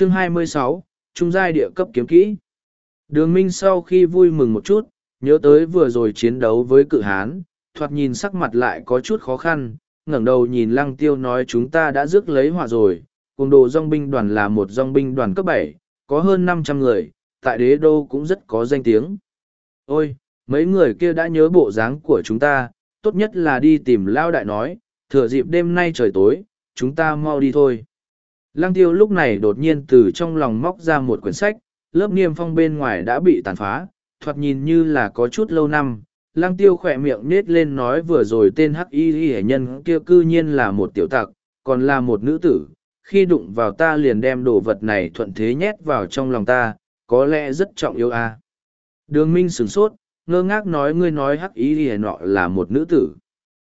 chương 26, Trung giai địa cấp kiếm kỹ. Đường Minh sau khi vui mừng một chút, nhớ tới vừa rồi chiến đấu với cự hán, thoạt nhìn sắc mặt lại có chút khó khăn, ngẩng đầu nhìn lăng tiêu nói chúng ta đã rước lấy họa rồi, cùng đồ dong binh đoàn là một dong binh đoàn cấp bảy, có hơn năm trăm người, tại đế đô cũng rất có danh tiếng. Ôi, mấy người kia đã nhớ bộ dáng của chúng ta, tốt nhất là đi tìm Lao Đại nói, thừa dịp đêm nay trời tối, chúng ta mau đi thôi. Lăng tiêu lúc này đột nhiên từ trong lòng móc ra một quyển sách, lớp niêm phong bên ngoài đã bị tàn phá, thoạt nhìn như là có chút lâu năm. Lăng tiêu khỏe miệng nết lên nói vừa rồi tên hắc y hệ nhân kia cư nhiên là một tiểu tặc, còn là một nữ tử. Khi đụng vào ta liền đem đồ vật này thuận thế nhét vào trong lòng ta, có lẽ rất trọng yêu a. À. Đường Minh sửng sốt, ngơ ngác nói ngươi nói hắc y hệ nọ là một nữ tử.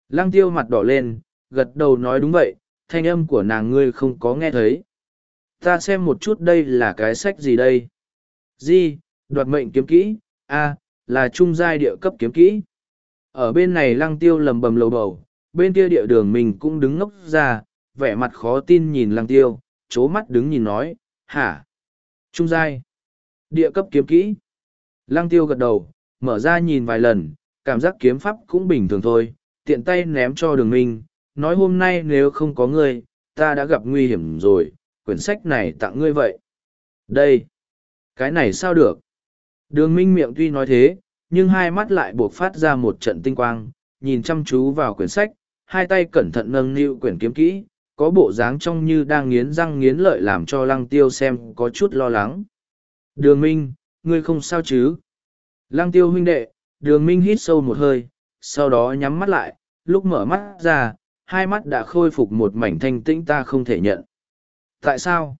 Lăng tiêu mặt đỏ lên, gật đầu nói đúng vậy, thanh âm của nàng ngươi không có nghe thấy. Ta xem một chút đây là cái sách gì đây? Di, đoạt mệnh kiếm kỹ, a là trung giai địa cấp kiếm kỹ. Ở bên này lăng tiêu lầm bầm lầu bầu, bên kia địa đường mình cũng đứng ngốc ra, vẻ mặt khó tin nhìn lăng tiêu, chố mắt đứng nhìn nói, hả? Trung giai, địa cấp kiếm kỹ. Lăng tiêu gật đầu, mở ra nhìn vài lần, cảm giác kiếm pháp cũng bình thường thôi, tiện tay ném cho đường minh, nói hôm nay nếu không có ngươi, ta đã gặp nguy hiểm rồi, quyển sách này tặng ngươi vậy. Đây, cái này sao được? Đường minh miệng tuy nói thế, nhưng hai mắt lại buộc phát ra một trận tinh quang, nhìn chăm chú vào quyển sách, hai tay cẩn thận nâng niu quyển kiếm kỹ, có bộ dáng trông như đang nghiến răng nghiến lợi làm cho lăng tiêu xem có chút lo lắng. Đường minh, ngươi không sao chứ? Lăng tiêu huynh đệ, đường minh hít sâu một hơi, sau đó nhắm mắt lại, lúc mở mắt ra, hai mắt đã khôi phục một mảnh thanh tĩnh ta không thể nhận. Tại sao?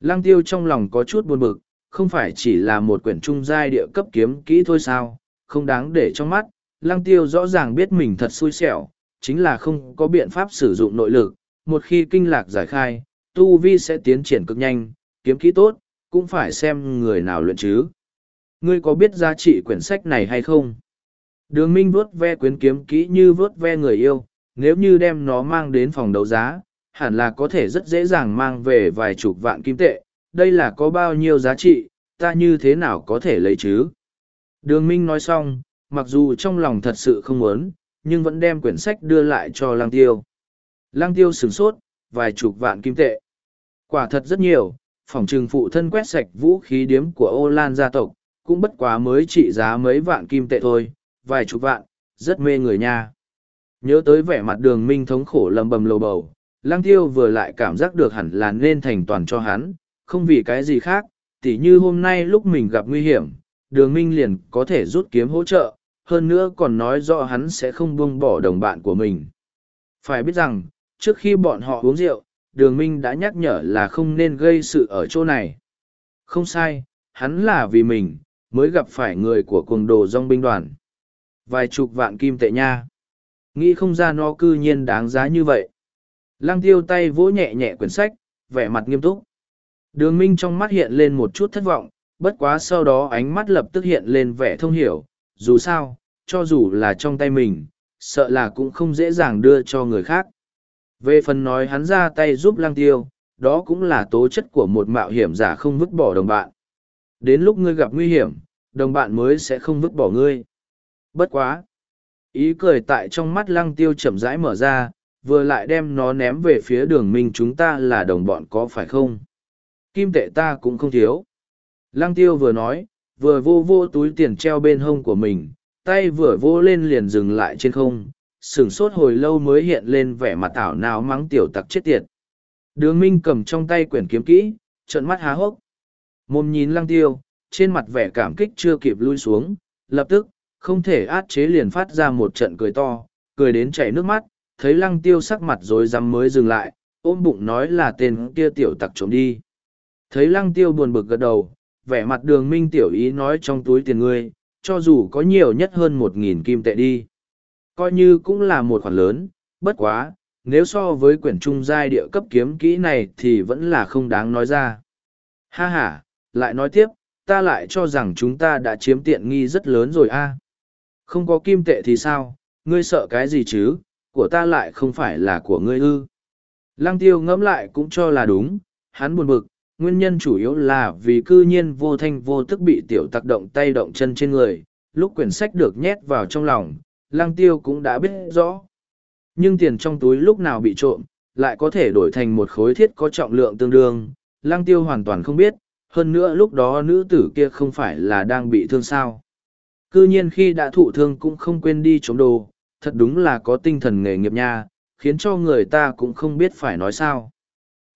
Lăng tiêu trong lòng có chút buồn bực, không phải chỉ là một quyển trung giai địa cấp kiếm kỹ thôi sao, không đáng để trong mắt. Lăng tiêu rõ ràng biết mình thật xui xẻo, chính là không có biện pháp sử dụng nội lực. Một khi kinh lạc giải khai, tu vi sẽ tiến triển cực nhanh, kiếm kỹ tốt, cũng phải xem người nào luyện chứ. Ngươi có biết giá trị quyển sách này hay không? Đường Minh vuốt ve quyển kiếm kỹ như vuốt ve người yêu, nếu như đem nó mang đến phòng đấu giá, hẳn là có thể rất dễ dàng mang về vài chục vạn kim tệ, đây là có bao nhiêu giá trị, ta như thế nào có thể lấy chứ? Đường Minh nói xong, mặc dù trong lòng thật sự không muốn, nhưng vẫn đem quyển sách đưa lại cho Lang Tiêu. Lang Tiêu sửng sốt, vài chục vạn kim tệ. Quả thật rất nhiều, phòng trừng phụ thân quét sạch vũ khí điếm của ô lan gia tộc, cũng bất quá mới trị giá mấy vạn kim tệ thôi, vài chục vạn, rất mê người nha. Nhớ tới vẻ mặt đường minh thống khổ lầm bầm lầu bầu, lang tiêu vừa lại cảm giác được hẳn là nên thành toàn cho hắn, không vì cái gì khác, tỉ như hôm nay lúc mình gặp nguy hiểm, đường minh liền có thể rút kiếm hỗ trợ, hơn nữa còn nói rõ hắn sẽ không buông bỏ đồng bạn của mình. Phải biết rằng, trước khi bọn họ uống rượu, đường minh đã nhắc nhở là không nên gây sự ở chỗ này. Không sai, hắn là vì mình, mới gặp phải người của cuồng đồ dòng binh đoàn. Vài chục vạn kim tệ nha. Nghĩ không ra nó cư nhiên đáng giá như vậy. Lăng tiêu tay vỗ nhẹ nhẹ quyển sách, vẻ mặt nghiêm túc. Đường Minh trong mắt hiện lên một chút thất vọng, bất quá sau đó ánh mắt lập tức hiện lên vẻ thông hiểu. Dù sao, cho dù là trong tay mình, sợ là cũng không dễ dàng đưa cho người khác. Về phần nói hắn ra tay giúp lăng tiêu, đó cũng là tố chất của một mạo hiểm giả không vứt bỏ đồng bạn. Đến lúc ngươi gặp nguy hiểm, đồng bạn mới sẽ không vứt bỏ ngươi. Bất quá ý cười tại trong mắt lăng tiêu chậm rãi mở ra, vừa lại đem nó ném về phía đường minh chúng ta là đồng bọn có phải không? Kim tệ ta cũng không thiếu. Lăng tiêu vừa nói, vừa vô vô túi tiền treo bên hông của mình, tay vừa vô lên liền dừng lại trên không, sửng sốt hồi lâu mới hiện lên vẻ mặt ảo nào mắng tiểu tặc chết tiệt. Đường minh cầm trong tay quyển kiếm kỹ trận mắt há hốc. Mồm nhìn lăng tiêu, trên mặt vẻ cảm kích chưa kịp lui xuống, lập tức không thể át chế liền phát ra một trận cười to, cười đến chảy nước mắt, thấy lăng tiêu sắc mặt rồi rắm mới dừng lại, ôm bụng nói là tên kia tiểu tặc trộm đi. Thấy lăng tiêu buồn bực gật đầu, vẻ mặt đường minh tiểu ý nói trong túi tiền ngươi, cho dù có nhiều nhất hơn một nghìn kim tệ đi. Coi như cũng là một khoản lớn, bất quá, nếu so với quyển trung giai địa cấp kiếm kỹ này thì vẫn là không đáng nói ra. Ha ha, lại nói tiếp, ta lại cho rằng chúng ta đã chiếm tiện nghi rất lớn rồi a. Không có kim tệ thì sao, ngươi sợ cái gì chứ, của ta lại không phải là của ngươi ư. Lăng tiêu ngẫm lại cũng cho là đúng, hắn buồn bực, nguyên nhân chủ yếu là vì cư nhiên vô thanh vô tức bị tiểu tặc động tay động chân trên người, lúc quyển sách được nhét vào trong lòng, lăng tiêu cũng đã biết rõ. Nhưng tiền trong túi lúc nào bị trộm, lại có thể đổi thành một khối thiết có trọng lượng tương đương, lăng tiêu hoàn toàn không biết, hơn nữa lúc đó nữ tử kia không phải là đang bị thương sao. Cư nhiên khi đã thụ thương cũng không quên đi chống đồ, thật đúng là có tinh thần nghề nghiệp nha, khiến cho người ta cũng không biết phải nói sao.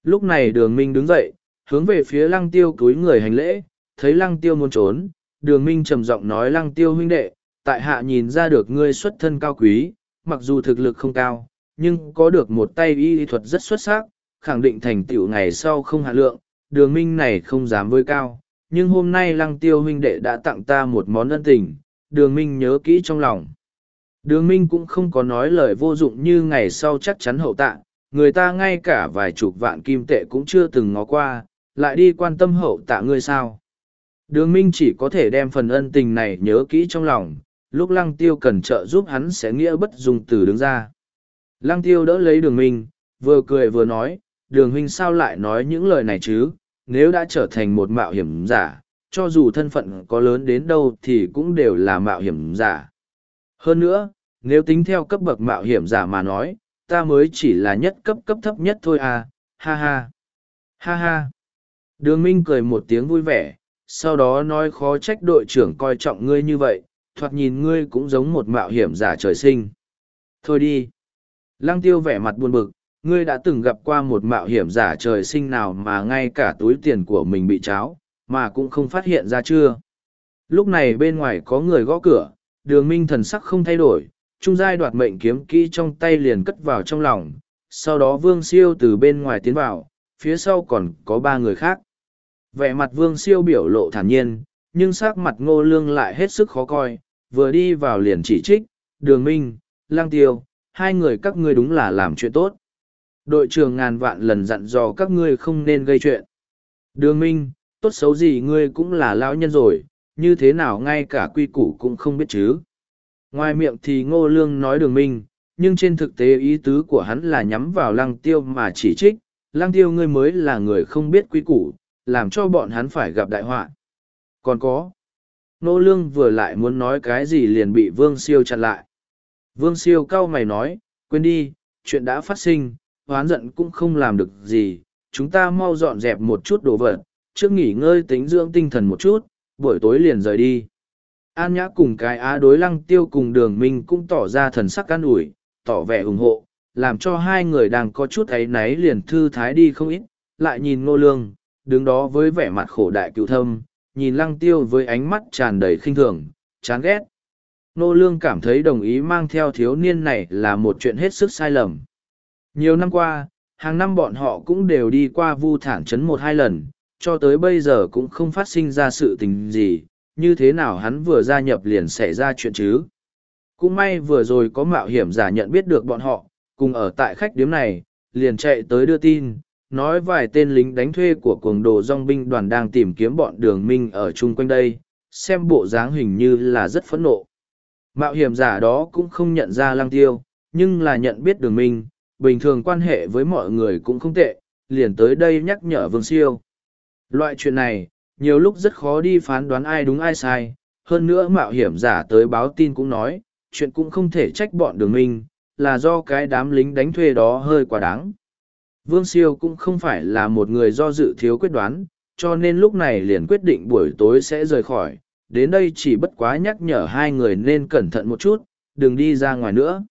Lúc này đường minh đứng dậy, hướng về phía lăng tiêu cúi người hành lễ, thấy lăng tiêu muốn trốn, đường minh trầm giọng nói lăng tiêu huynh đệ, tại hạ nhìn ra được ngươi xuất thân cao quý, mặc dù thực lực không cao, nhưng có được một tay y thuật rất xuất sắc, khẳng định thành tựu ngày sau không hạ lượng, đường minh này không dám với cao, nhưng hôm nay lăng tiêu huynh đệ đã tặng ta một món ân tình, đường minh nhớ kỹ trong lòng. Đường minh cũng không có nói lời vô dụng như ngày sau chắc chắn hậu tạ, người ta ngay cả vài chục vạn kim tệ cũng chưa từng ngó qua, lại đi quan tâm hậu tạ ngươi sao. Đường minh chỉ có thể đem phần ân tình này nhớ kỹ trong lòng, lúc lăng tiêu cần trợ giúp hắn sẽ nghĩa bất dùng từ đứng ra. Lăng tiêu đỡ lấy đường minh, vừa cười vừa nói, đường huynh sao lại nói những lời này chứ, nếu đã trở thành một mạo hiểm giả, cho dù thân phận có lớn đến đâu thì cũng đều là mạo hiểm giả. Hơn nữa, nếu tính theo cấp bậc mạo hiểm giả mà nói, ta mới chỉ là nhất cấp cấp thấp nhất thôi à, ha ha. Ha ha. Đường Minh cười một tiếng vui vẻ, sau đó nói khó trách đội trưởng coi trọng ngươi như vậy, thoạt nhìn ngươi cũng giống một mạo hiểm giả trời sinh. Thôi đi. Lăng tiêu vẻ mặt buồn bực, ngươi đã từng gặp qua một mạo hiểm giả trời sinh nào mà ngay cả túi tiền của mình bị cháo, mà cũng không phát hiện ra chưa. Lúc này bên ngoài có người gõ cửa, đường minh thần sắc không thay đổi, trung giai đoạt mệnh kiếm kỹ trong tay liền cất vào trong lòng, sau đó vương siêu từ bên ngoài tiến vào, phía sau còn có ba người khác. Vẻ mặt vương siêu biểu lộ thản nhiên, nhưng sắc mặt ngô lương lại hết sức khó coi, vừa đi vào liền chỉ trích, đường minh, lang tiêu, hai người các ngươi đúng là làm chuyện tốt. Đội trưởng ngàn vạn lần dặn dò các ngươi không nên gây chuyện. Đường minh, tốt xấu gì ngươi cũng là lão nhân rồi, như thế nào ngay cả quy củ cũng không biết chứ. Ngoài miệng thì ngô lương nói đường minh, nhưng trên thực tế ý tứ của hắn là nhắm vào lăng tiêu mà chỉ trích, lăng tiêu ngươi mới là người không biết quy củ, làm cho bọn hắn phải gặp đại họa. Còn có, ngô lương vừa lại muốn nói cái gì liền bị vương siêu chặn lại. Vương siêu cau mày nói, quên đi, chuyện đã phát sinh, hoán giận cũng không làm được gì, chúng ta mau dọn dẹp một chút đồ vật, trước nghỉ ngơi tính dưỡng tinh thần một chút, buổi tối liền rời đi. An Nhã cùng cái á đối lăng tiêu cùng đường minh cũng tỏ ra thần sắc an ủi, tỏ vẻ ủng hộ, làm cho hai người đang có chút ấy náy liền thư thái đi không ít, lại nhìn ngô lương, đứng đó với vẻ mặt khổ đại cựu thâm, nhìn lăng tiêu với ánh mắt tràn đầy khinh thường, chán ghét. Ngô lương cảm thấy đồng ý mang theo thiếu niên này là một chuyện hết sức sai lầm. Nhiều năm qua, hàng năm bọn họ cũng đều đi qua vu thản Trấn một hai lần, cho tới bây giờ cũng không phát sinh ra sự tình gì, như thế nào hắn vừa gia nhập liền xảy ra chuyện chứ. Cũng may vừa rồi có mạo hiểm giả nhận biết được bọn họ, cùng ở tại khách điếm này, liền chạy tới đưa tin, nói vài tên lính đánh thuê của cuồng đồ dòng binh đoàn đang tìm kiếm bọn đường minh ở chung quanh đây, xem bộ dáng hình như là rất phẫn nộ. Mạo hiểm giả đó cũng không nhận ra lăng tiêu, nhưng là nhận biết đường minh, bình thường quan hệ với mọi người cũng không tệ, liền tới đây nhắc nhở Vương Siêu. Loại chuyện này, nhiều lúc rất khó đi phán đoán ai đúng ai sai, hơn nữa mạo hiểm giả tới báo tin cũng nói, chuyện cũng không thể trách bọn đường minh, là do cái đám lính đánh thuê đó hơi quá đáng. Vương Siêu cũng không phải là một người do dự thiếu quyết đoán, cho nên lúc này liền quyết định buổi tối sẽ rời khỏi, đến đây chỉ bất quá nhắc nhở hai người nên cẩn thận một chút, đừng đi ra ngoài nữa.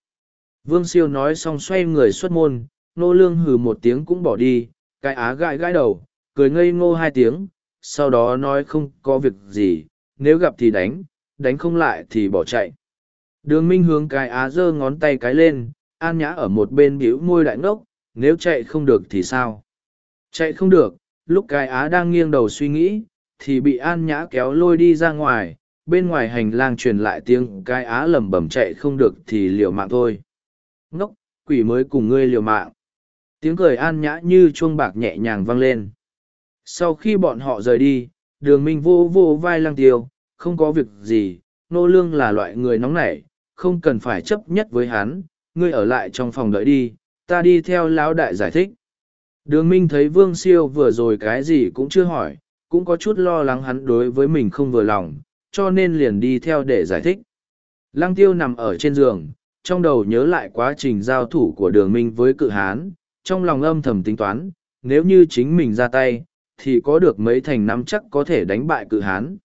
Vương Siêu nói xong xoay người xuất môn, nô lương hừ một tiếng cũng bỏ đi, cái á gãi gãi đầu, cười ngây ngô hai tiếng, sau đó nói không có việc gì, nếu gặp thì đánh, đánh không lại thì bỏ chạy. Đường Minh hướng cái á giơ ngón tay cái lên, An Nhã ở một bên bĩu môi đại ngốc, nếu chạy không được thì sao? Chạy không được, lúc cái á đang nghiêng đầu suy nghĩ, thì bị An Nhã kéo lôi đi ra ngoài, bên ngoài hành lang truyền lại tiếng cái á lẩm bẩm chạy không được thì liều mạng thôi. Ngốc, quỷ mới cùng ngươi liều mạng. Tiếng cười An Nhã như chuông bạc nhẹ nhàng vang lên. Sau khi bọn họ rời đi, đường minh vô vô vai Lang tiêu, không có việc gì, nô lương là loại người nóng nảy, không cần phải chấp nhất với hắn, ngươi ở lại trong phòng đợi đi, ta đi theo lão đại giải thích. Đường Minh thấy Vương Siêu vừa rồi cái gì cũng chưa hỏi, cũng có chút lo lắng hắn đối với mình không vừa lòng, cho nên liền đi theo để giải thích. Lăng tiêu nằm ở trên giường, trong đầu nhớ lại quá trình giao thủ của đường Minh với cự hán, trong lòng âm thầm tính toán, nếu như chính mình ra tay, thì có được mấy thành nắm chắc có thể đánh bại cự hán.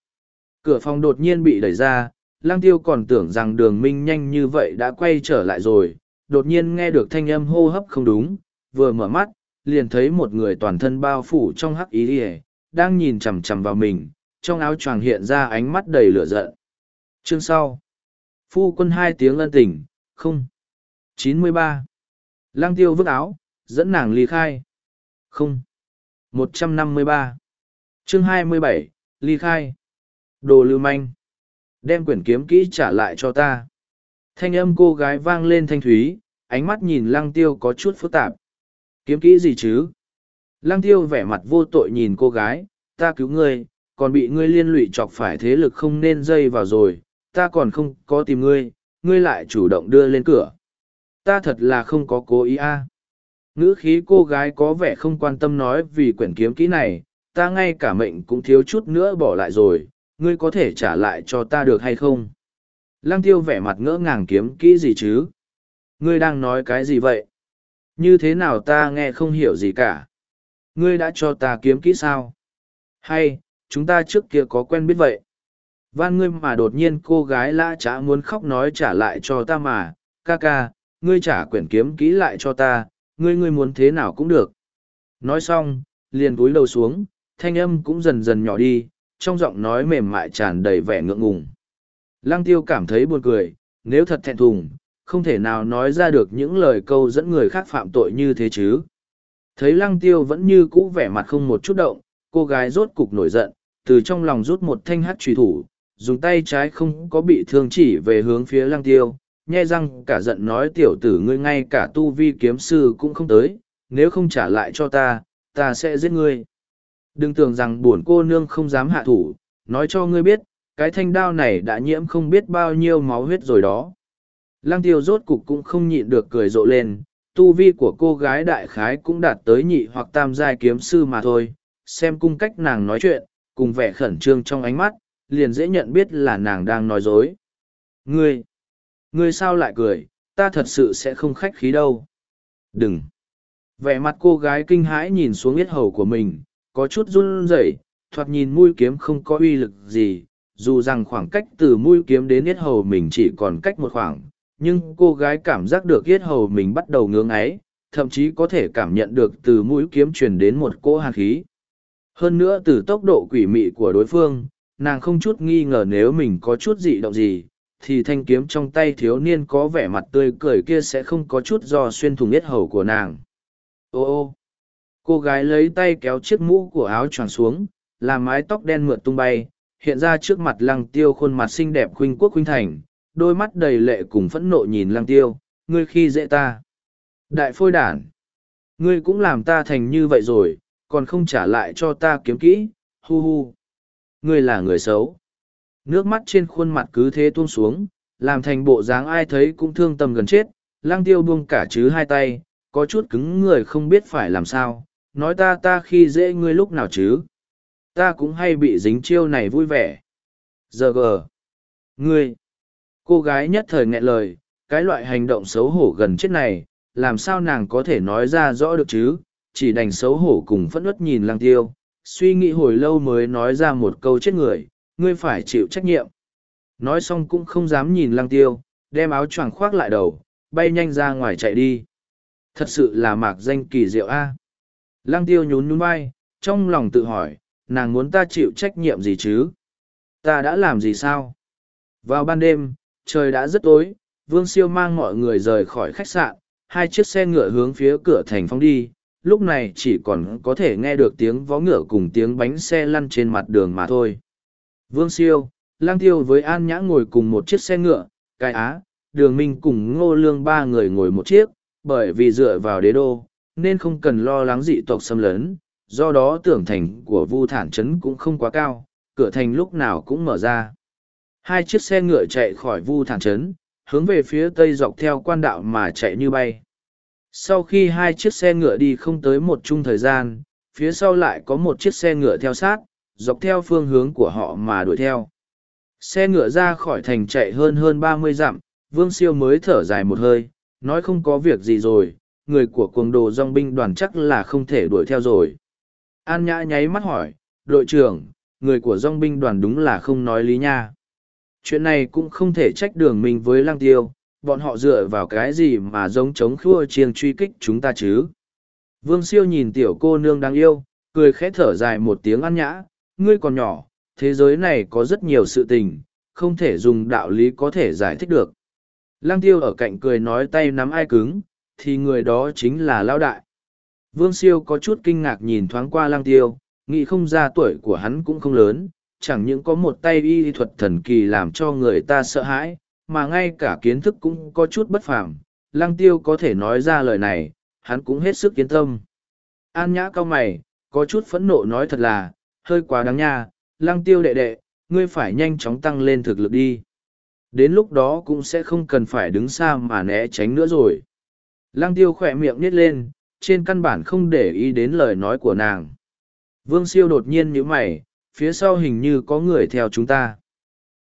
Cửa phòng đột nhiên bị đẩy ra, lang tiêu còn tưởng rằng đường minh nhanh như vậy đã quay trở lại rồi, đột nhiên nghe được thanh âm hô hấp không đúng, vừa mở mắt, liền thấy một người toàn thân bao phủ trong hắc ý ỉa đang nhìn chằm chằm vào mình trong áo choàng hiện ra ánh mắt đầy lửa giận chương sau phu quân hai tiếng ân tình không. Chín mươi ba. Lang tiêu vứt áo dẫn nàng ly khai. Không. Một trăm năm mươi ba. Chương hai mươi bảy ly khai. Đồ lưu manh. Đem quyển kiếm kỹ trả lại cho ta. Thanh âm cô gái vang lên thanh thúy ánh mắt nhìn lăng tiêu có chút phức tạp. Kiếm kỹ gì chứ? Lăng tiêu vẻ mặt vô tội nhìn cô gái, ta cứu ngươi, còn bị ngươi liên lụy chọc phải thế lực không nên dây vào rồi, ta còn không có tìm ngươi, ngươi lại chủ động đưa lên cửa. Ta thật là không có cố ý a. Ngữ khí cô gái có vẻ không quan tâm nói vì quyển kiếm kỹ này, ta ngay cả mệnh cũng thiếu chút nữa bỏ lại rồi, ngươi có thể trả lại cho ta được hay không? Lăng tiêu vẻ mặt ngỡ ngàng kiếm kỹ gì chứ? Ngươi đang nói cái gì vậy? Như thế nào ta nghe không hiểu gì cả? Ngươi đã cho ta kiếm kỹ sao? Hay, chúng ta trước kia có quen biết vậy? Van ngươi mà đột nhiên cô gái lã chả muốn khóc nói trả lại cho ta mà, ca ca, ngươi trả quyển kiếm kỹ lại cho ta, ngươi ngươi muốn thế nào cũng được. Nói xong, liền cúi đầu xuống, thanh âm cũng dần dần nhỏ đi, trong giọng nói mềm mại tràn đầy vẻ ngượng ngùng. Lăng tiêu cảm thấy buồn cười, nếu thật thẹn thùng, không thể nào nói ra được những lời câu dẫn người khác phạm tội như thế chứ. Thấy lăng tiêu vẫn như cũ vẻ mặt không một chút động, cô gái rốt cục nổi giận, từ trong lòng rút một thanh hát trùy thủ, dùng tay trái không có bị thương chỉ về hướng phía lăng tiêu, nhe răng cả giận nói tiểu tử ngươi ngay cả tu vi kiếm sư cũng không tới, nếu không trả lại cho ta, ta sẽ giết ngươi. Đừng tưởng rằng buồn cô nương không dám hạ thủ, nói cho ngươi biết, cái thanh đao này đã nhiễm không biết bao nhiêu máu huyết rồi đó. Lăng tiêu rốt cục cũng không nhịn được cười rộ lên, tu vi của cô gái đại khái cũng đạt tới nhị hoặc tam giai kiếm sư mà thôi, xem cung cách nàng nói chuyện, cùng vẻ khẩn trương trong ánh mắt, liền dễ nhận biết là nàng đang nói dối. Ngươi, ngươi sao lại cười, ta thật sự sẽ không khách khí đâu. Đừng. Vẻ mặt cô gái kinh hãi nhìn xuống yết hầu của mình, có chút run rẩy, thoạt nhìn mũi kiếm không có uy lực gì, dù rằng khoảng cách từ mũi kiếm đến yết hầu mình chỉ còn cách một khoảng, nhưng cô gái cảm giác được yết hầu mình bắt đầu ngưỡng ấy thậm chí có thể cảm nhận được từ mũi kiếm truyền đến một cỗ hàn khí hơn nữa từ tốc độ quỷ mị của đối phương nàng không chút nghi ngờ nếu mình có chút dị động gì thì thanh kiếm trong tay thiếu niên có vẻ mặt tươi cười kia sẽ không có chút do xuyên thủng yết hầu của nàng ô ô cô gái lấy tay kéo chiếc mũ của áo choàng xuống làm mái tóc đen mượt tung bay hiện ra trước mặt lăng tiêu khuôn mặt xinh đẹp khuynh quốc khuynh thành đôi mắt đầy lệ cùng phẫn nộ nhìn lăng tiêu, ngươi khi dễ ta. Đại phôi đản, ngươi cũng làm ta thành như vậy rồi, còn không trả lại cho ta kiếm kỹ, hu hu. Ngươi là người xấu. Nước mắt trên khuôn mặt cứ thế tuôn xuống, làm thành bộ dáng ai thấy cũng thương tâm gần chết, lăng tiêu buông cả chứ hai tay, có chút cứng người không biết phải làm sao, nói ta ta khi dễ ngươi lúc nào chứ. Ta cũng hay bị dính chiêu này vui vẻ. Giờ gờ. Ngươi. Cô gái nhất thời nghẹn lời, cái loại hành động xấu hổ gần chết này, làm sao nàng có thể nói ra rõ được chứ, chỉ đành xấu hổ cùng phẫn ướt nhìn lăng tiêu, suy nghĩ hồi lâu mới nói ra một câu chết người, ngươi phải chịu trách nhiệm. Nói xong cũng không dám nhìn lăng tiêu, đem áo choàng khoác lại đầu, bay nhanh ra ngoài chạy đi. Thật sự là mạc danh kỳ diệu a. Lăng tiêu nhún nhún vai, trong lòng tự hỏi, nàng muốn ta chịu trách nhiệm gì chứ? Ta đã làm gì sao? Vào ban đêm, trời đã rất tối vương siêu mang mọi người rời khỏi khách sạn hai chiếc xe ngựa hướng phía cửa thành phong đi lúc này chỉ còn có thể nghe được tiếng vó ngựa cùng tiếng bánh xe lăn trên mặt đường mà thôi vương siêu lang tiêu với an nhã ngồi cùng một chiếc xe ngựa cái á đường minh cùng ngô lương ba người ngồi một chiếc bởi vì dựa vào đế đô nên không cần lo lắng dị tộc xâm lấn do đó tưởng thành của vu thản trấn cũng không quá cao cửa thành lúc nào cũng mở ra Hai chiếc xe ngựa chạy khỏi vu thản trấn, hướng về phía tây dọc theo quan đạo mà chạy như bay sau khi hai chiếc xe ngựa đi không tới một chung thời gian, phía sau lại có một chiếc xe ngựa theo sát, dọc theo phương hướng của họ mà đuổi theo. Xe ngựa ra khỏi thành chạy hơn hơn ba mươi dặm, vương siêu mới thở dài một hơi, nói không có việc gì rồi, người của cuồng đồ dong binh đoàn chắc là không thể đuổi theo rồi. An nhã nháy mắt hỏi, đội trưởng, người của dong binh đoàn đúng là không nói lý nha. Chuyện này cũng không thể trách đường mình với lang tiêu bọn họ dựa vào cái gì mà giống chống khua chiêng truy kích chúng ta chứ? Vương siêu nhìn tiểu cô nương đáng yêu, cười khẽ thở dài một tiếng ăn nhã, ngươi còn nhỏ, thế giới này có rất nhiều sự tình, không thể dùng đạo lý có thể giải thích được. Lang tiêu ở cạnh cười nói tay nắm ai cứng, thì người đó chính là lao đại. Vương siêu có chút kinh ngạc nhìn thoáng qua lang tiêu, nghĩ không ra tuổi của hắn cũng không lớn, chẳng những có một tay y thuật thần kỳ làm cho người ta sợ hãi mà ngay cả kiến thức cũng có chút bất phàm. Lăng tiêu có thể nói ra lời này, hắn cũng hết sức kiến tâm. An nhã cao mày, có chút phẫn nộ nói thật là, hơi quá đáng nha, lăng tiêu đệ đệ, ngươi phải nhanh chóng tăng lên thực lực đi. Đến lúc đó cũng sẽ không cần phải đứng xa mà né tránh nữa rồi. Lăng tiêu khỏe miệng nít lên, trên căn bản không để ý đến lời nói của nàng. Vương siêu đột nhiên nhíu mày, phía sau hình như có người theo chúng ta.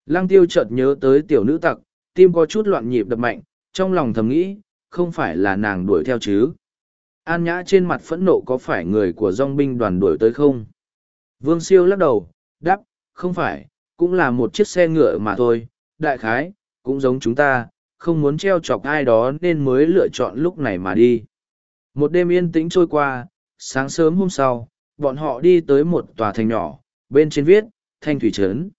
Lăng tiêu chợt nhớ tới tiểu nữ tặc tim có chút loạn nhịp đập mạnh, trong lòng thầm nghĩ, không phải là nàng đuổi theo chứ. An nhã trên mặt phẫn nộ có phải người của dòng binh đoàn đuổi tới không? Vương siêu lắc đầu, đáp, không phải, cũng là một chiếc xe ngựa mà thôi, đại khái, cũng giống chúng ta, không muốn treo chọc ai đó nên mới lựa chọn lúc này mà đi. Một đêm yên tĩnh trôi qua, sáng sớm hôm sau, bọn họ đi tới một tòa thành nhỏ, bên trên viết, Thanh Thủy Trấn.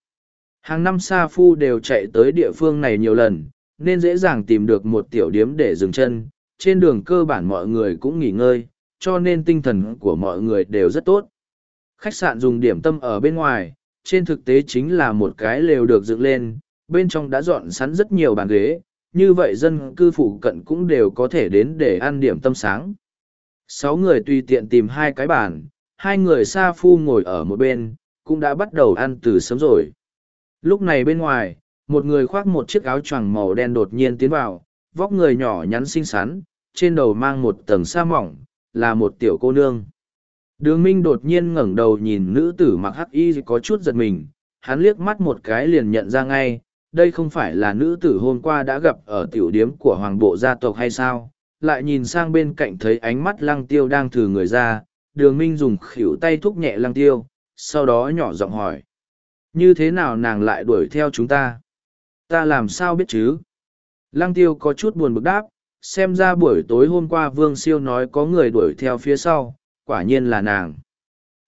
Hàng năm Sa Phu đều chạy tới địa phương này nhiều lần, nên dễ dàng tìm được một tiểu điếm để dừng chân. Trên đường cơ bản mọi người cũng nghỉ ngơi, cho nên tinh thần của mọi người đều rất tốt. Khách sạn dùng điểm tâm ở bên ngoài, trên thực tế chính là một cái lều được dựng lên, bên trong đã dọn sẵn rất nhiều bàn ghế, như vậy dân cư phụ cận cũng đều có thể đến để ăn điểm tâm sáng. Sáu người tùy tiện tìm hai cái bàn, hai người Sa Phu ngồi ở một bên, cũng đã bắt đầu ăn từ sớm rồi. Lúc này bên ngoài, một người khoác một chiếc áo choàng màu đen đột nhiên tiến vào, vóc người nhỏ nhắn xinh xắn, trên đầu mang một tầng sa mỏng, là một tiểu cô nương. Đường Minh đột nhiên ngẩng đầu nhìn nữ tử mặc hắc y có chút giật mình, hắn liếc mắt một cái liền nhận ra ngay, đây không phải là nữ tử hôm qua đã gặp ở tiểu điếm của hoàng bộ gia tộc hay sao, lại nhìn sang bên cạnh thấy ánh mắt lăng tiêu đang thử người ra, đường Minh dùng khỉu tay thúc nhẹ lăng tiêu, sau đó nhỏ giọng hỏi. Như thế nào nàng lại đuổi theo chúng ta? Ta làm sao biết chứ? Lăng tiêu có chút buồn bực đáp, xem ra buổi tối hôm qua Vương Siêu nói có người đuổi theo phía sau, quả nhiên là nàng.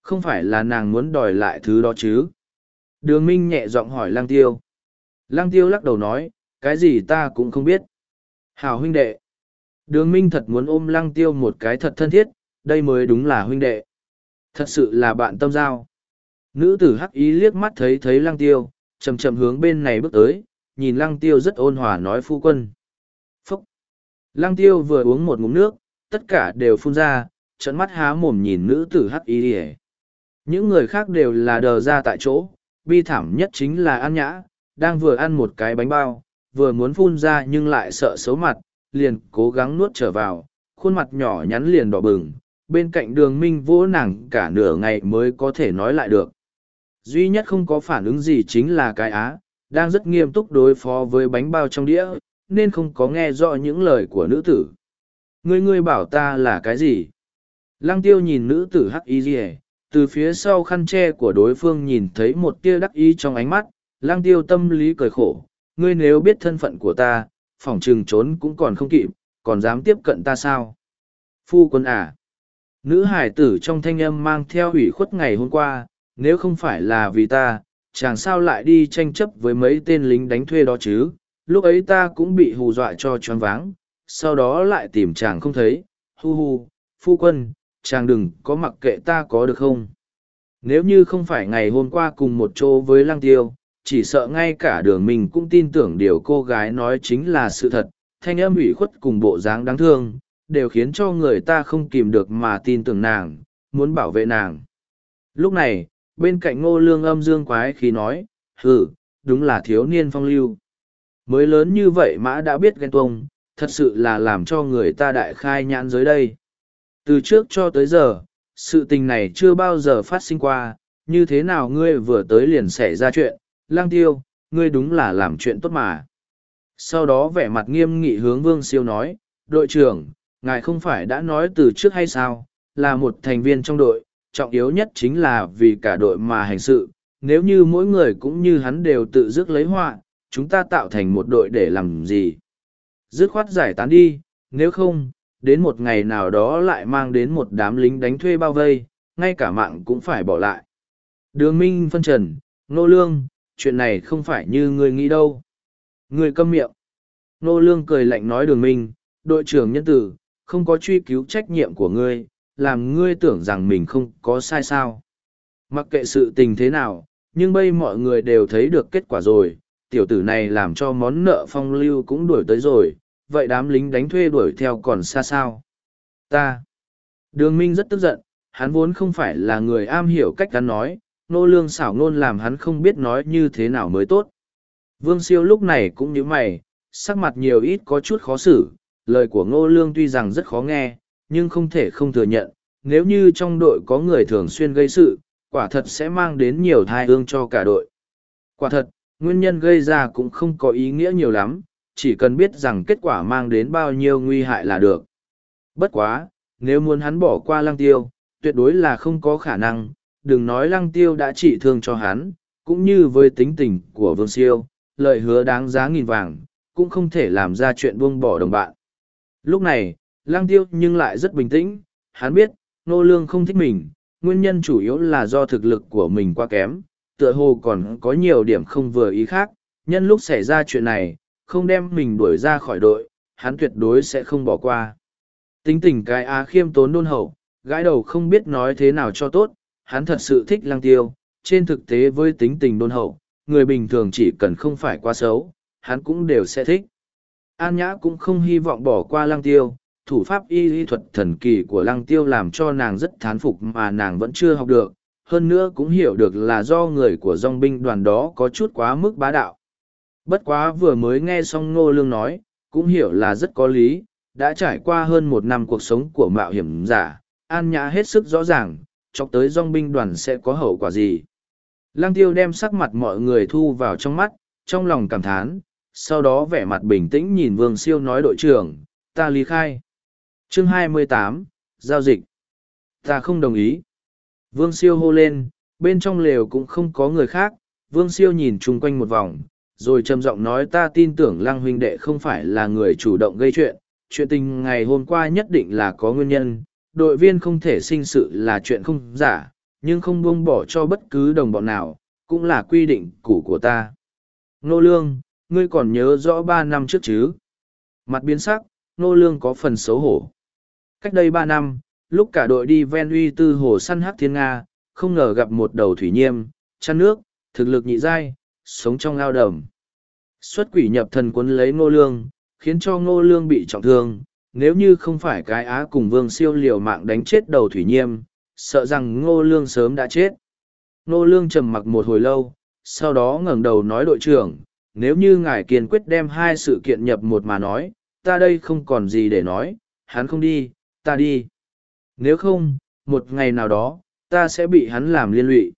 Không phải là nàng muốn đòi lại thứ đó chứ? Đường Minh nhẹ giọng hỏi Lăng tiêu. Lăng tiêu lắc đầu nói, cái gì ta cũng không biết. Hảo huynh đệ. Đường Minh thật muốn ôm Lăng tiêu một cái thật thân thiết, đây mới đúng là huynh đệ. Thật sự là bạn tâm giao. Nữ tử hắc ý liếc mắt thấy thấy lăng tiêu, chầm chầm hướng bên này bước tới, nhìn lăng tiêu rất ôn hòa nói phu quân. Phúc! Lăng tiêu vừa uống một ngụm nước, tất cả đều phun ra, trận mắt há mồm nhìn nữ tử hắc ý đi Những người khác đều là đờ ra tại chỗ, bi thảm nhất chính là ăn nhã, đang vừa ăn một cái bánh bao, vừa muốn phun ra nhưng lại sợ xấu mặt, liền cố gắng nuốt trở vào, khuôn mặt nhỏ nhắn liền đỏ bừng, bên cạnh đường minh vỗ nàng cả nửa ngày mới có thể nói lại được duy nhất không có phản ứng gì chính là cái á, đang rất nghiêm túc đối phó với bánh bao trong đĩa, nên không có nghe rõ những lời của nữ tử. Ngươi ngươi bảo ta là cái gì? Lăng tiêu nhìn nữ tử hắc y rỉa từ phía sau khăn tre của đối phương nhìn thấy một tia đắc ý trong ánh mắt. Lăng tiêu tâm lý cười khổ, ngươi nếu biết thân phận của ta, phỏng chừng trốn cũng còn không kịp, còn dám tiếp cận ta sao? Phu quân à nữ hải tử trong thanh âm mang theo ủy khuất ngày hôm qua nếu không phải là vì ta, chàng sao lại đi tranh chấp với mấy tên lính đánh thuê đó chứ? Lúc ấy ta cũng bị hù dọa cho choáng váng, sau đó lại tìm chàng không thấy. Hu hu, phu quân, chàng đừng có mặc kệ ta có được không? Nếu như không phải ngày hôm qua cùng một chỗ với lăng tiêu, chỉ sợ ngay cả đường mình cũng tin tưởng điều cô gái nói chính là sự thật. Thanh âm ủy khuất cùng bộ dáng đáng thương, đều khiến cho người ta không kìm được mà tin tưởng nàng, muốn bảo vệ nàng. Lúc này bên cạnh ngô lương âm dương quái khí nói, hừ, đúng là thiếu niên phong lưu. Mới lớn như vậy mã đã biết ghen tuông, thật sự là làm cho người ta đại khai nhãn giới đây. Từ trước cho tới giờ, sự tình này chưa bao giờ phát sinh qua, như thế nào ngươi vừa tới liền xảy ra chuyện, lang tiêu, ngươi đúng là làm chuyện tốt mà. Sau đó vẻ mặt nghiêm nghị hướng Vương Siêu nói, đội trưởng, ngài không phải đã nói từ trước hay sao, là một thành viên trong đội, trọng yếu nhất chính là vì cả đội mà hành sự, nếu như mỗi người cũng như hắn đều tự dứt lấy họa, chúng ta tạo thành một đội để làm gì? Dứt khoát giải tán đi, nếu không, đến một ngày nào đó lại mang đến một đám lính đánh thuê bao vây, ngay cả mạng cũng phải bỏ lại. Đường Minh phân trần, Nô Lương, chuyện này không phải như người nghĩ đâu. Người câm miệng. Nô Lương cười lạnh nói đường Minh, đội trưởng nhân tử, không có truy cứu trách nhiệm của ngươi, làm ngươi tưởng rằng mình không có sai sao. Mặc kệ sự tình thế nào, nhưng bây mọi người đều thấy được kết quả rồi, tiểu tử này làm cho món nợ phong lưu cũng đuổi tới rồi, vậy đám lính đánh thuê đuổi theo còn xa sao. Ta. Đường Minh rất tức giận, hắn vốn không phải là người am hiểu cách hắn nói, nô lương xảo ngôn làm hắn không biết nói như thế nào mới tốt. Vương siêu lúc này cũng như mày, sắc mặt nhiều ít có chút khó xử, lời của ngô lương tuy rằng rất khó nghe, nhưng không thể không thừa nhận, nếu như trong đội có người thường xuyên gây sự, quả thật sẽ mang đến nhiều thai ương cho cả đội. Quả thật, nguyên nhân gây ra cũng không có ý nghĩa nhiều lắm, chỉ cần biết rằng kết quả mang đến bao nhiêu nguy hại là được. Bất quá, nếu muốn hắn bỏ qua lăng tiêu, tuyệt đối là không có khả năng, đừng nói lăng tiêu đã trị thương cho hắn, cũng như với tính tình của vương siêu, lời hứa đáng giá nghìn vàng, cũng không thể làm ra chuyện buông bỏ đồng bạn. Lúc này, Lang tiêu nhưng lại rất bình tĩnh, hắn biết, nô lương không thích mình, nguyên nhân chủ yếu là do thực lực của mình quá kém, tựa hồ còn có nhiều điểm không vừa ý khác, nhân lúc xảy ra chuyện này, không đem mình đuổi ra khỏi đội, hắn tuyệt đối sẽ không bỏ qua. Tính tình cái á khiêm tốn đôn hậu, gãi đầu không biết nói thế nào cho tốt, hắn thật sự thích Lang tiêu, trên thực tế với tính tình đôn hậu, người bình thường chỉ cần không phải quá xấu, hắn cũng đều sẽ thích. An Nhã cũng không hy vọng bỏ qua Lang tiêu, thủ pháp y y thuật thần kỳ của lăng tiêu làm cho nàng rất thán phục mà nàng vẫn chưa học được, hơn nữa cũng hiểu được là do người của dòng binh đoàn đó có chút quá mức bá đạo. Bất quá vừa mới nghe xong Ngô Lương nói, cũng hiểu là rất có lý, đã trải qua hơn một năm cuộc sống của mạo hiểm giả, An Nhã hết sức rõ ràng, chọc tới dòng binh đoàn sẽ có hậu quả gì. Lăng tiêu đem sắc mặt mọi người thu vào trong mắt, trong lòng cảm thán, sau đó vẻ mặt bình tĩnh nhìn Vương Siêu nói đội trưởng, ta lý khai. Chương 28, Giao dịch. Ta không đồng ý. Vương Siêu hô lên, bên trong lều cũng không có người khác, Vương Siêu nhìn chung quanh một vòng, rồi trầm giọng nói ta tin tưởng Lăng huynh đệ không phải là người chủ động gây chuyện, chuyện tình ngày hôm qua nhất định là có nguyên nhân, đội viên không thể sinh sự là chuyện không giả, nhưng không buông bỏ cho bất cứ đồng bọn nào, cũng là quy định cũ của ta. Nô Lương, ngươi còn nhớ rõ ba năm trước chứ? Mặt biến sắc, Nô Lương có phần xấu hổ. Cách đây ba năm, lúc cả đội đi ven uy tư hồ săn hắc thiên Nga, không ngờ gặp một đầu thủy nhiêm, chăn nước, thực lực nhị giai, sống trong lao đầm. Xuất quỷ nhập thần cuốn lấy ngô lương, khiến cho ngô lương bị trọng thương, nếu như không phải cái á cùng vương siêu liều mạng đánh chết đầu thủy nhiêm, sợ rằng ngô lương sớm đã chết. Ngô lương trầm mặc một hồi lâu, sau đó ngẩng đầu nói đội trưởng, nếu như ngài kiên quyết đem hai sự kiện nhập một mà nói, ta đây không còn gì để nói, hắn không đi, ta đi. Nếu không, một ngày nào đó, ta sẽ bị hắn làm liên lụy.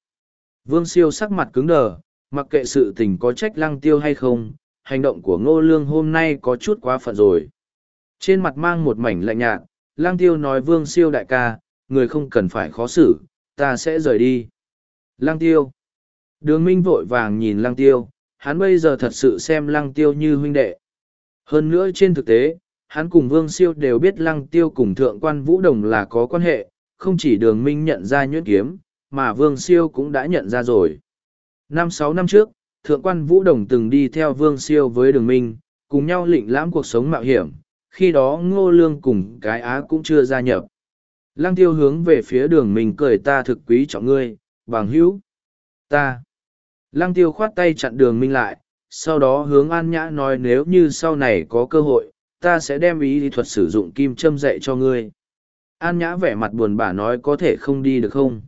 Vương siêu sắc mặt cứng đờ, mặc kệ sự tình có trách lăng tiêu hay không, hành động của ngô lương hôm nay có chút quá phận rồi. Trên mặt mang một mảnh lạnh nhạt, lăng tiêu nói vương siêu đại ca, người không cần phải khó xử, ta sẽ rời đi. Lăng tiêu. Đường minh vội vàng nhìn lăng tiêu, hắn bây giờ thật sự xem lăng tiêu như huynh đệ. Hơn nữa trên thực tế, hắn cùng vương siêu đều biết lăng tiêu cùng thượng quan vũ đồng là có quan hệ, không chỉ đường minh nhận ra nhuyễn kiếm, mà vương siêu cũng đã nhận ra rồi. Năm sáu năm trước, thượng quan vũ đồng từng đi theo vương siêu với đường minh, cùng nhau lịnh lãm cuộc sống mạo hiểm, khi đó ngô lương cùng cái á cũng chưa gia nhập. Lăng tiêu hướng về phía đường minh cười ta thực quý trọng ngươi, bằng hữu. Ta. Lăng tiêu khoát tay chặn đường minh lại, sau đó hướng an nhã nói nếu như sau này có cơ hội, ta sẽ đem ý lý thuật sử dụng kim châm dạy cho ngươi. An nhã vẻ mặt buồn bã nói có thể không đi được không?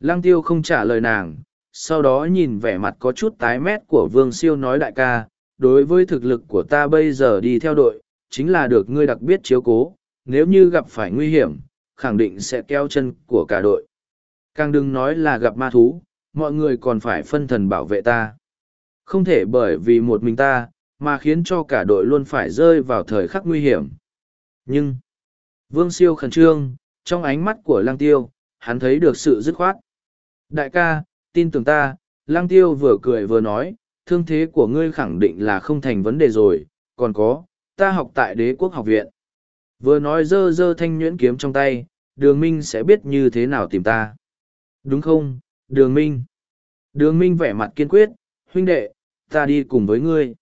Lăng tiêu không trả lời nàng, sau đó nhìn vẻ mặt có chút tái mét của vương siêu nói đại ca, đối với thực lực của ta bây giờ đi theo đội, chính là được ngươi đặc biệt chiếu cố, nếu như gặp phải nguy hiểm, khẳng định sẽ kéo chân của cả đội. Càng đừng nói là gặp ma thú, mọi người còn phải phân thần bảo vệ ta. Không thể bởi vì một mình ta, mà khiến cho cả đội luôn phải rơi vào thời khắc nguy hiểm. Nhưng, Vương Siêu khẩn trương, trong ánh mắt của Lăng Tiêu, hắn thấy được sự dứt khoát. Đại ca, tin tưởng ta, Lăng Tiêu vừa cười vừa nói, thương thế của ngươi khẳng định là không thành vấn đề rồi, còn có, ta học tại đế quốc học viện. Vừa nói dơ dơ thanh nhuyễn kiếm trong tay, đường minh sẽ biết như thế nào tìm ta. Đúng không, đường minh? Đường minh vẻ mặt kiên quyết, huynh đệ, ta đi cùng với ngươi.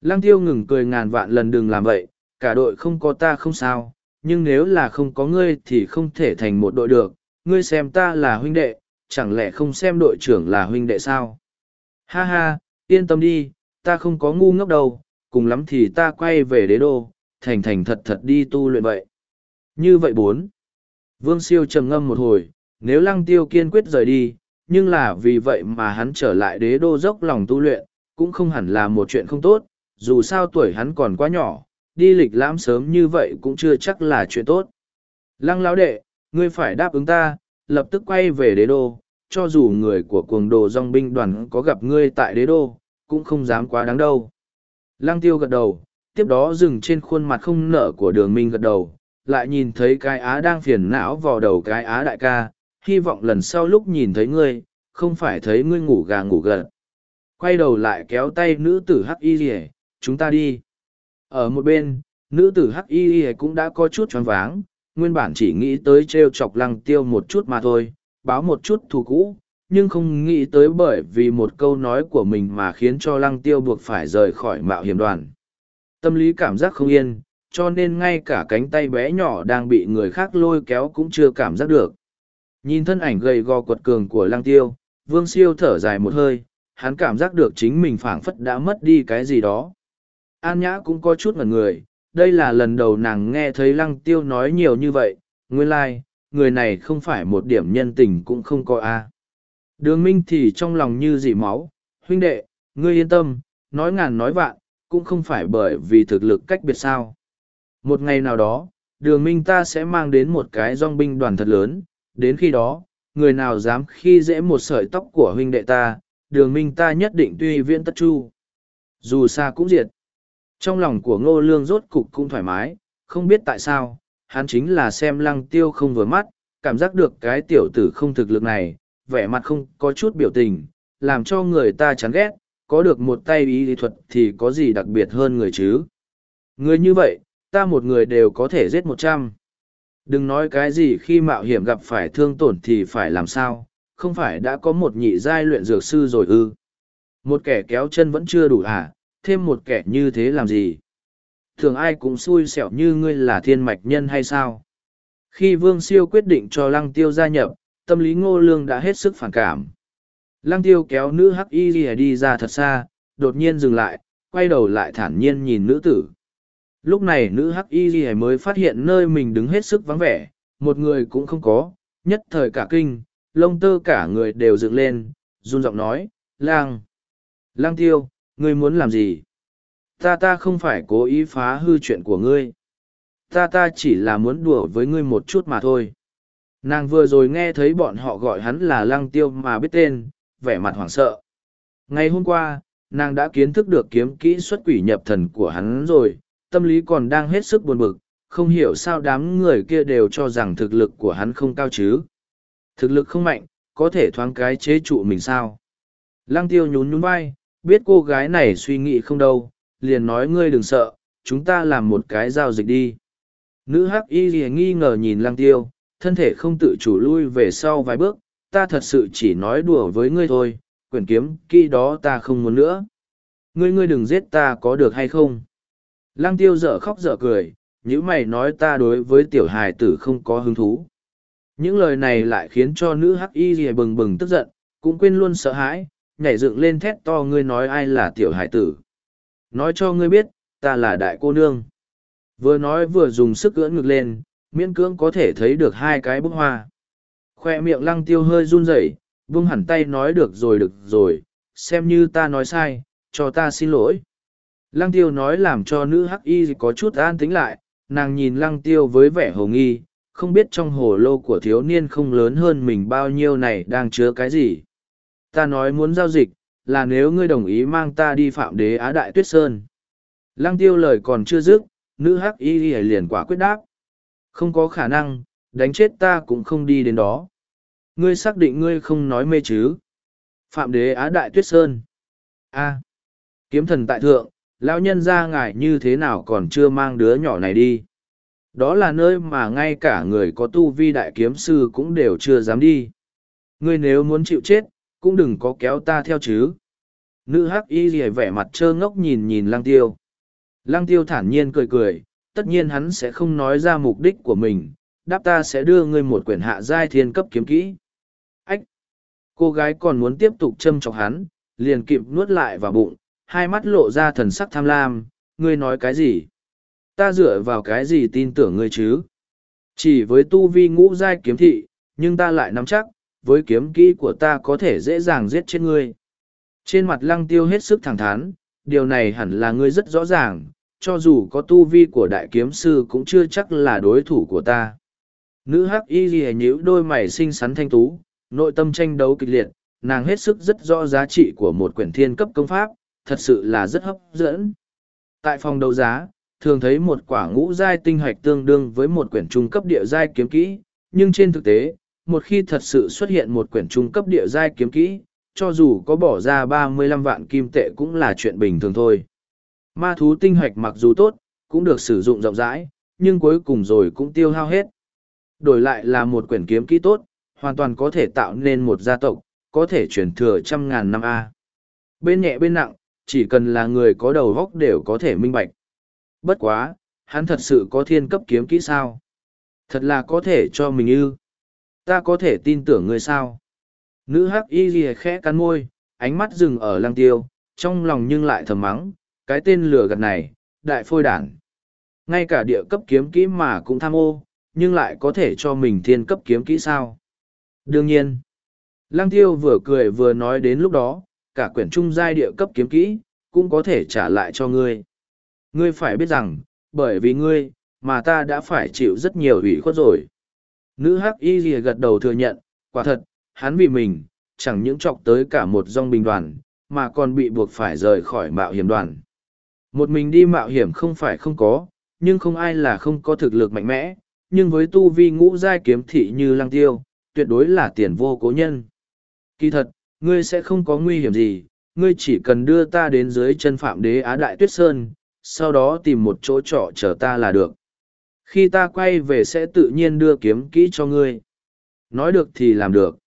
Lăng tiêu ngừng cười ngàn vạn lần đừng làm vậy, cả đội không có ta không sao, nhưng nếu là không có ngươi thì không thể thành một đội được, ngươi xem ta là huynh đệ, chẳng lẽ không xem đội trưởng là huynh đệ sao? Ha ha, yên tâm đi, ta không có ngu ngốc đâu, cùng lắm thì ta quay về đế đô, thành thành thật thật đi tu luyện vậy. Như vậy bốn. Vương siêu trầm ngâm một hồi, nếu lăng tiêu kiên quyết rời đi, nhưng là vì vậy mà hắn trở lại đế đô dốc lòng tu luyện, cũng không hẳn là một chuyện không tốt, dù sao tuổi hắn còn quá nhỏ, đi lịch lãm sớm như vậy cũng chưa chắc là chuyện tốt. Lăng lão đệ, ngươi phải đáp ứng ta, lập tức quay về đế đô, cho dù người của cuồng đồ dòng binh đoàn có gặp ngươi tại đế đô, cũng không dám quá đáng đâu. Lăng tiêu gật đầu, tiếp đó dừng trên khuôn mặt không nở của đường minh gật đầu, lại nhìn thấy cái á đang phiền não vào đầu cái á đại ca, hy vọng lần sau lúc nhìn thấy ngươi, không phải thấy ngươi ngủ gà ngủ gật. Quay đầu lại kéo tay nữ tử hắc y rìa, chúng ta đi. Ở một bên, nữ tử hắc y rìa cũng đã có chút choáng váng, nguyên bản chỉ nghĩ tới treo chọc lăng tiêu một chút mà thôi, báo một chút thù cũ, nhưng không nghĩ tới bởi vì một câu nói của mình mà khiến cho lăng tiêu buộc phải rời khỏi mạo hiểm đoàn. Tâm lý cảm giác không yên, cho nên ngay cả cánh tay bé nhỏ đang bị người khác lôi kéo cũng chưa cảm giác được. Nhìn thân ảnh gầy gò quật cường của lăng tiêu, vương siêu thở dài một hơi, hắn cảm giác được chính mình phảng phất đã mất đi cái gì đó. An nhã cũng có chút ngẩn người, đây là lần đầu nàng nghe thấy lăng tiêu nói nhiều như vậy, nguyên lai, like, người này không phải một điểm nhân tình cũng không có a. Đường Minh thì trong lòng như dỉ máu, huynh đệ, ngươi yên tâm, nói ngàn nói vạn, cũng không phải bởi vì thực lực cách biệt sao. Một ngày nào đó, đường Minh ta sẽ mang đến một cái dòng binh đoàn thật lớn, đến khi đó, người nào dám khi dễ một sợi tóc của huynh đệ ta, đường Minh ta nhất định tuy viễn tất chu. Dù xa cũng diệt. Trong lòng của ngô lương rốt cục cũng thoải mái, không biết tại sao, hắn chính là xem lăng tiêu không vừa mắt, cảm giác được cái tiểu tử không thực lực này, vẻ mặt không có chút biểu tình, làm cho người ta chán ghét, có được một tay ý lý thuật thì có gì đặc biệt hơn người chứ. Người như vậy, ta một người đều có thể giết một trăm. Đừng nói cái gì khi mạo hiểm gặp phải thương tổn thì phải làm sao, không phải đã có một nhị giai luyện dược sư rồi ư. Một kẻ kéo chân vẫn chưa đủ à, thêm một kẻ như thế làm gì? Thường ai cũng xui xẻo như ngươi là thiên mạch nhân hay sao? Khi Vương Siêu quyết định cho Lăng Tiêu gia nhập, tâm lý ngô lương đã hết sức phản cảm. Lăng Tiêu kéo nữ hắc y đi ra thật xa, đột nhiên dừng lại, quay đầu lại thản nhiên nhìn nữ tử. Lúc này nữ hắc y mới phát hiện nơi mình đứng hết sức vắng vẻ, một người cũng không có, nhất thời cả kinh, lông tơ cả người đều dựng lên, run giọng nói, lang. Lang tiêu, ngươi muốn làm gì? Ta ta không phải cố ý phá hư chuyện của ngươi. Ta ta chỉ là muốn đùa với ngươi một chút mà thôi. Nàng vừa rồi nghe thấy bọn họ gọi hắn là lăng tiêu mà biết tên, vẻ mặt hoảng sợ. Ngày hôm qua, nàng đã kiến thức được kiếm kỹ xuất quỷ nhập thần của hắn rồi, tâm lý còn đang hết sức buồn bực, không hiểu sao đám người kia đều cho rằng thực lực của hắn không cao chứ. Thực lực không mạnh, có thể thoáng cái chế trụ mình sao. Lăng tiêu nhún nhún vai, biết cô gái này suy nghĩ không đâu, liền nói ngươi đừng sợ, chúng ta làm một cái giao dịch đi. Nữ hắc y gì nghi ngờ nhìn lăng tiêu, thân thể không tự chủ lui về sau vài bước, ta thật sự chỉ nói đùa với ngươi thôi, quyển kiếm kỹ đó ta không muốn nữa. Ngươi ngươi đừng giết ta có được hay không? Lăng tiêu dở khóc dở cười, những mày nói ta đối với tiểu hài tử không có hứng thú. Những lời này lại khiến cho nữ hắc y gì bừng bừng tức giận, cũng quên luôn sợ hãi, nhảy dựng lên thét to ngươi nói ai là tiểu hải tử. Nói cho ngươi biết, ta là đại cô nương. Vừa nói vừa dùng sức cưỡng ngực lên, miễn cưỡng có thể thấy được hai cái bức hoa. Khoe miệng lăng tiêu hơi run rẩy, vương hẳn tay nói được rồi được rồi, xem như ta nói sai, cho ta xin lỗi. Lăng tiêu nói làm cho nữ hắc y có chút an tính lại, nàng nhìn lăng tiêu với vẻ hồ nghi, không biết trong hồ lô của thiếu niên không lớn hơn mình bao nhiêu này đang chứa cái gì. Ta nói muốn giao dịch, là nếu ngươi đồng ý mang ta đi phạm đế Á Đại Tuyết Sơn. Lăng tiêu lời còn chưa dứt, nữ hắc y liền quả quyết đáp. Không có khả năng, đánh chết ta cũng không đi đến đó. Ngươi xác định ngươi không nói mê chứ. Phạm đế Á Đại Tuyết Sơn. a kiếm thần tại thượng, lão nhân ra ngài như thế nào còn chưa mang đứa nhỏ này đi. Đó là nơi mà ngay cả người có tu vi đại kiếm sư cũng đều chưa dám đi. Ngươi nếu muốn chịu chết, cũng đừng có kéo ta theo chứ. Nữ hắc y rìa vẻ mặt trơ ngốc nhìn nhìn lăng tiêu. Lăng tiêu thản nhiên cười cười, tất nhiên hắn sẽ không nói ra mục đích của mình, đáp ta sẽ đưa ngươi một quyển hạ giai thiên cấp kiếm kỹ. Ách! Cô gái còn muốn tiếp tục châm chọc hắn, liền kịp nuốt lại vào bụng, hai mắt lộ ra thần sắc tham lam, ngươi nói cái gì? Ta dựa vào cái gì tin tưởng ngươi chứ? Chỉ với tu vi ngũ giai kiếm thị, nhưng ta lại nắm chắc, với kiếm kỹ của ta có thể dễ dàng giết chết ngươi. Trên mặt lăng tiêu hết sức thẳng thắn, điều này hẳn là ngươi rất rõ ràng, cho dù có tu vi của đại kiếm sư cũng chưa chắc là đối thủ của ta. Nữ hắc y ghi nhíu đôi mày xinh xắn thanh tú, nội tâm tranh đấu kịch liệt, nàng hết sức rất rõ giá trị của một quyển thiên cấp công pháp, thật sự là rất hấp dẫn. Tại phòng đấu giá, thường thấy một quả ngũ giai tinh hạch tương đương với một quyển trung cấp địa giai kiếm kỹ, nhưng trên thực tế, một khi thật sự xuất hiện một quyển trung cấp địa giai kiếm kỹ, cho dù có bỏ ra ba mươi lăm vạn kim tệ cũng là chuyện bình thường thôi. Ma thú tinh hoạch mặc dù tốt, cũng được sử dụng rộng rãi, nhưng cuối cùng rồi cũng tiêu hao hết. Đổi lại là một quyển kiếm kỹ tốt, hoàn toàn có thể tạo nên một gia tộc, có thể truyền thừa trăm ngàn năm A. Bên nhẹ bên nặng, chỉ cần là người có đầu góc đều có thể minh bạch. Bất quá, hắn thật sự có thiên cấp kiếm kỹ sao? Thật là có thể cho mình ư. Ta có thể tin tưởng người sao? Nữ hắc y ghi khẽ cắn môi, ánh mắt dừng ở lăng tiêu, trong lòng nhưng lại thầm mắng, cái tên lừa gạt này, đại phôi đản. Ngay cả địa cấp kiếm kỹ mà cũng tham ô, nhưng lại có thể cho mình thiên cấp kiếm kỹ sao? Đương nhiên, lăng tiêu vừa cười vừa nói đến lúc đó, cả quyển trung giai địa cấp kiếm kỹ, cũng có thể trả lại cho ngươi. Ngươi phải biết rằng, bởi vì ngươi, mà ta đã phải chịu rất nhiều ủy khuất rồi. Nữ hắc y gì gật đầu thừa nhận, quả thật, hắn vì mình, chẳng những chọc tới cả một dòng bình đoàn, mà còn bị buộc phải rời khỏi mạo hiểm đoàn. Một mình đi mạo hiểm không phải không có, nhưng không ai là không có thực lực mạnh mẽ, nhưng với tu vi ngũ giai kiếm thị như lăng tiêu, tuyệt đối là tiền vô cố nhân. Kỳ thật, ngươi sẽ không có nguy hiểm gì, ngươi chỉ cần đưa ta đến dưới chân phạm đế Á Đại Tuyết Sơn, sau đó tìm một chỗ trọ chờ ta là được. Khi ta quay về sẽ tự nhiên đưa kiếm kỹ cho ngươi. Nói được thì làm được.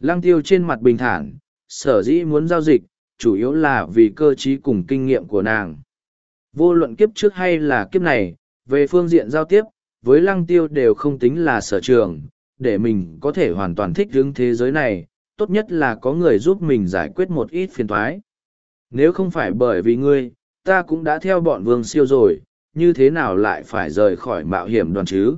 Lăng tiêu trên mặt bình thản, sở dĩ muốn giao dịch, chủ yếu là vì cơ trí cùng kinh nghiệm của nàng. Vô luận kiếp trước hay là kiếp này, về phương diện giao tiếp, với lăng tiêu đều không tính là sở trường, để mình có thể hoàn toàn thích đứng thế giới này, tốt nhất là có người giúp mình giải quyết một ít phiền thoái. Nếu không phải bởi vì ngươi, ta cũng đã theo bọn vương siêu rồi, như thế nào lại phải rời khỏi mạo hiểm đoàn chứ?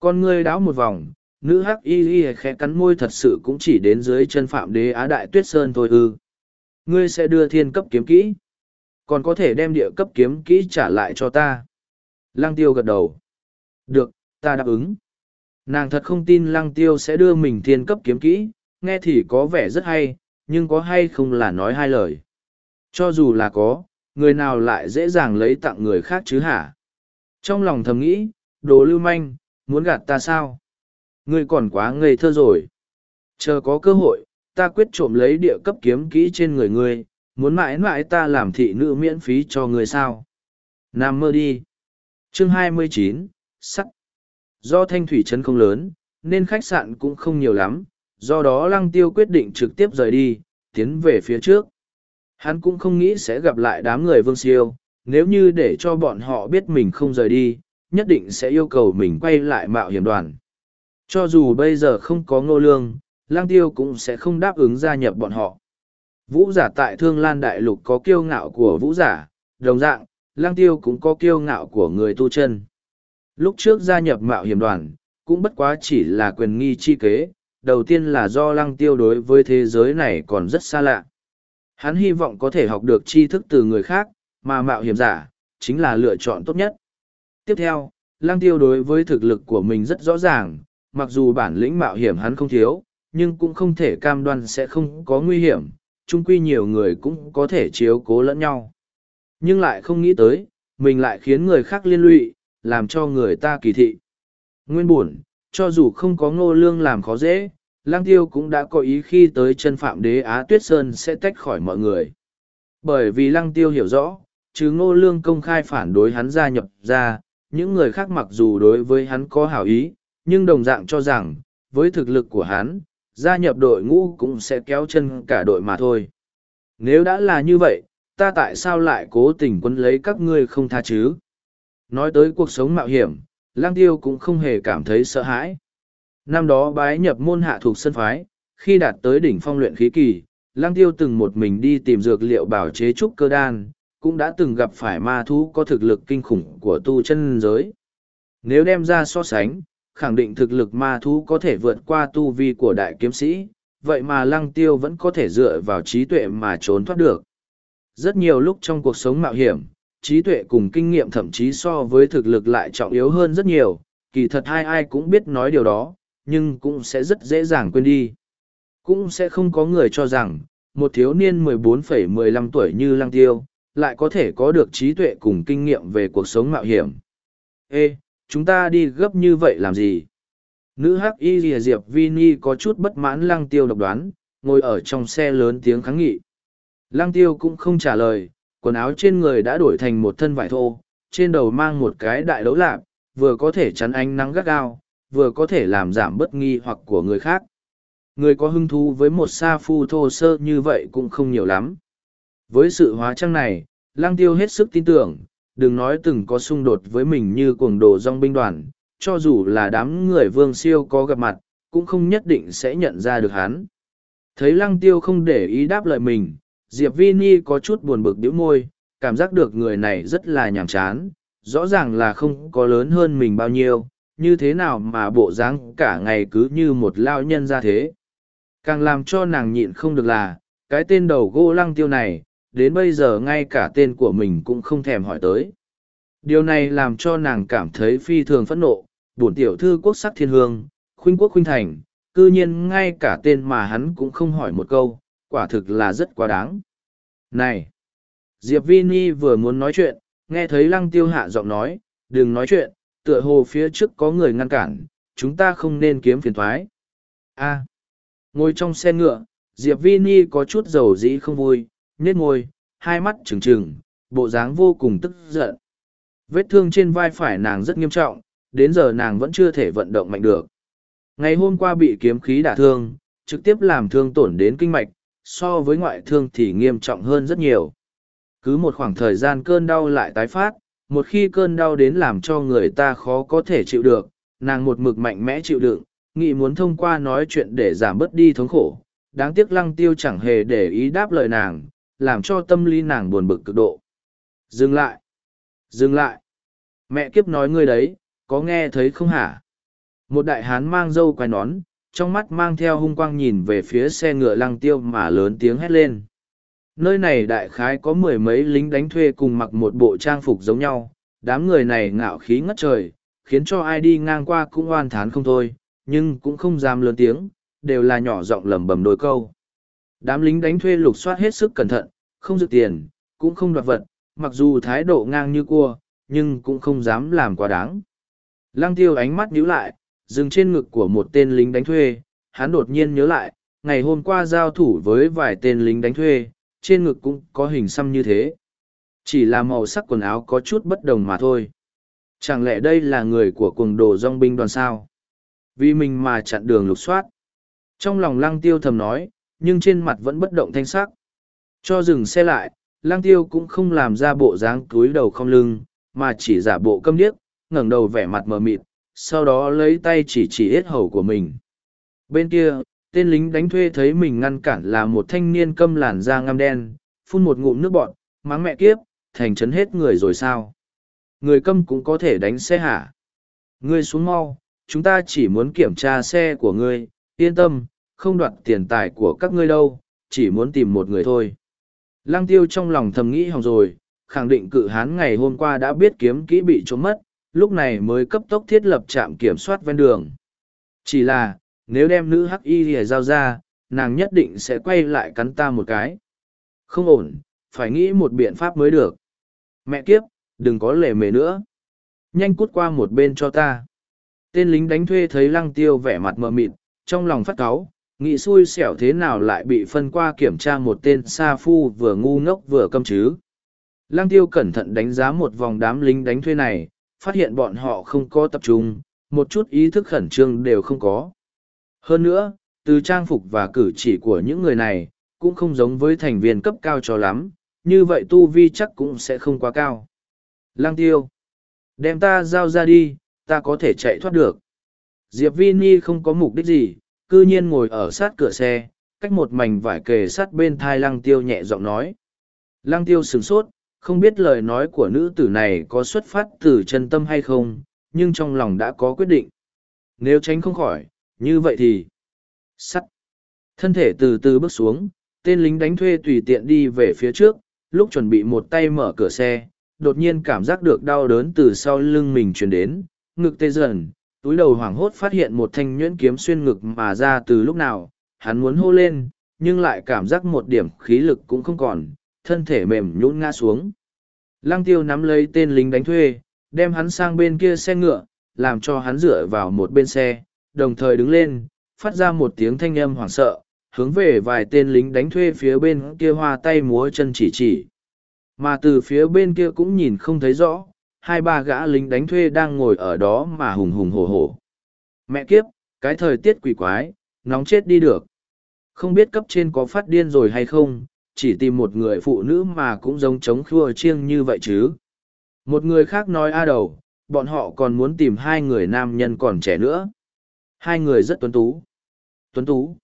Con ngươi đáo một vòng, nữ hắc y y khẽ cắn môi thật sự cũng chỉ đến dưới chân phạm đế á đại tuyết sơn thôi ư. Ngươi sẽ đưa thiên cấp kiếm kỹ, còn có thể đem địa cấp kiếm kỹ trả lại cho ta. Lăng tiêu gật đầu. Được, ta đáp ứng. Nàng thật không tin lăng tiêu sẽ đưa mình thiên cấp kiếm kỹ, nghe thì có vẻ rất hay, nhưng có hay không là nói hai lời. Cho dù là có, người nào lại dễ dàng lấy tặng người khác chứ hả? Trong lòng thầm nghĩ, đồ lưu manh, muốn gạt ta sao? Ngươi còn quá ngây thơ rồi. Chờ có cơ hội, ta quyết trộm lấy địa cấp kiếm kỹ trên người ngươi, muốn mãi mãi ta làm thị nữ miễn phí cho ngươi sao? Nam mơ đi. Chương 29, sắt. Do thanh thủy trấn không lớn, nên khách sạn cũng không nhiều lắm, do đó lăng tiêu quyết định trực tiếp rời đi, tiến về phía trước. Hắn cũng không nghĩ sẽ gặp lại đám người vương siêu, nếu như để cho bọn họ biết mình không rời đi, nhất định sẽ yêu cầu mình quay lại mạo hiểm đoàn. Cho dù bây giờ không có ngô lương, lang tiêu cũng sẽ không đáp ứng gia nhập bọn họ. Vũ giả tại Thương Lan Đại Lục có kiêu ngạo của vũ giả, đồng dạng, lang tiêu cũng có kiêu ngạo của người tu chân. Lúc trước gia nhập mạo hiểm đoàn, cũng bất quá chỉ là quyền nghi chi kế, đầu tiên là do lăng tiêu đối với thế giới này còn rất xa lạ. Hắn hy vọng có thể học được tri thức từ người khác, mà mạo hiểm giả, chính là lựa chọn tốt nhất. Tiếp theo, Lăng Tiêu đối với thực lực của mình rất rõ ràng, mặc dù bản lĩnh mạo hiểm hắn không thiếu, nhưng cũng không thể cam đoan sẽ không có nguy hiểm, chung quy nhiều người cũng có thể chiếu cố lẫn nhau. Nhưng lại không nghĩ tới, mình lại khiến người khác liên lụy, làm cho người ta kỳ thị. Nguyên buồn, cho dù không có ngô lương làm khó dễ, lang tiêu cũng đã có ý khi tới chân phạm đế Á Tuyết Sơn sẽ tách khỏi mọi người. Bởi vì lăng tiêu hiểu rõ, chứ ngô lương công khai phản đối hắn gia nhập ra, những người khác mặc dù đối với hắn có hảo ý, nhưng đồng dạng cho rằng, với thực lực của hắn, gia nhập đội ngũ cũng sẽ kéo chân cả đội mà thôi. Nếu đã là như vậy, ta tại sao lại cố tình quân lấy các ngươi không tha chứ? Nói tới cuộc sống mạo hiểm, lang tiêu cũng không hề cảm thấy sợ hãi. Năm đó bái nhập môn hạ thuộc sân phái, khi đạt tới đỉnh phong luyện khí kỳ, lang tiêu từng một mình đi tìm dược liệu bảo chế trúc cơ đan, cũng đã từng gặp phải ma thú có thực lực kinh khủng của tu chân giới. Nếu đem ra so sánh, khẳng định thực lực ma thú có thể vượt qua tu vi của đại kiếm sĩ, vậy mà lăng tiêu vẫn có thể dựa vào trí tuệ mà trốn thoát được. Rất nhiều lúc trong cuộc sống mạo hiểm, trí tuệ cùng kinh nghiệm thậm chí so với thực lực lại trọng yếu hơn rất nhiều, kỳ thật hai ai cũng biết nói điều đó, nhưng cũng sẽ rất dễ dàng quên đi. Cũng sẽ không có người cho rằng, một thiếu niên 14,15 tuổi như lăng tiêu, lại có thể có được trí tuệ cùng kinh nghiệm về cuộc sống mạo hiểm. Ê, chúng ta đi gấp như vậy làm gì? Nữ hắc y lìa diệp Vini có chút bất mãn lăng tiêu độc đoán, ngồi ở trong xe lớn tiếng kháng nghị. Lăng tiêu cũng không trả lời, quần áo trên người đã đổi thành một thân vải thô, trên đầu mang một cái đại đấu lạp, vừa có thể chắn ánh nắng gắt gao, vừa có thể làm giảm bất nghi hoặc của người khác. Người có hứng thú với một sa phu thô sơ như vậy cũng không nhiều lắm. Với sự hóa trang này, lang tiêu hết sức tin tưởng, đừng nói từng có xung đột với mình như cuồng đồ dòng binh đoàn, cho dù là đám người vương siêu có gặp mặt, cũng không nhất định sẽ nhận ra được hắn. Thấy lăng tiêu không để ý đáp lời mình, Diệp Vini có chút buồn bực điếu môi, cảm giác được người này rất là nhàm chán, rõ ràng là không có lớn hơn mình bao nhiêu, như thế nào mà bộ dáng cả ngày cứ như một lao nhân ra thế. Càng làm cho nàng nhịn không được là, cái tên đầu gỗ lăng tiêu này, đến bây giờ ngay cả tên của mình cũng không thèm hỏi tới. Điều này làm cho nàng cảm thấy phi thường phẫn nộ, bổn tiểu thư quốc sắc thiên hương, khuynh quốc khuynh thành, cư nhiên ngay cả tên mà hắn cũng không hỏi một câu, quả thực là rất quá đáng. Này! Diệp Vini vừa muốn nói chuyện, nghe thấy lăng tiêu hạ giọng nói, đừng nói chuyện, tựa hồ phía trước có người ngăn cản, chúng ta không nên kiếm phiền thoái. A. Ngồi trong xe ngựa, Diệp Vini có chút dầu dĩ không vui, nhếch môi, hai mắt trừng trừng, bộ dáng vô cùng tức giận. Vết thương trên vai phải nàng rất nghiêm trọng, đến giờ nàng vẫn chưa thể vận động mạnh được. Ngày hôm qua bị kiếm khí đả thương, trực tiếp làm thương tổn đến kinh mạch, so với ngoại thương thì nghiêm trọng hơn rất nhiều. Cứ một khoảng thời gian cơn đau lại tái phát, một khi cơn đau đến làm cho người ta khó có thể chịu được, nàng một mực mạnh mẽ chịu đựng, nghị muốn thông qua nói chuyện để giảm bớt đi thống khổ. Đáng tiếc lăng tiêu chẳng hề để ý đáp lời nàng, làm cho tâm lý nàng buồn bực cực độ. Dừng lại! Dừng lại! Mẹ kiếp nói ngươi đấy, có nghe thấy không hả? Một đại hán mang dâu quai nón, trong mắt mang theo hung quang nhìn về phía xe ngựa lăng tiêu mà lớn tiếng hét lên. Nơi này đại khái có mười mấy lính đánh thuê cùng mặc một bộ trang phục giống nhau, đám người này ngạo khí ngất trời, khiến cho ai đi ngang qua cũng oan thán không thôi, nhưng cũng không dám lớn tiếng, đều là nhỏ giọng lẩm bẩm đôi câu. Đám lính đánh thuê lục soát hết sức cẩn thận, không dự tiền, cũng không đoạt vật, mặc dù thái độ ngang như cua, nhưng cũng không dám làm quá đáng. Lăng tiêu ánh mắt nhíu lại, dừng trên ngực của một tên lính đánh thuê, hắn đột nhiên nhớ lại, ngày hôm qua giao thủ với vài tên lính đánh thuê, trên ngực cũng có hình xăm như thế. Chỉ là màu sắc quần áo có chút bất đồng mà thôi. Chẳng lẽ đây là người của cuồng đồ dòng binh đoàn sao? Vì mình mà chặn đường lục soát. Trong lòng lăng tiêu thầm nói, nhưng trên mặt vẫn bất động thanh sắc. Cho dừng xe lại, lăng tiêu cũng không làm ra bộ dáng túi đầu không lưng, mà chỉ giả bộ câm điếc, ngẩng đầu vẻ mặt mờ mịt, sau đó lấy tay chỉ chỉ hết hầu của mình. Bên kia, tên lính đánh thuê thấy mình ngăn cản là một thanh niên câm làn da ngăm đen, phun một ngụm nước bọn, mắng mẹ kiếp, thành chấn hết người rồi sao? Người câm cũng có thể đánh xe hả? Ngươi xuống mau, chúng ta chỉ muốn kiểm tra xe của ngươi, yên tâm, không đoạt tiền tài của các ngươi đâu, chỉ muốn tìm một người thôi. Lăng tiêu trong lòng thầm nghĩ hỏng rồi, khẳng định cự hán ngày hôm qua đã biết kiếm kỹ bị trốn mất, lúc này mới cấp tốc thiết lập trạm kiểm soát ven đường. Chỉ là, nếu đem nữ hắc y lìa giao ra, nàng nhất định sẽ quay lại cắn ta một cái. Không ổn, phải nghĩ một biện pháp mới được. Mẹ kiếp, đừng có lề mề nữa. Nhanh cút qua một bên cho ta. Tên lính đánh thuê thấy lăng tiêu vẻ mặt mờ mịt, trong lòng phát cáu, nghĩ xui xẻo thế nào lại bị phân qua kiểm tra một tên sa phu vừa ngu ngốc vừa câm chứ. Lăng tiêu cẩn thận đánh giá một vòng đám lính đánh thuê này, phát hiện bọn họ không có tập trung, một chút ý thức khẩn trương đều không có. Hơn nữa, từ trang phục và cử chỉ của những người này, cũng không giống với thành viên cấp cao cho lắm, như vậy tu vi chắc cũng sẽ không quá cao. Lăng tiêu, đem ta giao ra đi, ta có thể chạy thoát được. Diệp Vini không có mục đích gì, cư nhiên ngồi ở sát cửa xe, cách một mảnh vải kề sát bên thai lăng tiêu nhẹ giọng nói. Lăng tiêu sửng sốt, không biết lời nói của nữ tử này có xuất phát từ chân tâm hay không, nhưng trong lòng đã có quyết định. Nếu tránh không khỏi, như vậy thì... Sắt. Thân thể từ từ bước xuống, tên lính đánh thuê tùy tiện đi về phía trước, lúc chuẩn bị một tay mở cửa xe, đột nhiên cảm giác được đau đớn từ sau lưng mình truyền đến, ngực tê dần, túi đầu hoảng hốt phát hiện một thanh nhuyễn kiếm xuyên ngực mà ra từ lúc nào, hắn muốn hô lên, nhưng lại cảm giác một điểm khí lực cũng không còn, thân thể mềm nhũn ngã xuống. Lăng tiêu nắm lấy tên lính đánh thuê, đem hắn sang bên kia xe ngựa, làm cho hắn dựa vào một bên xe, đồng thời đứng lên, phát ra một tiếng thanh âm hoảng sợ, hướng về vài tên lính đánh thuê phía bên kia hoa tay múa chân chỉ chỉ. Mà từ phía bên kia cũng nhìn không thấy rõ, hai ba gã lính đánh thuê đang ngồi ở đó mà hùng hùng hổ hổ. Mẹ kiếp, cái thời tiết quỷ quái, nóng chết đi được. Không biết cấp trên có phát điên rồi hay không, chỉ tìm một người phụ nữ mà cũng giống chống khua chiêng như vậy chứ. Một người khác nói a đầu, bọn họ còn muốn tìm hai người nam nhân còn trẻ nữa. Hai người rất tuấn tú. Tuấn tú.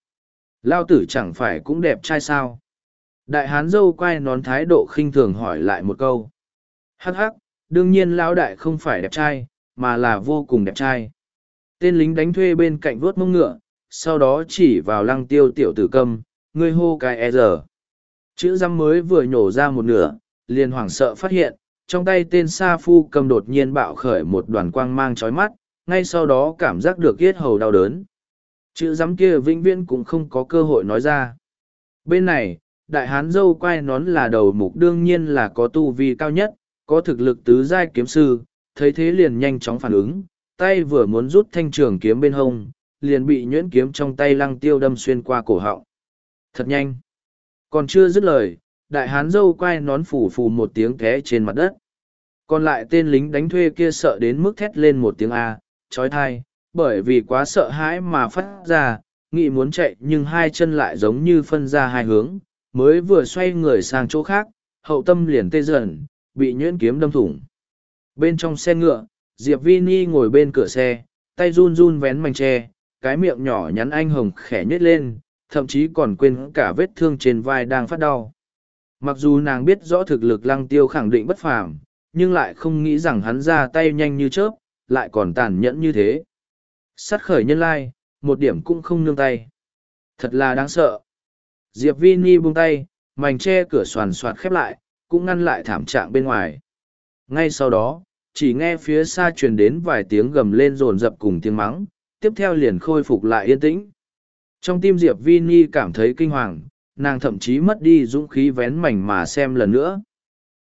Lao tử chẳng phải cũng đẹp trai sao. Đại hán dâu quay nón thái độ khinh thường hỏi lại một câu. Hắc hắc, đương nhiên lão đại không phải đẹp trai, mà là vô cùng đẹp trai. Tên lính đánh thuê bên cạnh vuốt mông ngựa, sau đó chỉ vào lăng tiêu tiểu tử câm, ngươi hô cái e giờ. Chữ răm mới vừa nhổ ra một nửa, liền hoảng sợ phát hiện, trong tay tên Sa Phu cầm đột nhiên bạo khởi một đoàn quang mang chói mắt, ngay sau đó cảm giác được yết hầu đau đớn. Chữ giám kia vĩnh viễn cũng không có cơ hội nói ra. Bên này, đại hán dâu quay nón là đầu mục đương nhiên là có tu vi cao nhất, có thực lực tứ giai kiếm sư, thấy thế liền nhanh chóng phản ứng, tay vừa muốn rút thanh trường kiếm bên hông, liền bị nhuyễn kiếm trong tay lăng tiêu đâm xuyên qua cổ họng. Thật nhanh. Còn chưa dứt lời, đại hán dâu quay nón phủ phù một tiếng té trên mặt đất. Còn lại tên lính đánh thuê kia sợ đến mức thét lên một tiếng A, trói thai, bởi vì quá sợ hãi mà phát ra, nghĩ muốn chạy nhưng hai chân lại giống như phân ra hai hướng, mới vừa xoay người sang chỗ khác, hậu tâm liền tê dần, bị nhuyễn kiếm đâm thủng. Bên trong xe ngựa, Diệp Vini ngồi bên cửa xe, tay run run vén mảnh tre, cái miệng nhỏ nhắn anh hồng khẽ nhếch lên, thậm chí còn quên cả vết thương trên vai đang phát đau. Mặc dù nàng biết rõ thực lực lăng tiêu khẳng định bất phàm, nhưng lại không nghĩ rằng hắn ra tay nhanh như chớp, lại còn tàn nhẫn như thế. Sát khởi nhân lai, một điểm cũng không nương tay. Thật là đáng sợ. Diệp Vini buông tay, mảnh che cửa soàn soạt khép lại, cũng ngăn lại thảm trạng bên ngoài. Ngay sau đó, chỉ nghe phía xa truyền đến vài tiếng gầm lên rồn rập cùng tiếng mắng, tiếp theo liền khôi phục lại yên tĩnh. Trong tim Diệp Vini cảm thấy kinh hoàng, nàng thậm chí mất đi dũng khí vén mảnh mà xem lần nữa.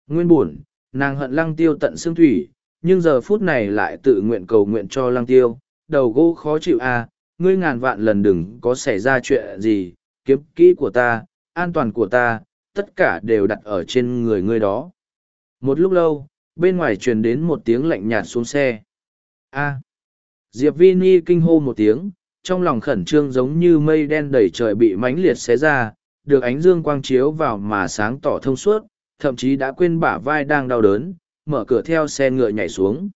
Nguyên buồn, nàng hận lăng tiêu tận xương thủy, nhưng giờ phút này lại tự nguyện cầu nguyện cho lăng tiêu, đầu gỗ khó chịu à, ngươi ngàn vạn lần đừng có xảy ra chuyện gì, kiếm kỹ của ta, an toàn của ta, tất cả đều đặt ở trên người ngươi đó. Một lúc lâu, bên ngoài truyền đến một tiếng lạnh nhạt xuống xe. A. Diệp Vini kinh hô một tiếng, trong lòng khẩn trương giống như mây đen đầy trời bị mãnh liệt xé ra, được ánh dương quang chiếu vào mà sáng tỏ thông suốt, thậm chí đã quên bả vai đang đau đớn, mở cửa theo xe ngựa nhảy xuống.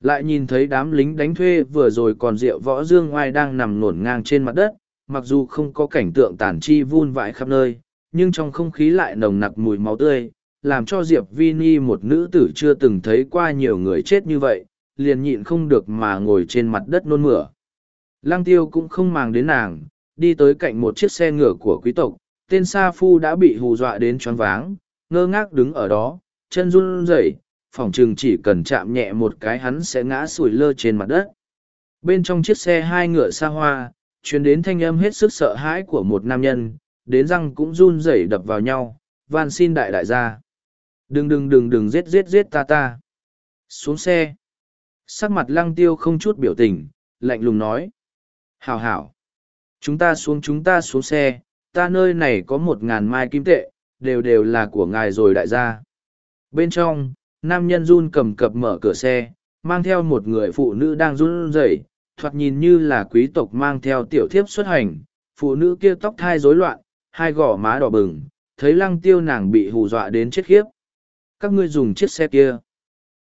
Lại nhìn thấy đám lính đánh thuê vừa rồi còn rượu võ dương ngoài đang nằm nổn ngang trên mặt đất, mặc dù không có cảnh tượng tàn chi vun vãi khắp nơi, nhưng trong không khí lại nồng nặc mùi máu tươi, làm cho Diệp Vini một nữ tử chưa từng thấy qua nhiều người chết như vậy, liền nhịn không được mà ngồi trên mặt đất nôn mửa. Lăng tiêu cũng không màng đến nàng, đi tới cạnh một chiếc xe ngựa của quý tộc, tên Sa Phu đã bị hù dọa đến choáng váng, ngơ ngác đứng ở đó, chân run rẩy, phòng chừng chỉ cần chạm nhẹ một cái hắn sẽ ngã sủi lơ trên mặt đất. Bên trong chiếc xe hai ngựa xa hoa, chuyến đến thanh âm hết sức sợ hãi của một nam nhân, đến răng cũng run rẩy đập vào nhau, van xin đại đại gia. Đừng đừng đừng đừng giết giết giết ta ta. Xuống xe. Sắc mặt lăng tiêu không chút biểu tình, lạnh lùng nói. Hảo hảo. Chúng ta xuống chúng ta xuống xe, ta nơi này có một ngàn mai kim tệ, đều đều là của ngài rồi đại gia. Bên trong, nam nhân run cầm cập mở cửa xe, mang theo một người phụ nữ đang run rẩy, thoạt nhìn như là quý tộc mang theo tiểu thiếp xuất hành. Phụ nữ kia tóc thai rối loạn, hai gò má đỏ bừng, thấy lăng tiêu nàng bị hù dọa đến chết khiếp. Các ngươi dùng chiếc xe kia.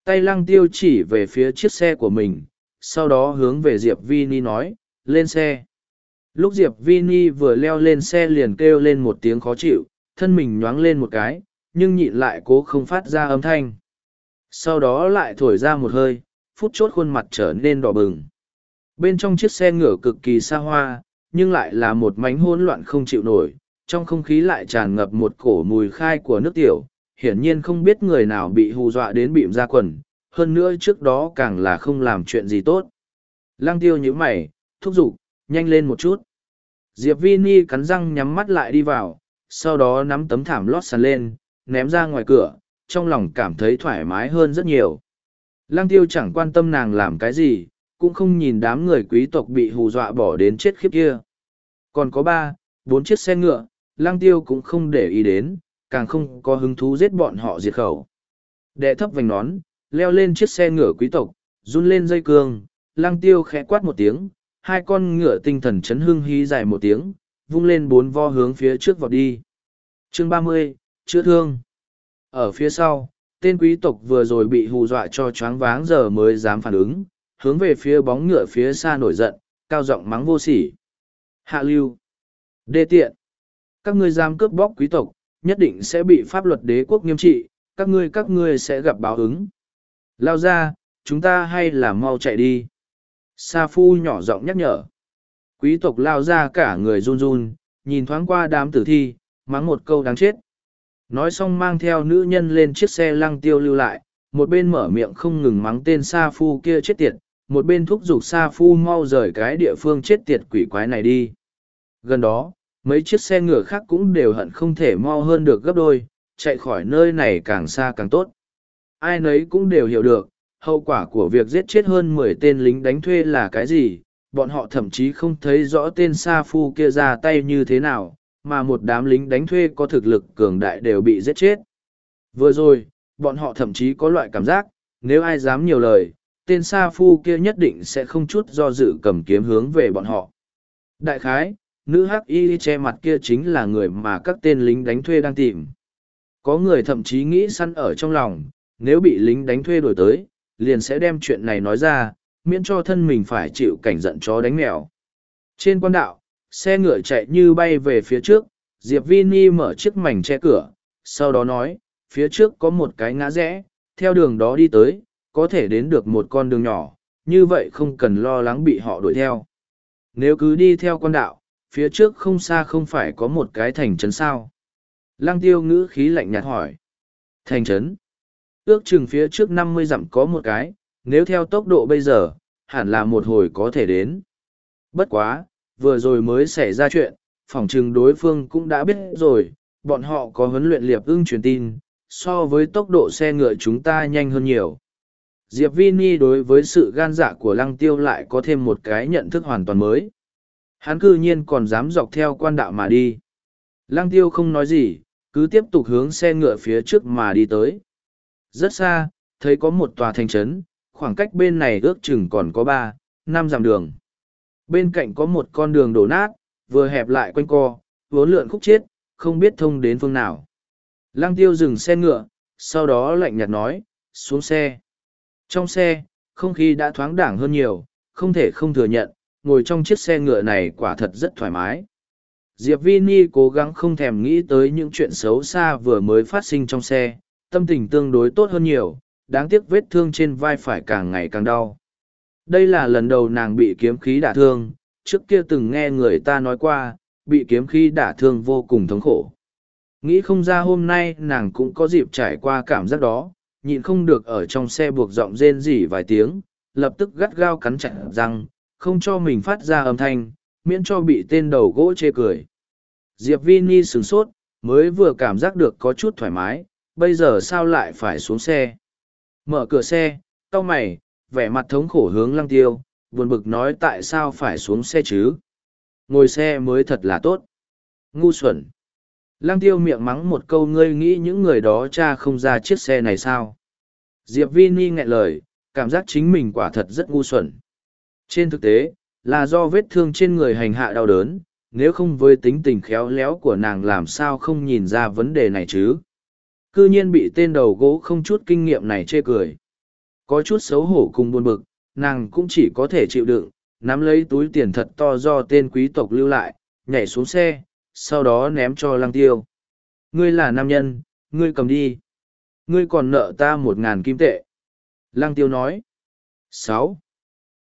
Tay lăng tiêu chỉ về phía chiếc xe của mình, sau đó hướng về Diệp Vi Ni nói, lên xe. Lúc Diệp Vi Ni vừa leo lên xe liền kêu lên một tiếng khó chịu, thân mình nhoáng lên một cái, nhưng nhịn lại cố không phát ra âm thanh. Sau đó lại thổi ra một hơi, phút chốt khuôn mặt trở nên đỏ bừng. Bên trong chiếc xe ngựa cực kỳ xa hoa, nhưng lại là một mánh hỗn loạn không chịu nổi, trong không khí lại tràn ngập một cổ mùi khai của nước tiểu, hiển nhiên không biết người nào bị hù dọa đến bịm ra quần, hơn nữa trước đó càng là không làm chuyện gì tốt. Lăng tiêu nhíu mày, thúc giục, nhanh lên một chút. Diệp Vini cắn răng nhắm mắt lại đi vào, sau đó nắm tấm thảm lót sàn lên, ném ra ngoài cửa, trong lòng cảm thấy thoải mái hơn rất nhiều. Lăng tiêu chẳng quan tâm nàng làm cái gì, cũng không nhìn đám người quý tộc bị hù dọa bỏ đến chết khiếp kia. Còn có ba, bốn chiếc xe ngựa, lăng tiêu cũng không để ý đến, càng không có hứng thú giết bọn họ diệt khẩu. Đệ thấp vành nón, leo lên chiếc xe ngựa quý tộc, run lên dây cương, lăng tiêu khẽ quát một tiếng, hai con ngựa tinh thần chấn hưng hí dài một tiếng, vung lên bốn vo hướng phía trước vọt đi. Chương ba mươi chữa thương. Ở phía sau, tên quý tộc vừa rồi bị hù dọa cho choáng váng giờ mới dám phản ứng, hướng về phía bóng ngựa phía xa nổi giận, cao giọng mắng vô sỉ. Hạ lưu. Đê tiện. Các ngươi giam cướp bóc quý tộc, nhất định sẽ bị pháp luật đế quốc nghiêm trị, các ngươi các ngươi sẽ gặp báo ứng. Lao ra, chúng ta hay là mau chạy đi. Sa phu nhỏ giọng nhắc nhở. Quý tộc lao ra cả người run run, nhìn thoáng qua đám tử thi, mắng một câu đáng chết. Nói xong mang theo nữ nhân lên chiếc xe lăng tiêu lưu lại, một bên mở miệng không ngừng mắng tên Sa phu kia chết tiệt, một bên thúc giục Sa phu mau rời cái địa phương chết tiệt quỷ quái này đi. Gần đó, mấy chiếc xe ngựa khác cũng đều hận không thể mau hơn được gấp đôi, chạy khỏi nơi này càng xa càng tốt. Ai nấy cũng đều hiểu được, hậu quả của việc giết chết hơn mười tên lính đánh thuê là cái gì, bọn họ thậm chí không thấy rõ tên Sa Phu kia ra tay như thế nào, mà một đám lính đánh thuê có thực lực cường đại đều bị giết chết. Vừa rồi, bọn họ thậm chí có loại cảm giác, nếu ai dám nhiều lời, tên Sa Phu kia nhất định sẽ không chút do dự cầm kiếm hướng về bọn họ. Đại khái, nữ hắc y che mặt kia chính là người mà các tên lính đánh thuê đang tìm. Có người thậm chí nghĩ săn ở trong lòng, nếu bị lính đánh thuê đổi tới, liền sẽ đem chuyện này nói ra, miễn cho thân mình phải chịu cảnh giận chó đánh mèo. Trên quan đạo, xe ngựa chạy như bay về phía trước, Diệp Vini mở chiếc mảnh che cửa, sau đó nói, phía trước có một cái ngã rẽ, theo đường đó đi tới, có thể đến được một con đường nhỏ, như vậy không cần lo lắng bị họ đuổi theo. Nếu cứ đi theo con đạo, phía trước không xa không phải có một cái thành trấn sao. Lăng tiêu ngữ khí lạnh nhạt hỏi. Thành trấn. Ước chừng phía trước năm mươi dặm có một cái, nếu theo tốc độ bây giờ, hẳn là một hồi có thể đến. Bất quá, vừa rồi mới xảy ra chuyện, phỏng chừng đối phương cũng đã biết rồi, bọn họ có huấn luyện liệp ưng truyền tin, so với tốc độ xe ngựa chúng ta nhanh hơn nhiều. Diệp Vini đối với sự gan dạ của lăng tiêu lại có thêm một cái nhận thức hoàn toàn mới. Hắn cư nhiên còn dám dọc theo quan đạo mà đi. Lăng tiêu không nói gì, cứ tiếp tục hướng xe ngựa phía trước mà đi tới. Rất xa, thấy có một tòa thành trấn, khoảng cách bên này ước chừng còn có ba, năm dặm đường. Bên cạnh có một con đường đổ nát, vừa hẹp lại quanh co, vốn lượn khúc chết, không biết thông đến phương nào. Lăng tiêu dừng xe ngựa, sau đó lạnh nhạt nói, xuống xe. Trong xe, không khí đã thoáng đẳng hơn nhiều, không thể không thừa nhận, ngồi trong chiếc xe ngựa này quả thật rất thoải mái. Diệp Vini cố gắng không thèm nghĩ tới những chuyện xấu xa vừa mới phát sinh trong xe, tâm tình tương đối tốt hơn nhiều, đáng tiếc vết thương trên vai phải càng ngày càng đau. Đây là lần đầu nàng bị kiếm khí đả thương, trước kia từng nghe người ta nói qua, bị kiếm khí đả thương vô cùng thống khổ. nghĩ không ra hôm nay nàng cũng có dịp trải qua cảm giác đó nhịn không được ở trong xe buộc giọng rên rỉ vài tiếng lập tức gắt gao cắn chặt răng không cho mình phát ra âm thanh miễn cho bị tên đầu gỗ chê cười diệp Vini sửng sốt mới vừa cảm giác được có chút thoải mái bây giờ sao lại phải xuống xe mở cửa xe cau mày vẻ mặt thống khổ hướng lăng tiêu, buồn bực nói tại sao phải xuống xe chứ? Ngồi xe mới thật là tốt. Ngu xuẩn. Lăng tiêu miệng mắng một câu ngươi nghĩ những người đó cha không ra chiếc xe này sao? Diệp vi ni nghẹn lời, cảm giác chính mình quả thật rất ngu xuẩn. Trên thực tế, là do vết thương trên người hành hạ đau đớn, nếu không với tính tình khéo léo của nàng làm sao không nhìn ra vấn đề này chứ? Cư nhiên bị tên đầu gỗ không chút kinh nghiệm này chê cười có chút xấu hổ cùng buồn bực nàng cũng chỉ có thể chịu đựng nắm lấy túi tiền thật to do tên quý tộc lưu lại nhảy xuống xe sau đó ném cho lăng tiêu ngươi là nam nhân ngươi cầm đi ngươi còn nợ ta một ngàn kim tệ lăng tiêu nói sáu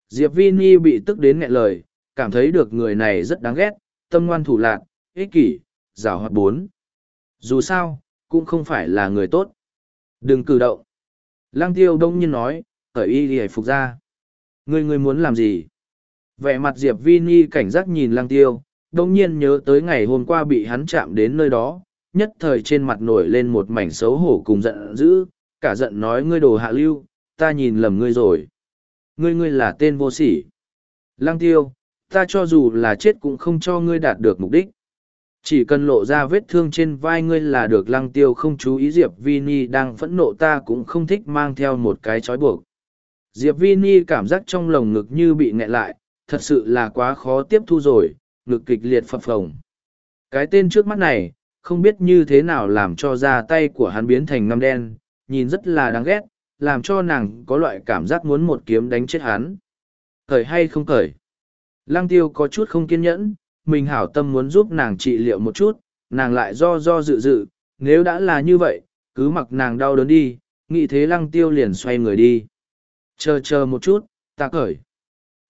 diệp vi bị tức đến nghẹn lời cảm thấy được người này rất đáng ghét tâm ngoan thủ lạc, ích kỷ, rào hoạt bốn. Dù sao, cũng không phải là người tốt. Đừng cử động. Lăng tiêu đông nhiên nói, cởi y đi phục ra. Ngươi ngươi muốn làm gì? Vẻ mặt Diệp Vi Ni cảnh giác nhìn lăng tiêu, đông nhiên nhớ tới ngày hôm qua bị hắn chạm đến nơi đó, nhất thời trên mặt nổi lên một mảnh xấu hổ cùng giận dữ, cả giận nói ngươi đồ hạ lưu, ta nhìn lầm ngươi rồi. Ngươi ngươi là tên vô sỉ. Lăng tiêu, ta cho dù là chết cũng không cho ngươi đạt được mục đích chỉ cần lộ ra vết thương trên vai ngươi là được lăng tiêu không chú ý diệp vi ni đang phẫn nộ ta cũng không thích mang theo một cái trói buộc. Diệp vi ni cảm giác trong lồng ngực như bị nghẹn lại thật sự là quá khó tiếp thu rồi ngực kịch liệt phập phồng. Cái tên trước mắt này không biết như thế nào làm cho da tay của hắn biến thành ngăm đen nhìn rất là đáng ghét làm cho nàng có loại cảm giác muốn một kiếm đánh chết hắn. Cởi hay không cởi Lăng tiêu có chút không kiên nhẫn, mình hảo tâm muốn giúp nàng trị liệu một chút, nàng lại do do dự dự, nếu đã là như vậy, cứ mặc nàng đau đớn đi, nghĩ thế lăng tiêu liền xoay người đi. Chờ chờ một chút, ta cởi.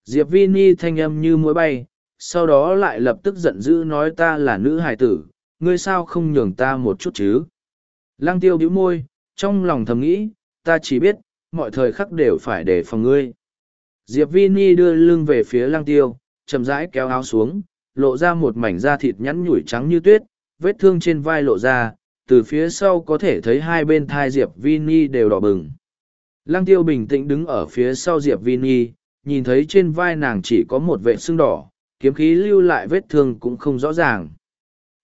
Diệp Vi Ni thanh âm như mũi bay, sau đó lại lập tức giận dữ nói ta là nữ hài tử, ngươi sao không nhường ta một chút chứ. Lăng tiêu bĩu môi, trong lòng thầm nghĩ, ta chỉ biết, mọi thời khắc đều phải để phòng ngươi. Diệp Vi Ni đưa lưng về phía lăng tiêu, chậm rãi kéo áo xuống, lộ ra một mảnh da thịt nhắn nhủi trắng như tuyết, vết thương trên vai lộ ra, từ phía sau có thể thấy hai bên thai Diệp Vini đều đỏ bừng. Lăng tiêu bình tĩnh đứng ở phía sau Diệp Vini, nhìn thấy trên vai nàng chỉ có một vệ xương đỏ, kiếm khí lưu lại vết thương cũng không rõ ràng.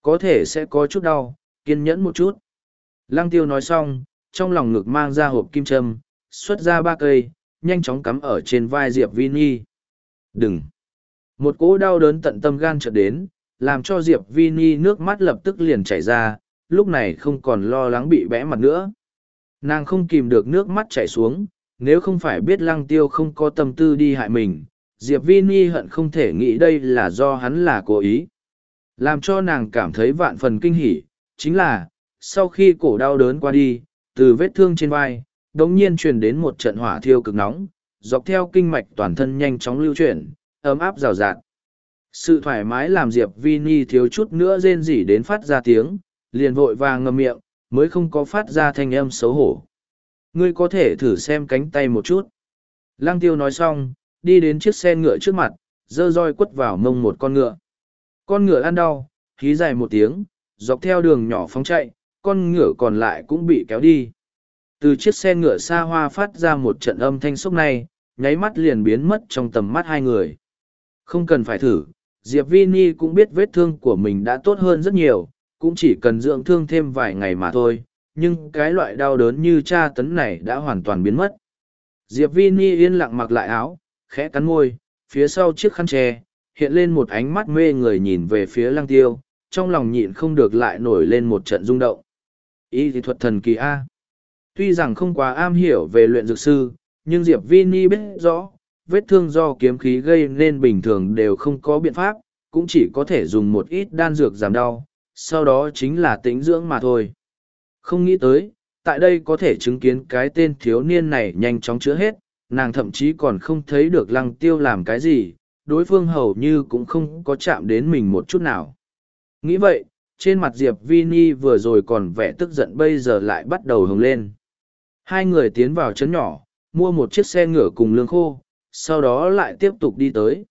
Có thể sẽ có chút đau, kiên nhẫn một chút. Lăng tiêu nói xong, trong lòng ngực mang ra hộp kim châm, xuất ra ba cây, nhanh chóng cắm ở trên vai Diệp Vini. Đừng! Một cỗ đau đớn tận tâm gan chợt đến, làm cho Diệp Vi Ni nước mắt lập tức liền chảy ra, lúc này không còn lo lắng bị bẽ mặt nữa. Nàng không kìm được nước mắt chảy xuống, nếu không phải biết lăng tiêu không có tâm tư đi hại mình, Diệp Vi Ni hận không thể nghĩ đây là do hắn là cố ý. Làm cho nàng cảm thấy vạn phần kinh hỉ, chính là, sau khi cổ đau đớn qua đi, từ vết thương trên vai, đống nhiên truyền đến một trận hỏa thiêu cực nóng, dọc theo kinh mạch toàn thân nhanh chóng lưu chuyển, ấm áp rào rạt. Sự thoải mái làm Diệp Vini thiếu chút nữa rên rỉ đến phát ra tiếng, liền vội vàng ngậm miệng, mới không có phát ra thanh âm xấu hổ. Ngươi có thể thử xem cánh tay một chút. Lăng tiêu nói xong, đi đến chiếc xe ngựa trước mặt, dơ roi quất vào mông một con ngựa. Con ngựa ăn đau, khí dài một tiếng, dọc theo đường nhỏ phóng chạy, con ngựa còn lại cũng bị kéo đi. Từ chiếc xe ngựa xa hoa phát ra một trận âm thanh sốc này, nháy mắt liền biến mất trong tầm mắt hai người. Không cần phải thử, Diệp Vini cũng biết vết thương của mình đã tốt hơn rất nhiều, cũng chỉ cần dưỡng thương thêm vài ngày mà thôi, nhưng cái loại đau đớn như tra tấn này đã hoàn toàn biến mất. Diệp Vini yên lặng mặc lại áo, khẽ cắn môi, phía sau chiếc khăn tre, hiện lên một ánh mắt mê người nhìn về phía lăng tiêu, trong lòng nhịn không được lại nổi lên một trận rung động. Ý thì thuật thần kỳ A. Tuy rằng không quá am hiểu về luyện dược sư, nhưng Diệp Vini biết rõ, vết thương do kiếm khí gây nên bình thường đều không có biện pháp, cũng chỉ có thể dùng một ít đan dược giảm đau, sau đó chính là tĩnh dưỡng mà thôi. Không nghĩ tới, tại đây có thể chứng kiến cái tên thiếu niên này nhanh chóng chữa hết, nàng thậm chí còn không thấy được lăng tiêu làm cái gì, đối phương hầu như cũng không có chạm đến mình một chút nào. Nghĩ vậy, trên mặt diệp Vini vừa rồi còn vẻ tức giận bây giờ lại bắt đầu hồng lên hai người tiến vào trấn nhỏ mua một chiếc xe ngựa cùng lương khô sau đó lại tiếp tục đi tới.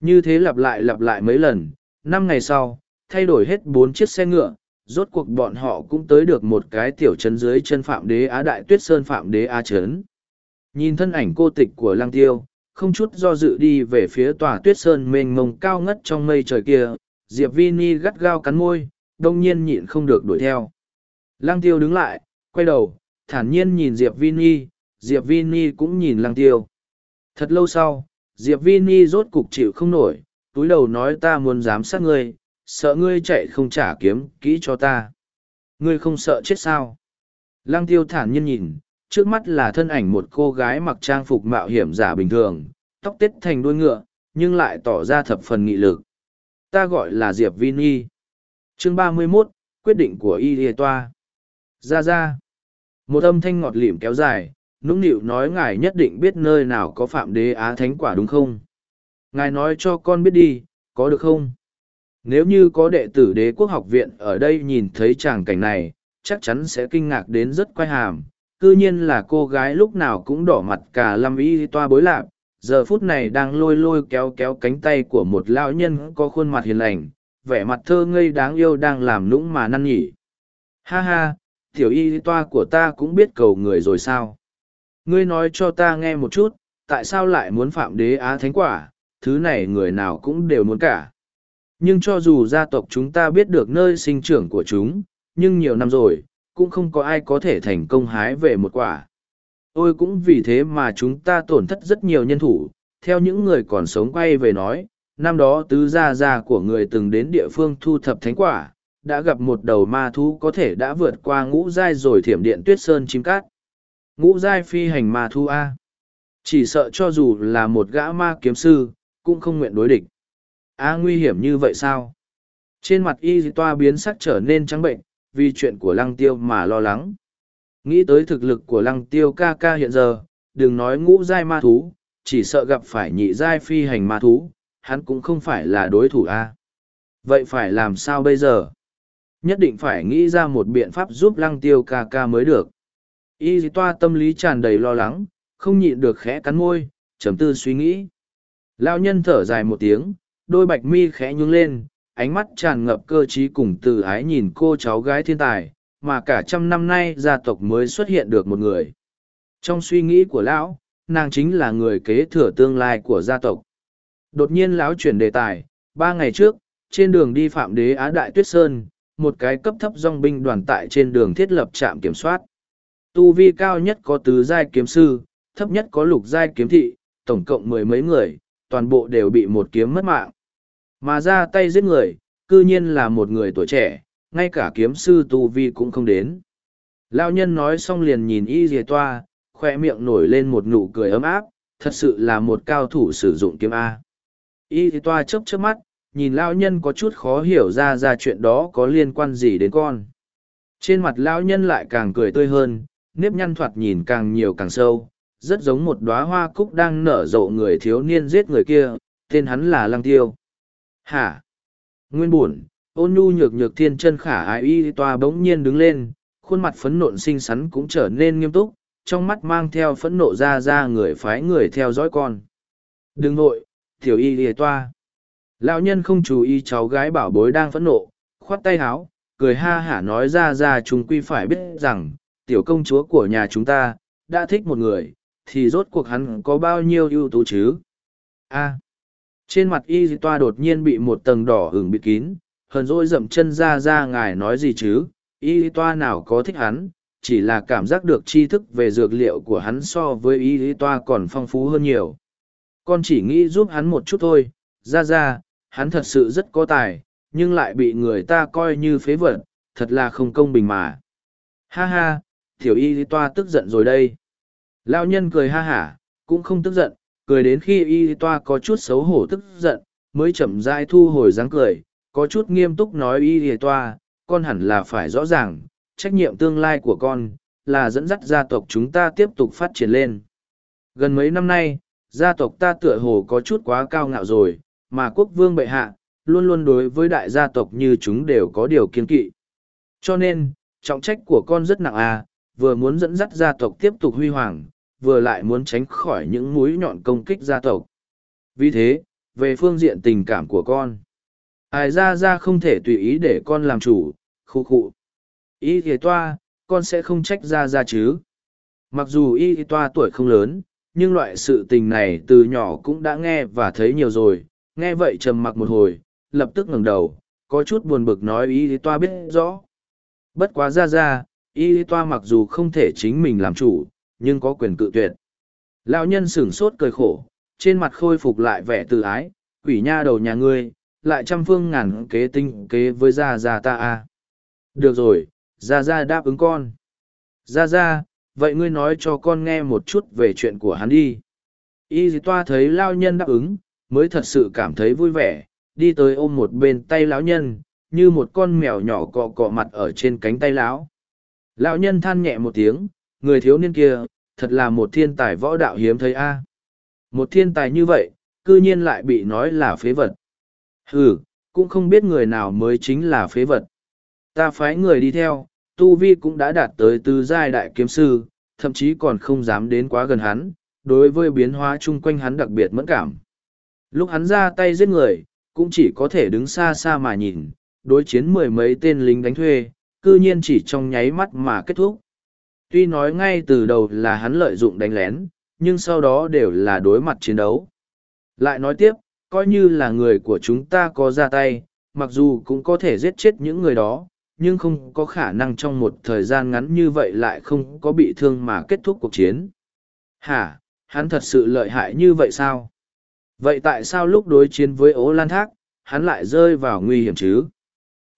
Như thế lặp lại lặp lại mấy lần, năm ngày sau, thay đổi hết bốn chiếc xe ngựa, rốt cuộc bọn họ cũng tới được một cái tiểu trấn dưới chân phạm đế á đại tuyết sơn phạm đế á trấn. Nhìn thân ảnh cô tịch của lang tiêu, không chút do dự đi về phía tòa tuyết sơn mênh mông cao ngất trong mây trời kia, diệp vi ni gắt gao cắn môi, đông nhiên nhịn không được đuổi theo. Lang tiêu đứng lại, quay đầu, thản nhiên nhìn diệp vi ni diệp vi ni cũng nhìn lang tiêu thật lâu sau diệp Vini rốt cục chịu không nổi túi đầu nói ta muốn giám sát ngươi sợ ngươi chạy không trả kiếm kỹ cho ta. Ngươi không sợ chết sao? Lăng tiêu thản nhiên nhìn trước mắt là thân ảnh một cô gái mặc trang phục mạo hiểm giả bình thường tóc tết thành đuôi ngựa nhưng lại tỏ ra thập phần nghị lực. Ta gọi là diệp Vini. chương ba mươi 31, quyết định của y lìa toa. Ra ra. Một âm thanh ngọt lịm kéo dài nũng nịu nói ngài nhất định biết nơi nào có phạm đế á thánh quả đúng không? Ngài nói cho con biết đi có được không? Nếu như có đệ tử đế quốc học viện ở đây nhìn thấy tràng cảnh này chắc chắn sẽ kinh ngạc đến rất quay hàm. C ư nhiên là cô gái lúc nào cũng đỏ mặt cả lâm y toa bối lạc, giờ phút này đang lôi lôi kéo kéo cánh tay của một lão nhân có khuôn mặt hiền lành vẻ mặt thơ ngây đáng yêu đang làm nũng mà năn nhỉ. Ha ha tiểu y toa của ta cũng biết cầu người rồi sao? Ngươi nói cho ta nghe một chút, tại sao lại muốn phạm đế á thánh quả, thứ này người nào cũng đều muốn cả. Nhưng cho dù gia tộc chúng ta biết được nơi sinh trưởng của chúng, nhưng nhiều năm rồi, cũng không có ai có thể thành công hái về một quả. Ôi cũng vì thế mà chúng ta tổn thất rất nhiều nhân thủ, theo những người còn sống quay về nói, năm đó tứ gia gia của người từng đến địa phương thu thập thánh quả, đã gặp một đầu ma thú có thể đã vượt qua ngũ giai rồi thiểm điện tuyết sơn chim cát ngũ giai phi hành ma thu A. Chỉ sợ cho dù là một gã ma kiếm sư, cũng không nguyện đối địch. A nguy hiểm như vậy sao? Trên mặt y toa biến sắc trở nên trắng bệnh, vì chuyện của lăng tiêu mà lo lắng. Nghĩ tới thực lực của lăng tiêu ca ca hiện giờ, đừng nói ngũ giai ma thú, chỉ sợ gặp phải nhị giai phi hành ma thú, hắn cũng không phải là đối thủ A. Vậy phải làm sao bây giờ? Nhất định phải nghĩ ra một biện pháp giúp lăng tiêu ca ca mới được. Y toa tâm lý tràn đầy lo lắng, không nhịn được khẽ cắn môi, trầm tư suy nghĩ. Lao nhân thở dài một tiếng, đôi bạch mi khẽ nhướng lên, ánh mắt tràn ngập cơ trí cùng từ ái nhìn cô cháu gái thiên tài, mà cả trăm năm nay gia tộc mới xuất hiện được một người. Trong suy nghĩ của lão, nàng chính là người kế thừa tương lai của gia tộc. Đột nhiên lão chuyển đề tài, ba ngày trước, trên đường đi Phạm Đế Á Đại Tuyết Sơn, một cái cấp thấp dòng binh đoàn tại trên đường thiết lập trạm kiểm soát. Tu vi cao nhất có tứ giai kiếm sư, thấp nhất có lục giai kiếm thị, tổng cộng mười mấy người, toàn bộ đều bị một kiếm mất mạng. Mà ra tay giết người, cư nhiên là một người tuổi trẻ, ngay cả kiếm sư Tu vi cũng không đến. Lao nhân nói xong liền nhìn y dìa toa, khoe miệng nổi lên một nụ cười ấm áp, thật sự là một cao thủ sử dụng kiếm A. Y dìa toa chớp chớp mắt, nhìn Lao nhân có chút khó hiểu ra ra chuyện đó có liên quan gì đến con. Trên mặt Lao nhân lại càng cười tươi hơn, nếp nhăn thoạt nhìn càng nhiều càng sâu, rất giống một đóa hoa cúc đang nở rộ người thiếu niên giết người kia, tên hắn là Lăng Tiêu. Hả? Nguyên buồn, ôn nhu nhược nhược thiên chân khả ai y toa bỗng nhiên đứng lên, khuôn mặt phấn nộn xinh xắn cũng trở nên nghiêm túc, trong mắt mang theo phẫn nộ ra ra người phái người theo dõi con. Đừng nội, tiểu y y toa. Lão nhân không chú ý cháu gái bảo bối đang phẫn nộ, khoát tay háo, cười ha hả nói ra ra chúng quy phải biết rằng, tiểu công chúa của nhà chúng ta, đã thích một người, thì rốt cuộc hắn có bao nhiêu ưu tú chứ? A. trên mặt y toa đột nhiên bị một tầng đỏ hửng bịt kín, hờn dỗi dậm chân ra ra ngài nói gì chứ, y toa nào có thích hắn, chỉ là cảm giác được tri thức về dược liệu của hắn so với y toa còn phong phú hơn nhiều. Con chỉ nghĩ giúp hắn một chút thôi, ra ra, hắn thật sự rất có tài, nhưng lại bị người ta coi như phế vật, thật là không công bình mà. Ha ha, tiểu y toa tức giận rồi đây lao nhân cười ha hả cũng không tức giận cười đến khi y toa có chút xấu hổ tức giận mới chậm rãi thu hồi dáng cười có chút nghiêm túc nói y toa con hẳn là phải rõ ràng trách nhiệm tương lai của con là dẫn dắt gia tộc chúng ta tiếp tục phát triển lên gần mấy năm nay gia tộc ta tựa hồ có chút quá cao ngạo rồi mà quốc vương bệ hạ luôn luôn đối với đại gia tộc như chúng đều có điều kiên kỵ. Cho nên, trọng trách của con rất nặng à, vừa muốn dẫn dắt gia tộc tiếp tục huy hoàng, vừa lại muốn tránh khỏi những mũi nhọn công kích gia tộc. Vì thế, về phương diện tình cảm của con, ai ra ra không thể tùy ý để con làm chủ, khu khu. Ý thì toa, con sẽ không trách ra ra chứ. Mặc dù y thì toa tuổi không lớn, nhưng loại sự tình này từ nhỏ cũng đã nghe và thấy nhiều rồi, nghe vậy trầm mặc một hồi, lập tức ngẩng đầu, có chút buồn bực nói y thì toa biết rõ. Bất quá ra ra, y toa mặc dù không thể chính mình làm chủ, nhưng có quyền cự tuyệt. Lão nhân sửng sốt cười khổ, trên mặt khôi phục lại vẻ tự ái, quỷ nha đầu nhà ngươi, lại trăm phương ngàn kế tinh kế với gia gia ta a. Được rồi, gia gia đáp ứng con. Gia gia, vậy ngươi nói cho con nghe một chút về chuyện của hắn đi. Y dì toa thấy lao nhân đáp ứng, mới thật sự cảm thấy vui vẻ, đi tới ôm một bên tay lão nhân, như một con mèo nhỏ cọ cọ mặt ở trên cánh tay lão. Lão nhân than nhẹ một tiếng, người thiếu niên kia, thật là một thiên tài võ đạo hiếm thấy a. Một thiên tài như vậy, cư nhiên lại bị nói là phế vật. hừ, cũng không biết người nào mới chính là phế vật. Ta phái người đi theo, Tu Vi cũng đã đạt tới tư giai đại kiếm sư, thậm chí còn không dám đến quá gần hắn, đối với biến hóa chung quanh hắn đặc biệt mẫn cảm. Lúc hắn ra tay giết người, cũng chỉ có thể đứng xa xa mà nhìn, đối chiến mười mấy tên lính đánh thuê, cư nhiên chỉ trong nháy mắt mà kết thúc. Tuy nói ngay từ đầu là hắn lợi dụng đánh lén, nhưng sau đó đều là đối mặt chiến đấu. Lại nói tiếp, coi như là người của chúng ta có ra tay, mặc dù cũng có thể giết chết những người đó, nhưng không có khả năng trong một thời gian ngắn như vậy lại không có bị thương mà kết thúc cuộc chiến. Hả, hắn thật sự lợi hại như vậy sao? Vậy tại sao lúc đối chiến với ố lan thác, hắn lại rơi vào nguy hiểm chứ?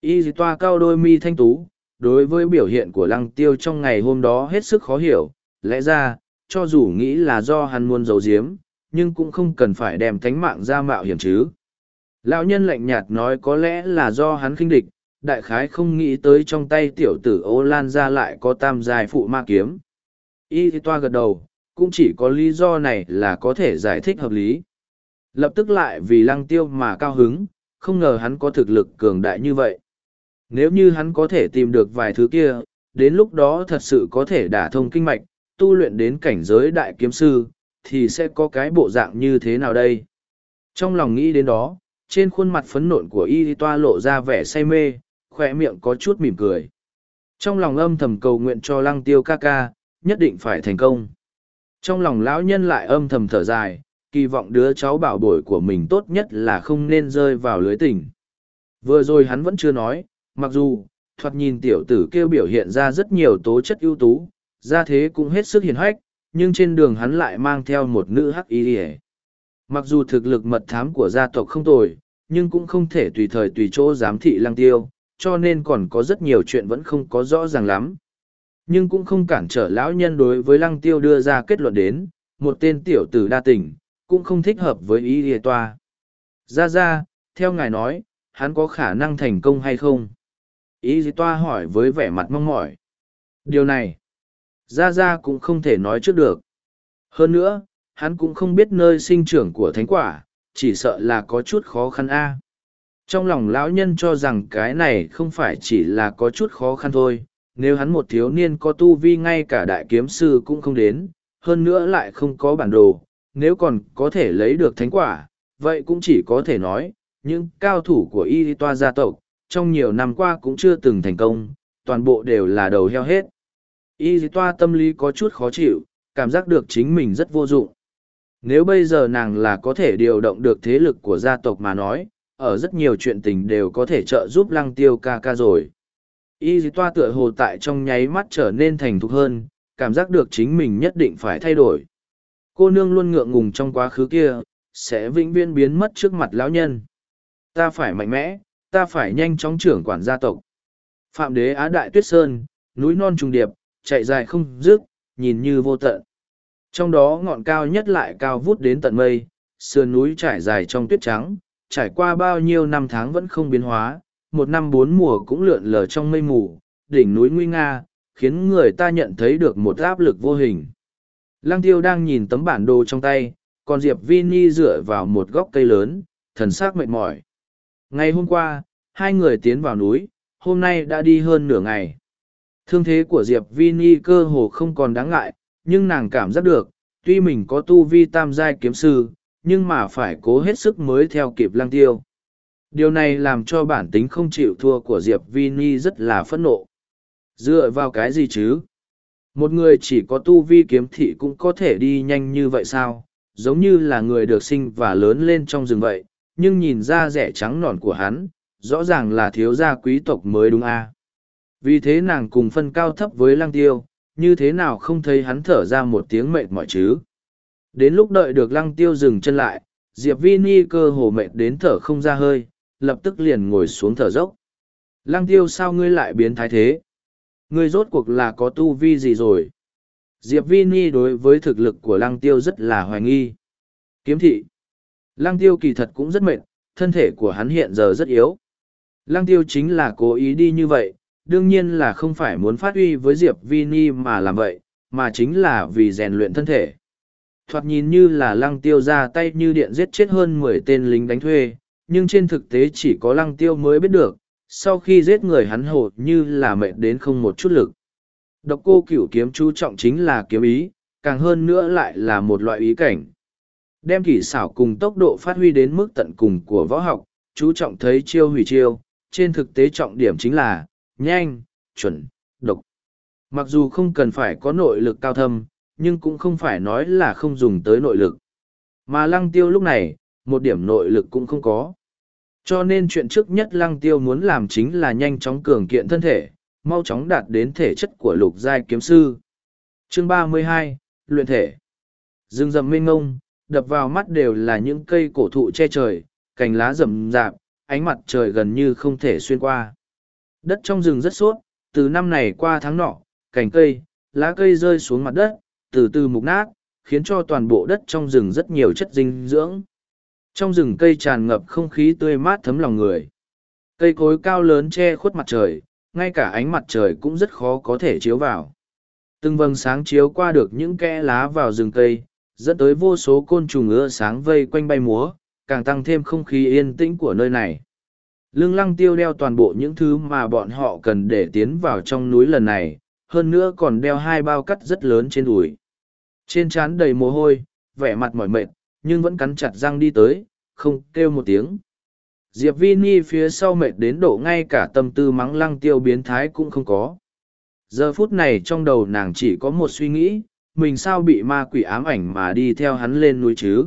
Y dì toa cao đôi mi thanh tú, đối với biểu hiện của lăng tiêu trong ngày hôm đó hết sức khó hiểu, lẽ ra, cho dù nghĩ là do hắn muốn giấu giếm, nhưng cũng không cần phải đem thánh mạng ra mạo hiểm chứ. Lão nhân lạnh nhạt nói có lẽ là do hắn khinh địch, đại khái không nghĩ tới trong tay tiểu tử ô lan ra lại có tam dài phụ ma kiếm. Y toa gật đầu, cũng chỉ có lý do này là có thể giải thích hợp lý. Lập tức lại vì lăng tiêu mà cao hứng, không ngờ hắn có thực lực cường đại như vậy. Nếu như hắn có thể tìm được vài thứ kia, đến lúc đó thật sự có thể đả thông kinh mạch, tu luyện đến cảnh giới đại kiếm sư, thì sẽ có cái bộ dạng như thế nào đây? Trong lòng nghĩ đến đó, trên khuôn mặt phấn nộn của y toa lộ ra vẻ say mê, khoe miệng có chút mỉm cười. Trong lòng âm thầm cầu nguyện cho lăng tiêu ca ca, nhất định phải thành công. Trong lòng lão nhân lại âm thầm thở dài, kỳ vọng đứa cháu bảo bổi của mình tốt nhất là không nên rơi vào lưới tình. Vừa rồi hắn vẫn chưa nói, mặc dù, thoạt nhìn tiểu tử kêu biểu hiện ra rất nhiều tố chất ưu tú, ra thế cũng hết sức hiền hách, nhưng trên đường hắn lại mang theo một nữ hắc y ỉa Mặc dù thực lực mật thám của gia tộc không tồi, nhưng cũng không thể tùy thời tùy chỗ giám thị lăng tiêu, cho nên còn có rất nhiều chuyện vẫn không có rõ ràng lắm. Nhưng cũng không cản trở lão nhân đối với lăng tiêu đưa ra kết luận đến, một tên tiểu tử đa tình, cũng không thích hợp với ý ỉa toa. Ra ra, theo ngài nói, hắn có khả năng thành công hay không? Ý gì toa hỏi với vẻ mặt mong mỏi. Điều này, ra ra cũng không thể nói trước được. Hơn nữa, hắn cũng không biết nơi sinh trưởng của thánh quả, chỉ sợ là có chút khó khăn a trong lòng lão nhân cho rằng cái này không phải chỉ là có chút khó khăn thôi nếu hắn một thiếu niên có tu vi ngay cả đại kiếm sư cũng không đến hơn nữa lại không có bản đồ nếu còn có thể lấy được thánh quả vậy cũng chỉ có thể nói những cao thủ của y toa gia tộc trong nhiều năm qua cũng chưa từng thành công toàn bộ đều là đầu heo hết y toa tâm lý có chút khó chịu cảm giác được chính mình rất vô dụng nếu bây giờ nàng là có thể điều động được thế lực của gia tộc mà nói ở rất nhiều chuyện tình đều có thể trợ giúp lăng tiêu ca ca rồi. Y dì toa tựa hồ tại trong nháy mắt trở nên thành thục hơn, cảm giác được chính mình nhất định phải thay đổi. Cô nương luôn ngượng ngùng trong quá khứ kia, sẽ vĩnh viễn biến mất trước mặt lão nhân. Ta phải mạnh mẽ, ta phải nhanh chóng trưởng quản gia tộc. Phạm đế Á Đại Tuyết Sơn, núi non trùng điệp, chạy dài không dứt, nhìn như vô tận. Trong đó ngọn cao nhất lại cao vút đến tận mây, sườn núi trải dài trong tuyết trắng, trải qua bao nhiêu năm tháng vẫn không biến hóa, một năm bốn mùa cũng lượn lờ trong mây mù, đỉnh núi nguy nga, khiến người ta nhận thấy được một áp lực vô hình. Lăng tiêu đang nhìn tấm bản đồ trong tay, còn Diệp Vini dựa vào một góc cây lớn, thần sắc mệt mỏi. Ngày hôm qua, hai người tiến vào núi, hôm nay đã đi hơn nửa ngày. Thương thế của Diệp Vini cơ hồ không còn đáng ngại, nhưng nàng cảm giác được, tuy mình có tu vi tam giai kiếm sư, nhưng mà phải cố hết sức mới theo kịp lăng tiêu. Điều này làm cho bản tính không chịu thua của Diệp Vini rất là phẫn nộ. Dựa vào cái gì chứ? Một người chỉ có tu vi kiếm thị cũng có thể đi nhanh như vậy sao? Giống như là người được sinh và lớn lên trong rừng vậy, nhưng nhìn ra rẻ trắng nòn của hắn, rõ ràng là thiếu gia quý tộc mới đúng a à? Vì thế nàng cùng phân cao thấp với lăng tiêu, như thế nào không thấy hắn thở ra một tiếng mệt mỏi chứ? Đến lúc đợi được lăng tiêu dừng chân lại, Diệp Vi Ni cơ hồ mệt đến thở không ra hơi, lập tức liền ngồi xuống thở dốc. Lăng tiêu sao ngươi lại biến thái thế? Ngươi rốt cuộc là có tu vi gì rồi? Diệp Vi Ni đối với thực lực của lăng tiêu rất là hoài nghi. Kiếm thị. Lăng tiêu kỳ thật cũng rất mệt, thân thể của hắn hiện giờ rất yếu. Lăng tiêu chính là cố ý đi như vậy, đương nhiên là không phải muốn phát huy với Diệp Vi Ni mà làm vậy, mà chính là vì rèn luyện thân thể. Thoạt nhìn như là lăng tiêu ra tay như điện giết chết hơn mười tên lính đánh thuê, nhưng trên thực tế chỉ có lăng tiêu mới biết được, sau khi giết người hắn hổ như là mệt đến không một chút lực. Độc cô cửu kiếm chú trọng chính là kiếm ý, càng hơn nữa lại là một loại ý cảnh. Đem kỹ xảo cùng tốc độ phát huy đến mức tận cùng của võ học, chú trọng thấy chiêu hủy chiêu, trên thực tế trọng điểm chính là, nhanh, chuẩn, độc. Mặc dù không cần phải có nội lực cao thâm, nhưng cũng không phải nói là không dùng tới nội lực. Mà lăng tiêu lúc này, một điểm nội lực cũng không có. Cho nên chuyện trước nhất lăng tiêu muốn làm chính là nhanh chóng cường kiện thân thể, mau chóng đạt đến thể chất của lục giai kiếm sư. Chương ba mươi hai Luyện thể Rừng rậm mênh ngông, đập vào mắt đều là những cây cổ thụ che trời, cành lá rậm rạp, ánh mặt trời gần như không thể xuyên qua. Đất trong rừng rất suốt, từ năm này qua tháng nọ, cành cây, lá cây rơi xuống mặt đất, từ từ mục nát, khiến cho toàn bộ đất trong rừng rất nhiều chất dinh dưỡng. Trong rừng cây tràn ngập không khí tươi mát thấm lòng người. Cây cối cao lớn che khuất mặt trời, ngay cả ánh mặt trời cũng rất khó có thể chiếu vào. Từng vầng sáng chiếu qua được những kẽ lá vào rừng cây, dẫn tới vô số côn trùng ưa sáng vây quanh bay múa, càng tăng thêm không khí yên tĩnh của nơi này. Lương lăng tiêu đeo toàn bộ những thứ mà bọn họ cần để tiến vào trong núi lần này, hơn nữa còn đeo hai bao cắt rất lớn trên đùi. Trên trán đầy mồ hôi, vẻ mặt mỏi mệt, nhưng vẫn cắn chặt răng đi tới, không kêu một tiếng. Diệp Vi Ni phía sau mệt đến độ ngay cả tâm tư mắng lăng tiêu biến thái cũng không có. Giờ phút này trong đầu nàng chỉ có một suy nghĩ, mình sao bị ma quỷ ám ảnh mà đi theo hắn lên núi chứ?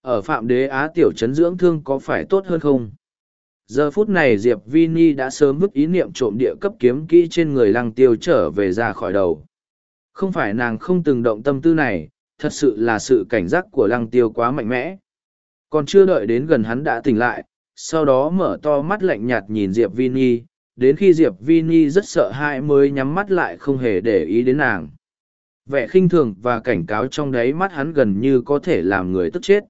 Ở Phạm Đế Á tiểu trấn dưỡng thương có phải tốt hơn không? Giờ phút này Diệp Vi Ni đã sớm vứt ý niệm trộm địa cấp kiếm kỹ trên người lăng tiêu trở về ra khỏi đầu. Không phải nàng không từng động tâm tư này, thật sự là sự cảnh giác của lăng tiêu quá mạnh mẽ. Còn chưa đợi đến gần hắn đã tỉnh lại, sau đó mở to mắt lạnh nhạt nhìn Diệp Vini, đến khi Diệp Vini rất sợ hãi mới nhắm mắt lại không hề để ý đến nàng. Vẻ khinh thường và cảnh cáo trong đáy mắt hắn gần như có thể làm người tức chết.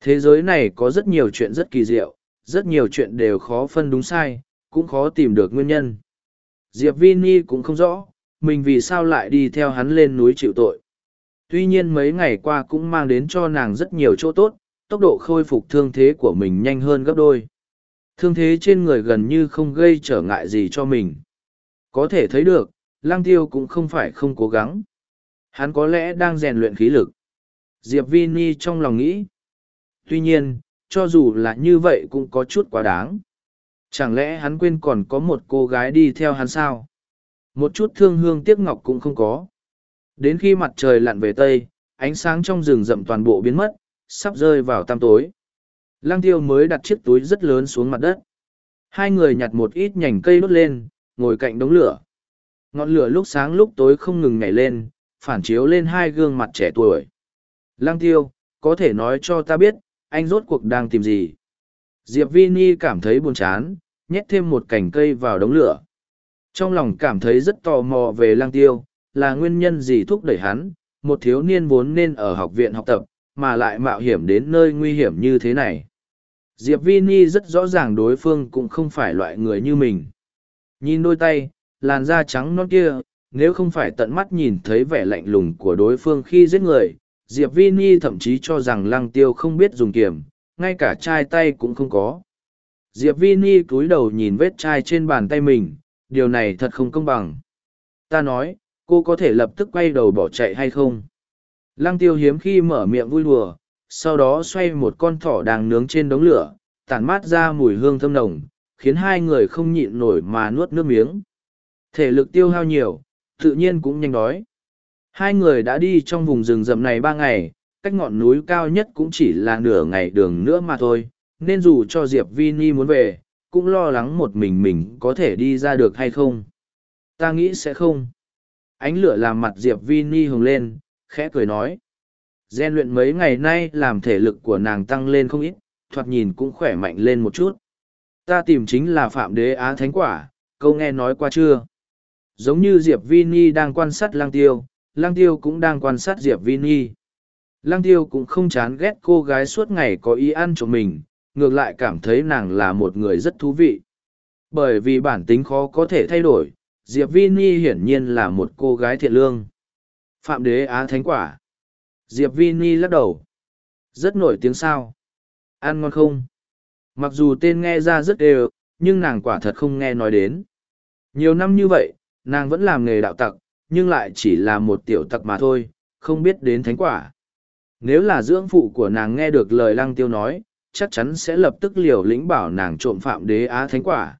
Thế giới này có rất nhiều chuyện rất kỳ diệu, rất nhiều chuyện đều khó phân đúng sai, cũng khó tìm được nguyên nhân. Diệp Vini cũng không rõ, mình vì sao lại đi theo hắn lên núi chịu tội. Tuy nhiên mấy ngày qua cũng mang đến cho nàng rất nhiều chỗ tốt, tốc độ khôi phục thương thế của mình nhanh hơn gấp đôi. Thương thế trên người gần như không gây trở ngại gì cho mình. Có thể thấy được, lang tiêu cũng không phải không cố gắng. Hắn có lẽ đang rèn luyện khí lực. Diệp Vi trong lòng nghĩ. Tuy nhiên, cho dù là như vậy cũng có chút quá đáng. Chẳng lẽ hắn quên còn có một cô gái đi theo hắn sao? Một chút thương hương tiếc ngọc cũng không có. Đến khi mặt trời lặn về tây, ánh sáng trong rừng rậm toàn bộ biến mất, sắp rơi vào tăm tối. Lăng tiêu mới đặt chiếc túi rất lớn xuống mặt đất. Hai người nhặt một ít nhành cây đốt lên, ngồi cạnh đống lửa. Ngọn lửa lúc sáng lúc tối không ngừng nhảy lên, phản chiếu lên hai gương mặt trẻ tuổi. Lăng tiêu, có thể nói cho ta biết, anh rốt cuộc đang tìm gì. Diệp Vini cảm thấy buồn chán, nhét thêm một cành cây vào đống lửa. Trong lòng cảm thấy rất tò mò về lăng tiêu, là nguyên nhân gì thúc đẩy hắn, một thiếu niên vốn nên ở học viện học tập, mà lại mạo hiểm đến nơi nguy hiểm như thế này. Diệp Vini rất rõ ràng đối phương cũng không phải loại người như mình. Nhìn đôi tay, làn da trắng non kia, nếu không phải tận mắt nhìn thấy vẻ lạnh lùng của đối phương khi giết người, Diệp vi ni thậm chí cho rằng lăng tiêu không biết dùng kiềm, ngay cả chai tay cũng không có. diệp vi ni cúi đầu nhìn vết chai trên bàn tay mình điều này thật không công bằng. Ta nói cô có thể lập tức quay đầu bỏ chạy hay không? Lăng tiêu hiếm khi mở miệng vui đùa sau đó xoay một con thỏ đang nướng trên đống lửa tản mát ra mùi hương thơm nồng khiến hai người không nhịn nổi mà nuốt nước miếng. Thể lực tiêu hao nhiều tự nhiên cũng nhanh đói. Hai người đã đi trong vùng rừng rậm này ba ngày, cách ngọn núi cao nhất cũng chỉ là nửa ngày đường nữa mà thôi, nên dù cho diệp Vini muốn về, cũng lo lắng một mình mình có thể đi ra được hay không. Ta nghĩ sẽ không. Ánh lửa làm mặt diệp Vini hồng lên, khẽ cười nói. Gen luyện mấy ngày nay làm thể lực của nàng tăng lên không ít, thoạt nhìn cũng khỏe mạnh lên một chút. Ta tìm chính là phạm đế á thánh quả, câu nghe nói qua chưa? Giống như diệp vi ni đang quan sát lang tiêu lang tiêu cũng đang quan sát diệp vi ni lang tiêu cũng không chán ghét cô gái suốt ngày có ý ăn cho mình, ngược lại cảm thấy nàng là một người rất thú vị. Bởi vì bản tính khó có thể thay đổi, diệp vi ni hiển nhiên là một cô gái thiện lương. Phạm đế á thánh quả. Diệp vi ni lắc đầu. Rất nổi tiếng sao? Ăn ngon không? Mặc dù tên nghe ra rất đều, nhưng nàng quả thật không nghe nói đến. Nhiều năm như vậy nàng vẫn làm nghề đạo tặc, nhưng lại chỉ là một tiểu tặc mà thôi, không biết đến thánh quả. Nếu là dưỡng phụ của nàng nghe được lời lăng tiêu nói, chắc chắn sẽ lập tức liều lĩnh bảo nàng trộm phạm đế á thánh quả.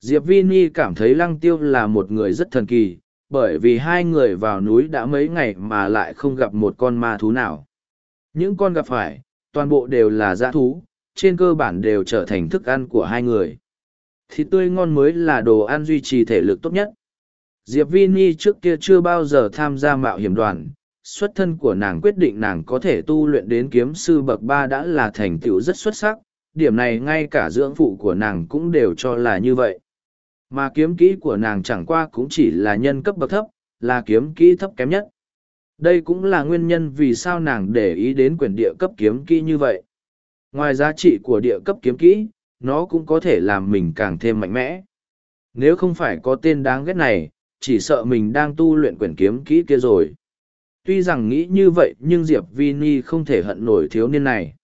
Diệp Vini cảm thấy lăng tiêu là một người rất thần kỳ, bởi vì hai người vào núi đã mấy ngày mà lại không gặp một con ma thú nào. Những con gặp phải, toàn bộ đều là dã thú, trên cơ bản đều trở thành thức ăn của hai người. Thịt tươi ngon mới là đồ ăn duy trì thể lực tốt nhất diệp vini trước kia chưa bao giờ tham gia mạo hiểm đoàn, xuất thân của nàng quyết định nàng có thể tu luyện đến kiếm sư bậc ba đã là thành tựu rất xuất sắc, điểm này ngay cả dưỡng phụ của nàng cũng đều cho là như vậy. Mà kiếm kỹ của nàng chẳng qua cũng chỉ là nhân cấp bậc thấp, là kiếm kỹ thấp kém nhất. Đây cũng là nguyên nhân vì sao nàng để ý đến quyển địa cấp kiếm kỹ như vậy. Ngoài giá trị của địa cấp kiếm kỹ, nó cũng có thể làm mình càng thêm mạnh mẽ. Nếu không phải có tên đáng ghét này chỉ sợ mình đang tu luyện quyển kiếm kỹ kia rồi. Tuy rằng nghĩ như vậy, nhưng diệp vi ni không thể hận nổi thiếu niên này.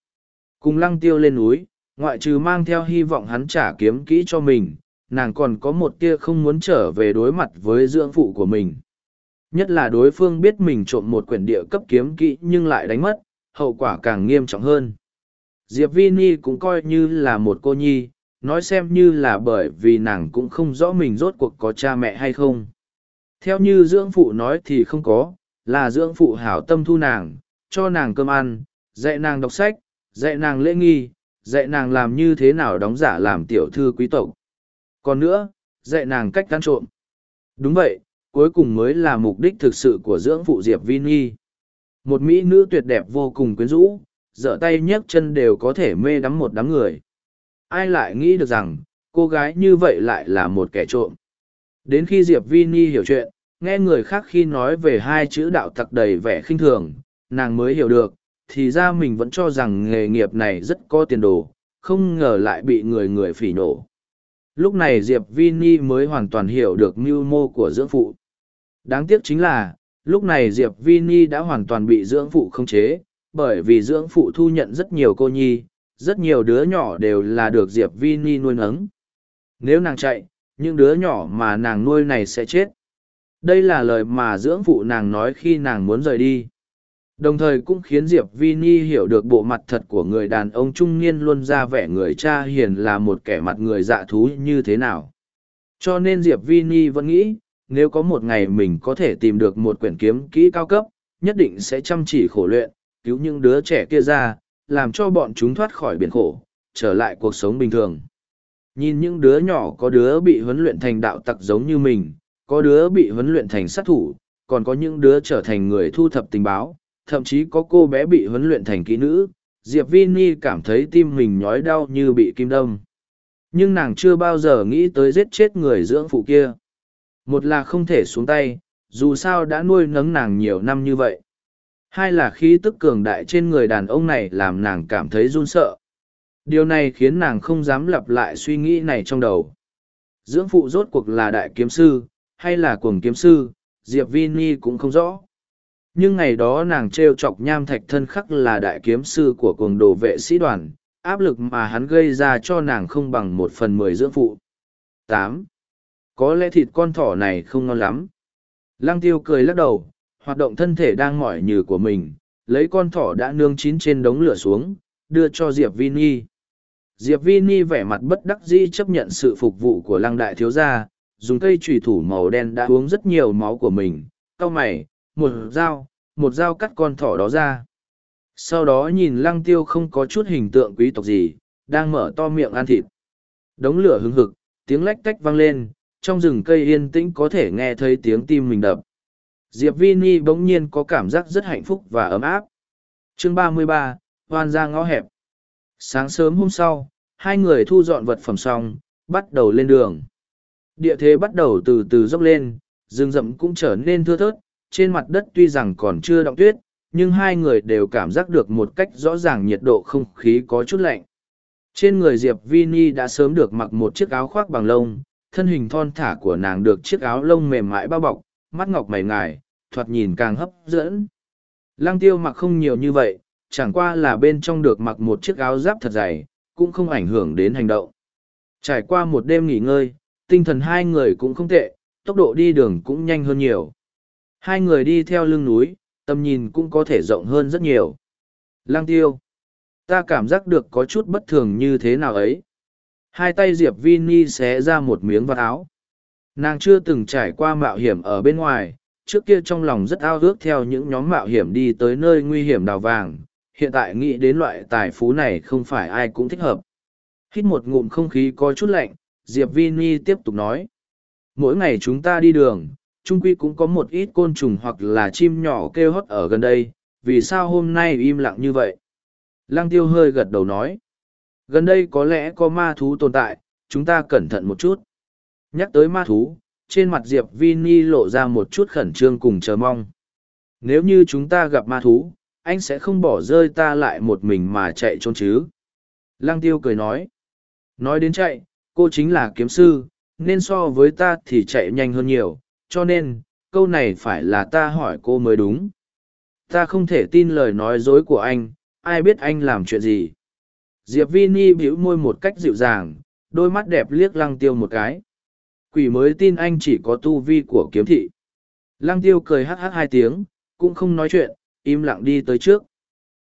Cùng lăng tiêu lên núi, ngoại trừ mang theo hy vọng hắn trả kiếm kỹ cho mình, nàng còn có một tia không muốn trở về đối mặt với dưỡng phụ của mình. Nhất là đối phương biết mình trộm một quyển địa cấp kiếm kỹ nhưng lại đánh mất, hậu quả càng nghiêm trọng hơn. Diệp vi ni cũng coi như là một cô nhi, nói xem như là bởi vì nàng cũng không rõ mình rốt cuộc có cha mẹ hay không theo như dưỡng phụ nói thì không có, là dưỡng phụ hảo tâm thu nàng, cho nàng cơm ăn, dạy nàng đọc sách, dạy nàng lễ nghi, dạy nàng làm như thế nào đóng giả làm tiểu thư quý tộc. Còn nữa, dạy nàng cách ăn trộm. Đúng vậy, cuối cùng mới là mục đích thực sự của dưỡng phụ diệp vi nhi. Một mỹ nữ tuyệt đẹp vô cùng quyến rũ, dở tay nhấc chân đều có thể mê đắm một đám người. Ai lại nghĩ được rằng, cô gái như vậy lại là một kẻ trộm. Đến khi diệp vi ni hiểu chuyện nghe người khác khi nói về hai chữ đạo tặc đầy vẻ khinh thường, nàng mới hiểu được, thì ra mình vẫn cho rằng nghề nghiệp này rất có tiền đồ, không ngờ lại bị người người phỉ nổ. Lúc này diệp vi ni mới hoàn toàn hiểu được mưu mô của dưỡng phụ. Đáng tiếc chính là, lúc này diệp vi ni đã hoàn toàn bị dưỡng phụ khống chế, bởi vì dưỡng phụ thu nhận rất nhiều cô nhi, rất nhiều đứa nhỏ đều là được diệp vi ni nuôi nấng. Nếu nàng chạy, những đứa nhỏ mà nàng nuôi này sẽ chết đây là lời mà dưỡng phụ nàng nói khi nàng muốn rời đi. Đồng thời cũng khiến diệp vi ni hiểu được bộ mặt thật của người đàn ông trung niên luôn ra vẻ người cha hiền là một kẻ mặt người dạ thú như thế nào. Cho nên diệp vi ni vẫn nghĩ, nếu có một ngày mình có thể tìm được một quyển kiếm kỹ cao cấp, nhất định sẽ chăm chỉ khổ luyện, cứu những đứa trẻ kia ra, làm cho bọn chúng thoát khỏi biển khổ, trở lại cuộc sống bình thường. Nhìn những đứa nhỏ có đứa bị huấn luyện thành đạo tặc giống như mình có đứa bị huấn luyện thành sát thủ, còn có những đứa trở thành người thu thập tình báo, thậm chí có cô bé bị huấn luyện thành kỹ nữ. Diệp vi cảm thấy tim mình nhói đau như bị kim đâm. Nhưng nàng chưa bao giờ nghĩ tới giết chết người dưỡng phụ kia. Một là không thể xuống tay, dù sao đã nuôi nấng nàng nhiều năm như vậy. Hai là khí tức cường đại trên người đàn ông này làm nàng cảm thấy run sợ. Điều này khiến nàng không dám lặp lại suy nghĩ này trong đầu. Dưỡng phụ rốt cuộc là đại kiếm sư hay là cuồng kiếm sư diệp Vini cũng không rõ nhưng ngày đó nàng t r e o chọc nham thạch thân khắc là đại kiếm sư của cuồng đồ vệ sĩ đoàn áp lực mà hắn gây ra cho nàng không bằng một phần mười dưỡng phụ. tám Có lẽ thịt con thỏ này không ngon lắm. Lăng tiêu cười lắc đầu, hoạt động thân thể đang mỏi như của mình, lấy con thỏ đã nương chín trên đống lửa xuống, đưa cho Diệp Vini. Diệp Vini vẻ mặt bất đắc dĩ chấp nhận sự phục vụ của lăng đại thiếu gia, dùng cây trùy thủ màu đen đã uống rất nhiều máu của mình, cau mày, một dao, một dao cắt con thỏ đó ra. Sau đó nhìn lăng tiêu không có chút hình tượng quý tộc gì, đang mở to miệng ăn thịt. Đống lửa hứng hực, tiếng lách tách vang lên, trong rừng cây yên tĩnh có thể nghe thấy tiếng tim mình đập. Diệp Vini bỗng nhiên có cảm giác rất hạnh phúc và ấm áp. Chương ba mươi ba, Hoan ra ngõ hẹp. Sáng sớm hôm sau, hai người thu dọn vật phẩm xong, bắt đầu lên đường. Địa thế bắt đầu từ từ dốc lên, rừng rậm cũng trở nên thưa thớt, trên mặt đất tuy rằng còn chưa động tuyết, nhưng hai người đều cảm giác được một cách rõ ràng nhiệt độ không khí có chút lạnh. Trên người Diệp Vini đã sớm được mặc một chiếc áo khoác bằng lông, thân hình thon thả của nàng được chiếc áo lông mềm mại bao bọc, mắt ngọc mày ngài, thoạt nhìn càng hấp dẫn. Lăng tiêu mặc không nhiều như vậy, chẳng qua là bên trong được mặc một chiếc áo giáp thật dày, cũng không ảnh hưởng đến hành động. Trải qua một đêm nghỉ ngơi, tinh thần hai người cũng không tệ, tốc độ đi đường cũng nhanh hơn nhiều. Hai người đi theo lưng núi, tầm nhìn cũng có thể rộng hơn rất nhiều. Lang tiêu. Ta cảm giác được có chút bất thường như thế nào ấy. Hai tay Diệp Vini xé ra một miếng vạt áo. Nàng chưa từng trải qua mạo hiểm ở bên ngoài, trước kia trong lòng rất ao ước theo những nhóm mạo hiểm đi tới nơi nguy hiểm đào vàng, hiện tại nghĩ đến loại tài phú này không phải ai cũng thích hợp. Hít một ngụm không khí có chút lạnh, Diệp Vini tiếp tục nói. Mỗi ngày chúng ta đi đường, trung quy cũng có một ít côn trùng hoặc là chim nhỏ kêu hót ở gần đây, vì sao hôm nay im lặng như vậy? Lăng tiêu hơi gật đầu nói. Gần đây có lẽ có ma thú tồn tại, chúng ta cẩn thận một chút. Nhắc tới ma thú, trên mặt Diệp Vini lộ ra một chút khẩn trương cùng chờ mong. Nếu như chúng ta gặp ma thú, anh sẽ không bỏ rơi ta lại một mình mà chạy trốn chứ. Lăng tiêu cười nói. Nói đến chạy, cô chính là kiếm sư, nên so với ta thì chạy nhanh hơn nhiều, cho nên, câu này phải là ta hỏi cô mới đúng. Ta không thể tin lời nói dối của anh, ai biết anh làm chuyện gì. Diệp Vini bĩu môi một cách dịu dàng, đôi mắt đẹp liếc lăng tiêu một cái. Quỷ mới tin anh chỉ có tu vi của kiếm thị. Lăng tiêu cười hắc hắc hai tiếng, cũng không nói chuyện, im lặng đi tới trước.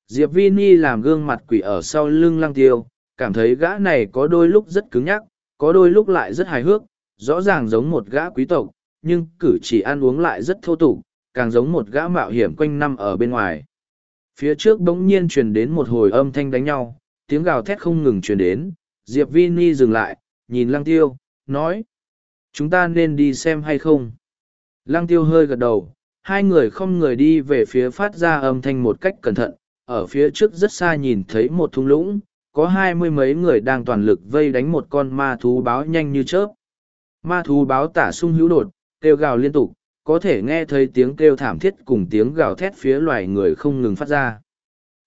Diệp Vini làm gương mặt quỷ ở sau lưng lăng tiêu, cảm thấy gã này có đôi lúc rất cứng nhắc, có đôi lúc lại rất hài hước, rõ ràng giống một gã quý tộc, nhưng cử chỉ ăn uống lại rất thô tục, càng giống một gã mạo hiểm quanh năm ở bên ngoài. Phía trước bỗng nhiên truyền đến một hồi âm thanh đánh nhau, tiếng gào thét không ngừng truyền đến, Diệp Vini dừng lại, nhìn lăng tiêu, nói. Chúng ta nên đi xem hay không? Lăng tiêu hơi gật đầu, hai người không người đi về phía phát ra âm thanh một cách cẩn thận, ở phía trước rất xa nhìn thấy một thung lũng, có hai mươi mấy người đang toàn lực vây đánh một con ma thú báo nhanh như chớp. Ma thú báo tả sung hữu đột, kêu gào liên tục, có thể nghe thấy tiếng kêu thảm thiết cùng tiếng gào thét phía loài người không ngừng phát ra.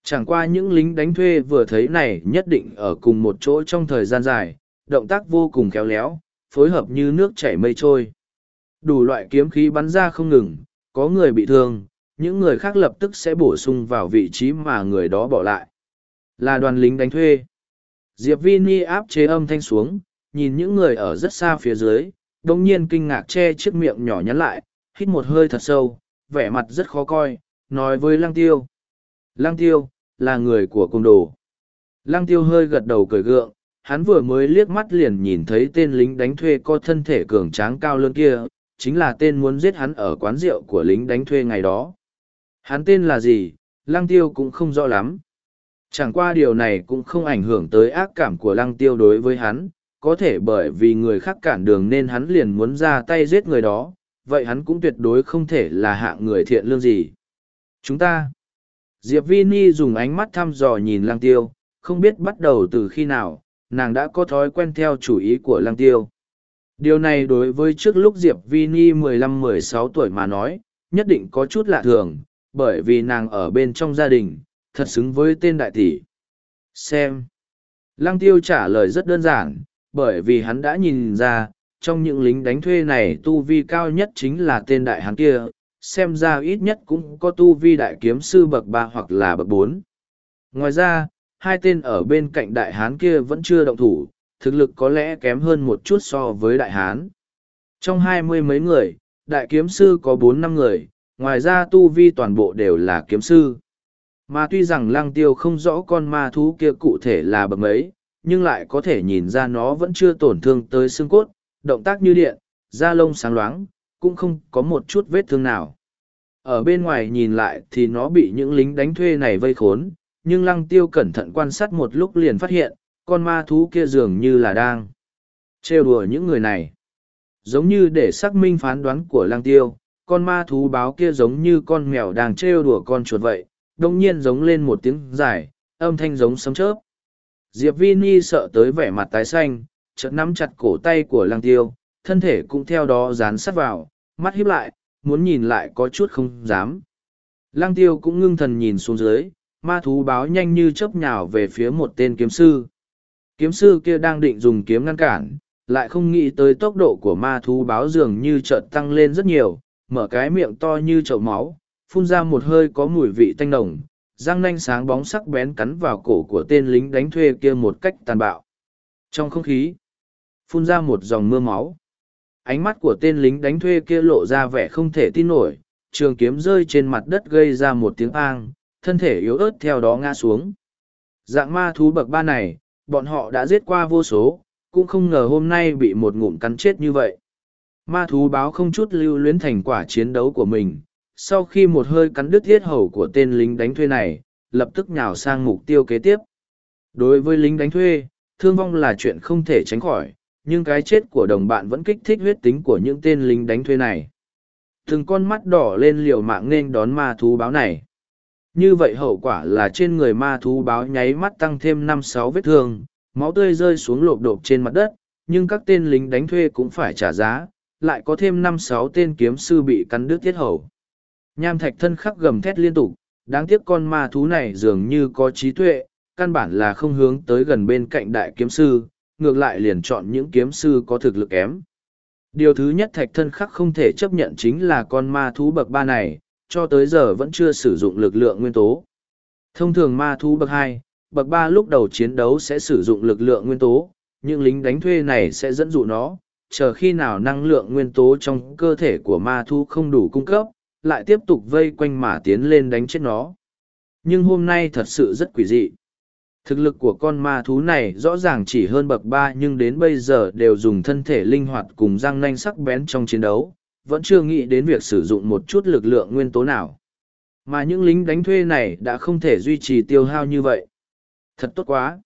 Chẳng qua những lính đánh thuê vừa thấy này nhất định ở cùng một chỗ trong thời gian dài, động tác vô cùng khéo léo, phối hợp như nước chảy mây trôi. Đủ loại kiếm khí bắn ra không ngừng, có người bị thương, những người khác lập tức sẽ bổ sung vào vị trí mà người đó bỏ lại. Là đoàn lính đánh thuê. Diệp Vini áp chế âm thanh xuống, nhìn những người ở rất xa phía dưới, đồng nhiên kinh ngạc che chiếc miệng nhỏ nhắn lại, hít một hơi thật sâu, vẻ mặt rất khó coi, nói với Lăng Tiêu. Lăng Tiêu, là người của cung đồ. Lăng Tiêu hơi gật đầu cười gượng, hắn vừa mới liếc mắt liền nhìn thấy tên lính đánh thuê có thân thể cường tráng cao lớn kia, chính là tên muốn giết hắn ở quán rượu của lính đánh thuê ngày đó. Hắn tên là gì, Lăng Tiêu cũng không rõ lắm. Chẳng qua điều này cũng không ảnh hưởng tới ác cảm của Lăng Tiêu đối với hắn, có thể bởi vì người khác cản đường nên hắn liền muốn ra tay giết người đó, vậy hắn cũng tuyệt đối không thể là hạng người thiện lương gì. Chúng ta. Diệp Vini dùng ánh mắt thăm dò nhìn Lăng Tiêu, không biết bắt đầu từ khi nào, nàng đã có thói quen theo chủ ý của Lăng Tiêu. Điều này đối với trước lúc Diệp Vini 15-16 tuổi mà nói, nhất định có chút lạ thường, bởi vì nàng ở bên trong gia đình, thật xứng với tên đại tỷ. Xem. Lăng tiêu trả lời rất đơn giản, bởi vì hắn đã nhìn ra, trong những lính đánh thuê này tu vi cao nhất chính là tên đại hắn kia, xem ra ít nhất cũng có tu vi đại kiếm sư bậc ba hoặc là bậc bốn. Ngoài ra, hai tên ở bên cạnh đại hán kia vẫn chưa động thủ, thực lực có lẽ kém hơn một chút so với đại hán. Trong hai mươi mấy người, đại kiếm sư có bốn năm người, ngoài ra tu vi toàn bộ đều là kiếm sư. Mà tuy rằng lăng tiêu không rõ con ma thú kia cụ thể là bậc mấy, nhưng lại có thể nhìn ra nó vẫn chưa tổn thương tới xương cốt, động tác như điện, da lông sáng loáng, cũng không có một chút vết thương nào. Ở bên ngoài nhìn lại thì nó bị những lính đánh thuê này vây khốn, nhưng lăng tiêu cẩn thận quan sát một lúc liền phát hiện, con ma thú kia dường như là đang trêu đùa những người này. Giống như để xác minh phán đoán của lăng tiêu, con ma thú báo kia giống như con mèo đang trêu đùa con chuột vậy, đông nhiên giống lên một tiếng dài, âm thanh giống sấm chớp. Diệp Vi Ni sợ tới vẻ mặt tái xanh, chợt nắm chặt cổ tay của lăng tiêu, thân thể cũng theo đó dán sát vào, mắt híp lại, muốn nhìn lại có chút không dám. Lăng tiêu cũng ngưng thần nhìn xuống dưới, ma thú báo nhanh như chớp nhào về phía một tên kiếm sư. Kiếm sư kia đang định dùng kiếm ngăn cản, lại không nghĩ tới tốc độ của ma thú báo dường như chợt tăng lên rất nhiều, mở cái miệng to như chậu máu, phun ra một hơi có mùi vị tanh nồng, răng nanh sáng bóng sắc bén cắn vào cổ của tên lính đánh thuê kia một cách tàn bạo. Trong không khí, phun ra một dòng mưa máu. Ánh mắt của tên lính đánh thuê kia lộ ra vẻ không thể tin nổi, trường kiếm rơi trên mặt đất gây ra một tiếng ang, thân thể yếu ớt theo đó ngã xuống. Dạng ma thú bậc ba này, bọn họ đã giết qua vô số, cũng không ngờ hôm nay bị một ngụm cắn chết như vậy. Ma thú báo không chút lưu luyến thành quả chiến đấu của mình, sau khi một hơi cắn đứt thiết hầu của tên lính đánh thuê này, lập tức nhào sang mục tiêu kế tiếp. Đối với lính đánh thuê, thương vong là chuyện không thể tránh khỏi, nhưng cái chết của đồng bạn vẫn kích thích huyết tính của những tên lính đánh thuê này. Từng con mắt đỏ lên liều mạng nên đón ma thú báo này. Như vậy hậu quả là trên người ma thú báo nháy mắt tăng thêm năm sáu vết thương, máu tươi rơi xuống lộp độp trên mặt đất, nhưng các tên lính đánh thuê cũng phải trả giá, lại có thêm năm sáu tên kiếm sư bị cắn đứt thiết hầu. Nham thạch thân khắc gầm thét liên tục, đáng tiếc con ma thú này dường như có trí tuệ, căn bản là không hướng tới gần bên cạnh đại kiếm sư, ngược lại liền chọn những kiếm sư có thực lực kém. Điều thứ nhất thạch thân khắc không thể chấp nhận chính là con ma thú bậc ba này, cho tới giờ vẫn chưa sử dụng lực lượng nguyên tố. Thông thường ma thú bậc hai, bậc ba lúc đầu chiến đấu sẽ sử dụng lực lượng nguyên tố, những lính đánh thuê này sẽ dẫn dụ nó, chờ khi nào năng lượng nguyên tố trong cơ thể của ma thú không đủ cung cấp, lại tiếp tục vây quanh mà tiến lên đánh chết nó. Nhưng hôm nay thật sự rất quỷ dị. Thực lực của con ma thú này rõ ràng chỉ hơn bậc ba nhưng đến bây giờ đều dùng thân thể linh hoạt cùng răng nanh sắc bén trong chiến đấu, vẫn chưa nghĩ đến việc sử dụng một chút lực lượng nguyên tố nào. Mà những lính đánh thuê này đã không thể duy trì tiêu hao như vậy. Thật tốt quá.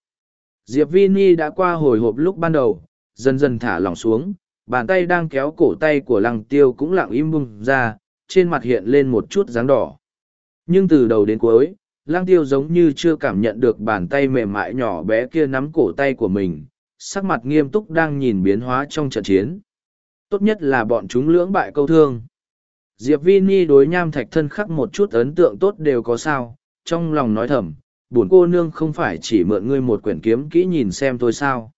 Diệp Vini đã qua hồi hộp lúc ban đầu, dần dần thả lỏng xuống, bàn tay đang kéo cổ tay của lăng tiêu cũng lặng im bung ra, trên mặt hiện lên một chút dáng đỏ. Nhưng từ đầu đến cuối, Lang tiêu giống như chưa cảm nhận được bàn tay mềm mại nhỏ bé kia nắm cổ tay của mình, sắc mặt nghiêm túc đang nhìn biến hóa trong trận chiến. Tốt nhất là bọn chúng lưỡng bại câu thương. Diệp Vini đối nham thạch thân khắc một chút ấn tượng tốt đều có sao, trong lòng nói thầm, buồn cô nương không phải chỉ mượn ngươi một quyển kiếm kỹ nhìn xem thôi sao.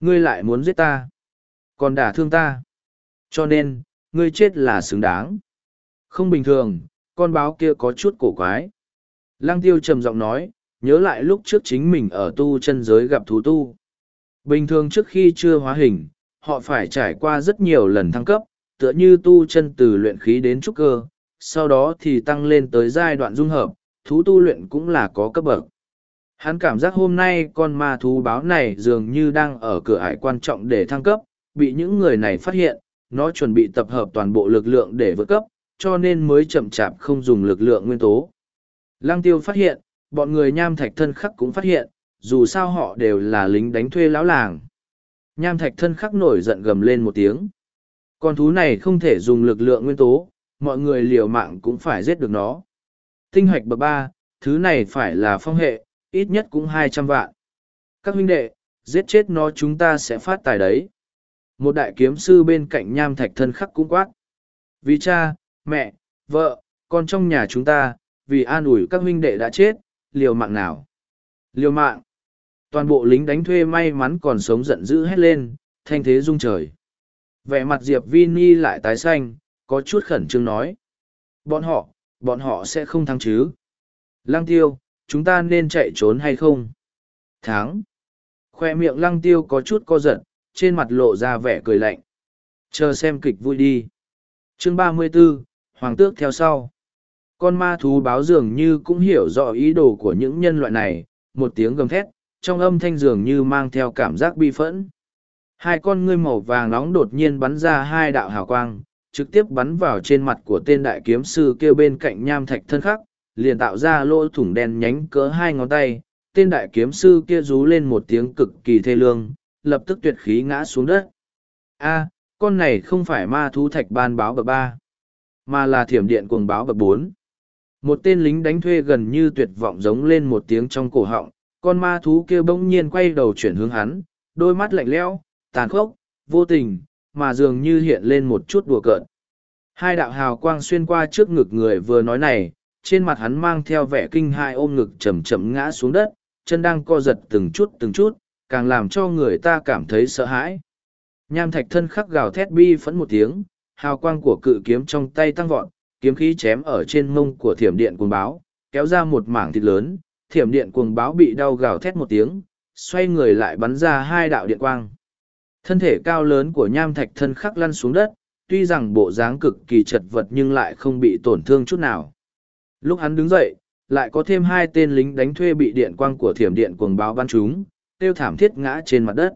Ngươi lại muốn giết ta, còn đả thương ta. Cho nên, ngươi chết là xứng đáng. Không bình thường, con báo kia có chút cổ quái. Lăng tiêu trầm giọng nói, nhớ lại lúc trước chính mình ở tu chân giới gặp thú tu. Bình thường trước khi chưa hóa hình, họ phải trải qua rất nhiều lần thăng cấp, tựa như tu chân từ luyện khí đến trúc cơ, sau đó thì tăng lên tới giai đoạn dung hợp, thú tu luyện cũng là có cấp bậc. Hắn cảm giác hôm nay con ma thú báo này dường như đang ở cửa ải quan trọng để thăng cấp, bị những người này phát hiện, nó chuẩn bị tập hợp toàn bộ lực lượng để vượt cấp, cho nên mới chậm chạp không dùng lực lượng nguyên tố. Lăng tiêu phát hiện, bọn người nham thạch thân khắc cũng phát hiện, dù sao họ đều là lính đánh thuê lão làng. Nham thạch thân khắc nổi giận gầm lên một tiếng. Con thú này không thể dùng lực lượng nguyên tố, mọi người liều mạng cũng phải giết được nó. Tinh hoạch bậc ba, thứ này phải là phong hệ, ít nhất cũng hai trăm vạn. Các huynh đệ, giết chết nó chúng ta sẽ phát tài đấy. Một đại kiếm sư bên cạnh nham thạch thân khắc cũng quát. Vì cha, mẹ, vợ, con trong nhà chúng ta, vì an ủi các huynh đệ đã chết, liều mạng nào. Liều mạng. Toàn bộ lính đánh thuê may mắn còn sống giận dữ hét lên, thanh thế rung trời. Vẻ mặt Diệp Vini lại tái xanh, có chút khẩn trương nói. Bọn họ, bọn họ sẽ không thắng chứ. Lăng tiêu, chúng ta nên chạy trốn hay không? Thắng. Khoe miệng lăng tiêu có chút co giật, trên mặt lộ ra vẻ cười lạnh. Chờ xem kịch vui đi. chương ba mươi 34, Hoàng tước theo sau. Con ma thú báo dường như cũng hiểu rõ ý đồ của những nhân loại này, một tiếng gầm thét, trong âm thanh dường như mang theo cảm giác bi phẫn. Hai con ngươi màu vàng nóng đột nhiên bắn ra hai đạo hào quang, trực tiếp bắn vào trên mặt của tên đại kiếm sư kêu bên cạnh nham thạch thân khắc, liền tạo ra lỗ thủng đen nhánh cỡ hai ngón tay. Tên đại kiếm sư kia rú lên một tiếng cực kỳ thê lương, lập tức tuyệt khí ngã xuống đất. A, con này không phải ma thú thạch ban báo bậc ba, mà là thiểm điện cuồng báo bậc bốn. Một tên lính đánh thuê gần như tuyệt vọng giống lên một tiếng trong cổ họng, con ma thú kia bỗng nhiên quay đầu chuyển hướng hắn, đôi mắt lạnh lẽo, tàn khốc, vô tình, mà dường như hiện lên một chút đùa cợt. Hai đạo hào quang xuyên qua trước ngực người vừa nói này, trên mặt hắn mang theo vẻ kinh hai ôm ngực chầm chậm ngã xuống đất, chân đang co giật từng chút từng chút, càng làm cho người ta cảm thấy sợ hãi. Nham thạch thân khắc gào thét bi phẫn một tiếng, hào quang của cự kiếm trong tay tăng vọt, kiếm khí chém ở trên mông của thiểm điện cuồng báo, kéo ra một mảng thịt lớn, thiểm điện cuồng báo bị đau gào thét một tiếng, xoay người lại bắn ra hai đạo điện quang. Thân thể cao lớn của nham thạch thân khắc lăn xuống đất, tuy rằng bộ dáng cực kỳ chật vật nhưng lại không bị tổn thương chút nào. Lúc hắn đứng dậy, lại có thêm hai tên lính đánh thuê bị điện quang của thiểm điện cuồng báo bắn trúng, tiêu thảm thiết ngã trên mặt đất.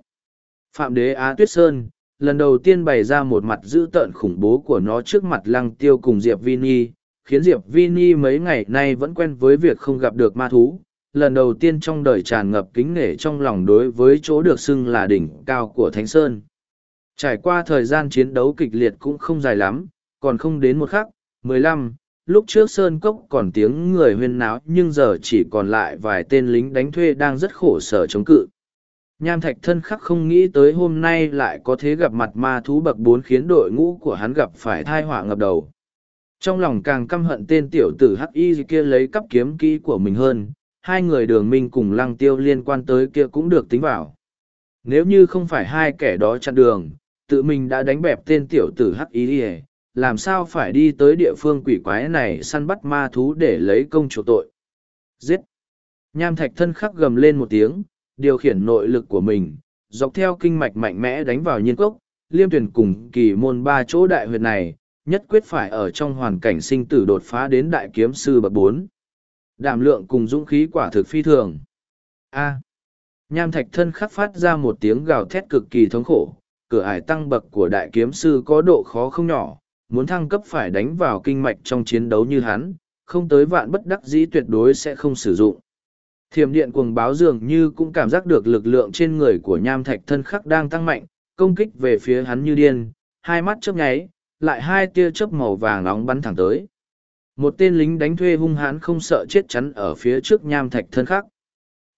Phạm đế Á Tuyết Sơn, lần đầu tiên bày ra một mặt dữ tợn khủng bố của nó trước mặt lăng tiêu cùng Diệp Vini, khiến Diệp Vini mấy ngày nay vẫn quen với việc không gặp được ma thú. Lần đầu tiên trong đời tràn ngập kính nể trong lòng đối với chỗ được xưng là đỉnh cao của Thánh Sơn. Trải qua thời gian chiến đấu kịch liệt cũng không dài lắm, còn không đến một khắc, mười lăm lúc trước Sơn Cốc còn tiếng người huyên náo nhưng giờ chỉ còn lại vài tên lính đánh thuê đang rất khổ sở chống cự. Nham thạch thân khắc không nghĩ tới hôm nay lại có thế gặp mặt ma thú bậc bốn khiến đội ngũ của hắn gặp phải thai họa ngập đầu. Trong lòng càng căm hận tên tiểu tử hắc y kia lấy cắp kiếm kỹ của mình hơn, hai người đường minh cùng lăng tiêu liên quan tới kia cũng được tính vào. Nếu như không phải hai kẻ đó chặn đường, tự mình đã đánh bẹp tên tiểu tử hắc y làm sao phải đi tới địa phương quỷ quái này săn bắt ma thú để lấy công chủ tội. Giết! Nham thạch thân khắc gầm lên một tiếng, điều khiển nội lực của mình, dọc theo kinh mạch mạnh mẽ đánh vào nhiên cốc, liêm tuyển cùng kỳ môn ba chỗ đại huyệt này, nhất quyết phải ở trong hoàn cảnh sinh tử đột phá đến đại kiếm sư bậc bốn. Đảm lượng cùng dũng khí quả thực phi thường. A. Nham thạch thân khắc phát ra một tiếng gào thét cực kỳ thống khổ, cửa ải tăng bậc của đại kiếm sư có độ khó không nhỏ, muốn thăng cấp phải đánh vào kinh mạch trong chiến đấu như hắn, không tới vạn bất đắc dĩ tuyệt đối sẽ không sử dụng. Thiểm điện cuồng báo dường như cũng cảm giác được lực lượng trên người của nham thạch thân khắc đang tăng mạnh, công kích về phía hắn như điên, hai mắt chớp nháy, lại hai tia chớp màu vàng nóng bắn thẳng tới. Một tên lính đánh thuê hung hãn không sợ chết chắn ở phía trước nham thạch thân khắc.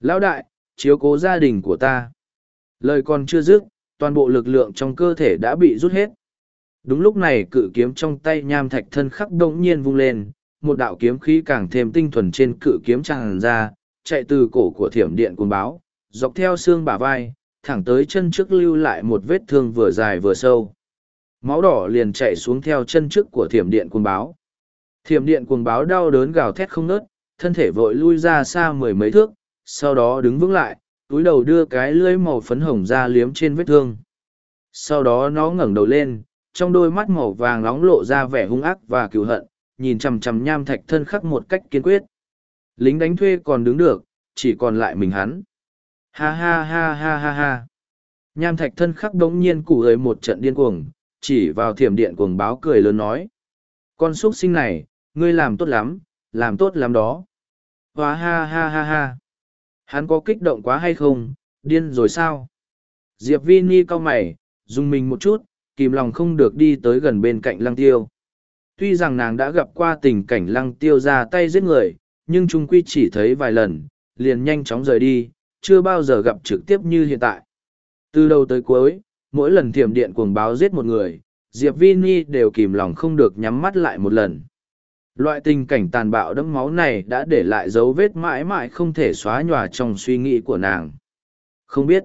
Lão đại, chiếu cố gia đình của ta. Lời còn chưa dứt, toàn bộ lực lượng trong cơ thể đã bị rút hết. Đúng lúc này cự kiếm trong tay nham thạch thân khắc đông nhiên vung lên, một đạo kiếm khí càng thêm tinh thuần trên cự kiếm tràn ra, chạy từ cổ của thiểm điện cuồng báo, dọc theo xương bả vai, thẳng tới chân trước lưu lại một vết thương vừa dài vừa sâu. Máu đỏ liền chạy xuống theo chân trước của thiểm điện cuồng báo. Thiểm điện cuồng báo đau đớn gào thét không nớt, thân thể vội lui ra xa mười mấy thước, sau đó đứng vững lại, túi đầu đưa cái lưỡi màu phấn hồng ra liếm trên vết thương. Sau đó nó ngẩng đầu lên, trong đôi mắt màu vàng nóng lộ ra vẻ hung ác và cựu hận, nhìn chằm chằm nham thạch thân khắc một cách kiên quyết lính đánh thuê còn đứng được, chỉ còn lại mình hắn. Ha ha ha ha ha ha. Nham thạch thân khắc đống nhiên củ ấy một trận điên cuồng, chỉ vào thiểm điện cuồng báo cười lớn nói. Con xuất sinh này, ngươi làm tốt lắm, làm tốt lắm đó. Hóa ha ha ha ha. Hắn có kích động quá hay không, điên rồi sao? Diệp vi ni cau mày, dùng mình một chút, kìm lòng không được đi tới gần bên cạnh lăng tiêu. Tuy rằng nàng đã gặp qua tình cảnh lăng tiêu ra tay giết người nhưng trung quy chỉ thấy vài lần, liền nhanh chóng rời đi, chưa bao giờ gặp trực tiếp như hiện tại. Từ đầu tới cuối, mỗi lần thiểm điện cuồng báo giết một người, Diệp Vini đều kìm lòng không được nhắm mắt lại một lần. Loại tình cảnh tàn bạo đẫm máu này đã để lại dấu vết mãi mãi không thể xóa nhòa trong suy nghĩ của nàng. Không biết.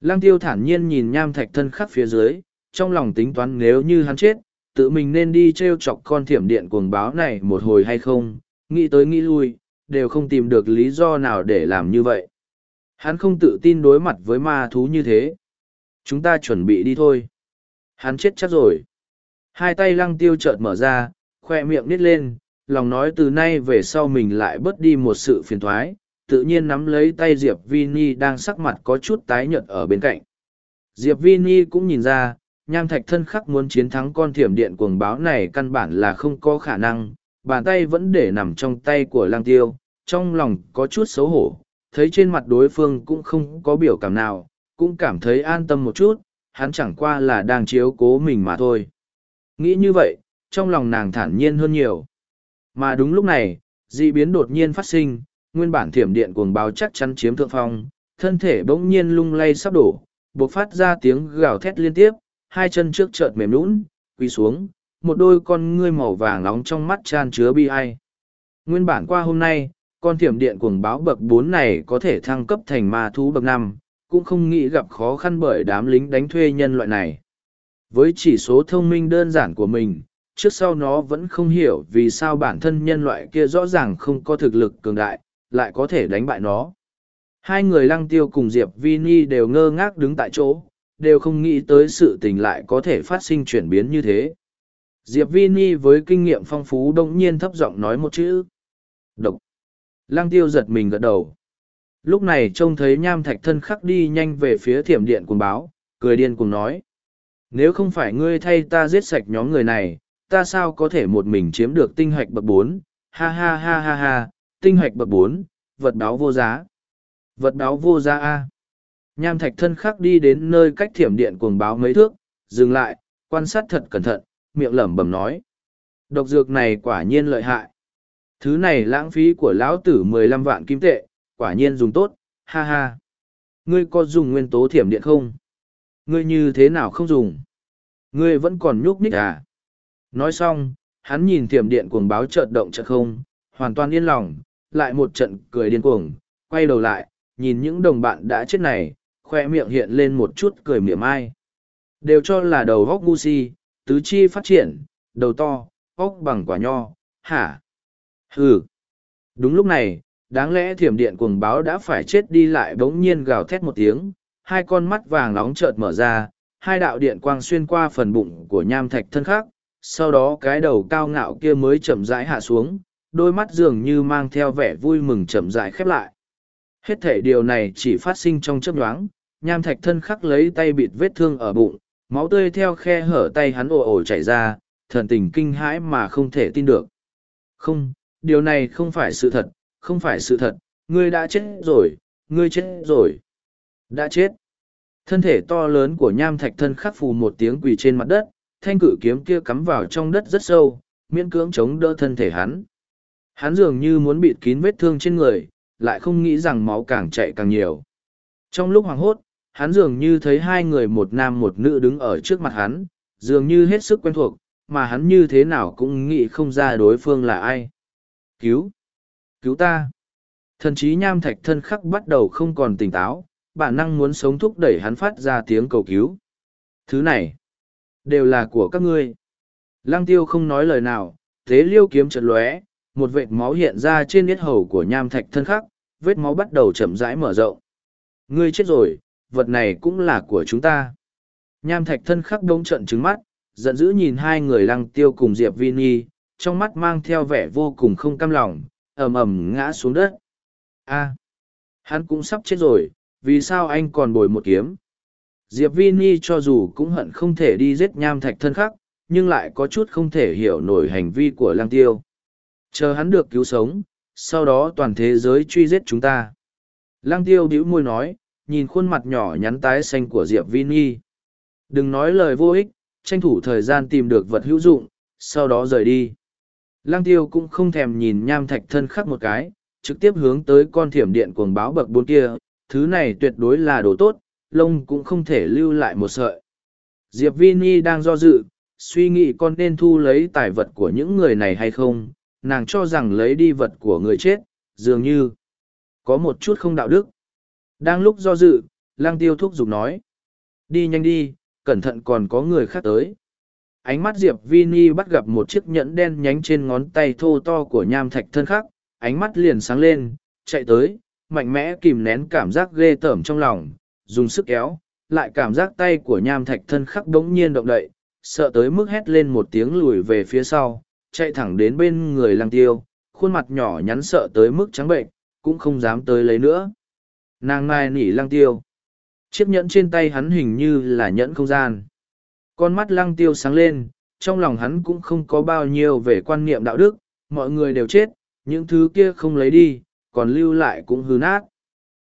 Lăng tiêu thản nhiên nhìn nham thạch thân khắc phía dưới, trong lòng tính toán nếu như hắn chết, tự mình nên đi treo chọc con thiểm điện cuồng báo này một hồi hay không, nghĩ tới nghĩ lui, đều không tìm được lý do nào để làm như vậy. Hắn không tự tin đối mặt với ma thú như thế. Chúng ta chuẩn bị đi thôi. Hắn chết chắc rồi. Hai tay lăng tiêu chợt mở ra, khoe miệng nít lên, lòng nói từ nay về sau mình lại bớt đi một sự phiền thoái, tự nhiên nắm lấy tay Diệp Vini đang sắc mặt có chút tái nhợt ở bên cạnh. Diệp Vini cũng nhìn ra, nham thạch thân khắc muốn chiến thắng con thiểm điện cuồng báo này căn bản là không có khả năng, bàn tay vẫn để nằm trong tay của lang tiêu, trong lòng có chút xấu hổ, thấy trên mặt đối phương cũng không có biểu cảm nào, cũng cảm thấy an tâm một chút, hắn chẳng qua là đang chiếu cố mình mà thôi. Nghĩ như vậy, trong lòng nàng thản nhiên hơn nhiều. Mà đúng lúc này, dị biến đột nhiên phát sinh, nguyên bản thiểm điện cuồng báo chắc chắn chiếm thượng phong, thân thể bỗng nhiên lung lay sắp đổ, bộc phát ra tiếng gào thét liên tiếp, hai chân trước chợt mềm lún, quỳ xuống, một đôi con ngươi màu vàng nóng trong mắt chan chứa bi ai. Nguyên bản qua hôm nay, con thiểm điện cuồng báo bậc bốn này có thể thăng cấp thành ma thú bậc năm, cũng không nghĩ gặp khó khăn bởi đám lính đánh thuê nhân loại này. Với chỉ số thông minh đơn giản của mình, trước sau nó vẫn không hiểu vì sao bản thân nhân loại kia rõ ràng không có thực lực cường đại, lại có thể đánh bại nó. Hai người lăng tiêu cùng Diệp Vini đều ngơ ngác đứng tại chỗ, đều không nghĩ tới sự tình lại có thể phát sinh chuyển biến như thế. Diệp Vini với kinh nghiệm phong phú đông nhiên thấp giọng nói một chữ. Độc. Lăng tiêu giật mình gật đầu. Lúc này trông thấy nham thạch thân khắc đi nhanh về phía thiểm điện cuồng báo, cười điên cuồng nói. Nếu không phải ngươi thay ta giết sạch nhóm người này, ta sao có thể một mình chiếm được tinh hạch bậc bốn? Ha ha ha ha ha, tinh hạch bậc bốn, vật đáo vô giá. Vật đáo vô giá A. Nham thạch thân khắc đi đến nơi cách thiểm điện cuồng báo mấy thước, dừng lại, quan sát thật cẩn thận, miệng lẩm bẩm nói. Độc dược này quả nhiên lợi hại. Thứ này lãng phí của lão tử mười lăm vạn kim tệ, quả nhiên dùng tốt, ha ha. Ngươi có dùng nguyên tố thiểm điện không? Ngươi như thế nào không dùng? Ngươi vẫn còn nhúc nhích à? Nói xong, hắn nhìn thiểm điện cuồng báo chợt động chợt không, hoàn toàn yên lòng, lại một trận cười điên cuồng, quay đầu lại, nhìn những đồng bạn đã chết này, khoe miệng hiện lên một chút cười mỉa mai. Đều cho là đầu góc ngu si, tứ chi phát triển, đầu to, óc bằng quả nho, hả? Hừ. Đúng lúc này, đáng lẽ thiểm điện cuồng báo đã phải chết đi lại bỗng nhiên gào thét một tiếng, hai con mắt vàng nóng chợt mở ra, hai đạo điện quang xuyên qua phần bụng của nham thạch thân khác, sau đó cái đầu cao ngạo kia mới chậm rãi hạ xuống, đôi mắt dường như mang theo vẻ vui mừng chậm rãi khép lại. Hết thể điều này chỉ phát sinh trong chớp nhoáng, nham thạch thân khắc lấy tay bịt vết thương ở bụng, máu tươi theo khe hở tay hắn ồ ồ chảy ra, thần tình kinh hãi mà không thể tin được. Không, điều này không phải sự thật, không phải sự thật, ngươi đã chết rồi, ngươi chết rồi. Đã chết. Thân thể to lớn của nham thạch thân khắc phù một tiếng quỳ trên mặt đất, thanh cử kiếm kia cắm vào trong đất rất sâu, miễn cưỡng chống đỡ thân thể hắn. Hắn dường như muốn bịt kín vết thương trên người, lại không nghĩ rằng máu càng chạy càng nhiều. Trong lúc hoảng hốt, hắn dường như thấy hai người một nam một nữ đứng ở trước mặt hắn, dường như hết sức quen thuộc, mà hắn như thế nào cũng nghĩ không ra đối phương là ai. Cứu! Cứu ta! Thần chí nham thạch thân khắc bắt đầu không còn tỉnh táo, bản năng muốn sống thúc đẩy hắn phát ra tiếng cầu cứu. Thứ này, đều là của các ngươi. Lăng tiêu không nói lời nào, thế liêu kiếm chật lóe, một vệt máu hiện ra trên yết hầu của nham thạch thân khắc, vết máu bắt đầu chậm rãi mở rộng. Ngươi chết rồi, vật này cũng là của chúng ta. Nham thạch thân khắc đông trận trứng mắt, giận dữ nhìn hai người lăng tiêu cùng Diệp Vini, trong mắt mang theo vẻ vô cùng không cam lòng, ầm ầm ngã xuống đất. A, hắn cũng sắp chết rồi, vì sao anh còn bồi một kiếm? Diệp Vini cho dù cũng hận không thể đi giết nham thạch thân khắc, nhưng lại có chút không thể hiểu nổi hành vi của lăng tiêu. Chờ hắn được cứu sống, sau đó toàn thế giới truy giết chúng ta. Lăng tiêu bĩu môi nói, nhìn khuôn mặt nhỏ nhắn tái xanh của Diệp Vini. Đừng nói lời vô ích, tranh thủ thời gian tìm được vật hữu dụng, sau đó rời đi. Lang tiêu cũng không thèm nhìn nham thạch thân khắc một cái, trực tiếp hướng tới con thiểm điện cuồng báo bậc bốn kia, thứ này tuyệt đối là đồ tốt, lông cũng không thể lưu lại một sợi. Diệp Vini đang do dự, suy nghĩ con nên thu lấy tài vật của những người này hay không, nàng cho rằng lấy đi vật của người chết, dường như có một chút không đạo đức. Đang lúc do dự, lang tiêu thúc giục nói. Đi nhanh đi, cẩn thận còn có người khác tới. Ánh mắt Diệp Vini bắt gặp một chiếc nhẫn đen nhánh trên ngón tay thô to của nham thạch thân khắc, ánh mắt liền sáng lên, chạy tới, mạnh mẽ kìm nén cảm giác ghê tởm trong lòng, dùng sức kéo, lại cảm giác tay của nham thạch thân khắc đống nhiên động đậy, sợ tới mức hét lên một tiếng lùi về phía sau, chạy thẳng đến bên người lăng tiêu, khuôn mặt nhỏ nhắn sợ tới mức trắng bệnh, cũng không dám tới lấy nữa. Nàng mai nỉ lăng tiêu. Chiếc nhẫn trên tay hắn hình như là nhẫn không gian. Con mắt lăng tiêu sáng lên, trong lòng hắn cũng không có bao nhiêu về quan niệm đạo đức, mọi người đều chết, những thứ kia không lấy đi, còn lưu lại cũng hư nát.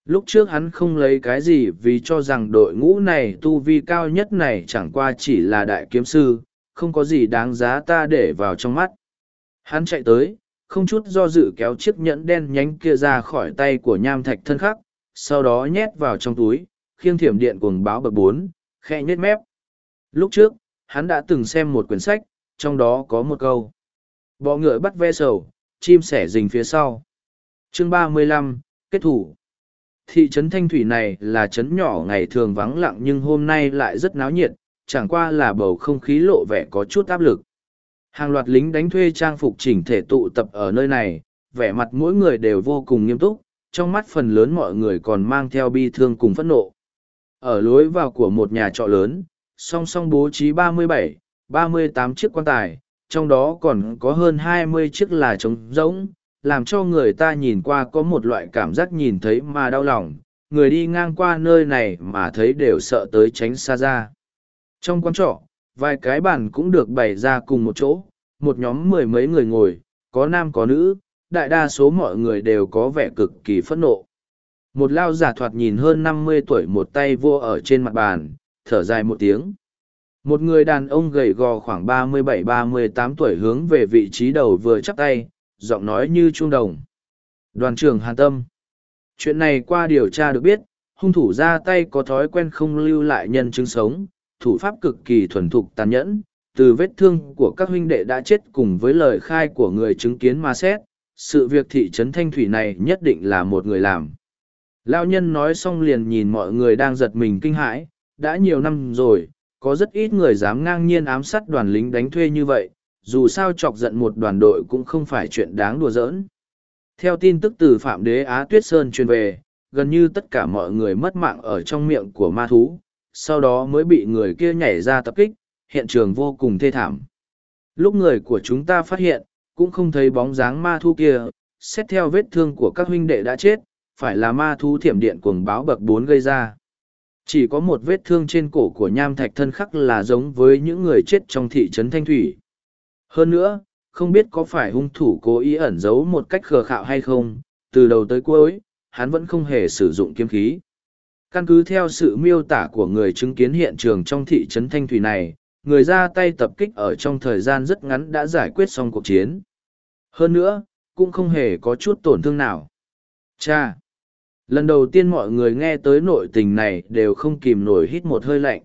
Lúc trước hắn không lấy cái gì vì cho rằng đội ngũ này tu vi cao nhất này chẳng qua chỉ là đại kiếm sư, không có gì đáng giá ta để vào trong mắt. Hắn chạy tới, không chút do dự kéo chiếc nhẫn đen nhánh kia ra khỏi tay của nham thạch thân khắc, sau đó nhét vào trong túi, khiêng thiểm điện cuồng báo bậc bốn, khe nhét mép. Lúc trước, hắn đã từng xem một quyển sách, trong đó có một câu. Bọ ngựa bắt ve sầu, chim sẻ rình phía sau. Chương ba mươi lăm kết thủ. Thị trấn Thanh Thủy này là trấn nhỏ ngày thường vắng lặng nhưng hôm nay lại rất náo nhiệt, chẳng qua là bầu không khí lộ vẻ có chút áp lực. Hàng loạt lính đánh thuê trang phục chỉnh thể tụ tập ở nơi này, vẻ mặt mỗi người đều vô cùng nghiêm túc, trong mắt phần lớn mọi người còn mang theo bi thương cùng phẫn nộ. Ở lối vào của một nhà trọ lớn, song song bố trí 37, 38 chiếc quan tài, trong đó còn có hơn 20 chiếc là trống rỗng, làm cho người ta nhìn qua có một loại cảm giác nhìn thấy mà đau lòng, người đi ngang qua nơi này mà thấy đều sợ tới tránh xa ra. Trong quán trọ, vài cái bàn cũng được bày ra cùng một chỗ, một nhóm mười mấy người ngồi, có nam có nữ, đại đa số mọi người đều có vẻ cực kỳ phẫn nộ. Một lao giả thoạt nhìn hơn năm mươi tuổi một tay vua ở trên mặt bàn, thở dài một tiếng. Một người đàn ông gầy gò khoảng ba mươi bảy ba mươi tám tuổi hướng về vị trí đầu vừa chắp tay, giọng nói như trung đồng. Đoàn trưởng Hàn Tâm. Chuyện này qua điều tra được biết, hung thủ ra tay có thói quen không lưu lại nhân chứng sống, thủ pháp cực kỳ thuần thục tàn nhẫn, từ vết thương của các huynh đệ đã chết cùng với lời khai của người chứng kiến mà xét, sự việc thị trấn Thanh Thủy này nhất định là một người làm. Lao nhân nói xong liền nhìn mọi người đang giật mình kinh hãi, đã nhiều năm rồi, có rất ít người dám ngang nhiên ám sát đoàn lính đánh thuê như vậy, dù sao chọc giận một đoàn đội cũng không phải chuyện đáng đùa giỡn. Theo tin tức từ Phạm Đế Á Tuyết Sơn truyền về, gần như tất cả mọi người mất mạng ở trong miệng của ma thú, sau đó mới bị người kia nhảy ra tập kích, hiện trường vô cùng thê thảm. Lúc người của chúng ta phát hiện, cũng không thấy bóng dáng ma thú kia, xét theo vết thương của các huynh đệ đã chết, phải là ma thú thiểm điện cuồng báo bậc bốn gây ra. Chỉ có một vết thương trên cổ của nham thạch thân khắc là giống với những người chết trong thị trấn Thanh Thủy. Hơn nữa, không biết có phải hung thủ cố ý ẩn giấu một cách khờ khạo hay không, từ đầu tới cuối, hắn vẫn không hề sử dụng kiếm khí. Căn cứ theo sự miêu tả của người chứng kiến hiện trường trong thị trấn Thanh Thủy này, người ra tay tập kích ở trong thời gian rất ngắn đã giải quyết xong cuộc chiến. Hơn nữa, cũng không hề có chút tổn thương nào. Cha! Lần đầu tiên mọi người nghe tới nội tình này đều không kìm nổi hít một hơi lạnh.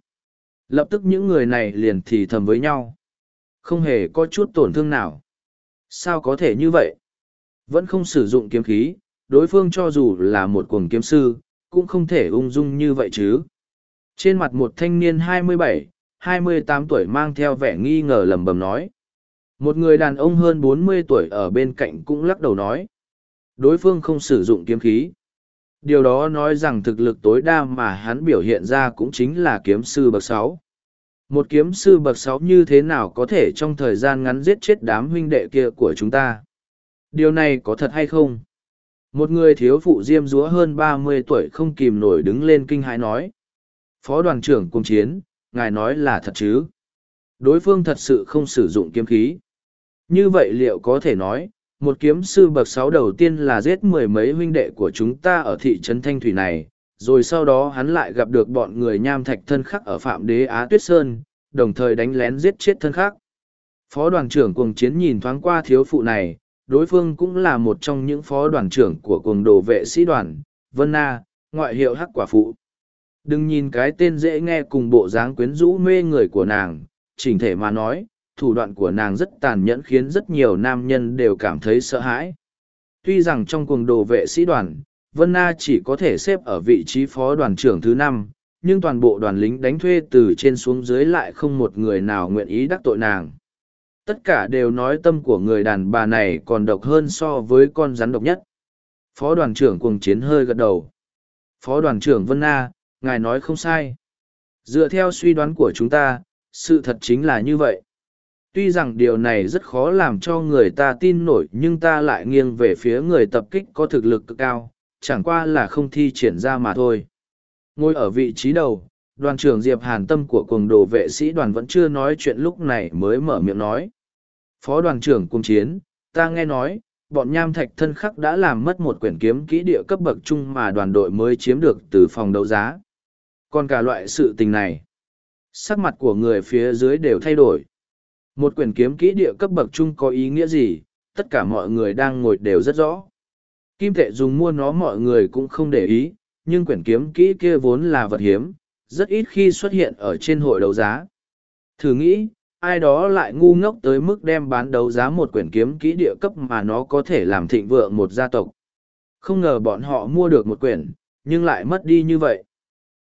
Lập tức những người này liền thì thầm với nhau. Không hề có chút tổn thương nào. Sao có thể như vậy? Vẫn không sử dụng kiếm khí, đối phương cho dù là một cuồng kiếm sư, cũng không thể ung dung như vậy chứ. Trên mặt một thanh niên 27, 28 tuổi mang theo vẻ nghi ngờ lầm bầm nói. Một người đàn ông hơn 40 tuổi ở bên cạnh cũng lắc đầu nói. Đối phương không sử dụng kiếm khí. Điều đó nói rằng thực lực tối đa mà hắn biểu hiện ra cũng chính là kiếm sư bậc sáu. Một kiếm sư bậc sáu như thế nào có thể trong thời gian ngắn giết chết đám huynh đệ kia của chúng ta? Điều này có thật hay không? Một người thiếu phụ diêm dúa hơn ba mươi tuổi không kìm nổi đứng lên kinh hãi nói. Phó đoàn trưởng cung chiến, ngài nói là thật chứ? Đối phương thật sự không sử dụng kiếm khí. Như vậy liệu có thể nói, một kiếm sư bậc sáu đầu tiên là giết mười mấy huynh đệ của chúng ta ở thị trấn Thanh Thủy này, rồi sau đó hắn lại gặp được bọn người nham thạch thân khắc ở Phạm Đế Á Tuyết Sơn, đồng thời đánh lén giết chết thân khắc. Phó đoàn trưởng cuồng chiến nhìn thoáng qua thiếu phụ này, đối phương cũng là một trong những phó đoàn trưởng của cuồng đồ vệ sĩ đoàn, Vân Na, ngoại hiệu hắc quả phụ. Đừng nhìn cái tên dễ nghe cùng bộ dáng quyến rũ mê người của nàng, chỉnh thể mà nói, thủ đoạn của nàng rất tàn nhẫn khiến rất nhiều nam nhân đều cảm thấy sợ hãi. Tuy rằng trong cuồng đồ vệ sĩ đoàn, Vân Na chỉ có thể xếp ở vị trí phó đoàn trưởng thứ năm, nhưng toàn bộ đoàn lính đánh thuê từ trên xuống dưới lại không một người nào nguyện ý đắc tội nàng. Tất cả đều nói tâm của người đàn bà này còn độc hơn so với con rắn độc nhất. Phó đoàn trưởng cuồng chiến hơi gật đầu. Phó đoàn trưởng Vân Na, ngài nói không sai. Dựa theo suy đoán của chúng ta, sự thật chính là như vậy. Tuy rằng điều này rất khó làm cho người ta tin nổi nhưng ta lại nghiêng về phía người tập kích có thực lực cực cao, chẳng qua là không thi triển ra mà thôi. Ngồi ở vị trí đầu, đoàn trưởng Diệp Hàn Tâm của cùng đồ vệ sĩ đoàn vẫn chưa nói chuyện lúc này mới mở miệng nói. Phó đoàn trưởng cung chiến, ta nghe nói, bọn nham thạch thân khắc đã làm mất một quyển kiếm kỹ địa cấp bậc chung mà đoàn đội mới chiếm được từ phòng đấu giá. Còn cả loại sự tình này, sắc mặt của người phía dưới đều thay đổi. Một quyển kiếm kỹ địa cấp bậc chung có ý nghĩa gì, tất cả mọi người đang ngồi đều rất rõ. Kim tệ dùng mua nó mọi người cũng không để ý, nhưng quyển kiếm kỹ kia vốn là vật hiếm, rất ít khi xuất hiện ở trên hội đấu giá. Thử nghĩ, ai đó lại ngu ngốc tới mức đem bán đấu giá một quyển kiếm kỹ địa cấp mà nó có thể làm thịnh vượng một gia tộc. Không ngờ bọn họ mua được một quyển, nhưng lại mất đi như vậy.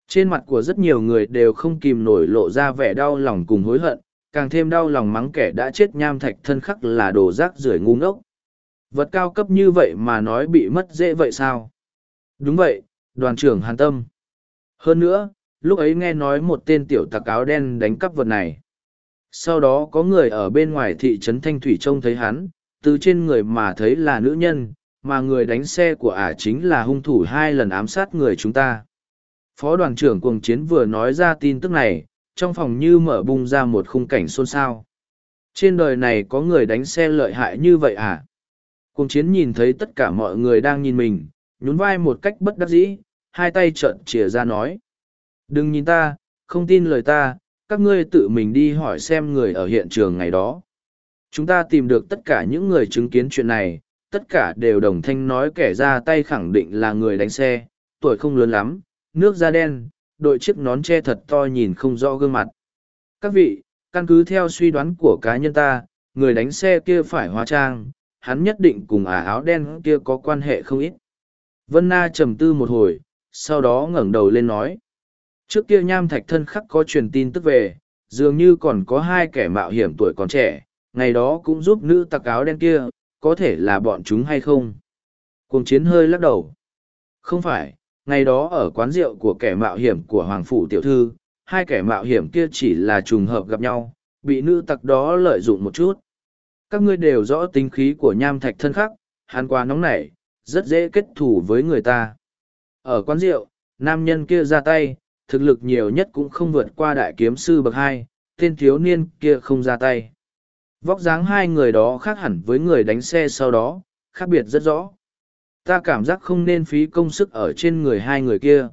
Trên mặt của rất nhiều người đều không kìm nổi lộ ra vẻ đau lòng cùng hối hận, càng thêm đau lòng mắng kẻ đã chết nham thạch thân khắc là đồ rác rưởi ngu ngốc. Vật cao cấp như vậy mà nói bị mất dễ vậy sao? Đúng vậy, đoàn trưởng hàn tâm. Hơn nữa, lúc ấy nghe nói một tên tiểu tặc áo đen đánh cắp vật này. Sau đó có người ở bên ngoài thị trấn Thanh Thủy trông thấy hắn, từ trên người mà thấy là nữ nhân, mà người đánh xe của ả chính là hung thủ hai lần ám sát người chúng ta. Phó đoàn trưởng cuồng chiến vừa nói ra tin tức này, trong phòng như mở bung ra một khung cảnh xôn xao. Trên đời này có người đánh xe lợi hại như vậy à? Cuồng chiến nhìn thấy tất cả mọi người đang nhìn mình, nhún vai một cách bất đắc dĩ, hai tay trợn chìa ra nói. Đừng nhìn ta, không tin lời ta, các ngươi tự mình đi hỏi xem người ở hiện trường ngày đó. Chúng ta tìm được tất cả những người chứng kiến chuyện này, tất cả đều đồng thanh nói kẻ ra tay khẳng định là người đánh xe, tuổi không lớn lắm, nước da đen, đội chiếc nón che thật to nhìn không rõ gương mặt. Các vị, căn cứ theo suy đoán của cá nhân ta, người đánh xe kia phải hóa trang, hắn nhất định cùng ả áo đen kia có quan hệ không ít. Vân Na trầm tư một hồi, sau đó ngẩng đầu lên nói. Trước kia nham thạch thân khắc có truyền tin tức về, dường như còn có hai kẻ mạo hiểm tuổi còn trẻ, ngày đó cũng giúp nữ tặc áo đen kia, có thể là bọn chúng hay không? Cuồng chiến hơi lắc đầu. Không phải, ngày đó ở quán rượu của kẻ mạo hiểm của Hoàng Phủ Tiểu Thư, hai kẻ mạo hiểm kia chỉ là trùng hợp gặp nhau, bị nữ tặc đó lợi dụng một chút. Các ngươi đều rõ tính khí của nham thạch thân khắc, hắn quá nóng nảy, rất dễ kết thủ với người ta. Ở quán rượu, nam nhân kia ra tay, thực lực nhiều nhất cũng không vượt qua đại kiếm sư bậc hai, tên thiếu niên kia không ra tay. Vóc dáng hai người đó khác hẳn với người đánh xe sau đó, khác biệt rất rõ. Ta cảm giác không nên phí công sức ở trên người hai người kia.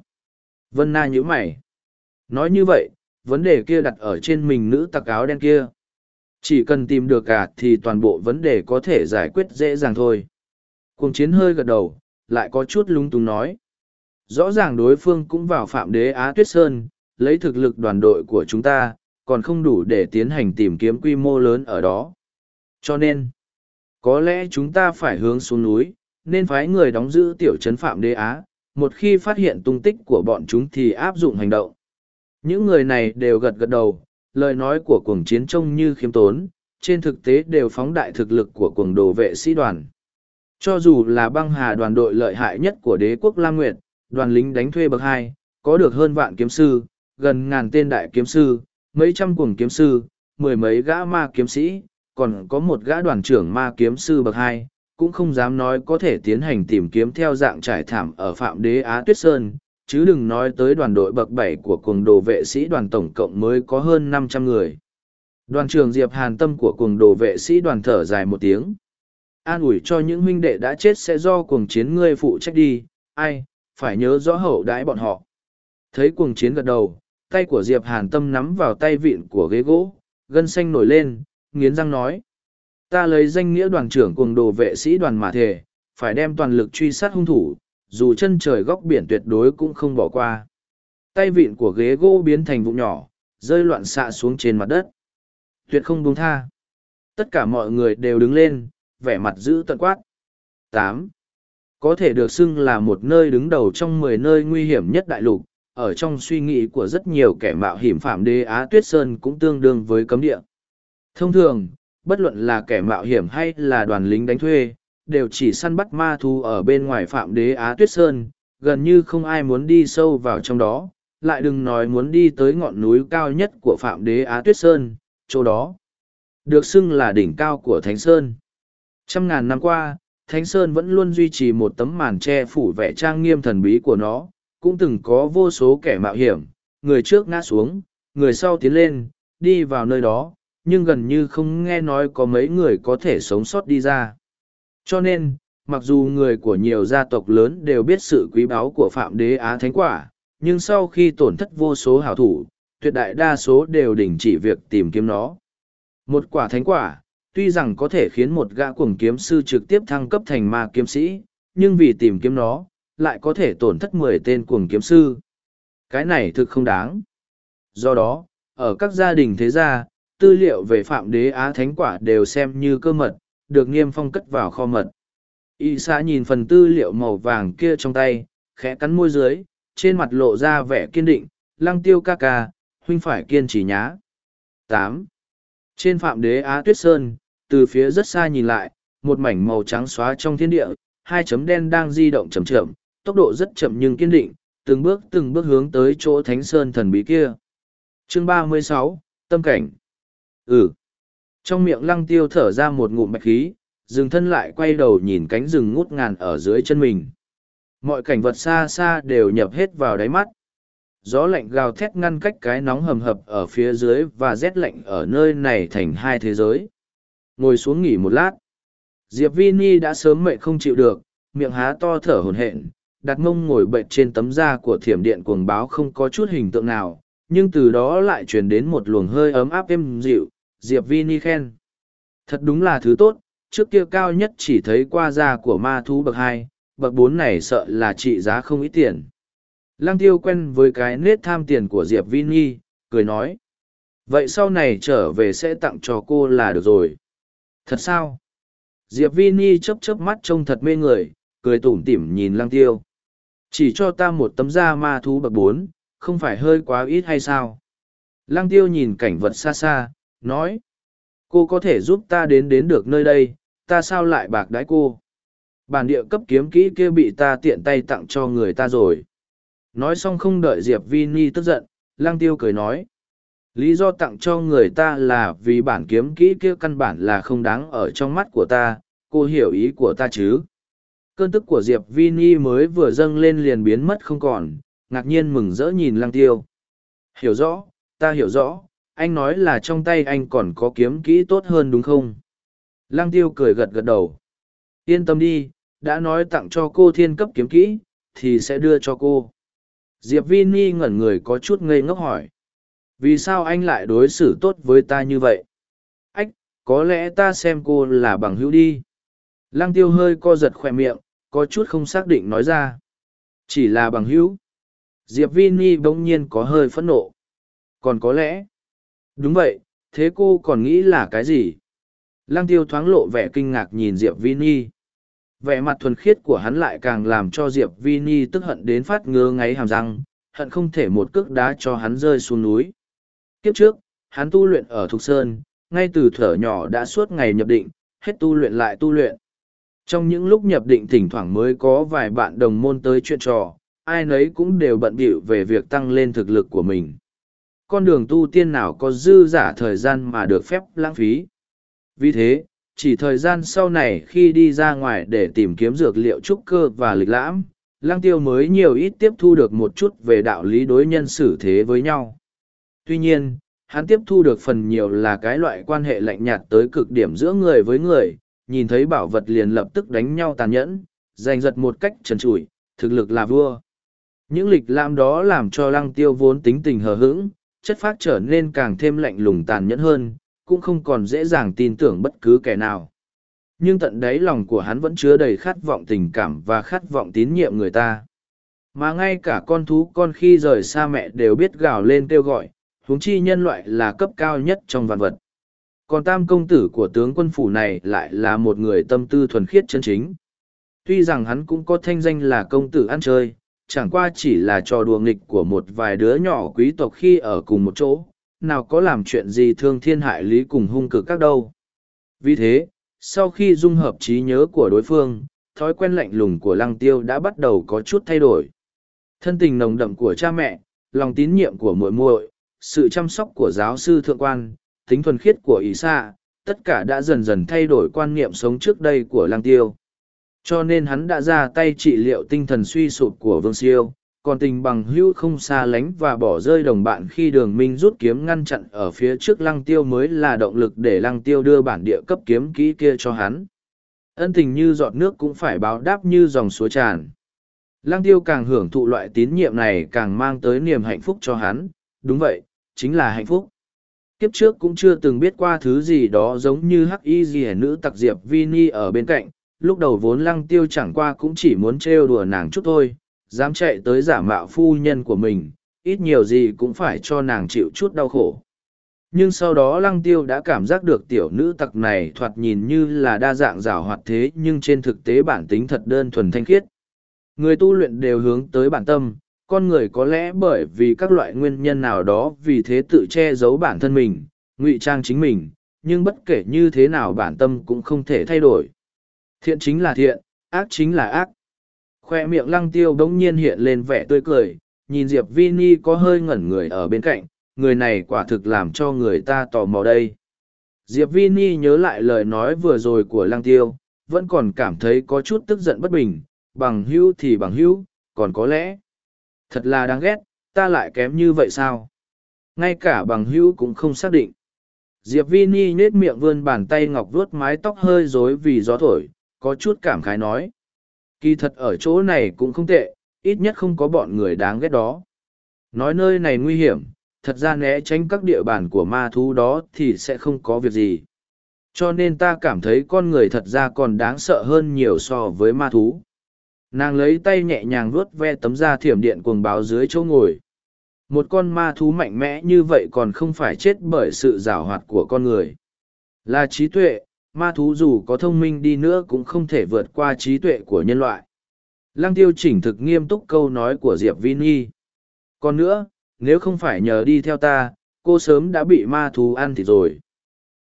Vân Na nhíu mày. Nói như vậy, vấn đề kia đặt ở trên mình nữ tặc áo đen kia. Chỉ cần tìm được cả thì toàn bộ vấn đề có thể giải quyết dễ dàng thôi. Cuồng chiến hơi gật đầu, lại có chút lung túng nói. Rõ ràng đối phương cũng vào phạm đế Á Tuyết Sơn, lấy thực lực đoàn đội của chúng ta, còn không đủ để tiến hành tìm kiếm quy mô lớn ở đó. Cho nên, có lẽ chúng ta phải hướng xuống núi, nên phái người đóng giữ tiểu trấn phạm đế Á, một khi phát hiện tung tích của bọn chúng thì áp dụng hành động. Những người này đều gật gật đầu, lời nói của cuồng chiến trông như khiêm tốn, trên thực tế đều phóng đại thực lực của cuồng đồ vệ sĩ đoàn. Cho dù là băng hà đoàn đội lợi hại nhất của đế quốc Lam Nguyệt, đoàn lính đánh thuê bậc hai, có được hơn vạn kiếm sư, gần ngàn tên đại kiếm sư, mấy trăm cuồng kiếm sư, mười mấy gã ma kiếm sĩ, còn có một gã đoàn trưởng ma kiếm sư bậc hai, cũng không dám nói có thể tiến hành tìm kiếm theo dạng trải thảm ở Phạm Đế Á Tuyết Sơn, chứ đừng nói tới đoàn đội bậc bảy của cuồng đồ vệ sĩ đoàn tổng cộng mới có hơn năm trăm người. Đoàn trưởng Diệp Hàn Tâm của cuồng đồ vệ sĩ đoàn thở dài một tiếng. An ủi cho những huynh đệ đã chết sẽ do cuồng chiến ngươi phụ trách đi, ai, phải nhớ rõ hậu đãi bọn họ. Thấy cuồng chiến gật đầu, tay của Diệp Hàn Tâm nắm vào tay vịn của ghế gỗ, gân xanh nổi lên, nghiến răng nói. Ta lấy danh nghĩa đoàn trưởng cùng đồ vệ sĩ đoàn mà thể, phải đem toàn lực truy sát hung thủ, dù chân trời góc biển tuyệt đối cũng không bỏ qua. Tay vịn của ghế gỗ biến thành vụn nhỏ, rơi loạn xạ xuống trên mặt đất. Tuyệt không buông tha. Tất cả mọi người đều đứng lên, vẻ mặt giữ tận quát. tám có thể được xưng là một nơi đứng đầu trong mười nơi nguy hiểm nhất đại lục, ở trong suy nghĩ của rất nhiều kẻ mạo hiểm phạm đế Á Tuyết Sơn cũng tương đương với cấm địa. Thông thường, bất luận là kẻ mạo hiểm hay là đoàn lính đánh thuê, đều chỉ săn bắt ma thú ở bên ngoài phạm đế Á Tuyết Sơn, gần như không ai muốn đi sâu vào trong đó, lại đừng nói muốn đi tới ngọn núi cao nhất của phạm đế Á Tuyết Sơn, chỗ đó. Được xưng là đỉnh cao của Thánh Sơn. Trăm ngàn năm qua, Thánh Sơn vẫn luôn duy trì một tấm màn che phủ vẻ trang nghiêm thần bí của nó, cũng từng có vô số kẻ mạo hiểm, người trước ngã xuống, người sau tiến lên, đi vào nơi đó, nhưng gần như không nghe nói có mấy người có thể sống sót đi ra. Cho nên, mặc dù người của nhiều gia tộc lớn đều biết sự quý báu của Phạm Đế Á Thánh Quả, nhưng sau khi tổn thất vô số hảo thủ, tuyệt đại đa số đều đình chỉ việc tìm kiếm nó. Một quả thánh quả, tuy rằng có thể khiến một gã cuồng kiếm sư trực tiếp thăng cấp thành ma kiếm sĩ, nhưng vì tìm kiếm nó, lại có thể tổn thất mười tên cuồng kiếm sư. Cái này thực không đáng. Do đó, ở các gia đình thế gia, tư liệu về phạm đế á thánh quả đều xem như cơ mật, được nghiêm phong cất vào kho mật. Y xã nhìn phần tư liệu màu vàng kia trong tay, khẽ cắn môi dưới, trên mặt lộ ra vẻ kiên định, lăng tiêu ca ca, huynh phải kiên trì nhá. tám Trên phạm đế Á Tuyết Sơn, từ phía rất xa nhìn lại, một mảnh màu trắng xóa trong thiên địa, hai chấm đen đang di động chậm chậm, tốc độ rất chậm nhưng kiên định, từng bước từng bước hướng tới chỗ thánh sơn thần bí kia. Chương ba mươi sáu Tâm cảnh Ừ. Trong miệng lăng tiêu thở ra một ngụm bạch khí, dừng thân lại quay đầu nhìn cánh rừng ngút ngàn ở dưới chân mình. Mọi cảnh vật xa xa đều nhập hết vào đáy mắt. Gió lạnh gào thét ngăn cách cái nóng hầm hập ở phía dưới và rét lạnh ở nơi này thành hai thế giới. Ngồi xuống nghỉ một lát. Diệp vi ni đã sớm mệt không chịu được, miệng há to thở hổn hển, đặt mông ngồi bệnh trên tấm da của thiểm điện cuồng báo không có chút hình tượng nào, nhưng từ đó lại truyền đến một luồng hơi ấm áp êm dịu, Diệp Vi Ni khen. Thật đúng là thứ tốt, trước kia cao nhất chỉ thấy qua da của ma thú bậc hai, bậc bốn này sợ là trị giá không ít tiền. Lăng tiêu quen với cái nết tham tiền của Diệp Vi Ni, cười nói. Vậy sau này trở về sẽ tặng cho cô là được rồi. Thật sao? Diệp Vi Ni chớp chớp mắt trông thật mê người, cười tủm tỉm nhìn lăng tiêu. Chỉ cho ta một tấm da ma thú bậc bốn, không phải hơi quá ít hay sao? Lăng tiêu nhìn cảnh vật xa xa, nói. Cô có thể giúp ta đến đến được nơi đây, ta sao lại bạc đái cô? Bản địa cấp kiếm kỹ kia bị ta tiện tay tặng cho người ta rồi. Nói xong không đợi Diệp Vini tức giận, Lăng Tiêu cười nói. Lý do tặng cho người ta là vì bản kiếm kỹ kia căn bản là không đáng ở trong mắt của ta, cô hiểu ý của ta chứ. Cơn tức của Diệp Vini mới vừa dâng lên liền biến mất không còn, ngạc nhiên mừng rỡ nhìn Lăng Tiêu. Hiểu rõ, ta hiểu rõ, anh nói là trong tay anh còn có kiếm kỹ tốt hơn đúng không? Lăng Tiêu cười gật gật đầu. Yên tâm đi, đã nói tặng cho cô thiên cấp kiếm kỹ, thì sẽ đưa cho cô. Diệp Vini ngẩn người có chút ngây ngốc hỏi. Vì sao anh lại đối xử tốt với ta như vậy? Ách, có lẽ ta xem cô là bằng hữu đi. Lăng tiêu hơi co giật khoe miệng, có chút không xác định nói ra. Chỉ là bằng hữu. Diệp Vini bỗng nhiên có hơi phẫn nộ. Còn có lẽ. Đúng vậy, thế cô còn nghĩ là cái gì? Lăng tiêu thoáng lộ vẻ kinh ngạc nhìn Diệp Vi Ni. Vẻ mặt thuần khiết của hắn lại càng làm cho Diệp Vi Ni tức hận đến phát ngơ ngáy hàm răng, hận không thể một cước đá cho hắn rơi xuống núi. Kiếp trước, hắn tu luyện ở Thục Sơn, ngay từ thở nhỏ đã suốt ngày nhập định, hết tu luyện lại tu luyện. Trong những lúc nhập định thỉnh thoảng mới có vài bạn đồng môn tới chuyện trò, ai nấy cũng đều bận bịu về việc tăng lên thực lực của mình. Con đường tu tiên nào có dư giả thời gian mà được phép lãng phí. Vì thế, chỉ thời gian sau này khi đi ra ngoài để tìm kiếm dược liệu trúc cơ và lịch lãm, lang tiêu mới nhiều ít tiếp thu được một chút về đạo lý đối nhân xử thế với nhau. Tuy nhiên, hắn tiếp thu được phần nhiều là cái loại quan hệ lạnh nhạt tới cực điểm giữa người với người, nhìn thấy bảo vật liền lập tức đánh nhau tàn nhẫn, giành giật một cách trần trụi, thực lực là vua. Những lịch lãm đó làm cho lăng tiêu vốn tính tình hờ hững, chất phát trở nên càng thêm lạnh lùng tàn nhẫn hơn, cũng không còn dễ dàng tin tưởng bất cứ kẻ nào. Nhưng tận đáy lòng của hắn vẫn chứa đầy khát vọng tình cảm và khát vọng tín nhiệm người ta. Mà ngay cả con thú con khi rời xa mẹ đều biết gào lên kêu gọi, huống chi nhân loại là cấp cao nhất trong vạn vật. Còn tam công tử của tướng quân phủ này lại là một người tâm tư thuần khiết chân chính. Tuy rằng hắn cũng có thanh danh là công tử ăn chơi, chẳng qua chỉ là trò đùa nghịch của một vài đứa nhỏ quý tộc khi ở cùng một chỗ, nào có làm chuyện gì thương thiên hại lý cùng hung cực các đâu. Vì thế, sau khi dung hợp trí nhớ của đối phương, thói quen lạnh lùng của lăng tiêu đã bắt đầu có chút thay đổi. Thân tình nồng đậm của cha mẹ, lòng tín nhiệm của muội muội, sự chăm sóc của giáo sư thượng quan, tính thuần khiết của ý xa, tất cả đã dần dần thay đổi quan niệm sống trước đây của lăng tiêu. Cho nên hắn đã ra tay trị liệu tinh thần suy sụp của Vương Siêu, còn tình bằng hữu không xa lánh và bỏ rơi đồng bạn khi đường minh rút kiếm ngăn chặn ở phía trước lăng tiêu mới là động lực để lăng tiêu đưa bản địa cấp kiếm kỹ kia cho hắn. Ân tình như giọt nước cũng phải báo đáp như dòng suối tràn. Lăng tiêu càng hưởng thụ loại tín nhiệm này càng mang tới niềm hạnh phúc cho hắn, đúng vậy, chính là hạnh phúc. Kiếp trước cũng chưa từng biết qua thứ gì đó giống như hắc y gì nữ tặc diệp Vini ở bên cạnh, lúc đầu vốn lăng tiêu chẳng qua cũng chỉ muốn trêu đùa nàng chút thôi, dám chạy tới giả mạo phu nhân của mình, ít nhiều gì cũng phải cho nàng chịu chút đau khổ. Nhưng sau đó lăng tiêu đã cảm giác được tiểu nữ tặc này thoạt nhìn như là đa dạng rào hoạt thế nhưng trên thực tế bản tính thật đơn thuần thanh khiết. Người tu luyện đều hướng tới bản tâm, con người có lẽ bởi vì các loại nguyên nhân nào đó vì thế tự che giấu bản thân mình, ngụy trang chính mình, nhưng bất kể như thế nào bản tâm cũng không thể thay đổi. Thiện chính là thiện, ác chính là ác. Khoe miệng lăng tiêu bỗng nhiên hiện lên vẻ tươi cười, nhìn Diệp Vini có hơi ngẩn người ở bên cạnh, người này quả thực làm cho người ta tò mò đây. Diệp Vini nhớ lại lời nói vừa rồi của lăng tiêu, vẫn còn cảm thấy có chút tức giận bất bình, bằng hữu thì bằng hữu, còn có lẽ. Thật là đáng ghét, ta lại kém như vậy sao? Ngay cả bằng hữu cũng không xác định. Diệp Vini nết miệng vươn bàn tay ngọc vuốt mái tóc hơi rối vì gió thổi, có chút cảm khái nói. Kỳ thật ở chỗ này cũng không tệ, ít nhất không có bọn người đáng ghét đó. Nói nơi này nguy hiểm, thật ra né tránh các địa bàn của ma thú đó thì sẽ không có việc gì. Cho nên ta cảm thấy con người thật ra còn đáng sợ hơn nhiều so với ma thú. Nàng lấy tay nhẹ nhàng vuốt ve tấm da thiểm điện cuồng báo dưới chỗ ngồi. Một con ma thú mạnh mẽ như vậy còn không phải chết bởi sự giảo hoạt của con người. Là trí tuệ, ma thú dù có thông minh đi nữa cũng không thể vượt qua trí tuệ của nhân loại. Lăng tiêu chỉnh thực nghiêm túc câu nói của Diệp Vini. Còn nữa, nếu không phải nhờ đi theo ta, cô sớm đã bị ma thú ăn thịt rồi.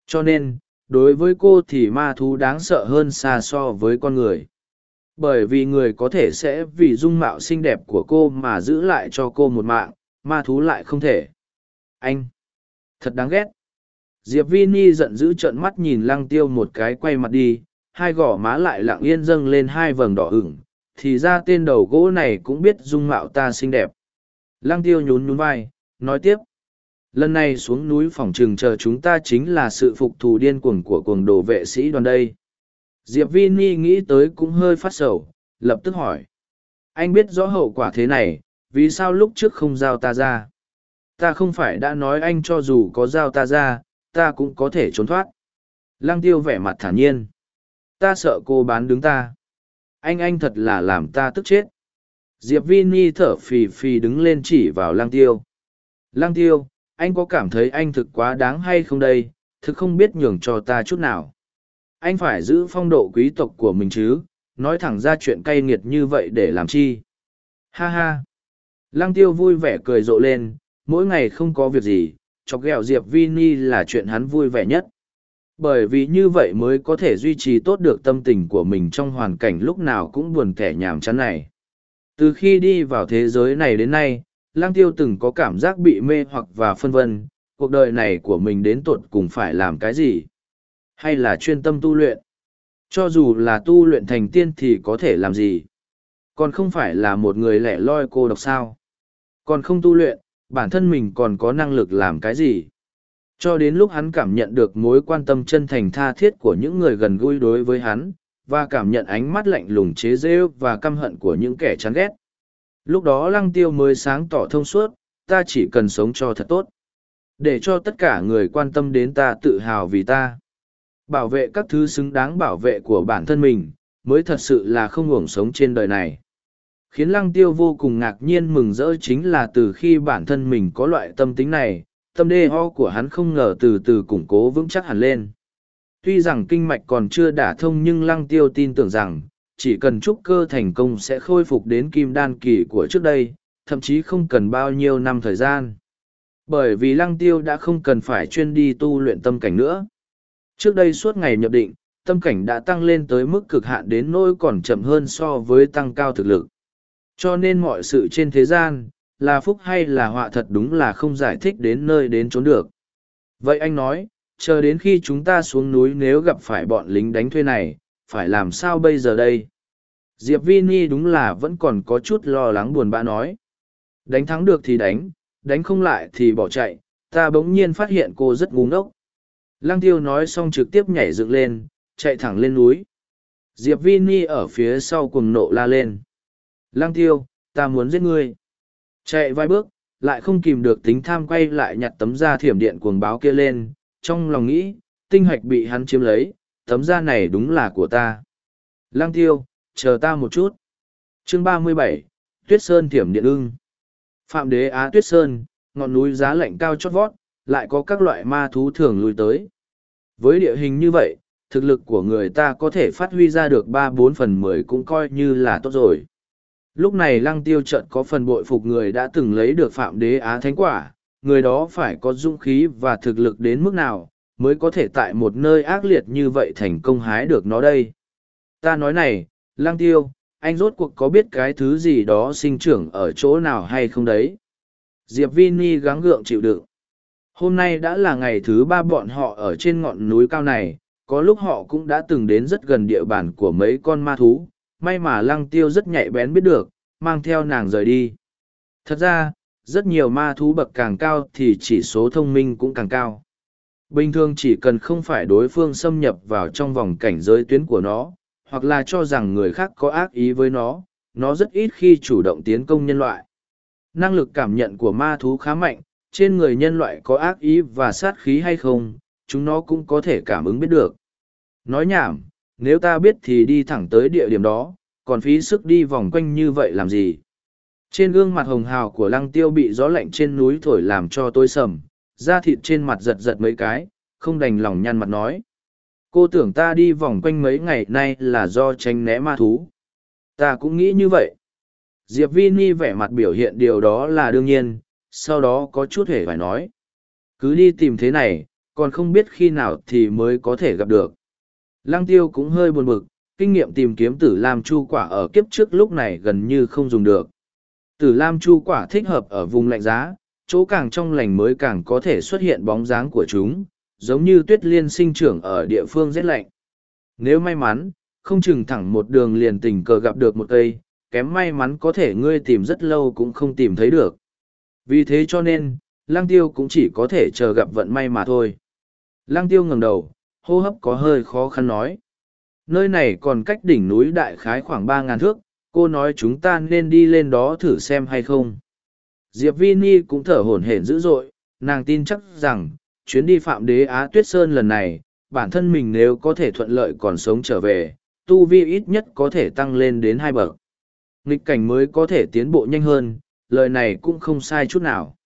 Cho nên, đối với cô thì ma thú đáng sợ hơn xa so với con người. Bởi vì người có thể sẽ vì dung mạo xinh đẹp của cô mà giữ lại cho cô một mạng, ma thú lại không thể. Anh! Thật đáng ghét! Diệp Vini giận dữ trợn mắt nhìn lăng tiêu một cái quay mặt đi, hai gò má lại lặng yên dâng lên hai vầng đỏ ửng, thì ra tên đầu gỗ này cũng biết dung mạo ta xinh đẹp. Lăng tiêu nhún nhún vai, nói tiếp. Lần này xuống núi phòng trừng chờ chúng ta chính là sự phục thù điên cuồng của cuồng đồ vệ sĩ đoàn đây. Diệp Vini nghĩ tới cũng hơi phát sầu, lập tức hỏi. Anh biết rõ hậu quả thế này, vì sao lúc trước không giao ta ra? Ta không phải đã nói anh cho dù có giao ta ra, ta cũng có thể trốn thoát. Lăng tiêu vẻ mặt thản nhiên. Ta sợ cô bán đứng ta. Anh anh thật là làm ta tức chết. Diệp Vinny thở phì phì đứng lên chỉ vào lăng tiêu. Lăng tiêu, anh có cảm thấy anh thực quá đáng hay không đây, thực không biết nhường cho ta chút nào. Anh phải giữ phong độ quý tộc của mình chứ, nói thẳng ra chuyện cay nghiệt như vậy để làm chi. Ha ha. Lăng tiêu vui vẻ cười rộ lên, mỗi ngày không có việc gì, chọc ghẹo Diệp Vini là chuyện hắn vui vẻ nhất. Bởi vì như vậy mới có thể duy trì tốt được tâm tình của mình trong hoàn cảnh lúc nào cũng buồn thẻ nhàm chán này. Từ khi đi vào thế giới này đến nay, Lang Tiêu từng có cảm giác bị mê hoặc và phân vân, cuộc đời này của mình đến tuột cùng phải làm cái gì? Hay là chuyên tâm tu luyện? Cho dù là tu luyện thành tiên thì có thể làm gì? Còn không phải là một người lẻ loi cô độc sao? Còn không tu luyện, bản thân mình còn có năng lực làm cái gì? Cho đến lúc hắn cảm nhận được mối quan tâm chân thành tha thiết của những người gần gũi đối với hắn, và cảm nhận ánh mắt lạnh lùng chế rêu và căm hận của những kẻ chán ghét. Lúc đó lăng tiêu mới sáng tỏ thông suốt, ta chỉ cần sống cho thật tốt. Để cho tất cả người quan tâm đến ta tự hào vì ta. Bảo vệ các thứ xứng đáng bảo vệ của bản thân mình, mới thật sự là không ngủng sống trên đời này. Khiến lăng tiêu vô cùng ngạc nhiên mừng rỡ chính là từ khi bản thân mình có loại tâm tính này, tâm đê ho của hắn không ngờ từ từ củng cố vững chắc hẳn lên. Tuy rằng kinh mạch còn chưa đả thông nhưng lăng tiêu tin tưởng rằng, chỉ cần trúc cơ thành công sẽ khôi phục đến kim đan kỳ của trước đây, thậm chí không cần bao nhiêu năm thời gian. Bởi vì lăng tiêu đã không cần phải chuyên đi tu luyện tâm cảnh nữa. Trước đây suốt ngày nhập định, tâm cảnh đã tăng lên tới mức cực hạn đến nỗi còn chậm hơn so với tăng cao thực lực. Cho nên mọi sự trên thế gian, là phúc hay là họa thật đúng là không giải thích đến nơi đến trốn được. Vậy anh nói, chờ đến khi chúng ta xuống núi nếu gặp phải bọn lính đánh thuê này, phải làm sao bây giờ đây? Diệp Vini đúng là vẫn còn có chút lo lắng buồn bã nói. Đánh thắng được thì đánh, đánh không lại thì bỏ chạy, ta bỗng nhiên phát hiện cô rất ngu ngốc. Lăng tiêu nói xong trực tiếp nhảy dựng lên, chạy thẳng lên núi. Diệp Vini ở phía sau cùng nộ la lên. Lăng tiêu, ta muốn giết ngươi. Chạy vài bước, lại không kìm được tính tham quay lại nhặt tấm da thiểm điện cuồng báo kia lên, trong lòng nghĩ, tinh hoạch bị hắn chiếm lấy, tấm da này đúng là của ta. Lăng tiêu, chờ ta một chút. Chương ba mươi bảy, Tuyết Sơn thiểm điện ưng. Phạm đế Á Tuyết Sơn, ngọn núi giá lạnh cao chót vót, lại có các loại ma thú thường lui tới. Với địa hình như vậy, thực lực của người ta có thể phát huy ra được ba bốn phần mười cũng coi như là tốt rồi. Lúc này lăng tiêu trận có phần bội phục người đã từng lấy được phạm đế á thánh quả, người đó phải có dũng khí và thực lực đến mức nào, mới có thể tại một nơi ác liệt như vậy thành công hái được nó đây. Ta nói này, lăng tiêu, anh rốt cuộc có biết cái thứ gì đó sinh trưởng ở chỗ nào hay không đấy? Diệp Vini gắng gượng chịu đựng. Hôm nay đã là ngày thứ ba bọn họ ở trên ngọn núi cao này, có lúc họ cũng đã từng đến rất gần địa bàn của mấy con ma thú, may mà lăng tiêu rất nhạy bén biết được, mang theo nàng rời đi. Thật ra, rất nhiều ma thú bậc càng cao thì chỉ số thông minh cũng càng cao. Bình thường chỉ cần không phải đối phương xâm nhập vào trong vòng cảnh giới tuyến của nó, hoặc là cho rằng người khác có ác ý với nó, nó rất ít khi chủ động tiến công nhân loại. Năng lực cảm nhận của ma thú khá mạnh, trên người nhân loại có ác ý và sát khí hay không, chúng nó cũng có thể cảm ứng biết được. Nói nhảm, nếu ta biết thì đi thẳng tới địa điểm đó, còn phí sức đi vòng quanh như vậy làm gì? Trên gương mặt hồng hào của lăng tiêu bị gió lạnh trên núi thổi làm cho tôi sầm, da thịt trên mặt giật giật mấy cái, không đành lòng nhăn mặt nói. Cô tưởng ta đi vòng quanh mấy ngày nay là do tranh né ma thú. Ta cũng nghĩ như vậy. Diệp Vini vẻ mặt biểu hiện điều đó là đương nhiên, sau đó có chút hề phải nói. Cứ đi tìm thế này, còn không biết khi nào thì mới có thể gặp được. Lăng tiêu cũng hơi buồn bực, kinh nghiệm tìm kiếm tử lam chu quả ở kiếp trước lúc này gần như không dùng được. Tử lam chu quả thích hợp ở vùng lạnh giá, chỗ càng trong lành mới càng có thể xuất hiện bóng dáng của chúng, giống như tuyết liên sinh trưởng ở địa phương rét lạnh. Nếu may mắn, không chừng thẳng một đường liền tình cờ gặp được một cây, kém may mắn có thể ngươi tìm rất lâu cũng không tìm thấy được. Vì thế cho nên, lang tiêu cũng chỉ có thể chờ gặp vận may mà thôi. Lang tiêu ngẩng đầu, hô hấp có hơi khó khăn nói. Nơi này còn cách đỉnh núi đại khái khoảng ba ngàn thước, cô nói chúng ta nên đi lên đó thử xem hay không. Diệp Vini cũng thở hổn hển dữ dội, nàng tin chắc rằng, chuyến đi Phạm Đế Á Tuyết Sơn lần này, bản thân mình nếu có thể thuận lợi còn sống trở về, tu vi ít nhất có thể tăng lên đến hai bậc. Nghịch cảnh mới có thể tiến bộ nhanh hơn, lời này cũng không sai chút nào.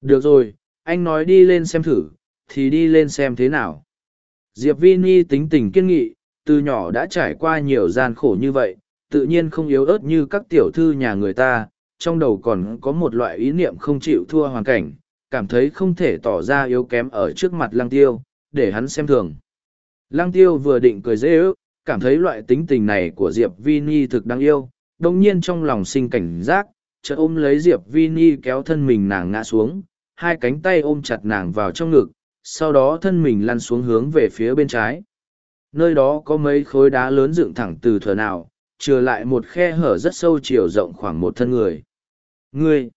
Được rồi, anh nói đi lên xem thử, thì đi lên xem thế nào. Diệp Vini tính tình kiên nghị, từ nhỏ đã trải qua nhiều gian khổ như vậy, tự nhiên không yếu ớt như các tiểu thư nhà người ta, trong đầu còn có một loại ý niệm không chịu thua hoàn cảnh, cảm thấy không thể tỏ ra yếu kém ở trước mặt lăng tiêu, để hắn xem thường. Lăng tiêu vừa định cười dễ ước, cảm thấy loại tính tình này của Diệp Vini thực đáng yêu, đồng nhiên trong lòng sinh cảnh giác, chợt ôm lấy Diệp Vini kéo thân mình nàng ngã xuống, hai cánh tay ôm chặt nàng vào trong ngực, sau đó thân mình lăn xuống hướng về phía bên trái. Nơi đó có mấy khối đá lớn dựng thẳng từ thừa nào, trừ lại một khe hở rất sâu chiều rộng khoảng một thân người. Ngươi!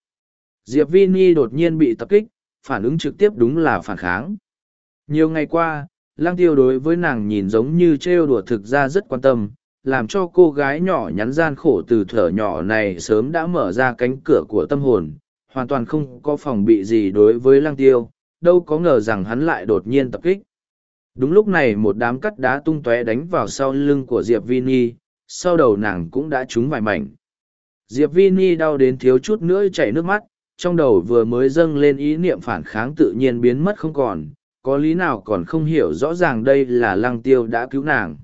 Diệp Vini đột nhiên bị tập kích, phản ứng trực tiếp đúng là phản kháng. Nhiều ngày qua, lang tiêu đối với nàng nhìn giống như trêu đùa thực ra rất quan tâm, làm cho cô gái nhỏ nhắn gian khổ từ thở nhỏ này sớm đã mở ra cánh cửa của tâm hồn, hoàn toàn không có phòng bị gì đối với lang tiêu, đâu có ngờ rằng hắn lại đột nhiên tập kích. Đúng lúc này một đám cắt đá tung tóe đánh vào sau lưng của Diệp Vini, sau đầu nàng cũng đã trúng vài mảnh. Diệp Vini đau đến thiếu chút nữa chảy nước mắt, trong đầu vừa mới dâng lên ý niệm phản kháng tự nhiên biến mất không còn, có lý nào còn không hiểu rõ ràng đây là lăng tiêu đã cứu nàng.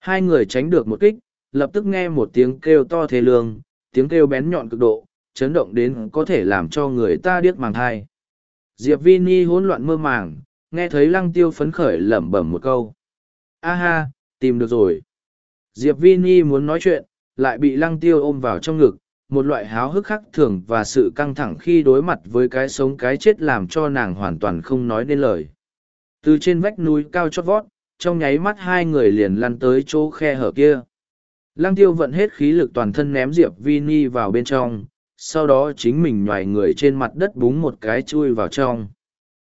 Hai người tránh được một kích, lập tức nghe một tiếng kêu to thế lương, tiếng kêu bén nhọn cực độ, chấn động đến có thể làm cho người ta điếc màng thai. Diệp Vini hỗn loạn mơ màng, nghe thấy lăng tiêu phấn khởi lẩm bẩm một câu. A ha, tìm được rồi. Diệp Vini muốn nói chuyện, lại bị lăng tiêu ôm vào trong ngực, một loại háo hức khắc thường và sự căng thẳng khi đối mặt với cái sống cái chết làm cho nàng hoàn toàn không nói nên lời. Từ trên vách núi cao chót vót, trong nháy mắt hai người liền lăn tới chỗ khe hở kia. Lăng tiêu vận hết khí lực toàn thân ném Diệp Vini vào bên trong, sau đó chính mình nhòi người trên mặt đất búng một cái chui vào trong.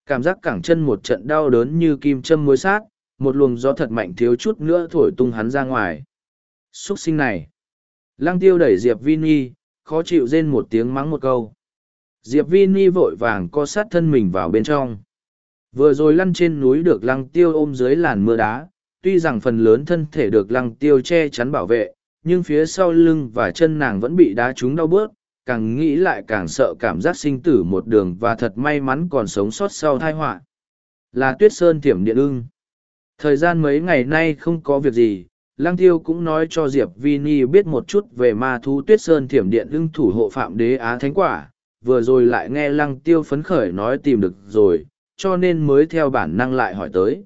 Cảm giác cẳng chân một trận đau đớn như kim châm muối sát, một luồng gió thật mạnh thiếu chút nữa thổi tung hắn ra ngoài. Xuất sinh này. Lăng tiêu đẩy Diệp Vini, khó chịu rên một tiếng mắng một câu. Diệp Vini vội vàng co sát thân mình vào bên trong. Vừa rồi lăn trên núi được lăng tiêu ôm dưới làn mưa đá, tuy rằng phần lớn thân thể được lăng tiêu che chắn bảo vệ, nhưng phía sau lưng và chân nàng vẫn bị đá trúng đau bớt, càng nghĩ lại càng sợ cảm giác sinh tử một đường và thật may mắn còn sống sót sau thai họa. Là tuyết sơn thiểm điện ưng. Thời gian mấy ngày nay không có việc gì, lăng tiêu cũng nói cho diệp vini biết một chút về ma thú tuyết sơn thiểm điện ưng thủ hộ phạm đế á thánh quả. Vừa rồi lại nghe lăng tiêu phấn khởi nói tìm được rồi, cho nên mới theo bản năng lại hỏi tới.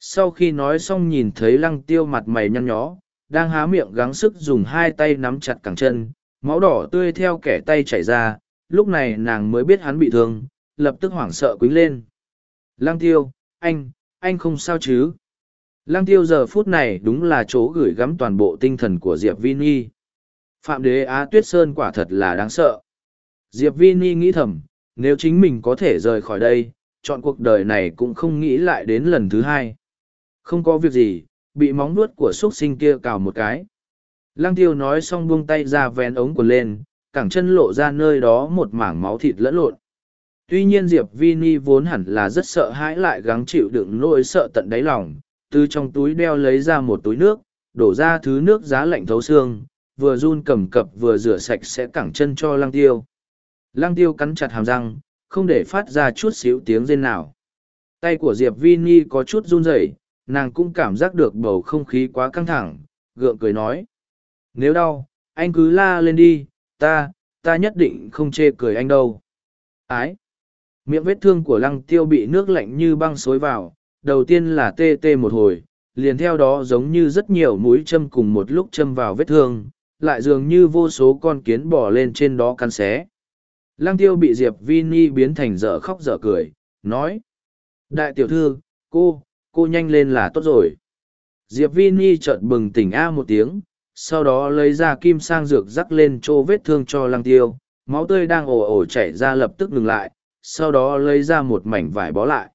Sau khi nói xong nhìn thấy lăng tiêu mặt mày nhăn nhó, đang há miệng gắng sức dùng hai tay nắm chặt cẳng chân máu đỏ tươi theo kẻ tay chảy ra, lúc này nàng mới biết hắn bị thương, lập tức hoảng sợ quính lên. Lang tiêu, anh, anh không sao chứ? Lang tiêu giờ phút này đúng là chỗ gửi gắm toàn bộ tinh thần của Diệp Vini. Phạm đế Á Tuyết Sơn quả thật là đáng sợ. Diệp Vini nghĩ thầm, nếu chính mình có thể rời khỏi đây, chọn cuộc đời này cũng không nghĩ lại đến lần thứ hai. Không có việc gì, bị móng nuốt của xuất sinh kia cào một cái. Lăng tiêu nói xong buông tay ra vén ống quần lên, cẳng chân lộ ra nơi đó một mảng máu thịt lẫn lộn. Tuy nhiên Diệp Vini vốn hẳn là rất sợ hãi lại gắng chịu đựng nỗi sợ tận đáy lòng, từ trong túi đeo lấy ra một túi nước, đổ ra thứ nước giá lạnh thấu xương, vừa run cầm cập vừa rửa sạch sẽ cẳng chân cho lăng tiêu. Lăng tiêu cắn chặt hàm răng, không để phát ra chút xíu tiếng rên nào. Tay của Diệp Vini có chút run rẩy, nàng cũng cảm giác được bầu không khí quá căng thẳng, gượng cười nói. Nếu đau, anh cứ la lên đi, ta, ta nhất định không chê cười anh đâu. Ái! Miệng vết thương của lăng tiêu bị nước lạnh như băng xối vào, đầu tiên là tê tê một hồi, liền theo đó giống như rất nhiều mũi châm cùng một lúc châm vào vết thương, lại dường như vô số con kiến bò lên trên đó cắn xé. Lăng tiêu bị Diệp Vini biến thành dở khóc dở cười, nói. Đại tiểu thư, cô, cô nhanh lên là tốt rồi. Diệp Vini chợt bừng tỉnh A một tiếng, sau đó lấy ra kim sang dược rắc lên chỗ vết thương cho lăng tiêu, máu tươi đang ồ ồ chảy ra lập tức ngừng lại, sau đó lấy ra một mảnh vải bó lại.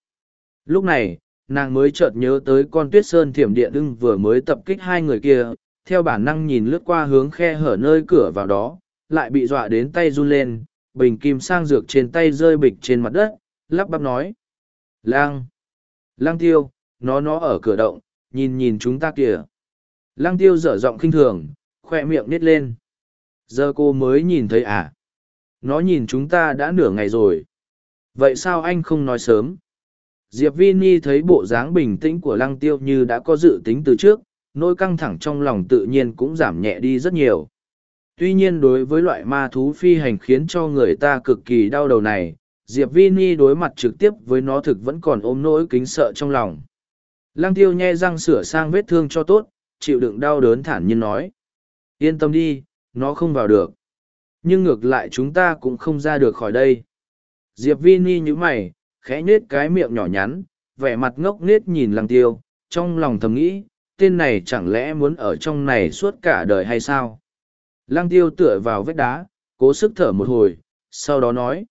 Lúc này, nàng mới chợt nhớ tới con tuyết sơn thiểm điện ưng vừa mới tập kích hai người kia, theo bản năng nhìn lướt qua hướng khe hở nơi cửa vào đó, lại bị dọa đến tay run lên, bình kim sang dược trên tay rơi bịch trên mặt đất, lắp bắp nói. Lang! Lang tiêu, nó nó ở cửa động, nhìn nhìn chúng ta kìa. Lăng tiêu dở giọng khinh thường, khoe miệng nít lên. Giờ cô mới nhìn thấy à? Nó nhìn chúng ta đã nửa ngày rồi. Vậy sao anh không nói sớm? Diệp Vini thấy bộ dáng bình tĩnh của lăng tiêu như đã có dự tính từ trước, nỗi căng thẳng trong lòng tự nhiên cũng giảm nhẹ đi rất nhiều. Tuy nhiên đối với loại ma thú phi hành khiến cho người ta cực kỳ đau đầu này, Diệp Vini đối mặt trực tiếp với nó thực vẫn còn ôm nỗi kính sợ trong lòng. Lăng tiêu nhe răng sửa sang vết thương cho tốt, chịu đựng đau đớn thản nhiên nói. Yên tâm đi, nó không vào được. Nhưng ngược lại chúng ta cũng không ra được khỏi đây. Diệp Vini như mày, khẽ nết cái miệng nhỏ nhắn, vẻ mặt ngốc nết nhìn lăng tiêu, trong lòng thầm nghĩ, tên này chẳng lẽ muốn ở trong này suốt cả đời hay sao? Lăng tiêu tựa vào vết đá, cố sức thở một hồi, sau đó nói.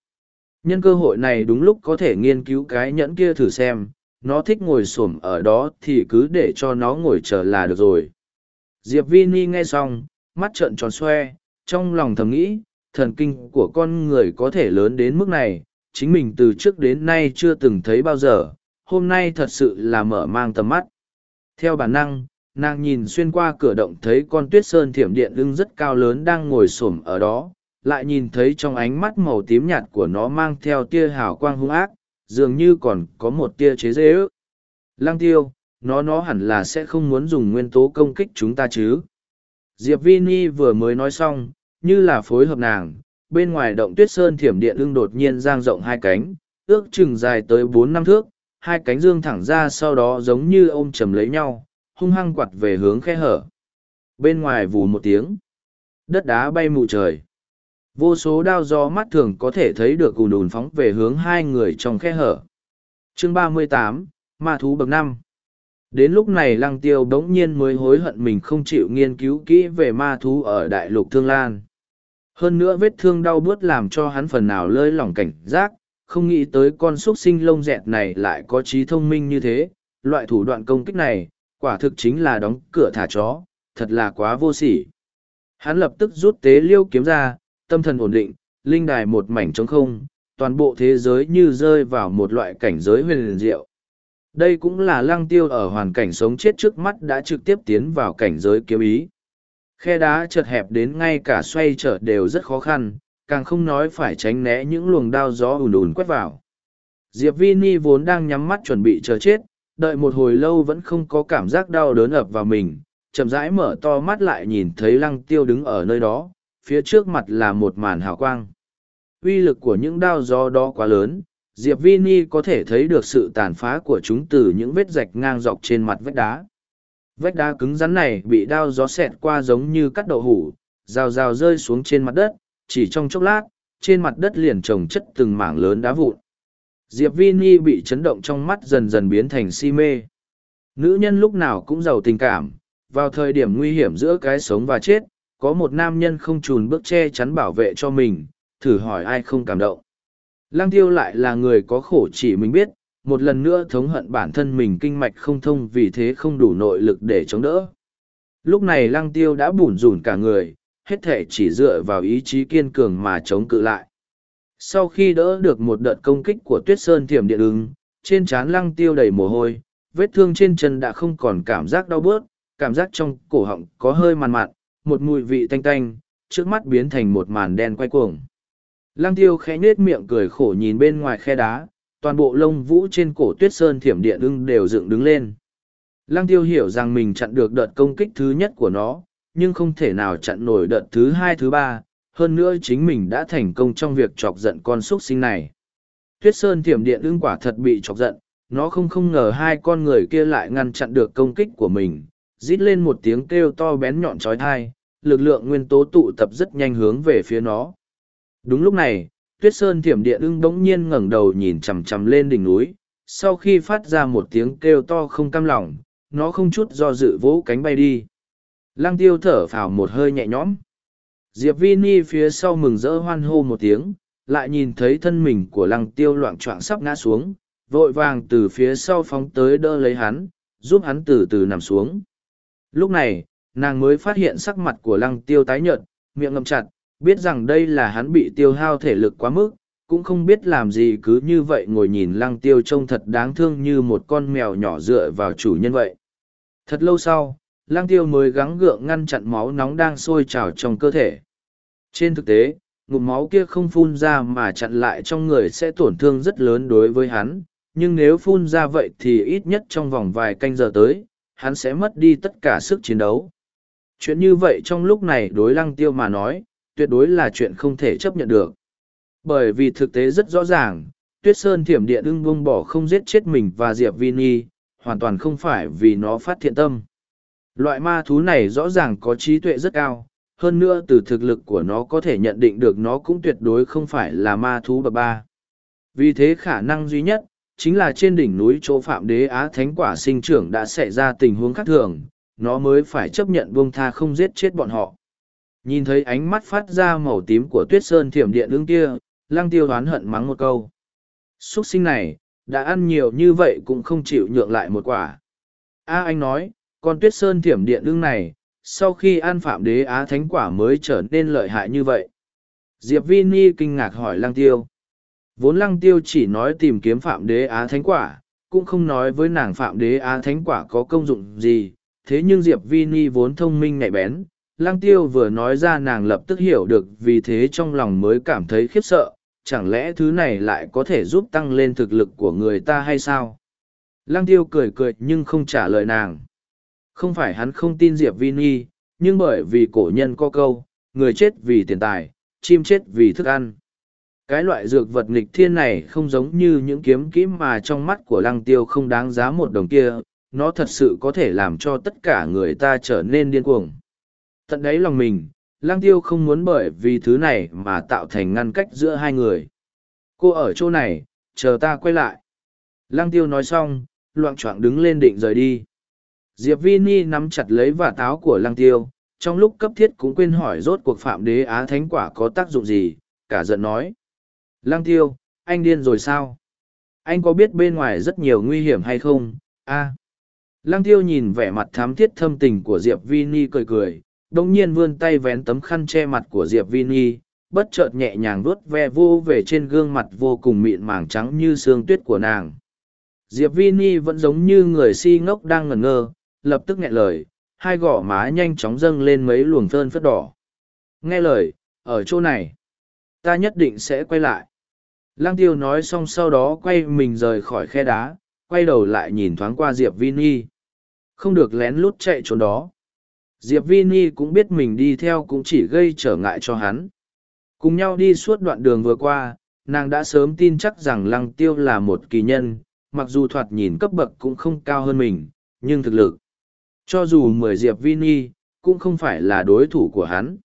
Nhân cơ hội này đúng lúc có thể nghiên cứu cái nhẫn kia thử xem, nó thích ngồi s ổ m ở đó thì cứ để cho nó ngồi chờ là được rồi. Diệp vi ni nghe xong, mắt trợn tròn xoe, trong lòng thầm nghĩ, thần kinh của con người có thể lớn đến mức này, chính mình từ trước đến nay chưa từng thấy bao giờ, hôm nay thật sự là mở mang tầm mắt. Theo bản năng, nàng nhìn xuyên qua cửa động thấy con tuyết sơn thiểm điện lưng rất cao lớn đang ngồi s ổ m ở đó, lại nhìn thấy trong ánh mắt màu tím nhạt của nó mang theo tia hào quang hung ác dường như còn có một tia chế dễ ước. Lăng tiêu, nó nó hẳn là sẽ không muốn dùng nguyên tố công kích chúng ta chứ. Diệp Vini vừa mới nói xong, như là phối hợp nàng, bên ngoài động tuyết sơn thiểm điện ưng đột nhiên giang rộng hai cánh, ước chừng dài tới bốn năm thước, hai cánh dương thẳng ra sau đó giống như ôm chầm lấy nhau, hung hăng quặt về hướng khe hở. Bên ngoài vù một tiếng, đất đá bay mù trời. Vô số đao gió mắt thường có thể thấy được ùn ùn phóng về hướng hai người trong khe hở. Chương ba mươi tám Ma thú bậc năm Đến lúc này lăng tiêu bỗng nhiên mới hối hận mình không chịu nghiên cứu kỹ về ma thú ở đại lục Thương Lan. Hơn nữa vết thương đau bớt làm cho hắn phần nào lơi lỏng cảnh giác, không nghĩ tới con xúc sinh lông dẹt này lại có trí thông minh như thế. Loại thủ đoạn công kích này, quả thực chính là đóng cửa thả chó, thật là quá vô sỉ. Hắn lập tức rút tế liêu kiếm ra, tâm thần ổn định, linh đài một mảnh trống không, toàn bộ thế giới như rơi vào một loại cảnh giới huyền diệu. Đây cũng là lăng tiêu ở hoàn cảnh sống chết trước mắt đã trực tiếp tiến vào cảnh giới kiếm ý. Khe đá chật hẹp đến ngay cả xoay trở đều rất khó khăn, càng không nói phải tránh né những luồng đao gió ùn ùn quét vào. Diệp Vini vốn đang nhắm mắt chuẩn bị chờ chết, đợi một hồi lâu vẫn không có cảm giác đau đớn ập vào mình, chậm rãi mở to mắt lại nhìn thấy lăng tiêu đứng ở nơi đó, phía trước mặt là một màn hào quang. Uy lực của những đao gió đó quá lớn, Diệp Vini có thể thấy được sự tàn phá của chúng từ những vết rạch ngang dọc trên mặt vách đá. Vách đá cứng rắn này bị đao gió xẹt qua giống như cắt đậu hủ, rào rào rơi xuống trên mặt đất, chỉ trong chốc lát, trên mặt đất liền trồng chất từng mảng lớn đá vụn. Diệp Vini bị chấn động trong mắt dần dần biến thành si mê. Nữ nhân lúc nào cũng giàu tình cảm, vào thời điểm nguy hiểm giữa cái sống và chết, có một nam nhân không trùn bước che chắn bảo vệ cho mình, thử hỏi ai không cảm động. Lăng tiêu lại là người có khổ chỉ mình biết, một lần nữa thống hận bản thân mình kinh mạch không thông vì thế không đủ nội lực để chống đỡ. Lúc này lăng tiêu đã bủn rủn cả người, hết thể chỉ dựa vào ý chí kiên cường mà chống cự lại. Sau khi đỡ được một đợt công kích của tuyết sơn thiểm điện ứng, trên trán lăng tiêu đầy mồ hôi, vết thương trên chân đã không còn cảm giác đau bớt, cảm giác trong cổ họng có hơi mặn mặn, một mùi vị tanh tanh, trước mắt biến thành một màn đen quay cuồng. Lăng tiêu khẽ nết miệng cười khổ nhìn bên ngoài khe đá, toàn bộ lông vũ trên cổ tuyết sơn thiểm điện ưng đều dựng đứng lên. Lăng tiêu hiểu rằng mình chặn được đợt công kích thứ nhất của nó, nhưng không thể nào chặn nổi đợt thứ hai thứ ba, hơn nữa chính mình đã thành công trong việc chọc giận con xuất sinh này. Tuyết sơn thiểm điện ưng quả thật bị chọc giận, nó không không ngờ hai con người kia lại ngăn chặn được công kích của mình, rít lên một tiếng kêu to bén nhọn trói thai, lực lượng nguyên tố tụ tập rất nhanh hướng về phía nó. Đúng lúc này, tuyết sơn thiểm điện ưng bỗng nhiên ngẩng đầu nhìn chằm chằm lên đỉnh núi, sau khi phát ra một tiếng kêu to không cam lòng, nó không chút do dự vỗ cánh bay đi. Lăng tiêu thở phào một hơi nhẹ nhõm. Diệp Vini phía sau mừng rỡ hoan hô một tiếng, lại nhìn thấy thân mình của lăng tiêu loạn trọng sắp ngã xuống, vội vàng từ phía sau phóng tới đỡ lấy hắn, giúp hắn từ từ nằm xuống. Lúc này, nàng mới phát hiện sắc mặt của lăng tiêu tái nhợt, miệng ngậm chặt, biết rằng đây là hắn bị tiêu hao thể lực quá mức, cũng không biết làm gì cứ như vậy ngồi nhìn lăng tiêu trông thật đáng thương như một con mèo nhỏ dựa vào chủ nhân vậy. Thật lâu sau, lăng tiêu mới gắng gượng ngăn chặn máu nóng đang sôi trào trong cơ thể. Trên thực tế, ngụm máu kia không phun ra mà chặn lại trong người sẽ tổn thương rất lớn đối với hắn, nhưng nếu phun ra vậy thì ít nhất trong vòng vài canh giờ tới, hắn sẽ mất đi tất cả sức chiến đấu. Chuyện như vậy trong lúc này đối lăng tiêu mà nói, tuyệt đối là chuyện không thể chấp nhận được. Bởi vì thực tế rất rõ ràng, Tuyết Sơn thiểm điện ưng buông bỏ không giết chết mình và Diệp Vini, hoàn toàn không phải vì nó phát thiện tâm. Loại ma thú này rõ ràng có trí tuệ rất cao, hơn nữa từ thực lực của nó có thể nhận định được nó cũng tuyệt đối không phải là ma thú bậc ba. Vì thế khả năng duy nhất, chính là trên đỉnh núi chỗ Phạm Đế Á Thánh Quả sinh trưởng đã xảy ra tình huống khác thường, nó mới phải chấp nhận buông tha không giết chết bọn họ. Nhìn thấy ánh mắt phát ra màu tím của tuyết sơn thiểm điện ứng kia, lăng tiêu đoán hận mắng một câu. Xuất sinh này, đã ăn nhiều như vậy cũng không chịu nhượng lại một quả. A anh nói, con tuyết sơn thiểm điện ứng này, sau khi ăn phạm đế á thánh quả mới trở nên lợi hại như vậy. Diệp Vini kinh ngạc hỏi lăng tiêu. Vốn lăng tiêu chỉ nói tìm kiếm phạm đế á thánh quả, cũng không nói với nàng phạm đế á thánh quả có công dụng gì, thế nhưng Diệp Vi Ni vốn thông minh nhạy bén, Lang tiêu vừa nói ra nàng lập tức hiểu được vì thế trong lòng mới cảm thấy khiếp sợ, chẳng lẽ thứ này lại có thể giúp tăng lên thực lực của người ta hay sao? Lang tiêu cười cười nhưng không trả lời nàng. Không phải hắn không tin Diệp Vi Ni, nhưng bởi vì cổ nhân có câu, người chết vì tiền tài, chim chết vì thức ăn. Cái loại dược vật nghịch thiên này không giống như những kiếm kỹ mà trong mắt của lăng tiêu không đáng giá một đồng kia, nó thật sự có thể làm cho tất cả người ta trở nên điên cuồng. Tận đáy lòng mình, lang tiêu không muốn bởi vì thứ này mà tạo thành ngăn cách giữa hai người. Cô ở chỗ này, chờ ta quay lại. Lang tiêu nói xong, loạn choạng đứng lên định rời đi. Diệp Vini nắm chặt lấy và táo của lang tiêu, trong lúc cấp thiết cũng quên hỏi rốt cuộc phạm đế á thánh quả có tác dụng gì, cả giận nói. Lang tiêu, anh điên rồi sao? Anh có biết bên ngoài rất nhiều nguy hiểm hay không? a à. Lăng tiêu nhìn vẻ mặt thám thiết thâm tình của Diệp Vini cười cười, đồng nhiên vươn tay vén tấm khăn che mặt của Diệp Vini, bất chợt nhẹ nhàng vuốt ve vô về trên gương mặt vô cùng mịn màng trắng như sương tuyết của nàng. Diệp Vini vẫn giống như người si ngốc đang ngẩn ngơ, lập tức nghẹn lời, hai gò má nhanh chóng dâng lên mấy luồng phơn phất đỏ. Nghe lời, ở chỗ này, ta nhất định sẽ quay lại. Lăng tiêu nói xong sau đó quay mình rời khỏi khe đá, quay đầu lại nhìn thoáng qua Diệp Vini. Không được lén lút chạy trốn đó. Diệp Vini cũng biết mình đi theo cũng chỉ gây trở ngại cho hắn. Cùng nhau đi suốt đoạn đường vừa qua, nàng đã sớm tin chắc rằng lăng tiêu là một kỳ nhân, mặc dù thoạt nhìn cấp bậc cũng không cao hơn mình, nhưng thực lực. Cho dù mười Diệp Vini, cũng không phải là đối thủ của hắn.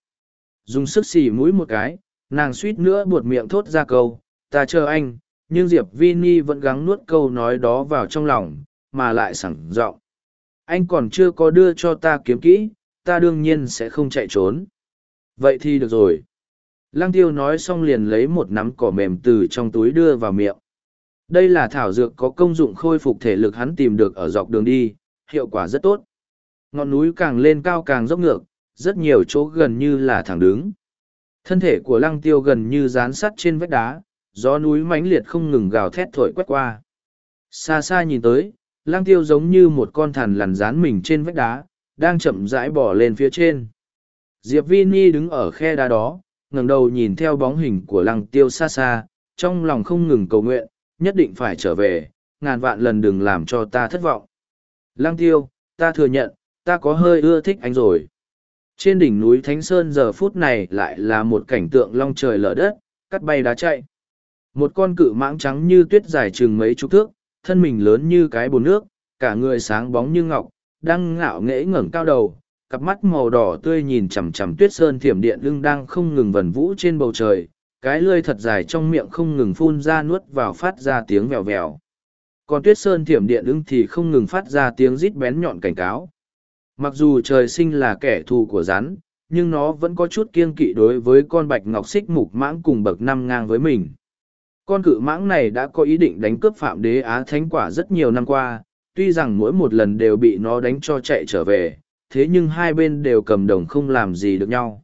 Dùng sức xì mũi một cái, nàng suýt nữa buột miệng thốt ra câu, ta chờ anh, nhưng Diệp Vini vẫn gắng nuốt câu nói đó vào trong lòng, mà lại sẵn giọng anh còn chưa có đưa cho ta kiếm kỹ, ta đương nhiên sẽ không chạy trốn. Vậy thì được rồi. Lăng tiêu nói xong liền lấy một nắm cỏ mềm từ trong túi đưa vào miệng. Đây là thảo dược có công dụng khôi phục thể lực hắn tìm được ở dọc đường đi, hiệu quả rất tốt. Ngọn núi càng lên cao càng dốc ngược, rất nhiều chỗ gần như là thẳng đứng. Thân thể của lăng tiêu gần như dán sắt trên vách đá, gió núi mãnh liệt không ngừng gào thét thổi quét qua. Xa xa nhìn tới lang tiêu giống như một con thằn lằn dán mình trên vách đá, đang chậm rãi bỏ lên phía trên. Diệp Vini đứng ở khe đá đó, ngẩng đầu nhìn theo bóng hình của lăng tiêu xa xa, trong lòng không ngừng cầu nguyện, nhất định phải trở về, ngàn vạn lần đừng làm cho ta thất vọng. Lăng tiêu, ta thừa nhận, ta có hơi ưa thích anh rồi. Trên đỉnh núi Thánh Sơn giờ phút này lại là một cảnh tượng long trời lở đất, cắt bay đá chạy. Một con cự mãng trắng như tuyết dài chừng mấy chục thước, thân mình lớn như cái bồn nước, cả người sáng bóng như ngọc, đang ngạo nghễ ngẩng cao đầu, cặp mắt màu đỏ tươi nhìn chằm chằm tuyết sơn thiểm điện lưng đang không ngừng vần vũ trên bầu trời, cái lưỡi thật dài trong miệng không ngừng phun ra nuốt vào phát ra tiếng vèo vèo. Còn tuyết sơn thiểm điện lưng thì không ngừng phát ra tiếng rít bén nhọn cảnh cáo. Mặc dù trời sinh là kẻ thù của rắn, nhưng nó vẫn có chút kiêng kỵ đối với con bạch ngọc xích mục mãng cùng bậc năm ngang với mình. Con cự mãng này đã có ý định đánh cướp phạm đế Á Thánh Quả rất nhiều năm qua, tuy rằng mỗi một lần đều bị nó đánh cho chạy trở về, thế nhưng hai bên đều cầm đồng không làm gì được nhau.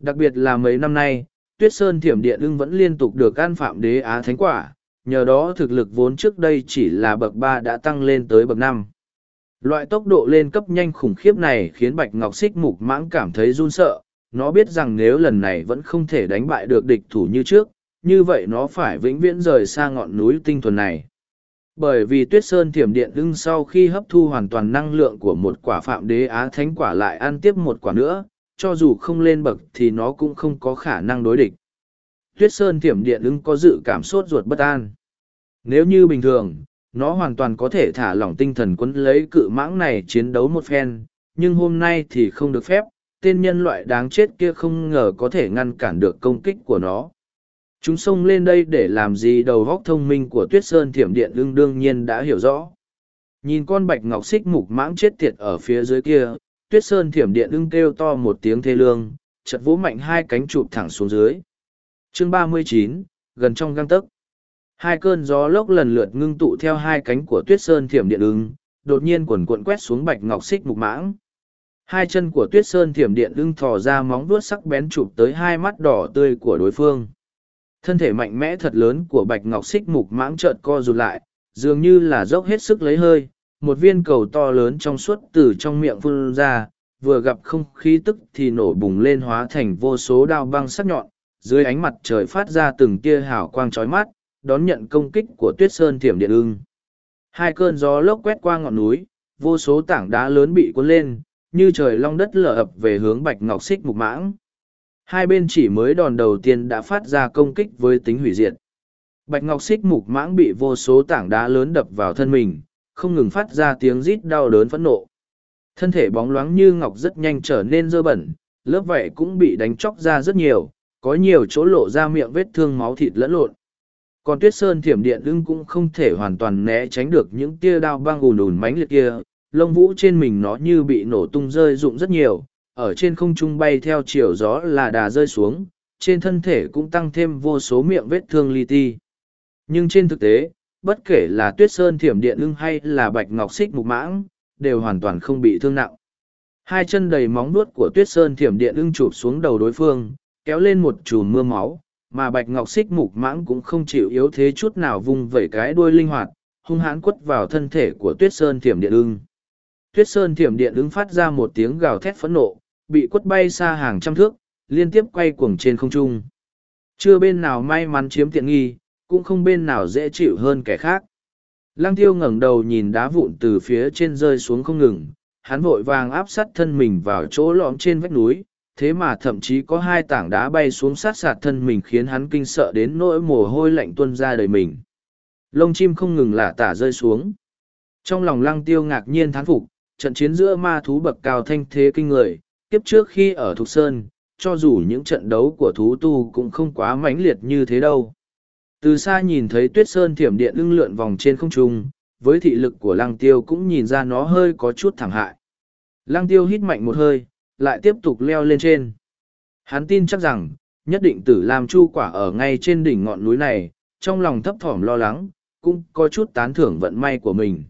Đặc biệt là mấy năm nay, Tuyết Sơn Thiểm Điện ưng vẫn liên tục được an phạm đế Á Thánh Quả, nhờ đó thực lực vốn trước đây chỉ là bậc ba đã tăng lên tới bậc năm. Loại tốc độ lên cấp nhanh khủng khiếp này khiến Bạch Ngọc Xích Mục Mãng cảm thấy run sợ, nó biết rằng nếu lần này vẫn không thể đánh bại được địch thủ như trước, như vậy nó phải vĩnh viễn rời xa ngọn núi tinh thuần này. Bởi vì tuyết sơn thiểm điện ưng sau khi hấp thu hoàn toàn năng lượng của một quả phạm đế á thánh quả lại ăn tiếp một quả nữa, cho dù không lên bậc thì nó cũng không có khả năng đối địch. Tuyết sơn thiểm điện ưng có dự cảm sốt ruột bất an. Nếu như bình thường, nó hoàn toàn có thể thả lỏng tinh thần quấn lấy cự mãng này chiến đấu một phen, nhưng hôm nay thì không được phép, tên nhân loại đáng chết kia không ngờ có thể ngăn cản được công kích của nó. Chúng xông lên đây để làm gì đầu góc thông minh của tuyết sơn thiểm điện ưng đương nhiên đã hiểu rõ. Nhìn con bạch ngọc xích mục mãng chết tiệt ở phía dưới kia, tuyết sơn thiểm điện ưng kêu to một tiếng thê lương, chật vỗ mạnh hai cánh chụp thẳng xuống dưới. chương ba mươi chín gần trong găng tấc. Hai cơn gió lốc lần lượt ngưng tụ theo hai cánh của tuyết sơn thiểm điện ưng, đột nhiên quần cuộn quét xuống bạch ngọc xích mục mãng. Hai chân của tuyết sơn thiểm điện ưng thò ra móng vuốt sắc bén chụp tới hai mắt đỏ tươi của đối phương Thân thể mạnh mẽ thật lớn của bạch ngọc xích mục mãng trợn co rụt lại, dường như là dốc hết sức lấy hơi, một viên cầu to lớn trong suốt từ trong miệng phun ra, vừa gặp không khí tức thì nổ bùng lên hóa thành vô số đao băng sắc nhọn, dưới ánh mặt trời phát ra từng tia hào quang chói mắt, đón nhận công kích của tuyết sơn thiểm điện ưng. Hai cơn gió lốc quét qua ngọn núi, vô số tảng đá lớn bị cuốn lên, như trời long đất lở ập về hướng bạch ngọc xích mục mãng. Hai bên chỉ mới đòn đầu tiên đã phát ra công kích với tính hủy diệt. Bạch Ngọc Xích mục mãng bị vô số tảng đá lớn đập vào thân mình, không ngừng phát ra tiếng rít đau đớn phẫn nộ. Thân thể bóng loáng như ngọc rất nhanh trở nên dơ bẩn, lớp vảy cũng bị đánh chóc ra rất nhiều, có nhiều chỗ lộ ra miệng vết thương máu thịt lẫn lộn. Còn tuyết sơn thiểm điện ưng cũng không thể hoàn toàn né tránh được những tia đao băng ùn ùn mánh liệt kia, lông vũ trên mình nó như bị nổ tung rơi rụng rất nhiều, ở trên không trung bay theo chiều gió là đà rơi xuống, trên thân thể cũng tăng thêm vô số miệng vết thương li ti. Nhưng trên thực tế, bất kể là tuyết sơn thiểm điện ưng hay là bạch ngọc xích mục mãng, đều hoàn toàn không bị thương nặng. Hai chân đầy móng nuốt của tuyết sơn thiểm điện ưng chụp xuống đầu đối phương, kéo lên một chùm mưa máu, mà bạch ngọc xích mục mãng cũng không chịu yếu thế chút nào vung vẩy cái đuôi linh hoạt, hung hãn quất vào thân thể của tuyết sơn thiểm điện ưng. Tuyết sơn thiểm điện ưng phát ra một tiếng gào thét phẫn nộ, bị quất bay xa hàng trăm thước, liên tiếp quay cuồng trên không trung. Chưa bên nào may mắn chiếm tiện nghi, cũng không bên nào dễ chịu hơn kẻ khác. Lăng tiêu ngẩng đầu nhìn đá vụn từ phía trên rơi xuống không ngừng, hắn vội vàng áp sát thân mình vào chỗ lõm trên vách núi, thế mà thậm chí có hai tảng đá bay xuống sát sạt thân mình khiến hắn kinh sợ đến nỗi mồ hôi lạnh tuôn ra đời mình. Lông chim không ngừng lả tả rơi xuống. Trong lòng lăng tiêu ngạc nhiên thán phục, trận chiến giữa ma thú bậc cao thanh thế kinh người, kiếp trước khi ở Thục Sơn, cho dù những trận đấu của thú tu cũng không quá mãnh liệt như thế đâu. Từ xa nhìn thấy tuyết sơn thiểm điện ưng lượn vòng trên không trung, với thị lực của lăng tiêu cũng nhìn ra nó hơi có chút thảm hại. Lăng tiêu hít mạnh một hơi, lại tiếp tục leo lên trên. Hắn tin chắc rằng, nhất định tử làm chu quả ở ngay trên đỉnh ngọn núi này, trong lòng thấp thỏm lo lắng, cũng có chút tán thưởng vận may của mình.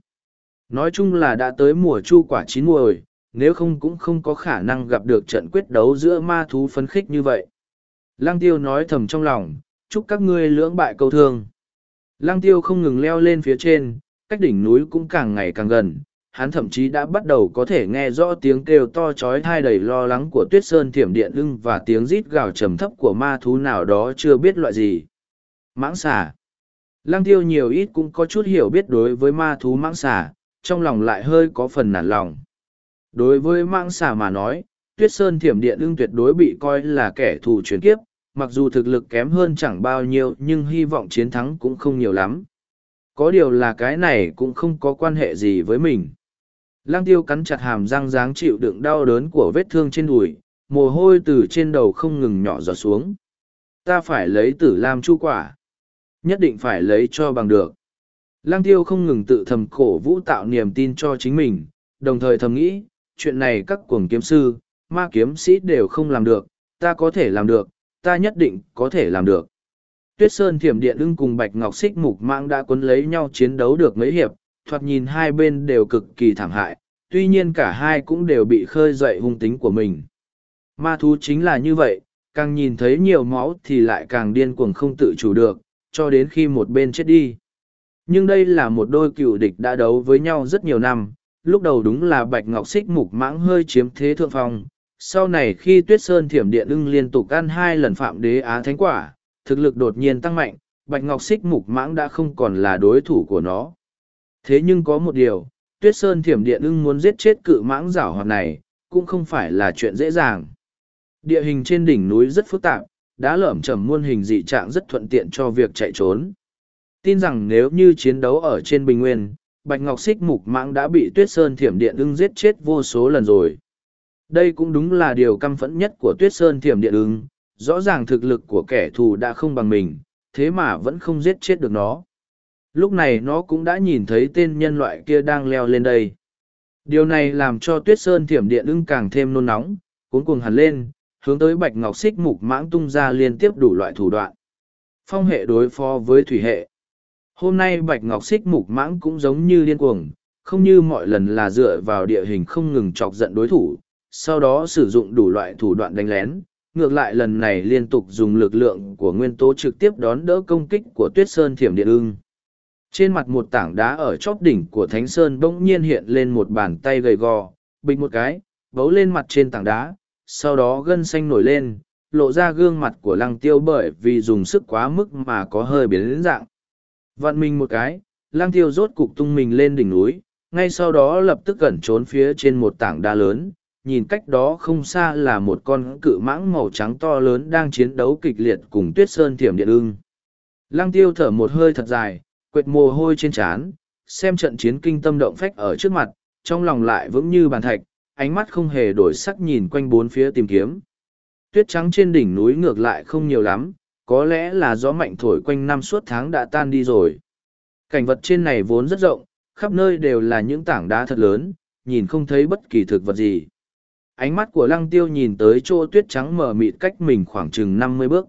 Nói chung là đã tới mùa chu quả chín muồi, nếu không cũng không có khả năng gặp được trận quyết đấu giữa ma thú phấn khích như vậy. Lăng tiêu nói thầm trong lòng, chúc các ngươi lưỡng bại câu thương. Lăng tiêu không ngừng leo lên phía trên, cách đỉnh núi cũng càng ngày càng gần, hắn thậm chí đã bắt đầu có thể nghe rõ tiếng kêu to chói thai đầy lo lắng của tuyết sơn thiểm điện ưng và tiếng rít gào trầm thấp của ma thú nào đó chưa biết loại gì. Mãng xà. Lăng tiêu nhiều ít cũng có chút hiểu biết đối với ma thú mãng xà, trong lòng lại hơi có phần nản lòng. Đối với mạng xà mà nói, tuyết sơn thiểm điện ưng tuyệt đối bị coi là kẻ thù truyền kiếp, mặc dù thực lực kém hơn chẳng bao nhiêu nhưng hy vọng chiến thắng cũng không nhiều lắm. Có điều là cái này cũng không có quan hệ gì với mình. Lang tiêu cắn chặt hàm răng dáng chịu đựng đau đớn của vết thương trên đùi, mồ hôi từ trên đầu không ngừng nhỏ giọt xuống. Ta phải lấy tử lam chu quả. Nhất định phải lấy cho bằng được. Lang tiêu không ngừng tự thầm cổ vũ tạo niềm tin cho chính mình, đồng thời thầm nghĩ, chuyện này các cuồng kiếm sư, ma kiếm sĩ đều không làm được, ta có thể làm được, ta nhất định có thể làm được. Tuyết Sơn Thiểm Điện ưng cùng Bạch Ngọc Xích Mục Mạng đã cuốn lấy nhau chiến đấu được mấy hiệp, thoạt nhìn hai bên đều cực kỳ thảm hại, tuy nhiên cả hai cũng đều bị khơi dậy hung tính của mình. Ma thú chính là như vậy, càng nhìn thấy nhiều máu thì lại càng điên cuồng không tự chủ được, cho đến khi một bên chết đi. Nhưng đây là một đôi cựu địch đã đấu với nhau rất nhiều năm, lúc đầu đúng là Bạch Ngọc Xích Mục Mãng hơi chiếm thế thượng phong, sau này khi tuyết sơn thiểm điện ưng liên tục ăn hai lần phạm đế á thánh quả thực lực đột nhiên tăng mạnh bạch ngọc xích mục mãng đã không còn là đối thủ của nó. Thế nhưng có một điều tuyết sơn thiểm điện ưng muốn giết chết cự mãng giảo hoạt này cũng không phải là chuyện dễ dàng. Địa hình trên đỉnh núi rất phức tạp đã lởm chởm muôn hình dị trạng rất thuận tiện cho việc chạy trốn. Tin rằng nếu như chiến đấu ở trên bình nguyên bạch ngọc xích mục mãng đã bị tuyết sơn thiểm điện ưng giết chết vô số lần rồi đây cũng đúng là điều căm phẫn nhất của tuyết sơn thiểm điện ưng rõ ràng thực lực của kẻ thù đã không bằng mình, thế mà vẫn không giết chết được nó. Lúc này nó cũng đã nhìn thấy tên nhân loại kia đang leo lên đây. Điều này làm cho tuyết sơn thiểm điện ưng càng thêm nôn nóng, cuốn cuồng hẳn lên, hướng tới bạch ngọc xích mục mãng tung ra liên tiếp đủ loại thủ đoạn. Phong hệ đối phó với thủy hệ. Hôm nay bạch ngọc xích mục mãng cũng giống như điên cuồng, không như mọi lần là dựa vào địa hình không ngừng chọc giận đối thủ, sau đó sử dụng đủ loại thủ đoạn đánh lén. Ngược lại lần này liên tục dùng lực lượng của nguyên tố trực tiếp đón đỡ công kích của tuyết sơn thiểm điện ưng. Trên mặt một tảng đá ở chóp đỉnh của Thánh Sơn bỗng nhiên hiện lên một bàn tay gầy gò, bịch một cái, bấu lên mặt trên tảng đá, sau đó gân xanh nổi lên, lộ ra gương mặt của lăng tiêu bởi vì dùng sức quá mức mà có hơi biến dạng. Vặn mình một cái, Lang tiêu rốt cục tung mình lên đỉnh núi, ngay sau đó lập tức cẩn trốn phía trên một tảng đá lớn, nhìn cách đó không xa là một con cự mãng màu trắng to lớn đang chiến đấu kịch liệt cùng tuyết sơn thiểm điện ưng lăng tiêu thở một hơi thật dài quệt mồ hôi trên trán xem trận chiến kinh tâm động phách ở trước mặt, trong lòng lại vững như bàn thạch, ánh mắt không hề đổi sắc nhìn quanh bốn phía tìm kiếm. Tuyết trắng trên đỉnh núi ngược lại không nhiều lắm, có lẽ là gió mạnh thổi quanh năm suốt tháng đã tan đi rồi. Cảnh vật trên này vốn rất rộng, khắp nơi đều là những tảng đá thật lớn, nhìn không thấy bất kỳ thực vật gì. Ánh mắt của lăng tiêu nhìn tới chỗ tuyết trắng mở mịt cách mình khoảng chừng năm mươi bước.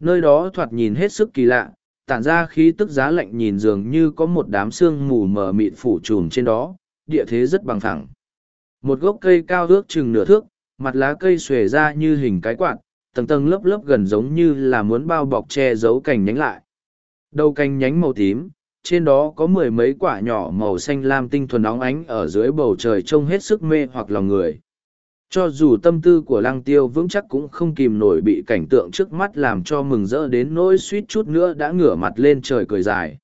Nơi đó thoạt nhìn hết sức kỳ lạ, tản ra khí tức giá lạnh nhìn dường như có một đám sương mù mờ mịt phủ trùm trên đó, địa thế rất bằng phẳng. Một gốc cây cao ước chừng nửa thước, mặt lá cây xuề ra như hình cái quạt, tầng tầng lớp lớp gần giống như là muốn bao bọc che giấu cành nhánh lại. Đầu cành nhánh màu tím, trên đó có mười mấy quả nhỏ màu xanh lam tinh thuần óng ánh ở dưới bầu trời trông hết sức mê hoặc lòng người. Cho dù tâm tư của lăng tiêu vững chắc cũng không kìm nổi bị cảnh tượng trước mắt làm cho mừng rỡ đến nỗi suýt chút nữa đã ngửa mặt lên trời cười dài.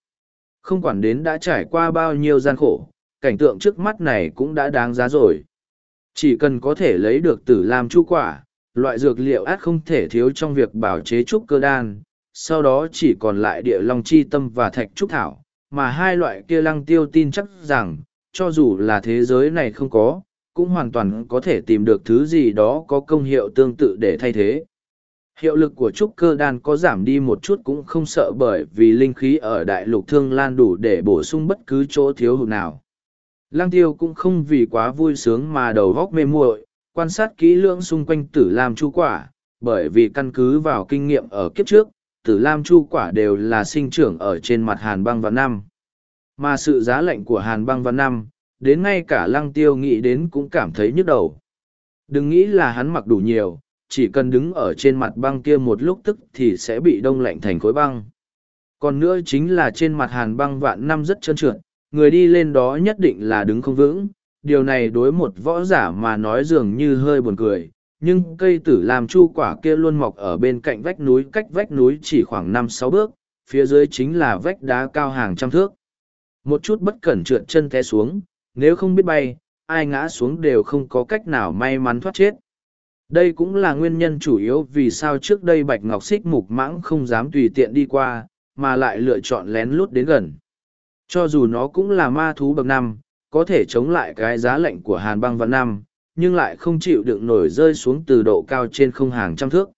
Không quản đến đã trải qua bao nhiêu gian khổ, cảnh tượng trước mắt này cũng đã đáng giá rồi. Chỉ cần có thể lấy được tử làm chu quả, loại dược liệu át không thể thiếu trong việc bảo chế trúc cơ đan, sau đó chỉ còn lại địa long chi tâm và thạch trúc thảo, mà hai loại kia lăng tiêu tin chắc rằng, cho dù là thế giới này không có, cũng hoàn toàn có thể tìm được thứ gì đó có công hiệu tương tự để thay thế. Hiệu lực của trúc cơ đan có giảm đi một chút cũng không sợ bởi vì linh khí ở đại lục thương lan đủ để bổ sung bất cứ chỗ thiếu hụt nào. Lăng tiêu cũng không vì quá vui sướng mà đầu góc mê muội, quan sát kỹ lưỡng xung quanh tử lam chu quả, bởi vì căn cứ vào kinh nghiệm ở kiếp trước, tử lam chu quả đều là sinh trưởng ở trên mặt hàn băng và năm. Mà sự giá lạnh của hàn băng và năm, đến ngay cả lăng tiêu nghĩ đến cũng cảm thấy nhức đầu. Đừng nghĩ là hắn mặc đủ nhiều, chỉ cần đứng ở trên mặt băng kia một lúc tức thì sẽ bị đông lạnh thành khối băng. Còn nữa chính là trên mặt hàn băng vạn năm rất trơn trượt, người đi lên đó nhất định là đứng không vững. Điều này đối một võ giả mà nói dường như hơi buồn cười, nhưng cây tử làm chu quả kia luôn mọc ở bên cạnh vách núi cách vách núi chỉ khoảng năm sáu bước, phía dưới chính là vách đá cao hàng trăm thước. Một chút bất cẩn trượt chân té xuống, nếu không biết bay, ai ngã xuống đều không có cách nào may mắn thoát chết. Đây cũng là nguyên nhân chủ yếu vì sao trước đây Bạch Ngọc Xích mục mãng không dám tùy tiện đi qua, mà lại lựa chọn lén lút đến gần. Cho dù nó cũng là ma thú bậc năm, có thể chống lại cái giá lạnh của hàn băng Vạn năm, nhưng lại không chịu đựng nổi rơi xuống từ độ cao trên không hàng trăm thước.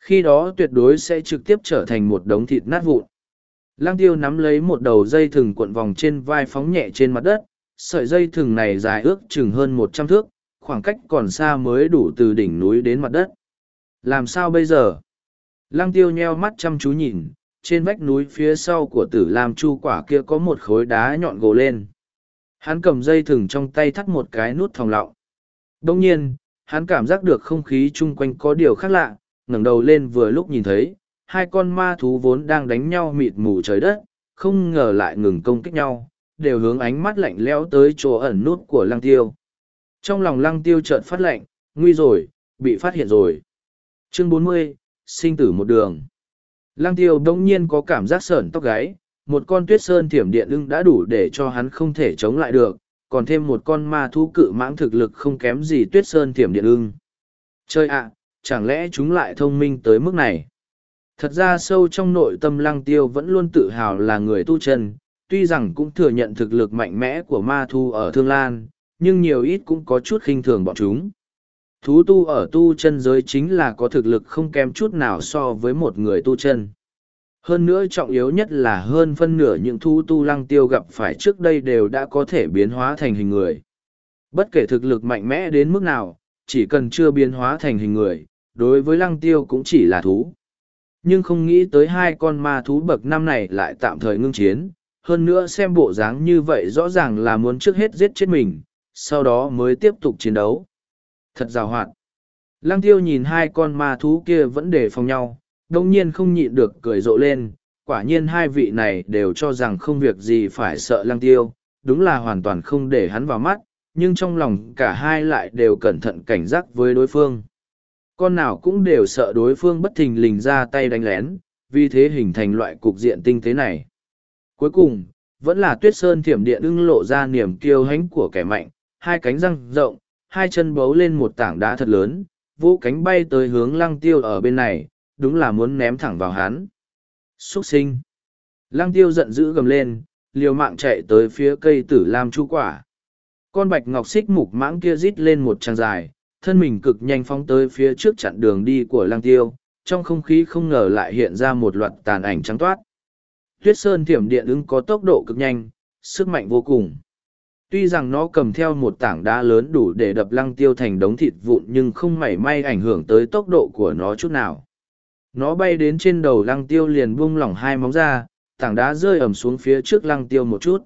Khi đó tuyệt đối sẽ trực tiếp trở thành một đống thịt nát vụn. Lang tiêu nắm lấy một đầu dây thừng cuộn vòng trên vai phóng nhẹ trên mặt đất, sợi dây thừng này dài ước chừng hơn một trăm thước, khoảng cách còn xa mới đủ từ đỉnh núi đến mặt đất. Làm sao bây giờ? Lăng tiêu nheo mắt chăm chú nhìn, trên vách núi phía sau của tử lam chu quả kia có một khối đá nhọn gồ lên. Hắn cầm dây thừng trong tay thắt một cái nút thòng lọng. Đông nhiên, hắn cảm giác được không khí chung quanh có điều khác lạ, ngẩng đầu lên vừa lúc nhìn thấy, hai con ma thú vốn đang đánh nhau mịt mù trời đất, không ngờ lại ngừng công kích nhau, đều hướng ánh mắt lạnh lẽo tới chỗ ẩn nút của lăng tiêu. Trong lòng lăng tiêu chợt phát lạnh, nguy rồi, bị phát hiện rồi. Chương 40, sinh tử một đường. Lăng tiêu đông nhiên có cảm giác sởn tóc gáy, một con tuyết sơn thiểm điện ưng đã đủ để cho hắn không thể chống lại được, còn thêm một con ma thú cự mãng thực lực không kém gì tuyết sơn thiểm điện ưng. Chơi ạ, chẳng lẽ chúng lại thông minh tới mức này? Thật ra sâu trong nội tâm lăng tiêu vẫn luôn tự hào là người tu chân, tuy rằng cũng thừa nhận thực lực mạnh mẽ của ma thu ở Thương Lan, nhưng nhiều ít cũng có chút khinh thường bọn chúng. Thú tu ở tu chân giới chính là có thực lực không kém chút nào so với một người tu chân. Hơn nữa trọng yếu nhất là hơn phân nửa những thu tu lăng tiêu gặp phải trước đây đều đã có thể biến hóa thành hình người. Bất kể thực lực mạnh mẽ đến mức nào, chỉ cần chưa biến hóa thành hình người, đối với lăng tiêu cũng chỉ là thú. Nhưng không nghĩ tới hai con ma thú bậc năm này lại tạm thời ngưng chiến, hơn nữa xem bộ dáng như vậy rõ ràng là muốn trước hết giết chết mình, sau đó mới tiếp tục chiến đấu. Thật rào hoạt. Lăng tiêu nhìn hai con ma thú kia vẫn đề phòng nhau, đông nhiên không nhịn được cười rộ lên, quả nhiên hai vị này đều cho rằng không việc gì phải sợ lăng tiêu, đúng là hoàn toàn không để hắn vào mắt, nhưng trong lòng cả hai lại đều cẩn thận cảnh giác với đối phương. Con nào cũng đều sợ đối phương bất thình lình ra tay đánh lén, vì thế hình thành loại cục diện tinh tế này. Cuối cùng, vẫn là tuyết sơn thiểm điện ưng lộ ra niềm kiêu hãnh của kẻ mạnh, hai cánh răng rộng, hai chân bấu lên một tảng đá thật lớn, vũ cánh bay tới hướng lăng tiêu ở bên này, đúng là muốn ném thẳng vào hắn. Xuất sinh! Lăng tiêu giận dữ gầm lên, liều mạng chạy tới phía cây tử lam chu quả. Con bạch ngọc xích mục mãng kia rít lên một tràng dài, thân mình cực nhanh phóng tới phía trước chặn đường đi của lang tiêu, trong không khí không ngờ lại hiện ra một loạt tàn ảnh trắng toát. Tuyết sơn thiểm điện ứng có tốc độ cực nhanh, sức mạnh vô cùng. Tuy rằng nó cầm theo một tảng đá lớn đủ để đập lăng tiêu thành đống thịt vụn nhưng không mảy may ảnh hưởng tới tốc độ của nó chút nào. Nó bay đến trên đầu lăng tiêu liền buông lỏng hai móng ra, tảng đá rơi ẩm xuống phía trước lăng tiêu một chút.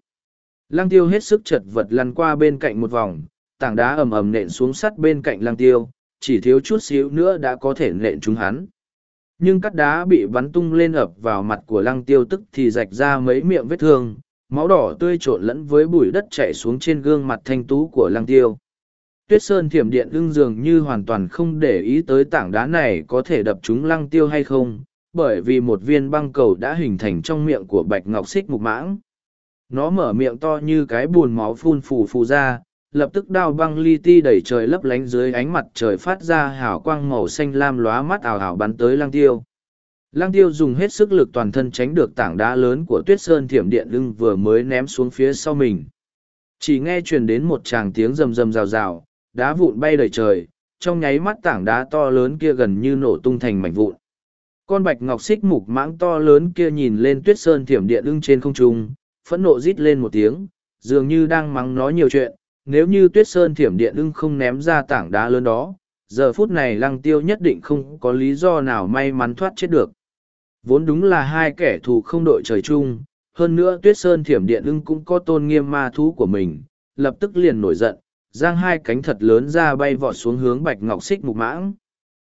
Lăng tiêu hết sức chật vật lăn qua bên cạnh một vòng, tảng đá ầm ầm nện xuống sắt bên cạnh lăng tiêu, chỉ thiếu chút xíu nữa đã có thể nện trúng hắn. Nhưng cắt đá bị bắn tung lên ập vào mặt của lăng tiêu tức thì rạch ra mấy miệng vết thương, máu đỏ tươi trộn lẫn với bụi đất chảy xuống trên gương mặt thanh tú của lăng tiêu. Tuyết sơn thiểm điện ưng dường như hoàn toàn không để ý tới tảng đá này có thể đập chúng lăng tiêu hay không, bởi vì một viên băng cầu đã hình thành trong miệng của bạch ngọc xích mục mãng. Nó mở miệng to như cái buồn máu phun phù phù ra, lập tức đao băng li ti đẩy trời lấp lánh dưới ánh mặt trời phát ra hào quang màu xanh lam lóa mắt ảo ảo bắn tới lang tiêu. Lang tiêu dùng hết sức lực toàn thân tránh được tảng đá lớn của tuyết sơn thiểm điện lưng vừa mới ném xuống phía sau mình. Chỉ nghe truyền đến một tràng tiếng rầm rầm rào rào, đá vụn bay đầy trời, trong nháy mắt tảng đá to lớn kia gần như nổ tung thành mảnh vụn. Con bạch ngọc xích mục mãng to lớn kia nhìn lên tuyết sơn thiểm điện ưng trên không trung, phẫn nộ rít lên một tiếng, dường như đang mắng nói nhiều chuyện, nếu như tuyết sơn thiểm điện ưng không ném ra tảng đá lớn đó, giờ phút này lăng tiêu nhất định không có lý do nào may mắn thoát chết được. Vốn đúng là hai kẻ thù không đội trời chung, hơn nữa tuyết sơn thiểm điện ưng cũng có tôn nghiêm ma thú của mình, lập tức liền nổi giận, giang hai cánh thật lớn ra bay vọt xuống hướng bạch ngọc xích mục mãng.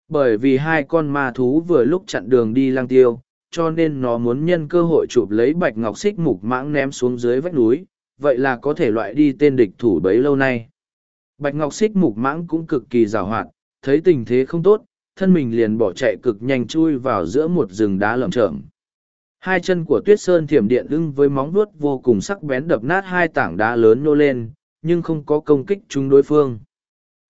Bởi vì hai con ma thú vừa lúc chặn đường đi lang tiêu, cho nên nó muốn nhân cơ hội chụp lấy bạch ngọc xích mục mãng ném xuống dưới vách núi, vậy là có thể loại đi tên địch thủ bấy lâu nay. Bạch Ngọc Xích mục mãng cũng cực kỳ rào hoạt, thấy tình thế không tốt, thân mình liền bỏ chạy cực nhanh chui vào giữa một rừng đá lởm chởm. Hai chân của tuyết sơn thiểm điện ưng với móng vuốt vô cùng sắc bén đập nát hai tảng đá lớn nô lên, nhưng không có công kích chúng đối phương.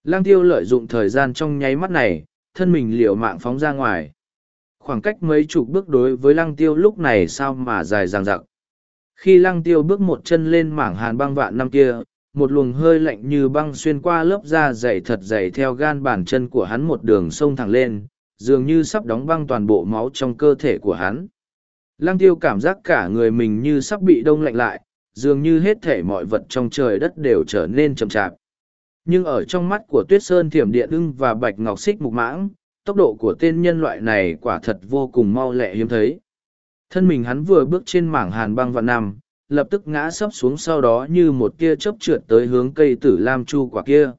Lang tiêu lợi dụng thời gian trong nháy mắt này, thân mình liều mạng phóng ra ngoài. Khoảng cách mấy chục bước đối với lăng tiêu lúc này sao mà dài dằng dặc. Khi lăng tiêu bước một chân lên mảng hàn băng vạn năm kia, một luồng hơi lạnh như băng xuyên qua lớp da dày thật dày theo gan bàn chân của hắn một đường sông thẳng lên, dường như sắp đóng băng toàn bộ máu trong cơ thể của hắn. Lăng tiêu cảm giác cả người mình như sắp bị đông lạnh lại, dường như hết thể mọi vật trong trời đất đều trở nên chậm chạp. Nhưng ở trong mắt của tuyết sơn thiểm điện ưng và bạch ngọc xích mục mãng, tốc độ của tên nhân loại này quả thật vô cùng mau lẹ hiếm thấy. Thân mình hắn vừa bước trên mảng hàn băng vạn năm, lập tức ngã sấp xuống sau đó như một tia chớp trượt tới hướng cây tử lam chu quả kia.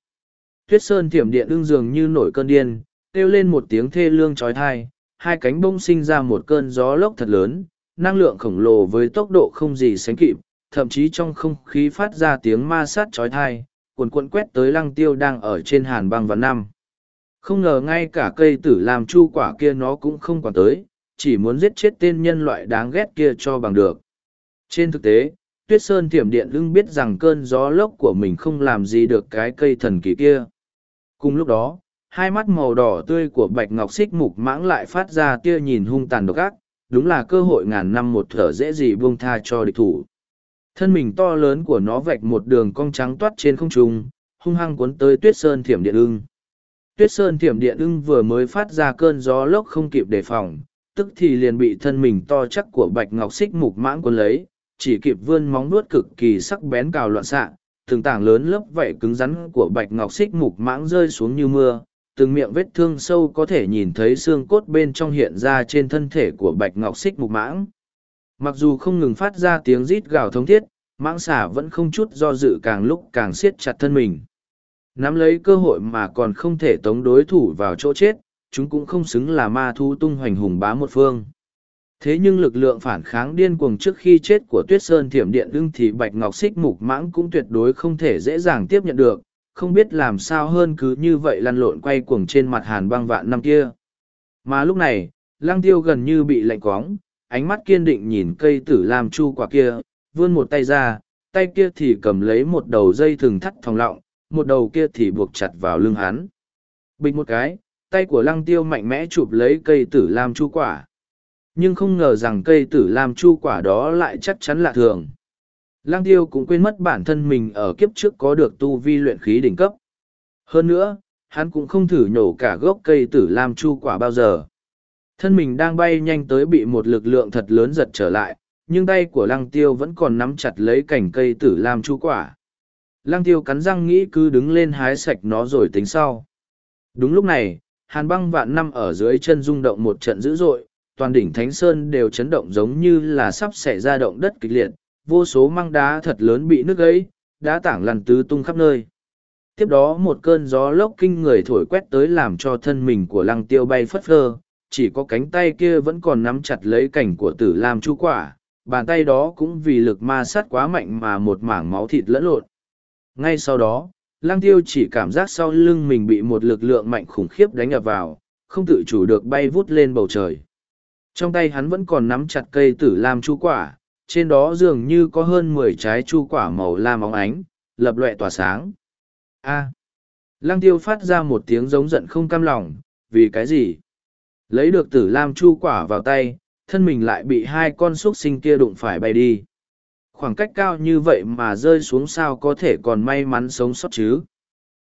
Tuyết sơn thiểm điện ưng dường như nổi cơn điên, kêu lên một tiếng thê lương trói thai, hai cánh bông sinh ra một cơn gió lốc thật lớn, năng lượng khổng lồ với tốc độ không gì sánh kịp, thậm chí trong không khí phát ra tiếng ma sát trói thai, cuồn cuộn quét tới lăng tiêu đang ở trên hàn băng vạn năm. Không ngờ ngay cả cây tử làm chu quả kia nó cũng không quản tới, chỉ muốn giết chết tên nhân loại đáng ghét kia cho bằng được. Trên thực tế, Tuyết Sơn Thiểm Điện lưng biết rằng cơn gió lốc của mình không làm gì được cái cây thần kỳ kia. Cùng lúc đó, hai mắt màu đỏ tươi của Bạch Ngọc Xích mục mãng lại phát ra tia nhìn hung tàn độc ác, đúng là cơ hội ngàn năm một thở dễ gì buông tha cho địch thủ. Thân mình to lớn của nó vạch một đường cong trắng toát trên không trung, hung hăng cuốn tới Tuyết Sơn Thiểm Điện ưng. Tuyết Sơn Thiểm Điện ưng vừa mới phát ra cơn gió lốc không kịp đề phòng, tức thì liền bị thân mình to chắc của bạch ngọc xích mục mãng cuốn lấy, chỉ kịp vươn móng nuốt cực kỳ sắc bén cào loạn xạ, từng tảng lớn lớp vảy cứng rắn của bạch ngọc xích mục mãng rơi xuống như mưa, từng miệng vết thương sâu có thể nhìn thấy xương cốt bên trong hiện ra trên thân thể của bạch ngọc xích mục mãng. Mặc dù không ngừng phát ra tiếng rít gào thống thiết, mãng xả vẫn không chút do dự càng lúc càng siết chặt thân mình. Nắm lấy cơ hội mà còn không thể tống đối thủ vào chỗ chết, chúng cũng không xứng là ma thu tung hoành hùng bá một phương. Thế nhưng lực lượng phản kháng điên cuồng trước khi chết của tuyết sơn thiểm điện ưng thì bạch ngọc xích mục mãng cũng tuyệt đối không thể dễ dàng tiếp nhận được, không biết làm sao hơn cứ như vậy lăn lộn quay cuồng trên mặt hàn băng vạn năm kia. Mà lúc này, lăng tiêu gần như bị lạnh quóng, ánh mắt kiên định nhìn cây tử lam chu quả kia, vươn một tay ra, tay kia thì cầm lấy một đầu dây thừng thắt thòng lọng, một đầu kia thì buộc chặt vào lưng hắn. Bình một cái, tay của lăng tiêu mạnh mẽ chụp lấy cây tử lam chu quả. Nhưng không ngờ rằng cây tử lam chu quả đó lại chắc chắn lạ thường. Lăng tiêu cũng quên mất bản thân mình ở kiếp trước có được tu vi luyện khí đỉnh cấp. Hơn nữa, hắn cũng không thử nhổ cả gốc cây tử lam chu quả bao giờ. Thân mình đang bay nhanh tới bị một lực lượng thật lớn giật trở lại, nhưng tay của lăng tiêu vẫn còn nắm chặt lấy cành cây tử lam chu quả. Lăng tiêu cắn răng nghĩ cứ đứng lên hái sạch nó rồi tính sau. Đúng lúc này, hàn băng vạn năm ở dưới chân rung động một trận dữ dội, toàn đỉnh Thánh Sơn đều chấn động giống như là sắp xảy ra động đất kịch liệt, vô số măng đá thật lớn bị nước gãy, đá tảng lăn tứ tung khắp nơi. Tiếp đó một cơn gió lốc kinh người thổi quét tới làm cho thân mình của lăng tiêu bay phất phơ, chỉ có cánh tay kia vẫn còn nắm chặt lấy cảnh của tử lam chu quả, bàn tay đó cũng vì lực ma sát quá mạnh mà một mảng máu thịt lẫn lộn. Ngay sau đó, lang tiêu chỉ cảm giác sau lưng mình bị một lực lượng mạnh khủng khiếp đánh ập vào, không tự chủ được bay vút lên bầu trời. Trong tay hắn vẫn còn nắm chặt cây tử lam chu quả, trên đó dường như có hơn mười trái chu quả màu lam óng ánh, lập loẹ tỏa sáng. A. Lăng tiêu phát ra một tiếng giống giận không cam lòng, vì cái gì? Lấy được tử lam chu quả vào tay, thân mình lại bị hai con xúc sinh kia đụng phải bay đi. Khoảng cách cao như vậy mà rơi xuống sao có thể còn may mắn sống sót chứ?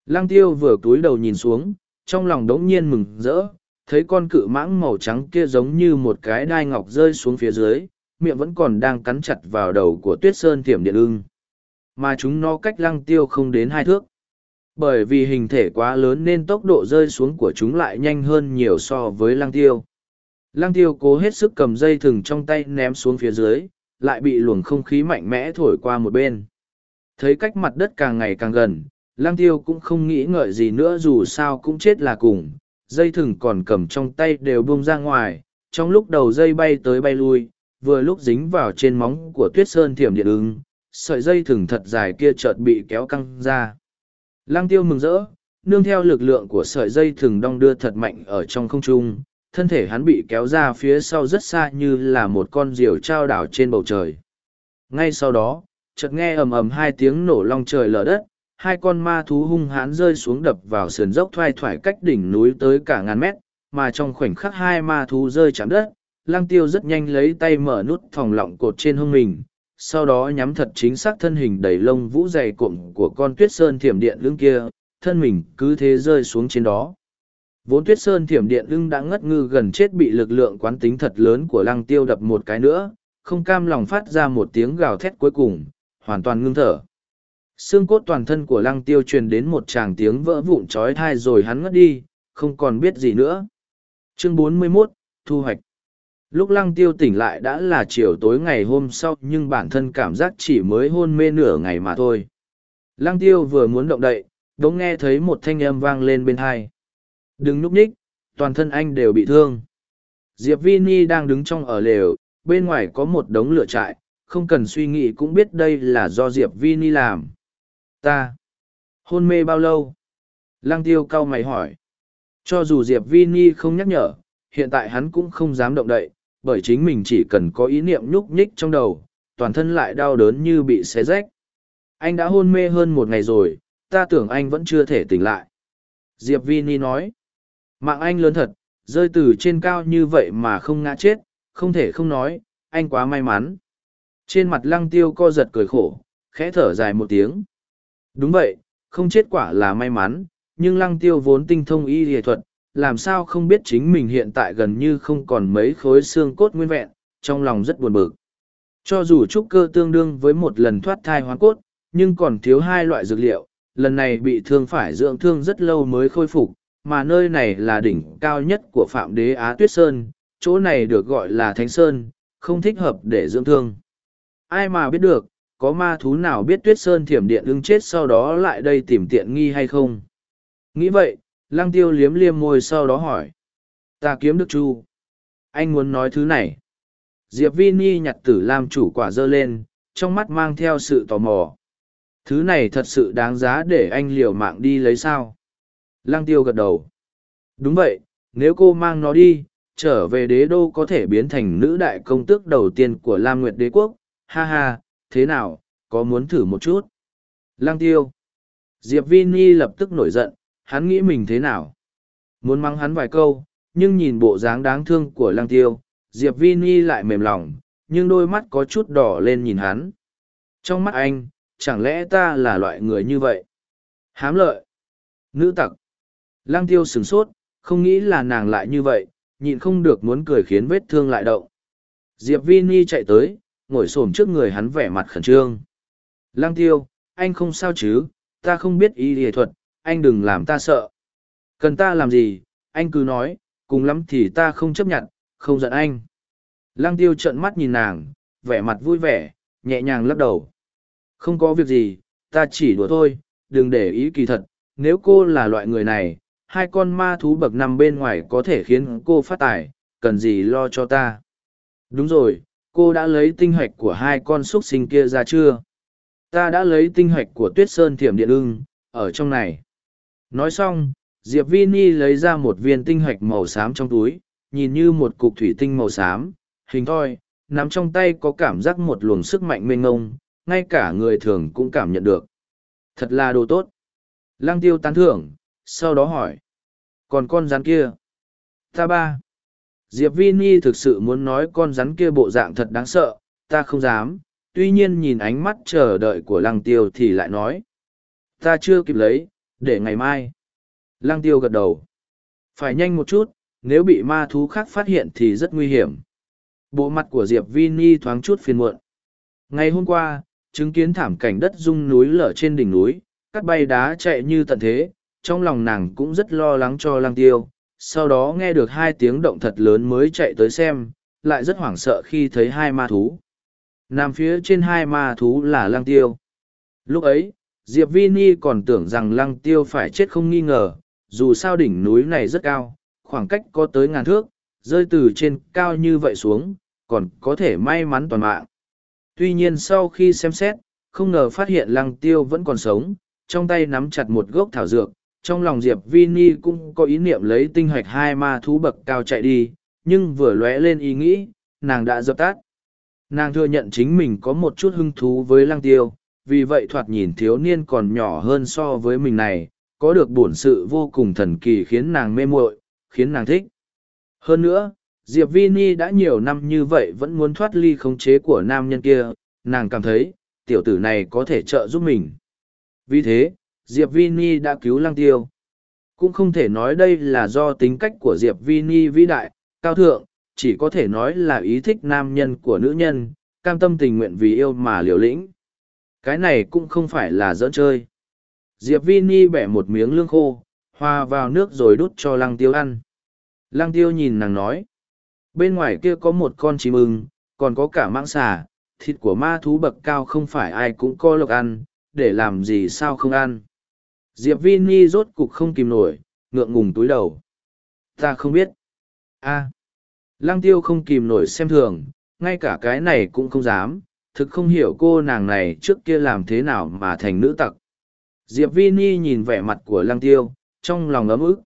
Lăng tiêu vừa túi đầu nhìn xuống, trong lòng đống nhiên mừng rỡ, thấy con cự mãng màu trắng kia giống như một cái đai ngọc rơi xuống phía dưới, miệng vẫn còn đang cắn chặt vào đầu của tuyết sơn thiểm điện ưng. Mà chúng nó cách lăng tiêu không đến hai thước. Bởi vì hình thể quá lớn nên tốc độ rơi xuống của chúng lại nhanh hơn nhiều so với lăng tiêu. Lăng tiêu cố hết sức cầm dây thừng trong tay ném xuống phía dưới, lại bị luồng không khí mạnh mẽ thổi qua một bên. Thấy cách mặt đất càng ngày càng gần, lăng tiêu cũng không nghĩ ngợi gì nữa dù sao cũng chết là cùng, dây thừng còn cầm trong tay đều buông ra ngoài, trong lúc đầu dây bay tới bay lui, vừa lúc dính vào trên móng của tuyết sơn thiểm điện ứng, sợi dây thừng thật dài kia chợt bị kéo căng ra. Lăng tiêu mừng rỡ, nương theo lực lượng của sợi dây thừng đong đưa thật mạnh ở trong không trung, thân thể hắn bị kéo ra phía sau rất xa như là một con diều trao đảo trên bầu trời. Ngay sau đó, chợt nghe ầm ầm hai tiếng nổ long trời lở đất, hai con ma thú hung hãn rơi xuống đập vào sườn dốc thoai thoải cách đỉnh núi tới cả ngàn mét, mà trong khoảnh khắc hai ma thú rơi chạm đất, lăng tiêu rất nhanh lấy tay mở nút thòng lọng cột trên hông mình, sau đó nhắm thật chính xác thân hình đầy lông vũ dày cuộn của con tuyết sơn thiểm điện lưng kia, thân mình cứ thế rơi xuống trên đó. Vốn tuyết sơn thiểm điện lưng đã ngất ngư gần chết bị lực lượng quán tính thật lớn của lăng tiêu đập một cái nữa, không cam lòng phát ra một tiếng gào thét cuối cùng, hoàn toàn ngưng thở. Xương cốt toàn thân của lăng tiêu truyền đến một tràng tiếng vỡ vụn trói thai rồi hắn ngất đi, không còn biết gì nữa. Chương 41, Thu hoạch Lúc lăng tiêu tỉnh lại đã là chiều tối ngày hôm sau nhưng bản thân cảm giác chỉ mới hôn mê nửa ngày mà thôi. Lăng tiêu vừa muốn động đậy, đống nghe thấy một thanh âm vang lên bên hai. Đừng núp nhích, toàn thân anh đều bị thương. Diệp Vini đang đứng trong ở lều, bên ngoài có một đống lửa trại, không cần suy nghĩ cũng biết đây là do Diệp Vini làm. Ta. Hôn mê bao lâu? Lăng tiêu cau mày hỏi. Cho dù Diệp Vini không nhắc nhở, hiện tại hắn cũng không dám động đậy, bởi chính mình chỉ cần có ý niệm nhúc nhích trong đầu, toàn thân lại đau đớn như bị xé rách. Anh đã hôn mê hơn một ngày rồi, ta tưởng anh vẫn chưa thể tỉnh lại. Diệp Vini nói, mạng anh lớn thật, rơi từ trên cao như vậy mà không ngã chết, không thể không nói, anh quá may mắn. Trên mặt lăng tiêu co giật cười khổ, khẽ thở dài một tiếng. Đúng vậy, không chết quả là may mắn, nhưng lăng tiêu vốn tinh thông y y thuật, làm sao không biết chính mình hiện tại gần như không còn mấy khối xương cốt nguyên vẹn, trong lòng rất buồn bực. Cho dù trúc cơ tương đương với một lần thoát thai hoán cốt, nhưng còn thiếu hai loại dược liệu, lần này bị thương phải dưỡng thương rất lâu mới khôi phục, mà nơi này là đỉnh cao nhất của Phạm Đế Á Tuyết Sơn, chỗ này được gọi là Thánh Sơn, không thích hợp để dưỡng thương. Ai mà biết được, có ma thú nào biết Tuyết Sơn thiểm điện ưng chết sau đó lại đây tìm tiện nghi hay không? Nghĩ vậy, Lăng tiêu liếm liêm môi sau đó hỏi. Ta kiếm được chu. Anh muốn nói thứ này. Diệp Vini nhặt tử làm chủ quả dơ lên, trong mắt mang theo sự tò mò. Thứ này thật sự đáng giá để anh liều mạng đi lấy sao. Lăng tiêu gật đầu. Đúng vậy, nếu cô mang nó đi, trở về đế đô có thể biến thành nữ đại công tước đầu tiên của Lam Nguyệt đế quốc. Ha ha, thế nào, có muốn thử một chút? Lăng tiêu. Diệp Vini lập tức nổi giận, hắn nghĩ mình thế nào. Muốn mắng hắn vài câu, nhưng nhìn bộ dáng đáng thương của lăng tiêu, Diệp Vi Ni lại mềm lòng, nhưng đôi mắt có chút đỏ lên nhìn hắn. Trong mắt anh, chẳng lẽ ta là loại người như vậy? Hám lợi. Nữ tặc. Lăng tiêu sửng sốt, không nghĩ là nàng lại như vậy, nhịn không được muốn cười khiến vết thương lại động. Diệp Vini chạy tới, ngồi xổm trước người hắn vẻ mặt khẩn trương. Lăng tiêu, anh không sao chứ, ta không biết ý lìa thuật, anh đừng làm ta sợ. Cần ta làm gì, anh cứ nói, cùng lắm thì ta không chấp nhận, không giận anh. Lăng tiêu trợn mắt nhìn nàng, vẻ mặt vui vẻ, nhẹ nhàng lắc đầu. Không có việc gì, ta chỉ đùa thôi, đừng để ý kỳ thật, nếu cô là loại người này, hai con ma thú bậc năm bên ngoài có thể khiến cô phát tài, cần gì lo cho ta. Đúng rồi, cô đã lấy tinh hoạch của hai con x sinh kia ra chưa? Ta đã lấy tinh hoạch của tuyết sơn thiểm điện ưng, ở trong này. Nói xong, Diệp Vini lấy ra một viên tinh hoạch màu xám trong túi, nhìn như một cục thủy tinh màu xám, hình thoi, nắm trong tay có cảm giác một luồng sức mạnh mênh ngông, ngay cả người thường cũng cảm nhận được. Thật là đồ tốt. Lăng tiêu tán thưởng, sau đó hỏi. Còn con rắn kia? Ta ba. Diệp Vini thực sự muốn nói con rắn kia bộ dạng thật đáng sợ, ta không dám, tuy nhiên nhìn ánh mắt chờ đợi của lăng tiêu thì lại nói. Ta chưa kịp lấy, để ngày mai. Lăng tiêu gật đầu. Phải nhanh một chút, nếu bị ma thú khác phát hiện thì rất nguy hiểm. Bộ mặt của Diệp Vini thoáng chút phiền muộn. Ngày hôm qua, chứng kiến thảm cảnh đất rung núi lở trên đỉnh núi, cắt bay đá chạy như tận thế, trong lòng nàng cũng rất lo lắng cho lăng tiêu. Sau đó nghe được hai tiếng động thật lớn mới chạy tới xem, lại rất hoảng sợ khi thấy hai ma thú. Nằm phía trên hai ma thú là lăng tiêu. Lúc ấy, Diệp Vini còn tưởng rằng lăng tiêu phải chết không nghi ngờ, dù sao đỉnh núi này rất cao, khoảng cách có tới ngàn thước, rơi từ trên cao như vậy xuống, còn có thể may mắn toàn mạng. Tuy nhiên sau khi xem xét, không ngờ phát hiện lăng tiêu vẫn còn sống, trong tay nắm chặt một gốc thảo dược, trong lòng Diệp Vini cũng có ý niệm lấy tinh hoạch hai ma thú bậc cao chạy đi, nhưng vừa lóe lên ý nghĩ, nàng đã dập tắt. Nàng thừa nhận chính mình có một chút hứng thú với lăng tiêu, vì vậy thoạt nhìn thiếu niên còn nhỏ hơn so với mình này, có được bổn sự vô cùng thần kỳ khiến nàng mê muội, khiến nàng thích. Hơn nữa, Diệp Vini đã nhiều năm như vậy vẫn muốn thoát ly khống chế của nam nhân kia, nàng cảm thấy, tiểu tử này có thể trợ giúp mình. Vì thế, Diệp Vini đã cứu Lăng Tiêu. Cũng không thể nói đây là do tính cách của Diệp Vini vĩ đại, cao thượng, chỉ có thể nói là ý thích nam nhân của nữ nhân, cam tâm tình nguyện vì yêu mà liều lĩnh. Cái này cũng không phải là dỡn chơi. Diệp Vini bẻ một miếng lương khô, hòa vào nước rồi đút cho Lăng Tiêu ăn. Lăng Tiêu nhìn nàng nói. Bên ngoài kia có một con chim ưng, còn có cả mãng xà, thịt của ma thú bậc cao không phải ai cũng có lộc ăn, để làm gì sao không ăn. Diệp Vini rốt cục không kìm nổi, ngượng ngùng túi đầu. Ta không biết. a Lăng tiêu không kìm nổi xem thường, ngay cả cái này cũng không dám, thực không hiểu cô nàng này trước kia làm thế nào mà thành nữ tặc. Diệp Vi Ni nhìn vẻ mặt của lăng tiêu, trong lòng ấm ức.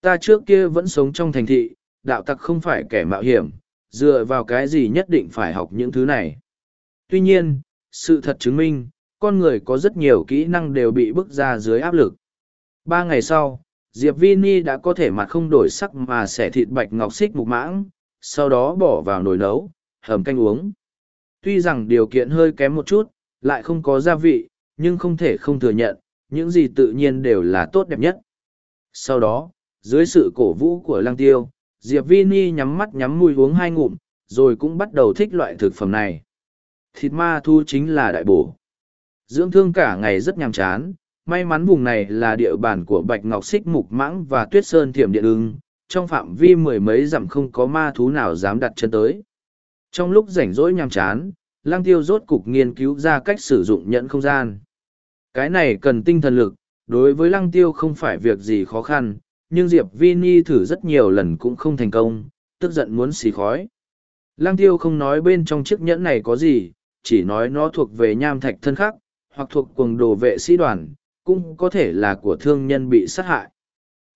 Ta trước kia vẫn sống trong thành thị, đạo tặc không phải kẻ mạo hiểm, dựa vào cái gì nhất định phải học những thứ này. Tuy nhiên, sự thật chứng minh, con người có rất nhiều kỹ năng đều bị bức ra dưới áp lực. Ba ngày sau, Diệp Vi Ni đã có thể mặt không đổi sắc mà xẻ thịt bạch ngọc xích mục mãng, sau đó bỏ vào nồi nấu, hầm canh uống. Tuy rằng điều kiện hơi kém một chút, lại không có gia vị, nhưng không thể không thừa nhận, những gì tự nhiên đều là tốt đẹp nhất. Sau đó, dưới sự cổ vũ của Lăng Tiêu, Diệp Vini nhắm mắt nhắm mũi uống hai ngụm, rồi cũng bắt đầu thích loại thực phẩm này. Thịt ma thu chính là đại bổ. Dưỡng thương cả ngày rất nhàm chán, may mắn vùng này là địa bàn của Bạch Ngọc Xích Mục Mãng và Tuyết Sơn Thiểm Điện ưng, trong phạm vi mười mấy dặm không có ma thú nào dám đặt chân tới. Trong lúc rảnh rỗi nhàm chán, Lăng Tiêu rốt cục nghiên cứu ra cách sử dụng nhẫn không gian. Cái này cần tinh thần lực, đối với Lăng Tiêu không phải việc gì khó khăn, nhưng Diệp Vini thử rất nhiều lần cũng không thành công, tức giận muốn xì khói. Lăng Tiêu không nói bên trong chiếc nhẫn này có gì, chỉ nói nó thuộc về nham thạch thân khắc, hoặc thuộc quần đồ vệ sĩ đoàn, cũng có thể là của thương nhân bị sát hại.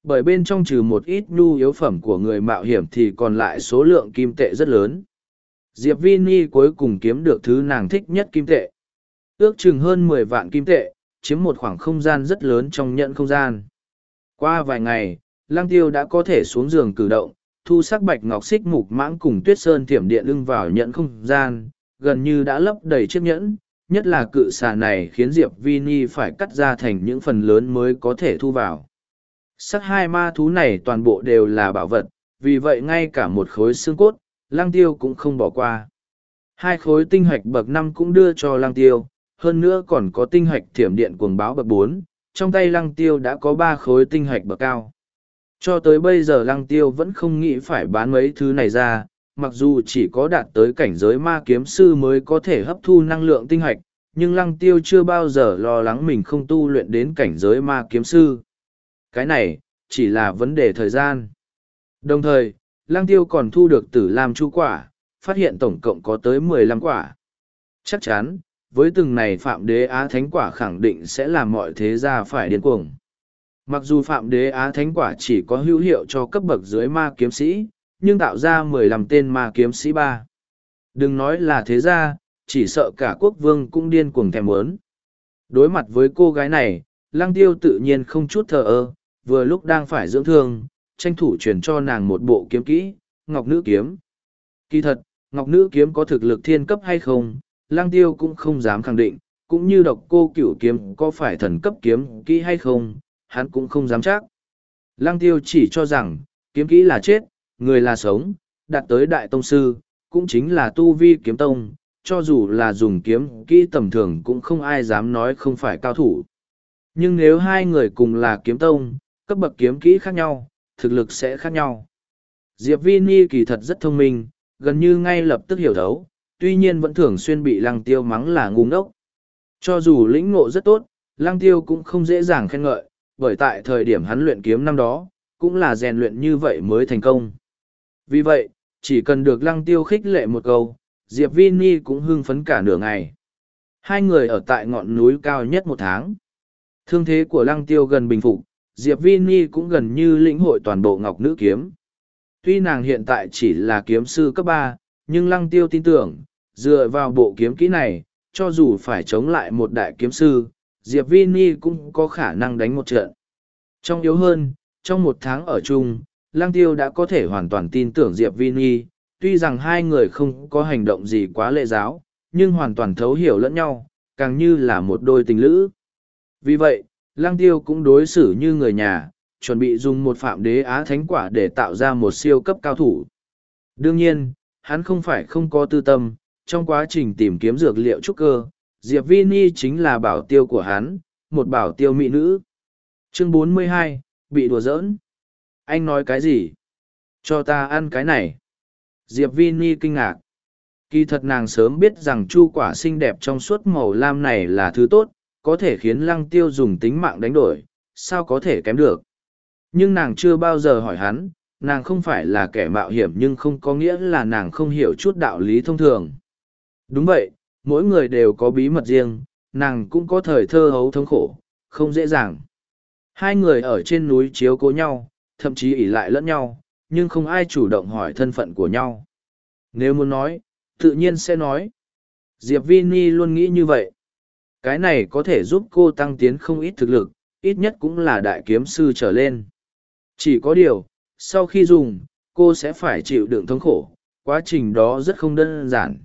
Bởi bên trong trừ một ít nhu yếu phẩm của người mạo hiểm thì còn lại số lượng kim tệ rất lớn. Diệp Vini cuối cùng kiếm được thứ nàng thích nhất kim tệ. Ước chừng hơn mười vạn kim tệ, chiếm một khoảng không gian rất lớn trong nhận không gian. Qua vài ngày, Lăng Tiêu đã có thể xuống giường cử động, thu sắc bạch ngọc xích mục mãng cùng tuyết sơn thiểm điện lưng vào nhận không gian, gần như đã lấp đầy chiếc nhẫn, nhất là cự xà này khiến diệp vi ni phải cắt ra thành những phần lớn mới có thể thu vào sắc hai ma thú này toàn bộ đều là bảo vật vì vậy ngay cả một khối xương cốt lang tiêu cũng không bỏ qua. Hai khối tinh hạch bậc năm cũng đưa cho lang tiêu, hơn nữa còn có tinh hạch thiểm điện cuồng báo bậc bốn, trong tay lăng tiêu đã có ba khối tinh hạch bậc cao. Cho tới bây giờ lăng tiêu vẫn không nghĩ phải bán mấy thứ này ra, mặc dù chỉ có đạt tới cảnh giới ma kiếm sư mới có thể hấp thu năng lượng tinh hạch, nhưng lăng tiêu chưa bao giờ lo lắng mình không tu luyện đến cảnh giới ma kiếm sư. Cái này, chỉ là vấn đề thời gian. Đồng thời Lang tiêu còn thu được tử lam chu quả, phát hiện tổng cộng có tới mười lăm quả. Chắc chắn, với từng này phạm đế á thánh quả khẳng định sẽ làm mọi thế gia phải điên cuồng. Mặc dù phạm đế á thánh quả chỉ có hữu hiệu cho cấp bậc dưới ma kiếm sĩ, nhưng tạo ra mười lăm tên ma kiếm sĩ ba. Đừng nói là thế gia, chỉ sợ cả quốc vương cũng điên cuồng thèm muốn. Đối mặt với cô gái này lăng tiêu tự nhiên không chút thờ ơ, vừa lúc đang phải dưỡng thương tranh thủ truyền cho nàng một bộ kiếm kỹ ngọc nữ kiếm kỳ thật ngọc nữ kiếm có thực lực thiên cấp hay không lang tiêu cũng không dám khẳng định, cũng như độc cô cửu kiếm có phải thần cấp kiếm kỹ hay không, hắn cũng không dám chắc. Lang tiêu chỉ cho rằng, kiếm kỹ là chết, người là sống, đạt tới đại tông sư, cũng chính là tu vi kiếm tông, cho dù là dùng kiếm kỹ tầm thường cũng không ai dám nói không phải cao thủ. Nhưng nếu hai người cùng là kiếm tông, cấp bậc kiếm kỹ khác nhau, thực lực sẽ khác nhau. Diệp Vini kỳ thật rất thông minh, gần như ngay lập tức hiểu thấu, tuy nhiên vẫn thường xuyên bị lăng tiêu mắng là ngu ngốc. Cho dù lĩnh ngộ rất tốt, lăng tiêu cũng không dễ dàng khen ngợi, bởi tại thời điểm hắn luyện kiếm năm đó, cũng là rèn luyện như vậy mới thành công. Vì vậy, chỉ cần được lăng tiêu khích lệ một câu, Diệp Vini cũng hưng phấn cả nửa ngày. Hai người ở tại ngọn núi cao nhất một tháng. Thương thế của lăng tiêu gần bình phục, Diệp Vini cũng gần như lĩnh hội toàn bộ ngọc nữ kiếm. Tuy nàng hiện tại chỉ là kiếm sư cấp ba, nhưng lăng tiêu tin tưởng, dựa vào bộ kiếm kỹ này, cho dù phải chống lại một đại kiếm sư, Diệp Vini cũng có khả năng đánh một trận. Trong yếu hơn, trong một tháng ở chung, Lăng Tiêu đã có thể hoàn toàn tin tưởng Diệp Vini, tuy rằng hai người không có hành động gì quá lệ giáo, nhưng hoàn toàn thấu hiểu lẫn nhau, càng như là một đôi tình lữ. Vì vậy, Lăng Tiêu cũng đối xử như người nhà, chuẩn bị dùng một phạm đế á thánh quả để tạo ra một siêu cấp cao thủ. Đương nhiên, hắn không phải không có tư tâm, trong quá trình tìm kiếm dược liệu trúc cơ, Diệp Vini chính là bảo tiêu của hắn, một bảo tiêu mỹ nữ. Chương 42, bị đùa giỡn. Anh nói cái gì? Cho ta ăn cái này. Diệp Vini kinh ngạc. Kỳ thật nàng sớm biết rằng chu quả xinh đẹp trong suốt màu lam này là thứ tốt, có thể khiến lăng tiêu dùng tính mạng đánh đổi, sao có thể kém được. Nhưng nàng chưa bao giờ hỏi hắn, nàng không phải là kẻ mạo hiểm nhưng không có nghĩa là nàng không hiểu chút đạo lý thông thường. Đúng vậy, mỗi người đều có bí mật riêng, nàng cũng có thời thơ hấu thống khổ, không dễ dàng. Hai người ở trên núi chiếu cố nhau, thậm chí ỉ lại lẫn nhau, nhưng không ai chủ động hỏi thân phận của nhau. Nếu muốn nói, tự nhiên sẽ nói. Diệp Vini luôn nghĩ như vậy. Cái này có thể giúp cô tăng tiến không ít thực lực, ít nhất cũng là đại kiếm sư trở lên. Chỉ có điều, sau khi dùng, cô sẽ phải chịu đựng thống khổ, quá trình đó rất không đơn giản.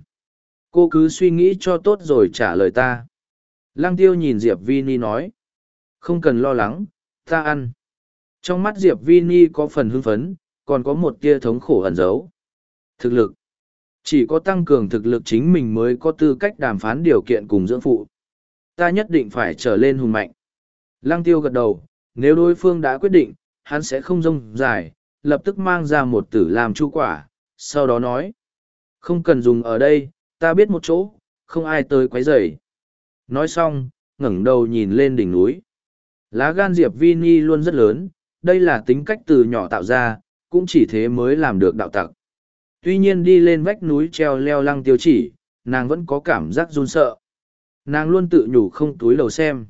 Cô cứ suy nghĩ cho tốt rồi trả lời ta. Lăng tiêu nhìn diệp vi nói. Không cần lo lắng ta ăn. Trong mắt diệp vi có phần hưng phấn còn có một tia thống khổ ẩn giấu. Thực lực. Chỉ có tăng cường thực lực chính mình mới có tư cách đàm phán điều kiện cùng dưỡng phụ ta nhất định phải trở lên hùng mạnh. Lăng tiêu gật đầu, nếu đối phương đã quyết định, hắn sẽ không rông dài, lập tức mang ra một tử làm chu quả, sau đó nói, không cần dùng ở đây, ta biết một chỗ, không ai tới quấy rầy. Nói xong, ngẩng đầu nhìn lên đỉnh núi. Lá gan diệp Vini luôn rất lớn, đây là tính cách từ nhỏ tạo ra, cũng chỉ thế mới làm được đạo tặc. Tuy nhiên đi lên vách núi treo leo lăng tiêu chỉ, nàng vẫn có cảm giác run sợ nàng luôn tự nhủ không túi lầu xem.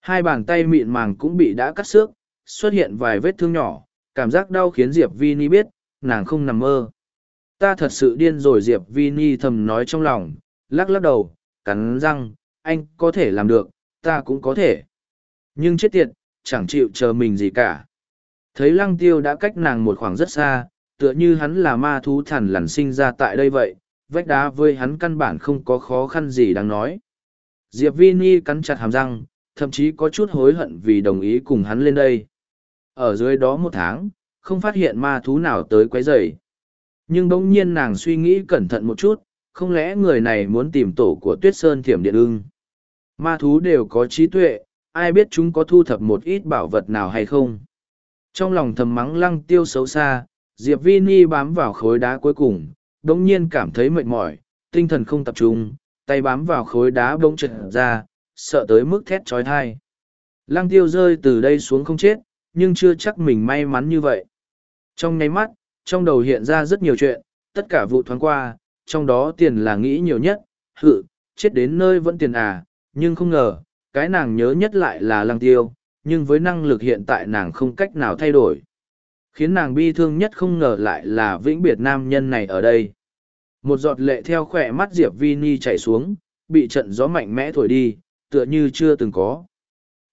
Hai bàn tay mịn màng cũng bị đã cắt xước, xuất hiện vài vết thương nhỏ, cảm giác đau khiến diệp Vini biết, nàng không nằm mơ. Ta thật sự điên rồi, diệp Vini thầm nói trong lòng, lắc lắc đầu, cắn răng, anh có thể làm được, ta cũng có thể. Nhưng chết tiệt, chẳng chịu chờ mình gì cả. Thấy lăng tiêu đã cách nàng một khoảng rất xa, tựa như hắn là ma thú thằn lằn sinh ra tại đây vậy, vách đá với hắn căn bản không có khó khăn gì đáng nói. Diệp Vini cắn chặt hàm răng, thậm chí có chút hối hận vì đồng ý cùng hắn lên đây. Ở dưới đó một tháng, không phát hiện ma thú nào tới quấy rầy. Nhưng bỗng nhiên nàng suy nghĩ cẩn thận một chút, không lẽ người này muốn tìm tổ của tuyết sơn thiểm điện ưng. Ma thú đều có trí tuệ, ai biết chúng có thu thập một ít bảo vật nào hay không. Trong lòng thầm mắng lăng tiêu xấu xa, Diệp Vini bám vào khối đá cuối cùng, đống nhiên cảm thấy mệt mỏi, tinh thần không tập trung, tay bám vào khối đá bỗng trật ra, sợ tới mức thét trói thai. Lăng tiêu rơi từ đây xuống không chết, nhưng chưa chắc mình may mắn như vậy. Trong nháy mắt, trong đầu hiện ra rất nhiều chuyện, tất cả vụ thoáng qua, trong đó tiền là nghĩ nhiều nhất, hự, chết đến nơi vẫn tiền à, nhưng không ngờ, cái nàng nhớ nhất lại là lăng tiêu, nhưng với năng lực hiện tại nàng không cách nào thay đổi. Khiến nàng bi thương nhất không ngờ lại là vĩnh biệt nam nhân này ở đây. Một giọt lệ theo khỏe mắt Diệp Vi Ni chảy xuống, bị trận gió mạnh mẽ thổi đi, tựa như chưa từng có.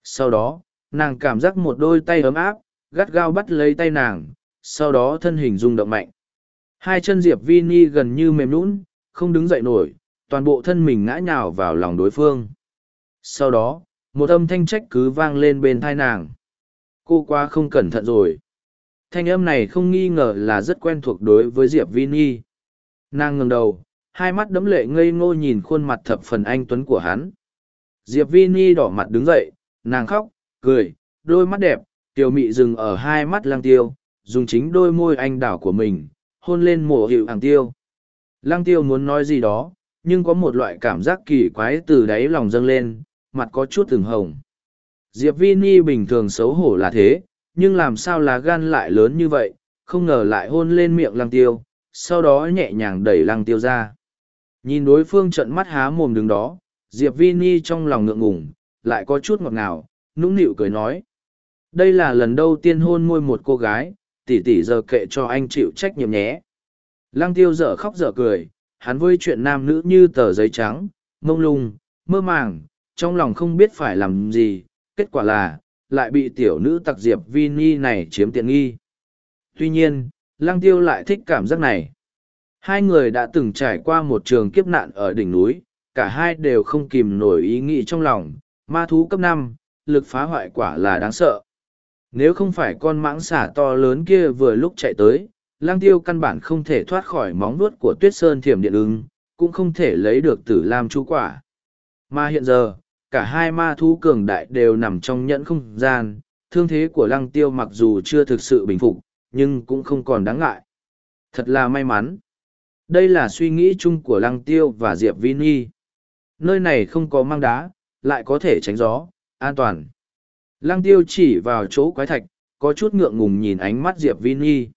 Sau đó, nàng cảm giác một đôi tay ấm áp, gắt gao bắt lấy tay nàng, sau đó thân hình rung động mạnh. Hai chân Diệp Vi Ni gần như mềm nũng, không đứng dậy nổi, toàn bộ thân mình ngã nhào vào lòng đối phương. Sau đó, một âm thanh trách cứ vang lên bên thai nàng. Cô quá không cẩn thận rồi. Thanh âm này không nghi ngờ là rất quen thuộc đối với Diệp Vi Ni. Nàng ngừng đầu, hai mắt đấm lệ ngây ngô nhìn khuôn mặt thập phần anh tuấn của hắn. Diệp Vini đỏ mặt đứng dậy, nàng khóc, cười, đôi mắt đẹp, tiểu mị dừng ở hai mắt lang tiêu, dùng chính đôi môi anh đảo của mình, hôn lên mổ hiệu hàng tiêu. Lang tiêu muốn nói gì đó, nhưng có một loại cảm giác kỳ quái từ đáy lòng dâng lên, mặt có chút từng hồng. Diệp Vini bình thường xấu hổ là thế, nhưng làm sao là gan lại lớn như vậy, không ngờ lại hôn lên miệng Lang tiêu, sau đó nhẹ nhàng đẩy lăng tiêu ra. Nhìn đối phương trận mắt há mồm đứng đó, Diệp Vini trong lòng ngượng ngùng, lại có chút ngọt ngào, nũng nịu cười nói. Đây là lần đầu tiên hôn môi một cô gái, tỷ tỷ giờ kệ cho anh chịu trách nhiệm nhé. Lăng tiêu dở khóc dở cười, hắn với chuyện nam nữ như tờ giấy trắng, mông lung, mơ màng, trong lòng không biết phải làm gì, kết quả là, lại bị tiểu nữ tặc diệp Vini này chiếm tiện nghi. Tuy nhiên, lăng tiêu lại thích cảm giác này. Hai người đã từng trải qua một trường kiếp nạn ở đỉnh núi, cả hai đều không kìm nổi ý nghĩ trong lòng, ma thú cấp năm, lực phá hoại quả là đáng sợ. Nếu không phải con mãng xả to lớn kia vừa lúc chạy tới, lang tiêu căn bản không thể thoát khỏi móng vuốt của tuyết sơn thiểm điện ứng, cũng không thể lấy được tử lam chú quả. Mà hiện giờ, cả hai ma thú cường đại đều nằm trong nhẫn không gian, thương thế của lăng tiêu mặc dù chưa thực sự bình phục, nhưng cũng không còn đáng ngại. Thật là may mắn. Đây là suy nghĩ chung của lăng tiêu và Diệp Vini. Nơi này không có mang đá, lại có thể tránh gió, an toàn. Lăng tiêu chỉ vào chỗ quái thạch, có chút ngượng ngùng nhìn ánh mắt Diệp Vini.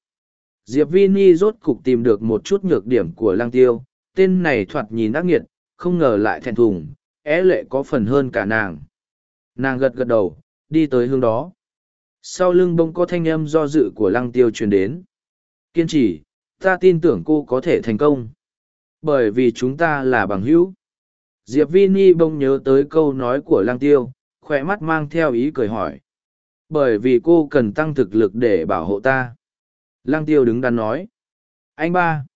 Diệp Vini rốt cục tìm được một chút nhược điểm của lăng tiêu, tên này thoạt nhìn ác nghiệt, không ngờ lại thẹn thùng, é lệ có phần hơn cả nàng. Nàng gật gật đầu, đi tới hướng đó. Sau lưng bông có thanh âm do dự của lăng tiêu truyền đến. Kiên trì, ta tin tưởng cô có thể thành công. Bởi vì chúng ta là bằng hữu. Diệp Vini bông nhớ tới câu nói của lăng tiêu, khỏe mắt mang theo ý cười hỏi. Bởi vì cô cần tăng thực lực để bảo hộ ta. Lăng tiêu đứng đắn nói. Anh ba.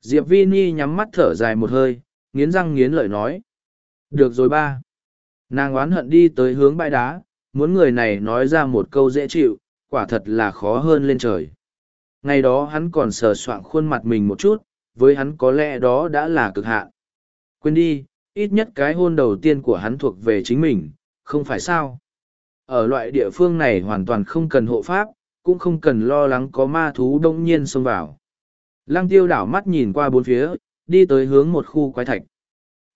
Diệp Vini nhắm mắt thở dài một hơi, nghiến răng nghiến lợi nói. Được rồi ba. Nàng oán hận đi tới hướng bãi đá, muốn người này nói ra một câu dễ chịu, quả thật là khó hơn lên trời. Ngày đó hắn còn sờ soạng khuôn mặt mình một chút, với hắn có lẽ đó đã là cực hạn. Quên đi, ít nhất cái hôn đầu tiên của hắn thuộc về chính mình, không phải sao. Ở loại địa phương này hoàn toàn không cần hộ pháp, cũng không cần lo lắng có ma thú đông nhiên xông vào. Lăng tiêu đảo mắt nhìn qua bốn phía, đi tới hướng một khu quái thạch.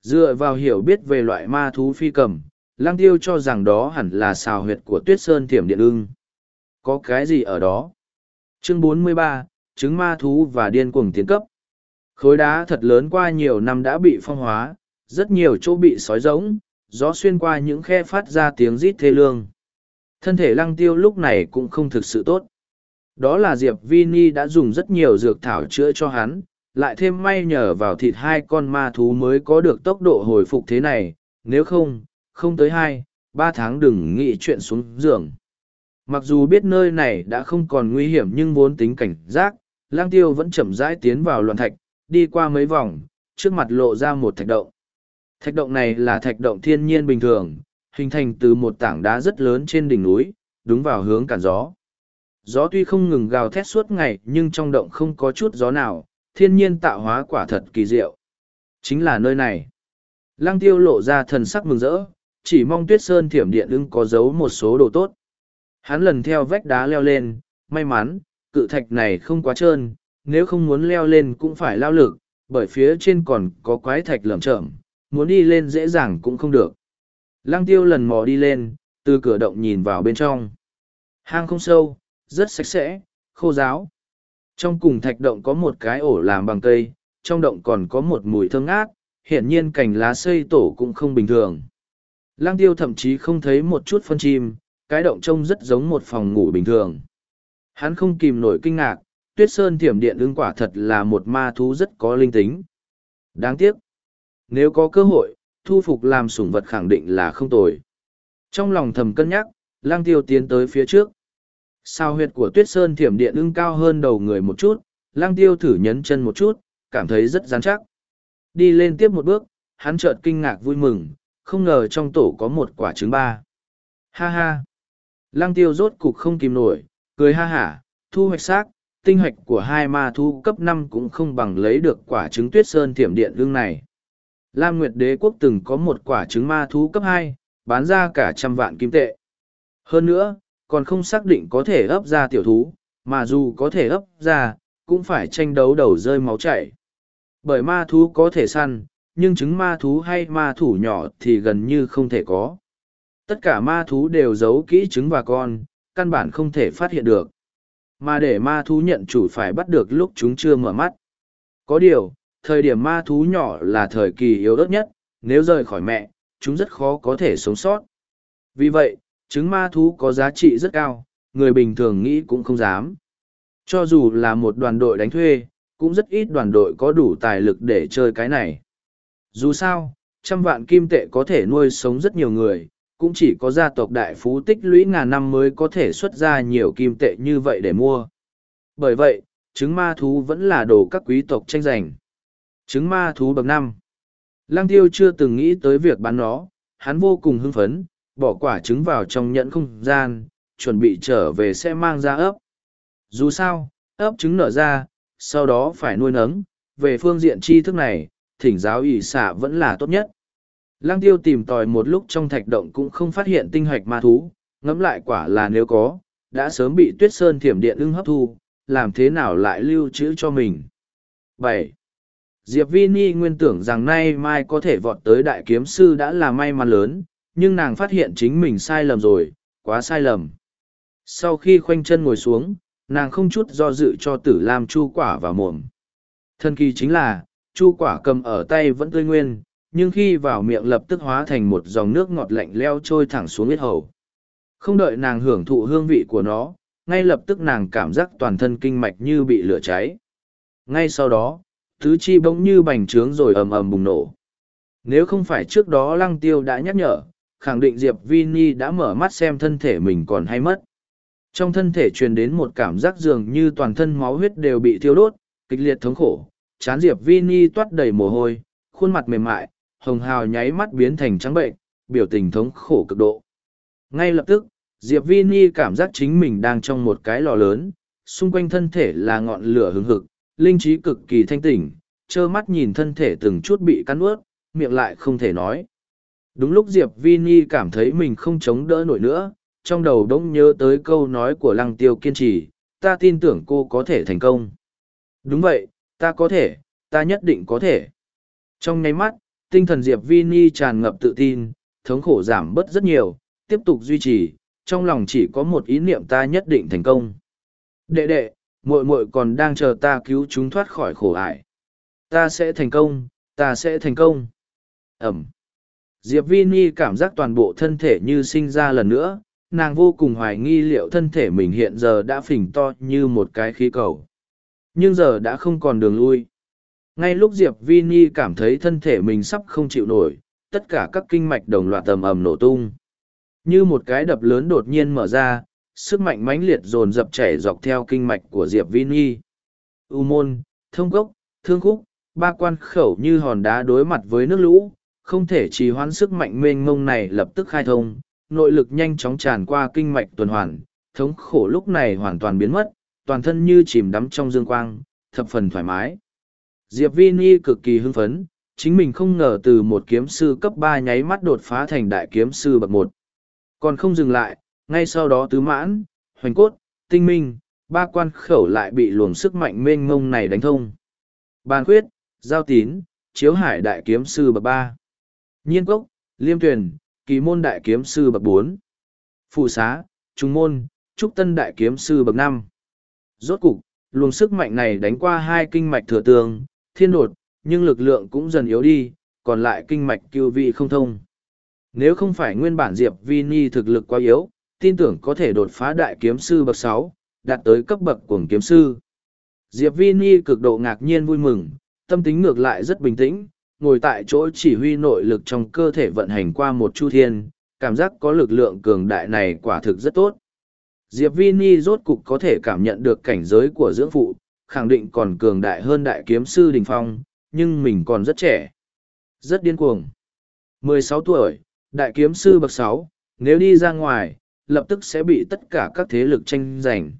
Dựa vào hiểu biết về loại ma thú phi cầm, lăng tiêu cho rằng đó hẳn là xào huyệt của tuyết sơn thiểm điện ưng. Có cái gì ở đó? Chương 43, trứng ma thú và điên cuồng tiến cấp. Khối đá thật lớn qua nhiều năm đã bị phong hóa, rất nhiều chỗ bị sói rỗng, gió xuyên qua những khe phát ra tiếng rít thê lương. Thân thể lăng tiêu lúc này cũng không thực sự tốt. Đó là Diệp Vini đã dùng rất nhiều dược thảo chữa cho hắn, lại thêm may nhờ vào thịt hai con ma thú mới có được tốc độ hồi phục thế này, nếu không, không tới hai, ba tháng đừng nghĩ chuyện xuống giường. Mặc dù biết nơi này đã không còn nguy hiểm nhưng vốn tính cảnh giác, lang tiêu vẫn chậm rãi tiến vào loạn thạch, đi qua mấy vòng, trước mặt lộ ra một thạch động. Thạch động này là thạch động thiên nhiên bình thường, hình thành từ một tảng đá rất lớn trên đỉnh núi, đúng vào hướng cản gió. Gió tuy không ngừng gào thét suốt ngày nhưng trong động không có chút gió nào, thiên nhiên tạo hóa quả thật kỳ diệu. Chính là nơi này. Lăng tiêu lộ ra thần sắc mừng rỡ, chỉ mong tuyết sơn thiểm điện ưng có giấu một số đồ tốt. Hắn lần theo vách đá leo lên, may mắn, cự thạch này không quá trơn, nếu không muốn leo lên cũng phải lao lực, bởi phía trên còn có quái thạch lởm chởm, muốn đi lên dễ dàng cũng không được. Lăng tiêu lần mò đi lên, từ cửa động nhìn vào bên trong. Hang không sâu, rất sạch sẽ, khô ráo. Trong cùng thạch động có một cái ổ làm bằng cây, trong động còn có một mùi thơm ngát, hiển nhiên cành lá xây tổ cũng không bình thường. Lăng tiêu thậm chí không thấy một chút phân chim, cái động trông rất giống một phòng ngủ bình thường. Hắn không kìm nổi kinh ngạc, tuyết sơn thiểm điện ưng quả thật là một ma thú rất có linh tính. Đáng tiếc. Nếu có cơ hội, thu phục làm sủng vật khẳng định là không tồi. Trong lòng thầm cân nhắc, lang tiêu tiến tới phía trước. Sao huyệt của tuyết sơn thiểm điện ưng cao hơn đầu người một chút, lang tiêu thử nhấn chân một chút, cảm thấy rất rắn chắc. Đi lên tiếp một bước, hắn chợt kinh ngạc vui mừng, không ngờ trong tổ có một quả trứng ba. Ha ha! Lăng tiêu rốt cục không kìm nổi, cười ha hả, thu hoạch xác, tinh hoạch của hai ma thu cấp năm cũng không bằng lấy được quả trứng tuyết sơn thiểm điện lương này. Lam Nguyệt Đế Quốc từng có một quả trứng ma thú cấp hai, bán ra cả trăm vạn kim tệ. Hơn nữa, còn không xác định có thể ấp ra tiểu thú, mà dù có thể ấp ra, cũng phải tranh đấu đầu rơi máu chảy. Bởi ma thú có thể săn, nhưng trứng ma thú hay ma thủ nhỏ thì gần như không thể có. Tất cả ma thú đều giấu kỹ trứng và con, căn bản không thể phát hiện được. Mà để ma thú nhận chủ phải bắt được lúc chúng chưa mở mắt. Có điều, thời điểm ma thú nhỏ là thời kỳ yếu ớt nhất, nếu rời khỏi mẹ, chúng rất khó có thể sống sót. Vì vậy, trứng ma thú có giá trị rất cao, người bình thường nghĩ cũng không dám. Cho dù là một đoàn đội đánh thuê, cũng rất ít đoàn đội có đủ tài lực để chơi cái này. Dù sao, trăm vạn kim tệ có thể nuôi sống rất nhiều người, cũng chỉ có gia tộc đại phú tích lũy ngàn năm mới có thể xuất ra nhiều kim tệ như vậy để mua. Bởi vậy, trứng ma thú vẫn là đồ các quý tộc tranh giành. Trứng ma thú bậc năm. Lăng tiêu chưa từng nghĩ tới việc bán nó, hắn vô cùng hưng phấn, bỏ quả trứng vào trong nhẫn không gian, chuẩn bị trở về sẽ mang ra ấp. Dù sao, ấp trứng nở ra, sau đó phải nuôi nấng, về phương diện tri thức này, thỉnh giáo ỷ xạ vẫn là tốt nhất. Lăng tiêu tìm tòi một lúc trong thạch động cũng không phát hiện tinh hoạch ma thú, ngẫm lại quả là nếu có, đã sớm bị tuyết sơn thiểm điện ưng hấp thu, làm thế nào lại lưu trữ cho mình. bảy Diệp Vini nguyên tưởng rằng nay mai có thể vọt tới đại kiếm sư đã là may mắn lớn, nhưng nàng phát hiện chính mình sai lầm rồi, quá sai lầm. Sau khi khoanh chân ngồi xuống, nàng không chút do dự cho tử lam chu quả vào mồm. Thần kỳ chính là, chu quả cầm ở tay vẫn tươi nguyên, nhưng khi vào miệng lập tức hóa thành một dòng nước ngọt lạnh leo trôi thẳng xuống yết hầu. Không đợi nàng hưởng thụ hương vị của nó, ngay lập tức nàng cảm giác toàn thân kinh mạch như bị lửa cháy. Ngay sau đó, tứ chi bỗng như bành trướng rồi ầm ầm bùng nổ. Nếu không phải trước đó lăng tiêu đã nhắc nhở, khẳng định Diệp Vini đã mở mắt xem thân thể mình còn hay mất. Trong thân thể truyền đến một cảm giác dường như toàn thân máu huyết đều bị thiêu đốt, kịch liệt thống khổ, chán Diệp Vini toát đầy mồ hôi, khuôn mặt mềm mại, hồng hào nháy mắt biến thành trắng bệnh, biểu tình thống khổ cực độ. Ngay lập tức, Diệp Vini cảm giác chính mình đang trong một cái lò lớn, xung quanh thân thể là ngọn lửa hừng hực, linh trí cực kỳ thanh tỉnh, trơ mắt nhìn thân thể từng chút bị cắn ướt, miệng lại không thể nói. Đúng lúc Diệp Vini cảm thấy mình không chống đỡ nổi nữa, trong đầu đống nhớ tới câu nói của lăng tiêu kiên trì, ta tin tưởng cô có thể thành công. Đúng vậy, ta có thể, ta nhất định có thể. Trong nháy mắt, tinh thần Diệp Vini tràn ngập tự tin, thống khổ giảm bớt rất nhiều, tiếp tục duy trì, trong lòng chỉ có một ý niệm ta nhất định thành công. Đệ đệ, muội muội còn đang chờ ta cứu chúng thoát khỏi khổ ải. Ta sẽ thành công, ta sẽ thành công. Ẩm. Diệp Vini cảm giác toàn bộ thân thể như sinh ra lần nữa, nàng vô cùng hoài nghi liệu thân thể mình hiện giờ đã phình to như một cái khí cầu. Nhưng giờ đã không còn đường lui. Ngay lúc Diệp Vini cảm thấy thân thể mình sắp không chịu nổi, tất cả các kinh mạch đồng loạt tầm ầm nổ tung. Như một cái đập lớn đột nhiên mở ra, sức mạnh mãnh liệt dồn dập chảy dọc theo kinh mạch của Diệp Vini. U môn, thông cốc, thương khúc, ba quan khẩu như hòn đá đối mặt với nước lũ, không thể trì hoãn sức mạnh mênh mông này lập tức khai thông, nội lực nhanh chóng tràn qua kinh mạch tuần hoàn, thống khổ lúc này hoàn toàn biến mất, toàn thân như chìm đắm trong dương quang, thập phần thoải mái. Diệp Vini cực kỳ hưng phấn, chính mình không ngờ từ một kiếm sư cấp ba nháy mắt đột phá thành đại kiếm sư bậc một. Còn không dừng lại, ngay sau đó tứ mãn, hoành cốt, tinh minh, ba quan khẩu lại bị luồng sức mạnh mênh mông này đánh thông. Bàn khuyết, giao tín, chiếu hải đại kiếm sư bậc ba. Nhiên cốc, liêm tuyển, kỳ môn đại kiếm sư bậc bốn. Phụ xá, trung môn, trúc tân đại kiếm sư bậc năm. Rốt cục, luồng sức mạnh này đánh qua hai kinh mạch thừa tường, thiên đột, nhưng lực lượng cũng dần yếu đi, còn lại kinh mạch cưu vị không thông. Nếu không phải nguyên bản Diệp Vini thực lực quá yếu, tin tưởng có thể đột phá đại kiếm sư bậc sáu, đạt tới cấp bậc của kiếm sư. Diệp Vini cực độ ngạc nhiên vui mừng, tâm tính ngược lại rất bình tĩnh, ngồi tại chỗ chỉ huy nội lực trong cơ thể vận hành qua một chu thiên, cảm giác có lực lượng cường đại này quả thực rất tốt. Diệp Vi Ni rốt cục có thể cảm nhận được cảnh giới của dưỡng phụ, khẳng định còn cường đại hơn đại kiếm sư Đình Phong, nhưng mình còn rất trẻ. Rất điên cuồng. 16 tuổi, đại kiếm sư bậc 6, nếu đi ra ngoài, lập tức sẽ bị tất cả các thế lực tranh giành.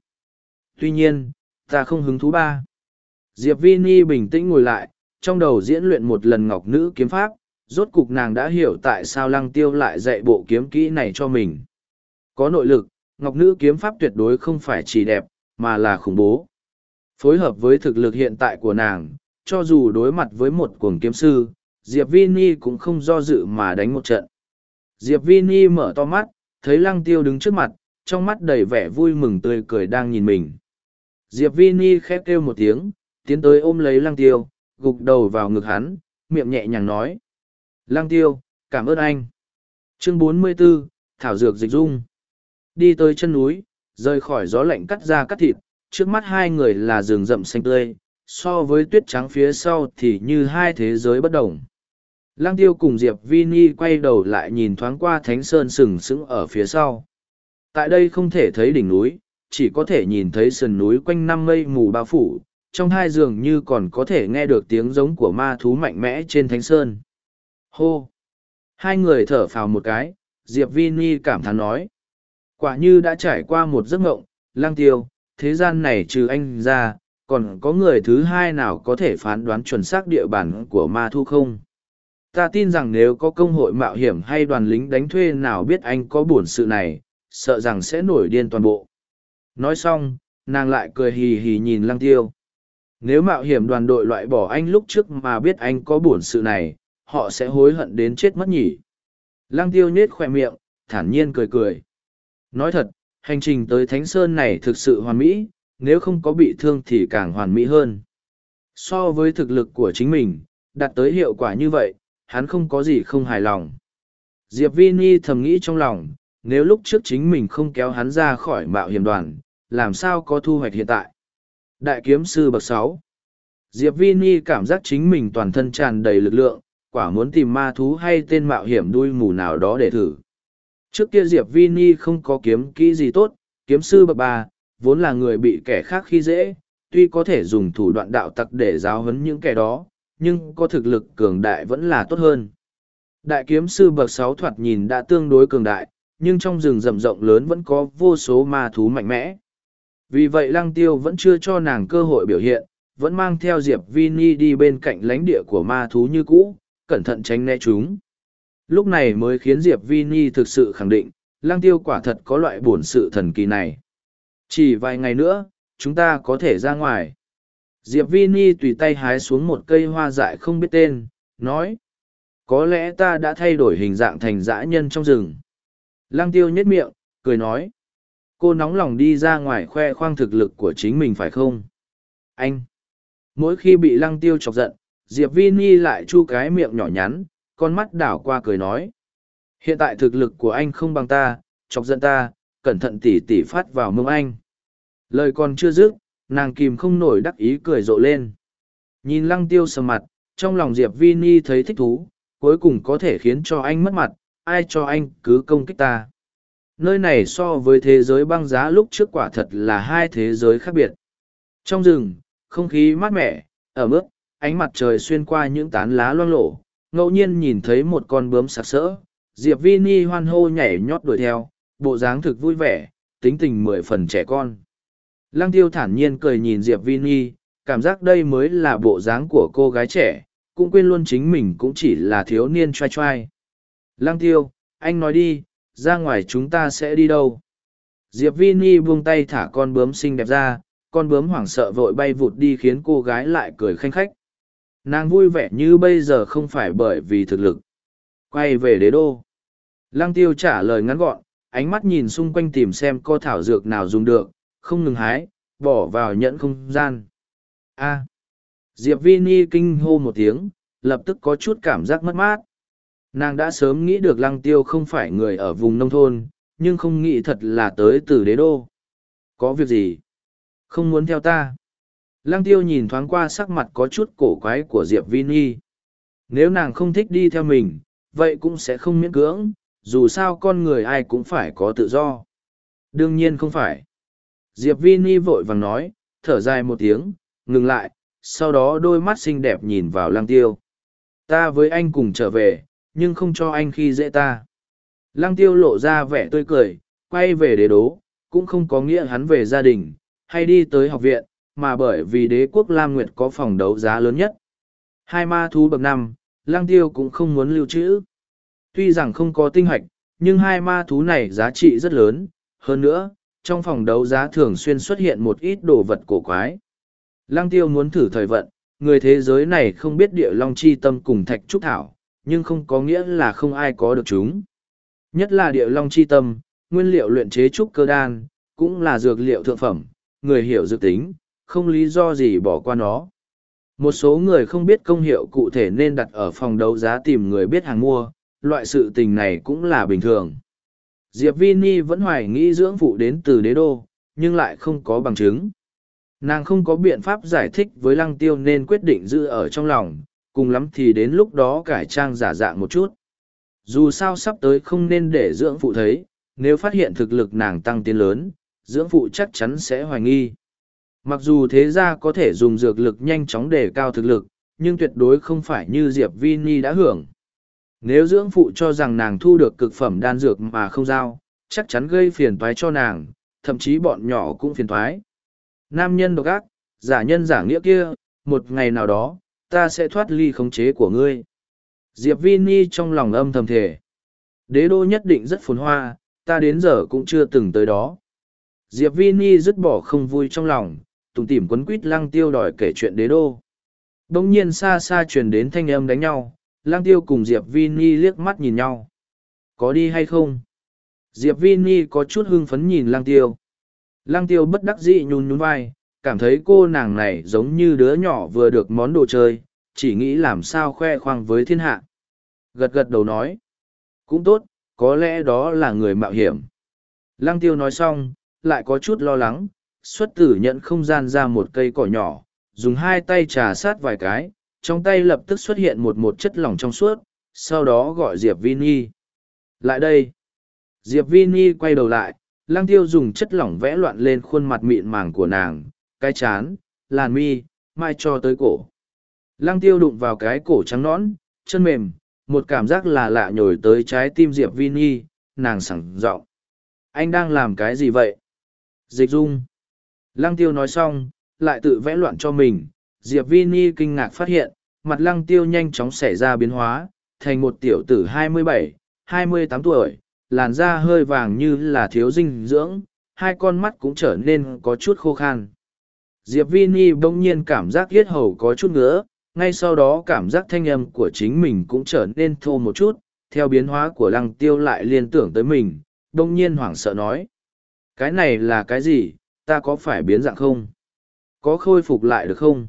Tuy nhiên, ta không hứng thú ba. Diệp Vi Ni bình tĩnh ngồi lại, trong đầu diễn luyện một lần ngọc nữ kiếm pháp, rốt cục nàng đã hiểu tại sao lăng tiêu lại dạy bộ kiếm kỹ này cho mình. Có nội lực, ngọc nữ kiếm pháp tuyệt đối không phải chỉ đẹp, mà là khủng bố. Phối hợp với thực lực hiện tại của nàng, cho dù đối mặt với một cuồng kiếm sư, Diệp Vini cũng không do dự mà đánh một trận. Diệp Vini mở to mắt, thấy lăng tiêu đứng trước mặt, trong mắt đầy vẻ vui mừng tươi cười đang nhìn mình. Diệp Vini khép kêu một tiếng, tiến tới ôm lấy lăng tiêu, gục đầu vào ngực hắn, miệng nhẹ nhàng nói. Lăng tiêu, cảm ơn anh. Chương 44, Thảo Dược Dịch Dung. Đi tới chân núi, rời khỏi gió lạnh cắt ra cắt thịt, trước mắt hai người là rừng rậm xanh tươi, so với tuyết trắng phía sau thì như hai thế giới bất đồng. Lang tiêu cùng Diệp Vini quay đầu lại nhìn thoáng qua thánh sơn sừng sững ở phía sau. Tại đây không thể thấy đỉnh núi, chỉ có thể nhìn thấy sườn núi quanh năm mây mù bao phủ, trong hai giường như còn có thể nghe được tiếng giống của ma thú mạnh mẽ trên thánh sơn. Hô! Hai người thở phào một cái, Diệp Vini cảm thán nói. Quả như đã trải qua một giấc ngộng, lang tiêu, thế gian này trừ anh ra, còn có người thứ hai nào có thể phán đoán chuẩn xác địa bàn của ma thu không? Ta tin rằng nếu có công hội mạo hiểm hay đoàn lính đánh thuê nào biết anh có buồn sự này, sợ rằng sẽ nổi điên toàn bộ. Nói xong, nàng lại cười hì hì nhìn lăng tiêu. Nếu mạo hiểm đoàn đội loại bỏ anh lúc trước mà biết anh có buồn sự này, họ sẽ hối hận đến chết mất nhỉ. Lăng tiêu nhết khỏe miệng, thản nhiên cười cười. Nói thật, hành trình tới Thánh Sơn này thực sự hoàn mỹ, nếu không có bị thương thì càng hoàn mỹ hơn. So với thực lực của chính mình, đạt tới hiệu quả như vậy, hắn không có gì không hài lòng. Diệp Vini thầm nghĩ trong lòng, nếu lúc trước chính mình không kéo hắn ra khỏi mạo hiểm đoàn, làm sao có thu hoạch hiện tại. Đại kiếm sư bậc sáu Diệp Vini cảm giác chính mình toàn thân tràn đầy lực lượng, quả muốn tìm ma thú hay tên mạo hiểm đuôi mù nào đó để thử. Trước kia Diệp Vi Ni không có kiếm kỹ gì tốt, kiếm sư bậc ba, vốn là người bị kẻ khác khi dễ, tuy có thể dùng thủ đoạn đạo tặc để giáo huấn những kẻ đó, nhưng có thực lực cường đại vẫn là tốt hơn. Đại kiếm sư bậc sáu thoạt nhìn đã tương đối cường đại, nhưng trong rừng rậm rộng lớn vẫn có vô số ma thú mạnh mẽ. Vì vậy Lăng Tiêu vẫn chưa cho nàng cơ hội biểu hiện, vẫn mang theo Diệp Vi Ni đi bên cạnh lãnh địa của ma thú như cũ, cẩn thận tránh né chúng. Lúc này mới khiến Diệp Vi Ni thực sự khẳng định, Lang Tiêu quả thật có loại bổn sự thần kỳ này. Chỉ vài ngày nữa, chúng ta có thể ra ngoài. Diệp Vi Ni tùy tay hái xuống một cây hoa dại không biết tên, nói. Có lẽ ta đã thay đổi hình dạng thành dã nhân trong rừng. Lăng tiêu nhếch miệng, cười nói. Cô nóng lòng đi ra ngoài khoe khoang thực lực của chính mình phải không? Anh! Mỗi khi bị lăng tiêu chọc giận, Diệp Vi Ni lại chu cái miệng nhỏ nhắn, con mắt đảo qua cười nói. Hiện tại thực lực của anh không bằng ta, chọc giận ta, cẩn thận tỉ tỉ phát vào mông anh. Lời còn chưa dứt, nàng kìm không nổi đắc ý cười rộ lên. Nhìn lăng tiêu sầm mặt, trong lòng Diệp Vi Ni thấy thích thú, cuối cùng có thể khiến cho anh mất mặt, ai cho anh cứ công kích ta. Nơi này so với thế giới băng giá lúc trước quả thật là hai thế giới khác biệt. Trong rừng, không khí mát mẻ, ở mức, ánh mặt trời xuyên qua những tán lá loang lổ, ngẫu nhiên nhìn thấy một con bướm sặc sỡ, Diệp Vi Ni hoan hô nhảy nhót đuổi theo, bộ dáng thực vui vẻ, tính tình mười phần trẻ con. Lăng tiêu thản nhiên cười nhìn Diệp Vi Ni, cảm giác đây mới là bộ dáng của cô gái trẻ, cũng quên luôn chính mình cũng chỉ là thiếu niên trai trai. Lăng tiêu, anh nói đi, ra ngoài chúng ta sẽ đi đâu? Diệp Vi Ni buông tay thả con bướm xinh đẹp ra, con bướm hoảng sợ vội bay vụt đi khiến cô gái lại cười khanh khách. Nàng vui vẻ như bây giờ không phải bởi vì thực lực. Quay về đế đô. Lăng tiêu trả lời ngắn gọn, ánh mắt nhìn xung quanh tìm xem co thảo dược nào dùng được, không ngừng hái, bỏ vào nhẫn không gian. A. Diệp Vi Ni kinh hô một tiếng, lập tức có chút cảm giác mất mát. Nàng đã sớm nghĩ được lăng tiêu không phải người ở vùng nông thôn, nhưng không nghĩ thật là tới từ đế đô. Có việc gì? Không muốn theo ta. Lăng tiêu nhìn thoáng qua sắc mặt có chút cổ quái của Diệp Vi Nhi, Nếu nàng không thích đi theo mình, vậy cũng sẽ không miễn cưỡng, dù sao con người ai cũng phải có tự do. Đương nhiên không phải. Diệp Vi Nhi vội vàng nói, thở dài một tiếng, ngừng lại, sau đó đôi mắt xinh đẹp nhìn vào lăng tiêu. Ta với anh cùng trở về, nhưng không cho anh khi dễ ta. Lăng tiêu lộ ra vẻ tươi cười, quay về đế đố, cũng không có nghĩa hắn về gia đình, hay đi tới học viện, mà bởi vì đế quốc Lam Nguyệt có phòng đấu giá lớn nhất. Hai ma thú bậc năm, lăng tiêu cũng không muốn lưu trữ. Tuy rằng không có tinh hoạch, nhưng hai ma thú này giá trị rất lớn, hơn nữa, trong phòng đấu giá thường xuyên xuất hiện một ít đồ vật cổ quái. Lăng tiêu muốn thử thời vận, người thế giới này không biết địa long chi tâm cùng thạch trúc thảo, nhưng không có nghĩa là không ai có được chúng. Nhất là địa long chi tâm, nguyên liệu luyện chế trúc cơ đan, cũng là dược liệu thượng phẩm, người hiểu dược tính, không lý do gì bỏ qua nó. Một số người không biết công hiệu cụ thể nên đặt ở phòng đấu giá tìm người biết hàng mua, loại sự tình này cũng là bình thường. Diệp Vini vẫn hoài nghĩ dưỡng phụ đến từ đế đô, nhưng lại không có bằng chứng. Nàng không có biện pháp giải thích với lăng tiêu nên quyết định giữ ở trong lòng, cùng lắm thì đến lúc đó cải trang giả dạng một chút. Dù sao sắp tới không nên để dưỡng phụ thấy, nếu phát hiện thực lực nàng tăng tiến lớn, dưỡng phụ chắc chắn sẽ hoài nghi. Mặc dù thế gia có thể dùng dược lực nhanh chóng để cao thực lực, nhưng tuyệt đối không phải như Diệp Vini đã hưởng. Nếu dưỡng phụ cho rằng nàng thu được cực phẩm đan dược mà không giao, chắc chắn gây phiền toái cho nàng, thậm chí bọn nhỏ cũng phiền toái. Nam nhân độc ác, giả nhân giả nghĩa kia, một ngày nào đó, ta sẽ thoát ly khống chế của ngươi. Diệp Vini trong lòng âm thầm thể. Đế đô nhất định rất phồn hoa, ta đến giờ cũng chưa từng tới đó. Diệp Vini dứt bỏ không vui trong lòng, tùng tìm quấn quýt lăng tiêu đòi kể chuyện đế đô. Đông nhiên xa xa truyền đến thanh âm đánh nhau, lăng tiêu cùng Diệp Vini liếc mắt nhìn nhau. Có đi hay không? Diệp Vini có chút hưng phấn nhìn lăng tiêu. Lăng tiêu bất đắc dĩ nhún nhún vai, cảm thấy cô nàng này giống như đứa nhỏ vừa được món đồ chơi, chỉ nghĩ làm sao khoe khoang với thiên hạ. Gật gật đầu nói. Cũng tốt, có lẽ đó là người mạo hiểm. Lăng tiêu nói xong, lại có chút lo lắng, xuất tử nhận không gian ra một cây cỏ nhỏ, dùng hai tay trà sát vài cái, trong tay lập tức xuất hiện một một chất lỏng trong suốt, sau đó gọi Diệp Vini. Lại đây. Diệp Vini quay đầu lại, lang tiêu dùng chất lỏng vẽ loạn lên khuôn mặt mịn màng của nàng, cái chán, làn mi, mai cho tới cổ. Lăng tiêu đụng vào cái cổ trắng nõn, chân mềm, một cảm giác là lạ nhồi tới trái tim Diệp Vini, nàng sẵn giọng Anh đang làm cái gì vậy? Dịch dung. Lăng tiêu nói xong, lại tự vẽ loạn cho mình. Diệp Vini kinh ngạc phát hiện, mặt lăng tiêu nhanh chóng xảy ra biến hóa, thành một tiểu tử 27, 28 tuổi, làn da hơi vàng như là thiếu dinh dưỡng, hai con mắt cũng trở nên có chút khô khan. Diệp Vini bỗng nhiên cảm giác yết hầu có chút ngứa, ngay sau đó cảm giác thanh âm của chính mình cũng trở nên thô một chút, theo biến hóa của lăng tiêu lại liên tưởng tới mình, bỗng nhiên hoảng sợ nói. Cái này là cái gì, ta có phải biến dạng không? Có khôi phục lại được không?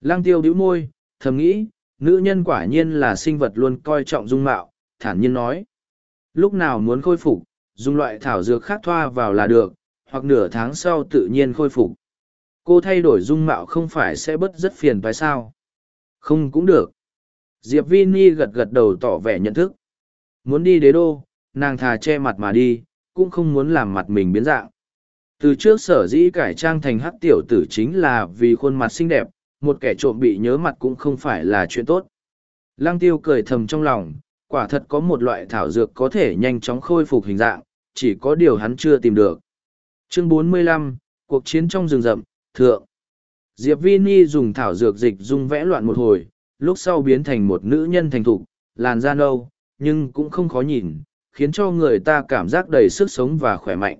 Lăng tiêu bĩu môi, thầm nghĩ, nữ nhân quả nhiên là sinh vật luôn coi trọng dung mạo, thản nhiên nói. Lúc nào muốn khôi phục, dùng loại thảo dược khác thoa vào là được, hoặc nửa tháng sau tự nhiên khôi phục. Cô thay đổi dung mạo không phải sẽ bớt rất phiền phải sao? Không cũng được. Diệp Vini gật gật đầu tỏ vẻ nhận thức. Muốn đi đế đô, nàng thà che mặt mà đi, cũng không muốn làm mặt mình biến dạng. Từ trước sở dĩ cải trang thành hắc tiểu tử chính là vì khuôn mặt xinh đẹp, một kẻ trộm bị nhớ mặt cũng không phải là chuyện tốt. Lăng tiêu cười thầm trong lòng, quả thật có một loại thảo dược có thể nhanh chóng khôi phục hình dạng, chỉ có điều hắn chưa tìm được. Chương 45, Cuộc chiến trong rừng rậm, Thượng. Diệp Vini dùng thảo dược dịch dung vẽ loạn một hồi, lúc sau biến thành một nữ nhân thành thục, làn da nâu, nhưng cũng không khó nhìn, khiến cho người ta cảm giác đầy sức sống và khỏe mạnh.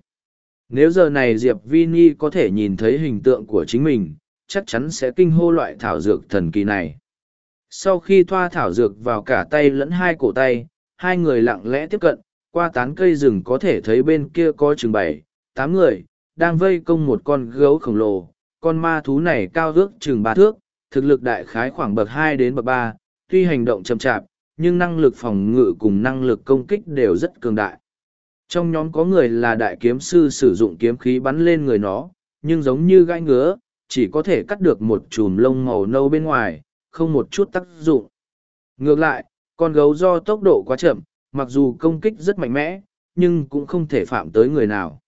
Nếu giờ này Diệp Vini có thể nhìn thấy hình tượng của chính mình, chắc chắn sẽ kinh hô loại thảo dược thần kỳ này. Sau khi thoa thảo dược vào cả tay lẫn hai cổ tay, hai người lặng lẽ tiếp cận, qua tán cây rừng có thể thấy bên kia có chừng bảy, tám người, đang vây công một con gấu khổng lồ. Con ma thú này cao ước chừng ba thước, thực lực đại khái khoảng bậc hai đến bậc ba, tuy hành động chậm chạp, nhưng năng lực phòng ngự cùng năng lực công kích đều rất cường đại. Trong nhóm có người là đại kiếm sư sử dụng kiếm khí bắn lên người nó, nhưng giống như gãi ngứa, chỉ có thể cắt được một chùm lông màu nâu bên ngoài, không một chút tác dụng. Ngược lại, con gấu do tốc độ quá chậm, mặc dù công kích rất mạnh mẽ, nhưng cũng không thể phạm tới người nào.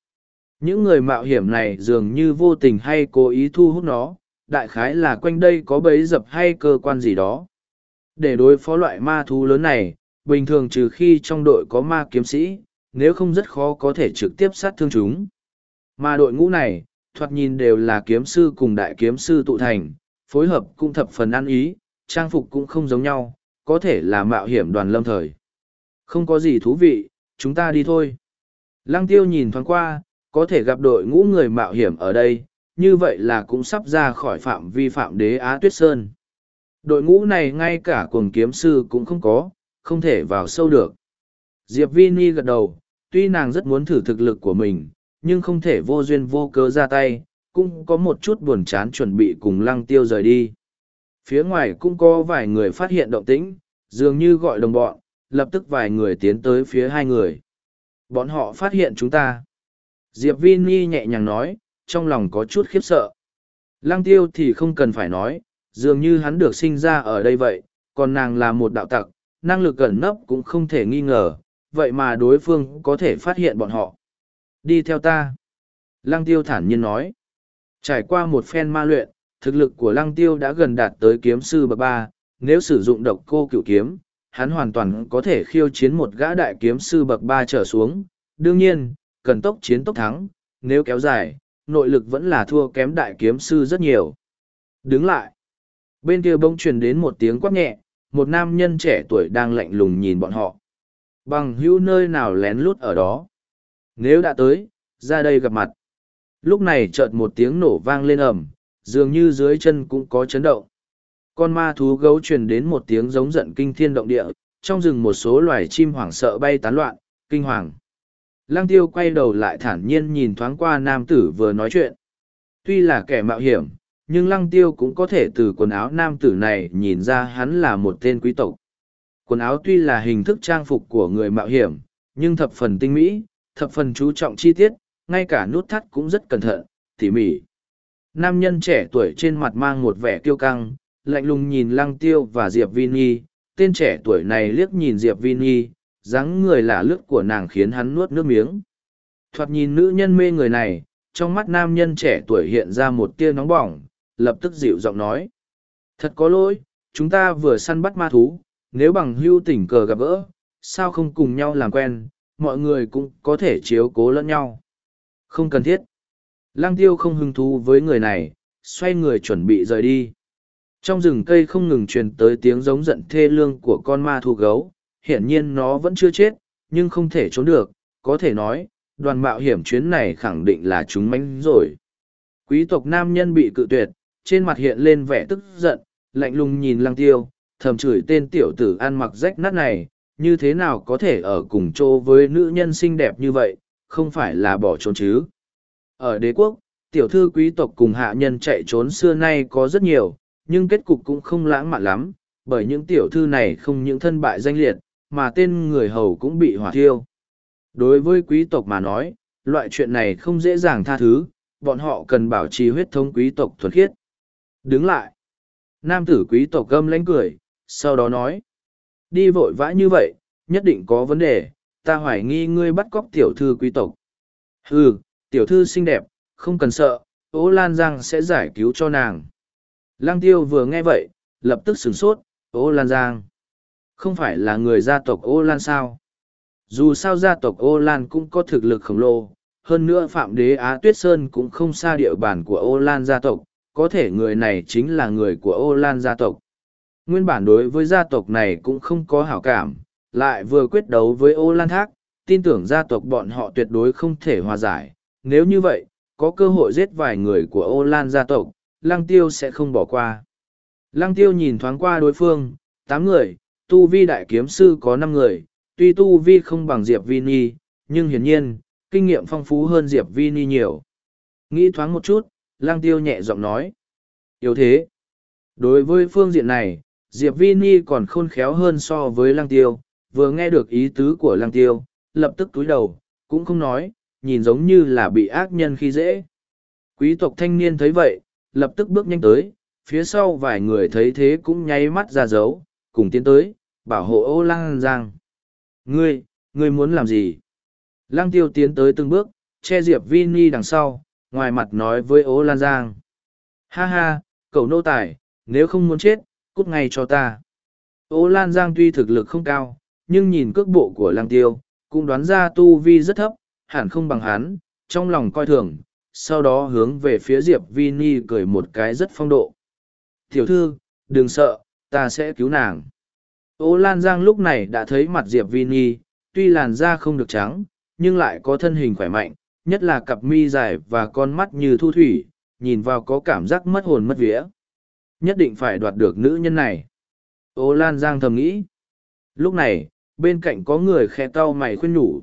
Những người mạo hiểm này dường như vô tình hay cố ý thu hút nó, đại khái là quanh đây có bấy dập hay cơ quan gì đó. Để đối phó loại ma thú lớn này, bình thường trừ khi trong đội có ma kiếm sĩ, nếu không rất khó có thể trực tiếp sát thương chúng. Mà đội ngũ này, thoạt nhìn đều là kiếm sư cùng đại kiếm sư tụ thành, phối hợp cũng thập phần ăn ý, trang phục cũng không giống nhau, có thể là mạo hiểm đoàn lâm thời. Không có gì thú vị, chúng ta đi thôi. Lăng tiêu nhìn thoáng qua, có thể gặp đội ngũ người mạo hiểm ở đây, như vậy là cũng sắp ra khỏi phạm vi phạm đế Á Tuyết Sơn. Đội ngũ này ngay cả cuồng kiếm sư cũng không có, không thể vào sâu được. Diệp Vini gật đầu, tuy nàng rất muốn thử thực lực của mình, nhưng không thể vô duyên vô cớ ra tay, cũng có một chút buồn chán chuẩn bị cùng lăng tiêu rời đi. Phía ngoài cũng có vài người phát hiện động tĩnh, dường như gọi đồng bọn, lập tức vài người tiến tới phía hai người. Bọn họ phát hiện chúng ta. Diệp Vini nhẹ nhàng nói, trong lòng có chút khiếp sợ. Lăng tiêu thì không cần phải nói, dường như hắn được sinh ra ở đây vậy, còn nàng là một đạo tặc, năng lực gần nấp cũng không thể nghi ngờ, vậy mà đối phương có thể phát hiện bọn họ. Đi theo ta. Lăng tiêu thản nhiên nói. Trải qua một phen ma luyện, thực lực của lăng tiêu đã gần đạt tới kiếm sư bậc ba. nếu sử dụng độc cô cửu kiếm, hắn hoàn toàn có thể khiêu chiến một gã đại kiếm sư bậc ba trở xuống. Đương nhiên, cần tốc chiến tốc thắng, nếu kéo dài, nội lực vẫn là thua kém đại kiếm sư rất nhiều. Đứng lại. Bên kia bỗng truyền đến một tiếng quát nhẹ, một nam nhân trẻ tuổi đang lạnh lùng nhìn bọn họ. Bằng hữu nơi nào lén lút ở đó. Nếu đã tới, ra đây gặp mặt. Lúc này chợt một tiếng nổ vang lên ầm, dường như dưới chân cũng có chấn động. Con ma thú gấu truyền đến một tiếng giống giận kinh thiên động địa, trong rừng một số loài chim hoảng sợ bay tán loạn, kinh hoàng. Lăng tiêu quay đầu lại thản nhiên nhìn thoáng qua nam tử vừa nói chuyện. Tuy là kẻ mạo hiểm, nhưng lăng tiêu cũng có thể từ quần áo nam tử này nhìn ra hắn là một tên quý tộc. Quần áo tuy là hình thức trang phục của người mạo hiểm, nhưng thập phần tinh mỹ, thập phần chú trọng chi tiết, ngay cả nút thắt cũng rất cẩn thận, tỉ mỉ. Nam nhân trẻ tuổi trên mặt mang một vẻ kiêu căng, lạnh lùng nhìn lăng tiêu và Diệp Vini, tên trẻ tuổi này liếc nhìn Diệp Vini, dáng người lả lướt của nàng khiến hắn nuốt nước miếng. Thoạt nhìn nữ nhân mê người này, trong mắt nam nhân trẻ tuổi hiện ra một tia nóng bỏng, lập tức dịu giọng nói. Thật có lỗi, chúng ta vừa săn bắt ma thú, nếu bằng hưu tình cờ gặp gỡ, sao không cùng nhau làm quen, mọi người cũng có thể chiếu cố lẫn nhau. Không cần thiết. Lăng tiêu không hứng thú với người này, xoay người chuẩn bị rời đi. Trong rừng cây không ngừng truyền tới tiếng giống giận thê lương của con ma thu gấu, hiển nhiên nó vẫn chưa chết, nhưng không thể trốn được, có thể nói, đoàn mạo hiểm chuyến này khẳng định là chúng mánh rồi. Quý tộc nam nhân bị cự tuyệt, trên mặt hiện lên vẻ tức giận, lạnh lùng nhìn lăng tiêu, thầm chửi tên tiểu tử ăn mặc rách nát này, như thế nào có thể ở cùng chỗ với nữ nhân xinh đẹp như vậy, không phải là bỏ trốn chứ. Ở đế quốc, tiểu thư quý tộc cùng hạ nhân chạy trốn xưa nay có rất nhiều, nhưng kết cục cũng không lãng mạn lắm, bởi những tiểu thư này không những thân bại danh liệt, mà tên người hầu cũng bị hỏa thiêu. Đối với quý tộc mà nói, loại chuyện này không dễ dàng tha thứ, bọn họ cần bảo trì huyết thống quý tộc thuần khiết. Đứng lại. Nam tử quý tộc gâm lánh cười, sau đó nói. Đi vội vã như vậy, nhất định có vấn đề, ta hoài nghi ngươi bắt cóc tiểu thư quý tộc. Ừ, tiểu thư xinh đẹp, không cần sợ, ố lan giang sẽ giải cứu cho nàng. Lăng tiêu vừa nghe vậy, lập tức sửng sốt, ố lan giang. Không phải là người gia tộc Ô Lan sao? Dù sao gia tộc Ô Lan cũng có thực lực khổng lồ, hơn nữa Phạm Đế Á Tuyết Sơn cũng không xa địa bàn của Ô Lan gia tộc, có thể người này chính là người của Ô Lan gia tộc. Nguyên bản đối với gia tộc này cũng không có hảo cảm, lại vừa quyết đấu với Ô Lan Thác, tin tưởng gia tộc bọn họ tuyệt đối không thể hòa giải. Nếu như vậy, có cơ hội giết vài người của Ô Lan gia tộc, Lăng Tiêu sẽ không bỏ qua. Lăng Tiêu nhìn thoáng qua đối phương, tám người, tu vi đại kiếm sư có năm người, tuy tu vi không bằng Diệp Vini, nhưng hiển nhiên, kinh nghiệm phong phú hơn Diệp Vini nhiều. Nghĩ thoáng một chút, Lăng Tiêu nhẹ giọng nói. Yếu thế. Đối với phương diện này, Diệp Vini còn khôn khéo hơn so với Lăng Tiêu, vừa nghe được ý tứ của Lăng Tiêu, lập tức túi đầu, cũng không nói, nhìn giống như là bị ác nhân khi dễ. Quý tộc thanh niên thấy vậy, lập tức bước nhanh tới, phía sau vài người thấy thế cũng nháy mắt ra dấu, cùng tiến tới, bảo hộ ô Lăng Giang. Ngươi, ngươi muốn làm gì? Lăng tiêu tiến tới từng bước, che Diệp Vini đằng sau, ngoài mặt nói với ô Lan Giang. Ha ha, cậu nô tài, nếu không muốn chết, cút ngay cho ta. Ô Lan Giang tuy thực lực không cao, nhưng nhìn cước bộ của lăng tiêu, cũng đoán ra tu vi rất thấp, hẳn không bằng hắn, trong lòng coi thường, sau đó hướng về phía Diệp Vini cười một cái rất phong độ. Tiểu thư, đừng sợ, ta sẽ cứu nàng. Ô Lan Giang lúc này đã thấy mặt Diệp Vini, tuy làn da không được trắng, nhưng lại có thân hình khỏe mạnh, nhất là cặp mi dài và con mắt như thu thủy, nhìn vào có cảm giác mất hồn mất vía. Nhất định phải đoạt được nữ nhân này. Ô Lan Giang thầm nghĩ. Lúc này, bên cạnh có người khe tao mày khuyên nhủ.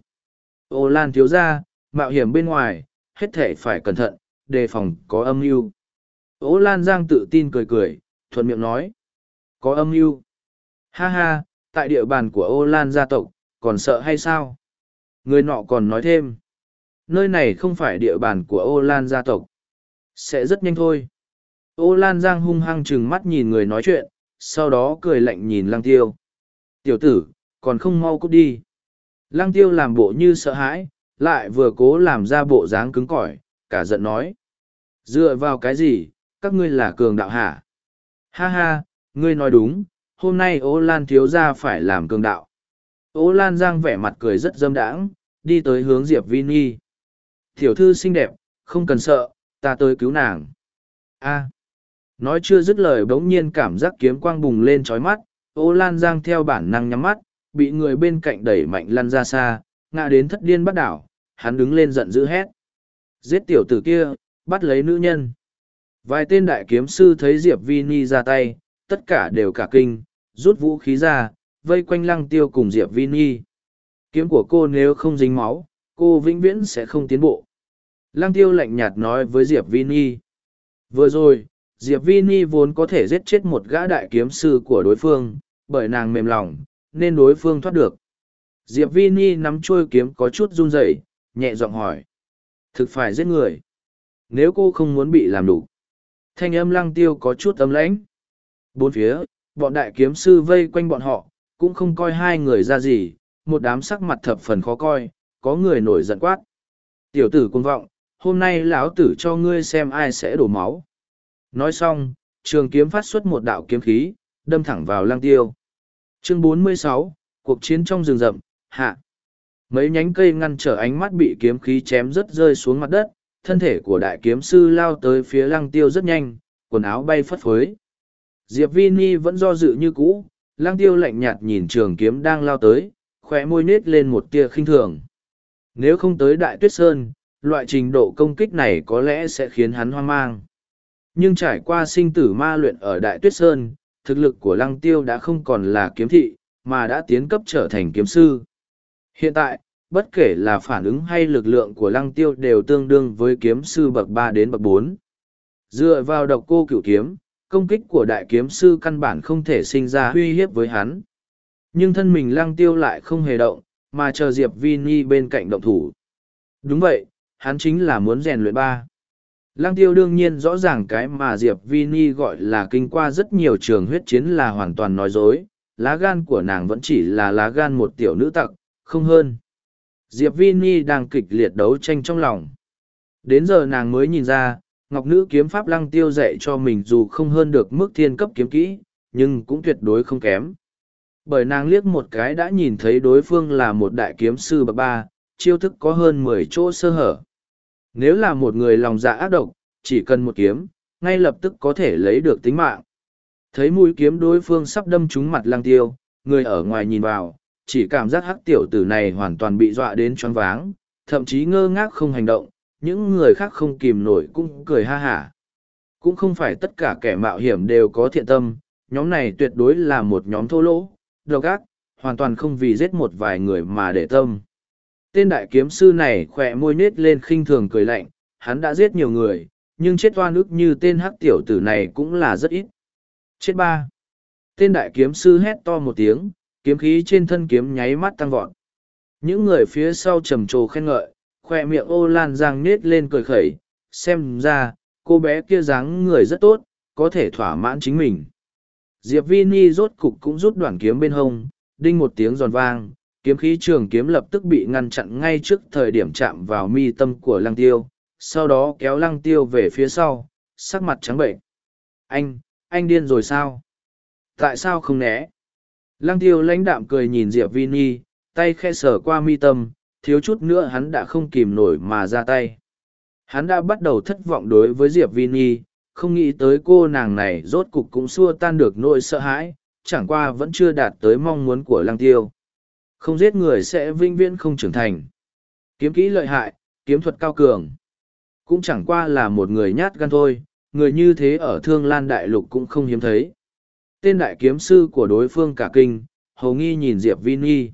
Ô Lan thiếu ra, mạo hiểm bên ngoài, hết thể phải cẩn thận, đề phòng có âm mưu. Ô Lan Giang tự tin cười cười, thuận miệng nói. Có âm mưu. Ha ha, tại địa bàn của ô Lan gia tộc, còn sợ hay sao? Người nọ còn nói thêm. Nơi này không phải địa bàn của ô Lan gia tộc. Sẽ rất nhanh thôi. Ô Lan Giang hung hăng chừng mắt nhìn người nói chuyện, sau đó cười lạnh nhìn Lăng Tiêu. Tiểu tử, còn không mau cút đi. Lăng Tiêu làm bộ như sợ hãi, lại vừa cố làm ra bộ dáng cứng cỏi, cả giận nói. Dựa vào cái gì, các ngươi là cường đạo hả? Ha ha, ngươi nói đúng, hôm nay ô lan thiếu ra phải làm cường đạo ô lan giang vẻ mặt cười rất dâm đãng đi tới hướng diệp vi nhi tiểu thư xinh đẹp không cần sợ ta tới cứu nàng a nói chưa dứt lời bỗng nhiên cảm giác kiếm quang bùng lên trói mắt ô lan giang theo bản năng nhắm mắt bị người bên cạnh đẩy mạnh lăn ra xa ngã đến thất điên bắt đảo hắn đứng lên giận dữ hét giết tiểu tử kia bắt lấy nữ nhân vài tên đại kiếm sư thấy diệp Vini ra tay tất cả đều cả kinh, rút vũ khí ra, vây quanh lăng tiêu cùng Diệp Vini. Kiếm của cô nếu không dính máu, cô vĩnh viễn sẽ không tiến bộ. Lăng tiêu lạnh nhạt nói với Diệp Vini. Vừa rồi, Diệp Vini vốn có thể giết chết một gã đại kiếm sư của đối phương, bởi nàng mềm lòng, nên đối phương thoát được. Diệp Vini nắm chuôi kiếm có chút run rẩy, nhẹ giọng hỏi. Thực phải giết người. Nếu cô không muốn bị làm đủ. Thanh âm lăng tiêu có chút ấm lãnh. Bốn phía, bọn đại kiếm sư vây quanh bọn họ, cũng không coi hai người ra gì, một đám sắc mặt thập phần khó coi, có người nổi giận quát. Tiểu tử cung vọng, hôm nay lão tử cho ngươi xem ai sẽ đổ máu. Nói xong, trường kiếm phát xuất một đạo kiếm khí, đâm thẳng vào lang tiêu. Chương 46, cuộc chiến trong rừng rậm, hạ. Mấy nhánh cây ngăn trở ánh mắt bị kiếm khí chém rất rơi xuống mặt đất, thân thể của đại kiếm sư lao tới phía lăng tiêu rất nhanh, quần áo bay phất phới. Diệp Vini vẫn do dự như cũ, lang tiêu lạnh nhạt nhìn trường kiếm đang lao tới, khỏe môi nết lên một tia khinh thường. Nếu không tới Đại Tuyết Sơn, loại trình độ công kích này có lẽ sẽ khiến hắn hoang mang. Nhưng trải qua sinh tử ma luyện ở Đại Tuyết Sơn, thực lực của lăng tiêu đã không còn là kiếm thị, mà đã tiến cấp trở thành kiếm sư. Hiện tại, bất kể là phản ứng hay lực lượng của lăng tiêu đều tương đương với kiếm sư bậc ba đến bậc bốn. Dựa vào độc cô cửu kiếm, công kích của đại kiếm sư căn bản không thể sinh ra uy hiếp với hắn. Nhưng thân mình lăng tiêu lại không hề động, mà chờ Diệp Vini bên cạnh động thủ. Đúng vậy, hắn chính là muốn rèn luyện ba. Lăng tiêu đương nhiên rõ ràng cái mà Diệp Vini gọi là kinh qua rất nhiều trường huyết chiến là hoàn toàn nói dối, lá gan của nàng vẫn chỉ là lá gan một tiểu nữ tặc, không hơn. Diệp Vini đang kịch liệt đấu tranh trong lòng. Đến giờ nàng mới nhìn ra, ngọc nữ kiếm pháp lăng tiêu dạy cho mình dù không hơn được mức thiên cấp kiếm kỹ, nhưng cũng tuyệt đối không kém. Bởi nàng liếc một cái đã nhìn thấy đối phương là một đại kiếm sư bậc ba, chiêu thức có hơn mười chỗ sơ hở. Nếu là một người lòng dạ ác độc, chỉ cần một kiếm, ngay lập tức có thể lấy được tính mạng. Thấy mũi kiếm đối phương sắp đâm trúng mặt lang tiêu, người ở ngoài nhìn vào, chỉ cảm giác hắc tiểu tử này hoàn toàn bị dọa đến choáng váng, thậm chí ngơ ngác không hành động, những người khác không kìm nổi cũng cười ha hả. Cũng không phải tất cả kẻ mạo hiểm đều có thiện tâm, nhóm này tuyệt đối là một nhóm thô lỗ, độc ác, hoàn toàn không vì giết một vài người mà để tâm. Tên đại kiếm sư này khỏe môi nết lên khinh thường cười lạnh, hắn đã giết nhiều người, nhưng chết oan ức như tên hắc tiểu tử này cũng là rất ít. Chết ba. Tên đại kiếm sư hét to một tiếng, kiếm khí trên thân kiếm nháy mắt tăng vọt. Những người phía sau trầm trồ khen ngợi, khoe miệng ô lan giang nết lên cười khẩy, xem ra, cô bé kia dáng người rất tốt, có thể thỏa mãn chính mình. Diệp Vini rốt cục cũng rút đoạn kiếm bên hông, đinh một tiếng giòn vang, kiếm khí trường kiếm lập tức bị ngăn chặn ngay trước thời điểm chạm vào mi tâm của lăng tiêu, sau đó kéo lăng tiêu về phía sau, sắc mặt trắng bệnh. Anh, anh điên rồi sao? Tại sao không né? Lăng tiêu lãnh đạm cười nhìn Diệp Vini, tay khe sờ qua mi tâm, thiếu chút nữa hắn đã không kìm nổi mà ra tay. Hắn đã bắt đầu thất vọng đối với Diệp Vini, không nghĩ tới cô nàng này rốt cục cũng xua tan được nỗi sợ hãi, chẳng qua vẫn chưa đạt tới mong muốn của lăng tiêu. Không giết người sẽ vinh viễn không trưởng thành. Kiếm kỹ lợi hại, kiếm thuật cao cường. Cũng chẳng qua là một người nhát gan thôi, người như thế ở thương lan đại lục cũng không hiếm thấy. Tên đại kiếm sư của đối phương cả kinh, hầu nghi nhìn Diệp Vini.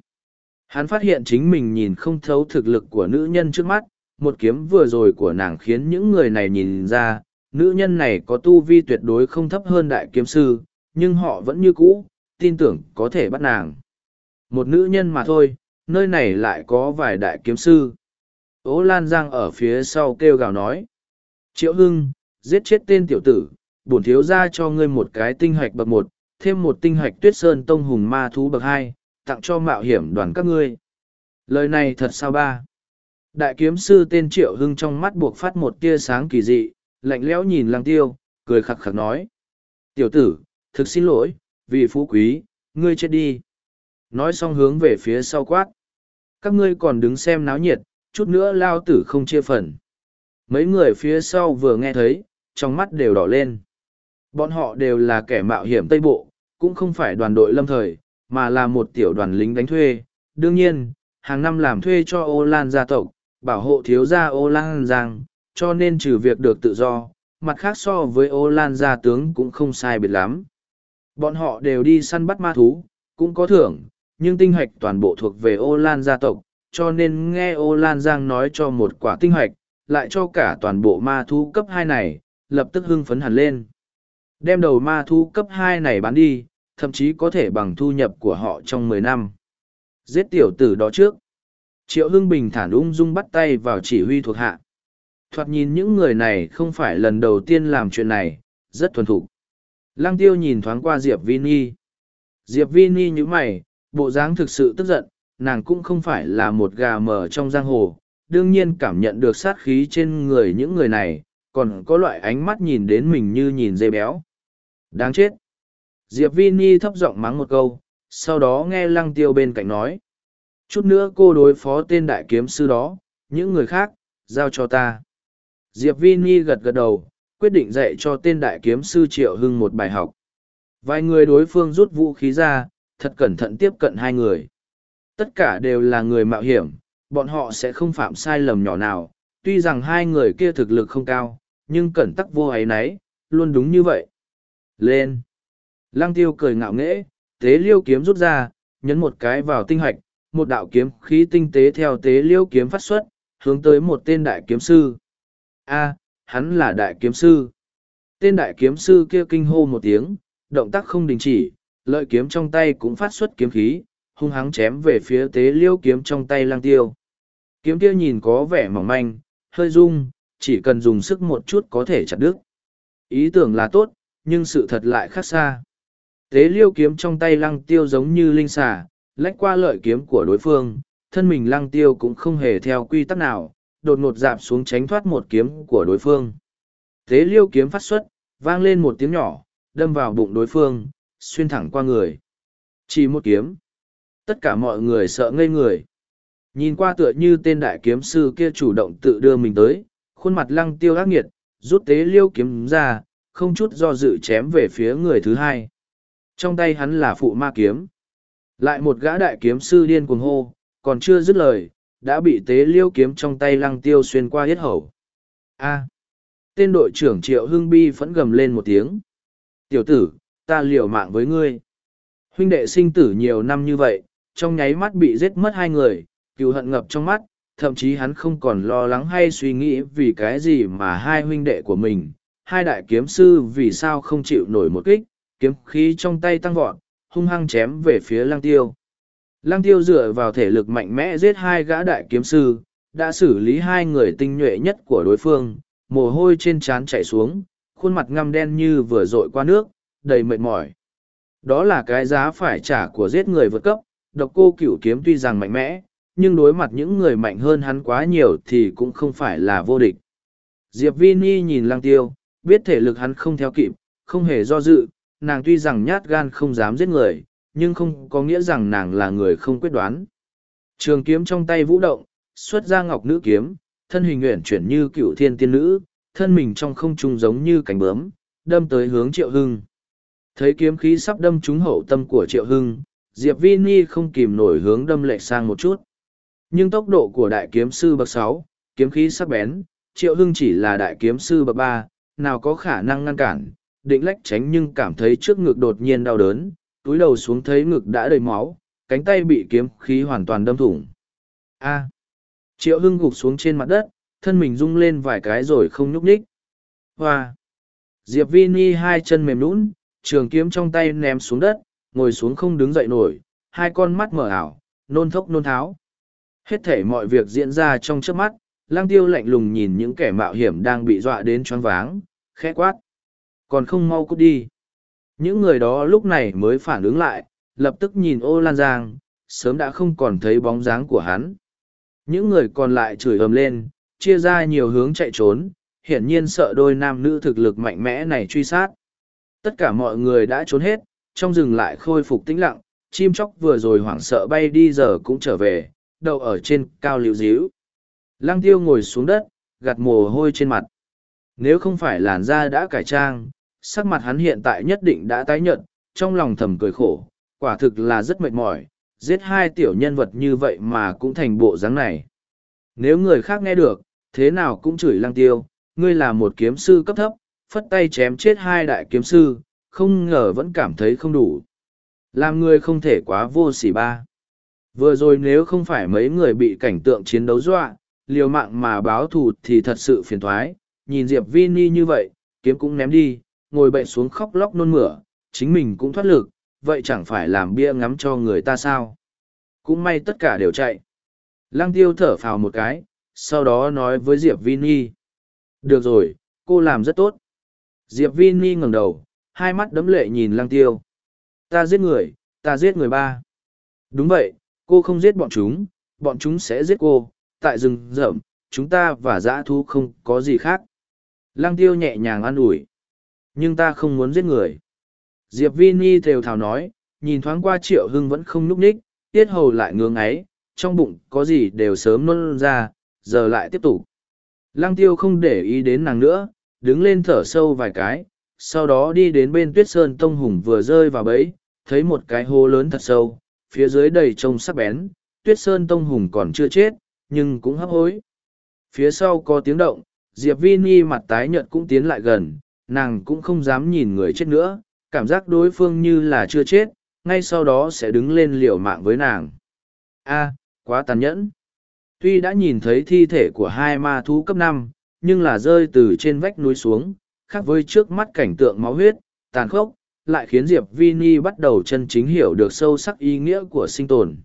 Hắn phát hiện chính mình nhìn không thấu thực lực của nữ nhân trước mắt, một kiếm vừa rồi của nàng khiến những người này nhìn ra, nữ nhân này có tu vi tuyệt đối không thấp hơn đại kiếm sư, nhưng họ vẫn như cũ, tin tưởng có thể bắt nàng. Một nữ nhân mà thôi, nơi này lại có vài đại kiếm sư. Ố Lan Giang ở phía sau kêu gào nói. Triệu Hưng, giết chết tên tiểu tử, bổn thiếu ra cho ngươi một cái tinh hạch bậc một, thêm một tinh hạch tuyết sơn tông hùng ma thú bậc hai, tặng cho mạo hiểm đoàn các ngươi. Lời này thật sao ba? Đại kiếm sư tên Triệu Hưng trong mắt buộc phát một tia sáng kỳ dị, lạnh lẽo nhìn Lang tiêu, cười khặc khặc nói. Tiểu tử, thực xin lỗi, vì phú quý, ngươi chết đi. Nói xong hướng về phía sau quát. Các ngươi còn đứng xem náo nhiệt, chút nữa lao tử không chia phần. Mấy người phía sau vừa nghe thấy, trong mắt đều đỏ lên. Bọn họ đều là kẻ mạo hiểm Tây Bộ, cũng không phải đoàn đội lâm thời, mà là một tiểu đoàn lính đánh thuê. Đương nhiên, hàng năm làm thuê cho ô lan gia tộc, bảo hộ thiếu gia ô lan giang, cho nên trừ việc được tự do, mặt khác so với ô lan gia tướng cũng không sai biệt lắm. Bọn họ đều đi săn bắt ma thú, cũng có thưởng, nhưng tinh hoạch toàn bộ thuộc về ô lan gia tộc, cho nên nghe ô lan giang nói cho một quả tinh hoạch, lại cho cả toàn bộ ma thú cấp hai này, lập tức hưng phấn hẳn lên. Đem đầu ma thú cấp hai này bán đi, thậm chí có thể bằng thu nhập của họ trong mười năm. Giết tiểu tử đó trước. Triệu Hưng bình thản ung dung bắt tay vào chỉ huy thuộc hạ. Thoạt nhìn những người này không phải lần đầu tiên làm chuyện này, rất thuần thục. Lăng tiêu nhìn thoáng qua Diệp Vini. Diệp Vini như mày, bộ dáng thực sự tức giận, nàng cũng không phải là một gà mờ trong giang hồ, đương nhiên cảm nhận được sát khí trên người những người này, còn có loại ánh mắt nhìn đến mình như nhìn dây béo. Đáng chết! Diệp Vini thấp giọng mắng một câu, sau đó nghe lăng tiêu bên cạnh nói. Chút nữa cô đối phó tên đại kiếm sư đó, những người khác, giao cho ta. Diệp Vini gật gật đầu, quyết định dạy cho tên đại kiếm sư Triệu Hưng một bài học. Vài người đối phương rút vũ khí ra, thật cẩn thận tiếp cận hai người. Tất cả đều là người mạo hiểm, bọn họ sẽ không phạm sai lầm nhỏ nào, tuy rằng hai người kia thực lực không cao, nhưng cẩn tắc vô ấy nấy, luôn đúng như vậy. Lên! Lăng tiêu cười ngạo nghễ, tế liêu kiếm rút ra, nhấn một cái vào tinh hoạch, một đạo kiếm khí tinh tế theo tế liêu kiếm phát xuất, hướng tới một tên đại kiếm sư. A, hắn là đại kiếm sư. Tên đại kiếm sư kia kinh hô một tiếng, động tác không đình chỉ, lợi kiếm trong tay cũng phát xuất kiếm khí, hung hăng chém về phía tế liêu kiếm trong tay lang tiêu. Kiếm kia nhìn có vẻ mỏng manh, hơi rung, chỉ cần dùng sức một chút có thể chặt đứt. Ý tưởng là tốt, nhưng sự thật lại khác xa. Tế liêu kiếm trong tay lăng tiêu giống như linh xà, lách qua lợi kiếm của đối phương, thân mình lăng tiêu cũng không hề theo quy tắc nào, đột ngột dạp xuống tránh thoát một kiếm của đối phương. Tế liêu kiếm phát xuất, vang lên một tiếng nhỏ, đâm vào bụng đối phương, xuyên thẳng qua người. Chỉ một kiếm. Tất cả mọi người sợ ngây người. Nhìn qua tựa như tên đại kiếm sư kia chủ động tự đưa mình tới, khuôn mặt lăng tiêu ác nghiệt, rút tế liêu kiếm ra, không chút do dự chém về phía người thứ hai. Trong tay hắn là phụ ma kiếm. Lại một gã đại kiếm sư điên cuồng hô, còn chưa dứt lời, đã bị tế liêu kiếm trong tay lăng tiêu xuyên qua hết hầu. A. tên đội trưởng Triệu Hưng Bi phẫn gầm lên một tiếng. Tiểu tử, ta liều mạng với ngươi. Huynh đệ sinh tử nhiều năm như vậy, trong nháy mắt bị giết mất hai người, cựu hận ngập trong mắt, thậm chí hắn không còn lo lắng hay suy nghĩ vì cái gì mà hai huynh đệ của mình, hai đại kiếm sư vì sao không chịu nổi một kích, kiếm khí trong tay tăng vọt, hung hăng chém về phía lăng tiêu. Lăng tiêu dựa vào thể lực mạnh mẽ giết hai gã đại kiếm sư, đã xử lý hai người tinh nhuệ nhất của đối phương, mồ hôi trên trán chảy xuống, khuôn mặt ngăm đen như vừa dội qua nước, đầy mệt mỏi. Đó là cái giá phải trả của giết người vượt cấp, độc cô cửu kiếm tuy rằng mạnh mẽ, nhưng đối mặt những người mạnh hơn hắn quá nhiều thì cũng không phải là vô địch. Diệp Vini nhìn lăng tiêu, biết thể lực hắn không theo kịp, không hề do dự, nàng tuy rằng nhát gan không dám giết người, nhưng không có nghĩa rằng nàng là người không quyết đoán. Trường kiếm trong tay vũ động, xuất ra ngọc nữ kiếm, thân hình nguyện chuyển như cựu thiên tiên nữ, thân mình trong không trung giống như cánh bướm, đâm tới hướng triệu hưng. Thấy kiếm khí sắp đâm trúng hậu tâm của triệu hưng, Diệp vi ni không kìm nổi hướng đâm lệch sang một chút. Nhưng tốc độ của đại kiếm sư bậc sáu, kiếm khí sắc bén, triệu hưng chỉ là đại kiếm sư bậc ba, nào có khả năng ngăn cản, định lách tránh nhưng cảm thấy trước ngực đột nhiên đau đớn, túi đầu xuống thấy ngực đã đầy máu, cánh tay bị kiếm khí hoàn toàn đâm thủng. A. À. Triệu Hưng gục xuống trên mặt đất, thân mình rung lên vài cái rồi không nhúc nhích. Hoa. Diệp vi ni hai chân mềm nũng, trường kiếm trong tay ném xuống đất, ngồi xuống không đứng dậy nổi, hai con mắt mở ảo, nôn thốc nôn tháo. Hết thể mọi việc diễn ra trong trước mắt, lang tiêu lạnh lùng nhìn những kẻ mạo hiểm đang bị dọa đến choáng váng, khẽ quát. Còn không mau cút đi. Những người đó lúc này mới phản ứng lại, lập tức nhìn ô lan giang, sớm đã không còn thấy bóng dáng của hắn. Những người còn lại chửi ầm lên, chia ra nhiều hướng chạy trốn, hiển nhiên sợ đôi nam nữ thực lực mạnh mẽ này truy sát. Tất cả mọi người đã trốn hết, trong rừng lại khôi phục tĩnh lặng, chim chóc vừa rồi hoảng sợ bay đi giờ cũng trở về, đậu ở trên cao liễu díu. Lăng tiêu ngồi xuống đất, gạt mồ hôi trên mặt. Nếu không phải làn da đã cải trang, sắc mặt hắn hiện tại nhất định đã tái nhợt, trong lòng thầm cười khổ, quả thực là rất mệt mỏi, giết hai tiểu nhân vật như vậy mà cũng thành bộ dáng này. Nếu người khác nghe được, thế nào cũng chửi lăng tiêu, ngươi là một kiếm sư cấp thấp, phất tay chém chết hai đại kiếm sư, không ngờ vẫn cảm thấy không đủ. Làm người không thể quá vô sỉ ba. Vừa rồi nếu không phải mấy người bị cảnh tượng chiến đấu dọa, liều mạng mà báo thù thì thật sự phiền thoái, nhìn Diệp Vini như vậy, kiếm cũng ném đi, ngồi bệnh xuống khóc lóc nôn mửa, chính mình cũng thoát lực, vậy chẳng phải làm bia ngắm cho người ta sao. Cũng may tất cả đều chạy. Lăng tiêu thở phào một cái, sau đó nói với Diệp Vini. Được rồi, cô làm rất tốt. Diệp Vini ngẩng đầu, hai mắt đấm lệ nhìn lăng tiêu. Ta giết người, ta giết người ba. Đúng vậy, cô không giết bọn chúng, bọn chúng sẽ giết cô. Tại rừng rậm, chúng ta và dã thú không có gì khác. Lăng tiêu nhẹ nhàng an ủi. Nhưng ta không muốn giết người. Diệp Vini thều thào nói, nhìn thoáng qua triệu hưng vẫn không núp ních, tiết hầu lại ngưỡng ấy, trong bụng có gì đều sớm nôn ra, giờ lại tiếp tục. Lăng tiêu không để ý đến nàng nữa, đứng lên thở sâu vài cái, sau đó đi đến bên tuyết sơn tông hùng vừa rơi vào bẫy, thấy một cái hố lớn thật sâu, phía dưới đầy trông sắc bén, tuyết sơn tông hùng còn chưa chết, nhưng cũng hấp hối. Phía sau có tiếng động, Diệp Vini mặt tái nhợt cũng tiến lại gần, nàng cũng không dám nhìn người chết nữa, cảm giác đối phương như là chưa chết, ngay sau đó sẽ đứng lên liều mạng với nàng. A, quá tàn nhẫn. Tuy đã nhìn thấy thi thể của hai ma thú cấp năm, nhưng là rơi từ trên vách núi xuống, khác với trước mắt cảnh tượng máu huyết, tàn khốc, lại khiến Diệp Vini bắt đầu chân chính hiểu được sâu sắc ý nghĩa của sinh tồn.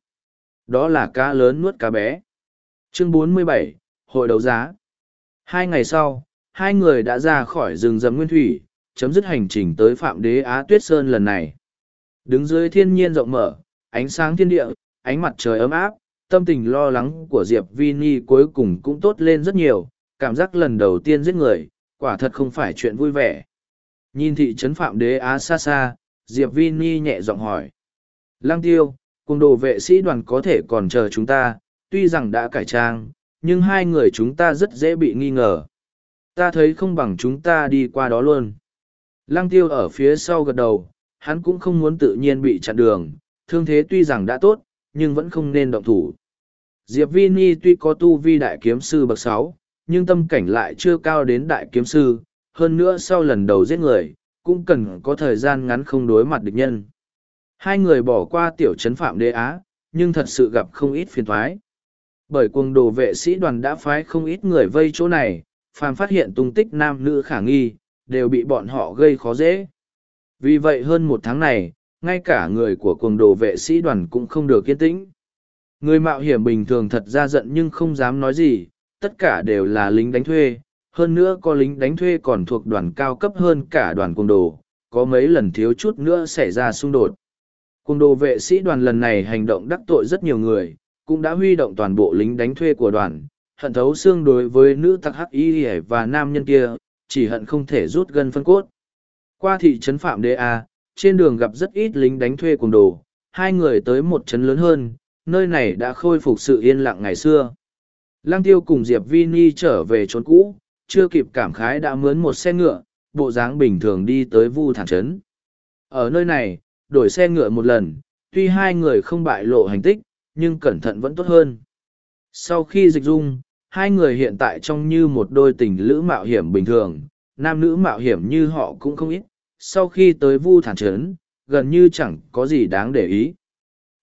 Đó là cá lớn nuốt cá bé. Chương 47, Hội đấu giá. Hai ngày sau, hai người đã ra khỏi rừng rầm nguyên thủy, chấm dứt hành trình tới Phạm Đế Á Tuyết Sơn lần này. Đứng dưới thiên nhiên rộng mở, ánh sáng thiên địa, ánh mặt trời ấm áp, tâm tình lo lắng của Diệp Vini cuối cùng cũng tốt lên rất nhiều, cảm giác lần đầu tiên giết người, quả thật không phải chuyện vui vẻ. Nhìn thị trấn Phạm Đế Á xa xa, Diệp Vini nhẹ giọng hỏi. Lăng tiêu, cùng đồ vệ sĩ đoàn có thể còn chờ chúng ta, tuy rằng đã cải trang, nhưng hai người chúng ta rất dễ bị nghi ngờ. Ta thấy không bằng chúng ta đi qua đó luôn. Lăng tiêu ở phía sau gật đầu, hắn cũng không muốn tự nhiên bị chặn đường, thương thế tuy rằng đã tốt, nhưng vẫn không nên động thủ. Diệp Vi tuy có tu vi đại kiếm sư bậc sáu, nhưng tâm cảnh lại chưa cao đến đại kiếm sư, hơn nữa sau lần đầu giết người, cũng cần có thời gian ngắn không đối mặt địch nhân. Hai người bỏ qua tiểu trấn phạm đế á, nhưng thật sự gặp không ít phiền thoái. Bởi cuồng đồ vệ sĩ đoàn đã phái không ít người vây chỗ này, phàm phát hiện tung tích nam nữ khả nghi, đều bị bọn họ gây khó dễ. Vì vậy hơn một tháng này, ngay cả người của cuồng đồ vệ sĩ đoàn cũng không được kiên tĩnh. Người mạo hiểm bình thường thật ra giận nhưng không dám nói gì, tất cả đều là lính đánh thuê, hơn nữa có lính đánh thuê còn thuộc đoàn cao cấp hơn cả đoàn cung đồ, có mấy lần thiếu chút nữa xảy ra xung đột. Cung đồ vệ sĩ đoàn lần này hành động đắc tội rất nhiều người, cũng đã huy động toàn bộ lính đánh thuê của đoàn, hận thấu xương đối với nữ tặc hắc y và nam nhân kia, chỉ hận không thể rút gân phân cốt. Qua thị trấn Phạm Đế A, trên đường gặp rất ít lính đánh thuê cùng đồ, hai người tới một trấn lớn hơn, nơi này đã khôi phục sự yên lặng ngày xưa. Lăng tiêu cùng Diệp Vini trở về trốn cũ, chưa kịp cảm khái đã mướn một xe ngựa, bộ dáng bình thường đi tới Vu Thản Trấn. Ở nơi này, đổi xe ngựa một lần, tuy hai người không bại lộ hành tích, nhưng cẩn thận vẫn tốt hơn. Sau khi dịch dung, hai người hiện tại trông như một đôi tình lữ mạo hiểm bình thường, nam nữ mạo hiểm như họ cũng không ít. Sau khi tới Vu Thản Trấn, gần như chẳng có gì đáng để ý.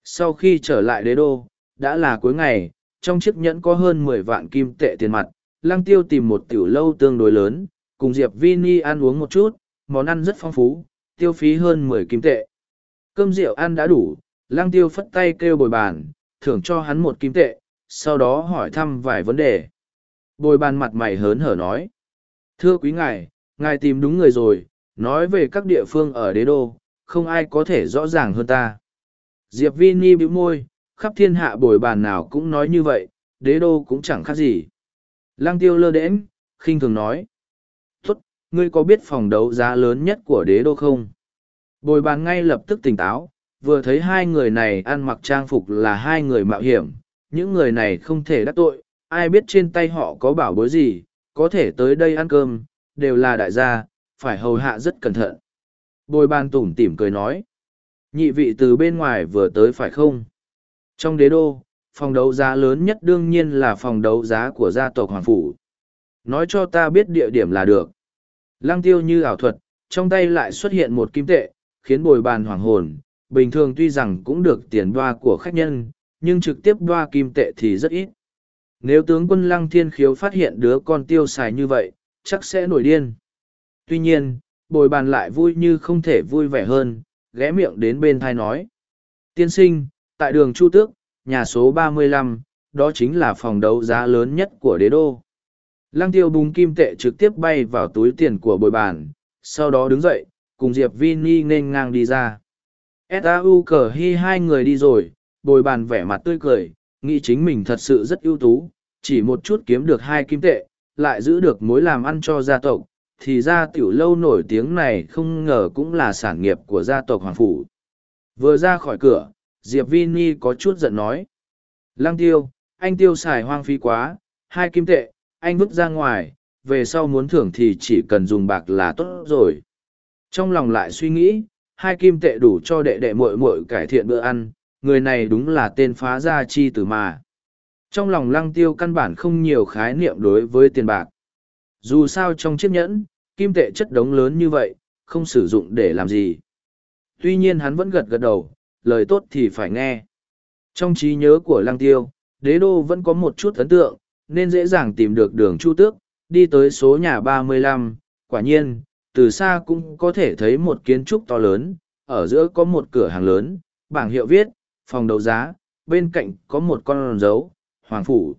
Sau khi trở lại đế đô, đã là cuối ngày, trong chiếc nhẫn có hơn mười vạn kim tệ tiền mặt, lăng tiêu tìm một tiểu lâu tương đối lớn, cùng Diệp Vini ăn uống một chút, món ăn rất phong phú, tiêu phí hơn mười kim tệ. Cơm rượu ăn đã đủ, lăng tiêu phất tay kêu bồi bàn, thưởng cho hắn một kim tệ, sau đó hỏi thăm vài vấn đề. Bồi bàn mặt mày hớn hở nói. Thưa quý ngài, ngài tìm đúng người rồi, nói về các địa phương ở đế đô, không ai có thể rõ ràng hơn ta. Diệp Vini bĩu môi, khắp thiên hạ bồi bàn nào cũng nói như vậy, đế đô cũng chẳng khác gì. Lăng tiêu lơ đễnh, khinh thường nói. Tốt, ngươi có biết phòng đấu giá lớn nhất của đế đô không? Bồi bàn ngay lập tức tỉnh táo, vừa thấy hai người này ăn mặc trang phục là hai người mạo hiểm, những người này không thể đắc tội, ai biết trên tay họ có bảo bối gì, có thể tới đây ăn cơm, đều là đại gia, phải hầu hạ rất cẩn thận. Bồi bàn tủm tỉm cười nói, nhị vị từ bên ngoài vừa tới phải không? Trong đế đô, phòng đấu giá lớn nhất đương nhiên là phòng đấu giá của gia tộc Hoàng Phủ. Nói cho ta biết địa điểm là được. Lăng tiêu như ảo thuật, trong tay lại xuất hiện một kim tệ, khiến bồi bàn hoàng hồn, bình thường tuy rằng cũng được tiền đoa của khách nhân, nhưng trực tiếp đoa kim tệ thì rất ít. Nếu tướng quân Lăng Thiên Khiếu phát hiện đứa con tiêu xài như vậy, chắc sẽ nổi điên. Tuy nhiên, bồi bàn lại vui như không thể vui vẻ hơn, ghé miệng đến bên thai nói. Tiên sinh, tại đường Chu Tước, nhà số 35, đó chính là phòng đấu giá lớn nhất của đế đô. Lăng tiêu bùng kim tệ trực tiếp bay vào túi tiền của bồi bàn, sau đó đứng dậy, cùng Diệp Vini nên ngang đi ra. S.A.U. cờ hy hai người đi rồi, bồi bàn vẻ mặt tươi cười, nghĩ chính mình thật sự rất ưu tú, chỉ một chút kiếm được hai kim tệ, lại giữ được mối làm ăn cho gia tộc, thì ra tiểu lâu nổi tiếng này không ngờ cũng là sản nghiệp của gia tộc Hoàng Phủ. Vừa ra khỏi cửa, Diệp Vini có chút giận nói. Lăng tiêu, anh tiêu xài hoang phí quá, hai kim tệ, anh vứt ra ngoài, về sau muốn thưởng thì chỉ cần dùng bạc là tốt rồi. Trong lòng lại suy nghĩ, hai kim tệ đủ cho đệ đệ muội muội cải thiện bữa ăn, người này đúng là tên phá gia chi tử mà. Trong lòng lăng tiêu căn bản không nhiều khái niệm đối với tiền bạc. Dù sao trong chiếc nhẫn, kim tệ chất đống lớn như vậy, không sử dụng để làm gì. Tuy nhiên hắn vẫn gật gật đầu, lời tốt thì phải nghe. Trong trí nhớ của lăng tiêu, đế đô vẫn có một chút ấn tượng, nên dễ dàng tìm được đường chu tước, đi tới số nhà ba mươi lăm. quả nhiên, từ xa cũng có thể thấy một kiến trúc to lớn, ở giữa có một cửa hàng lớn, bảng hiệu viết, phòng đấu giá, bên cạnh có một con dấu, Hoàng Phủ.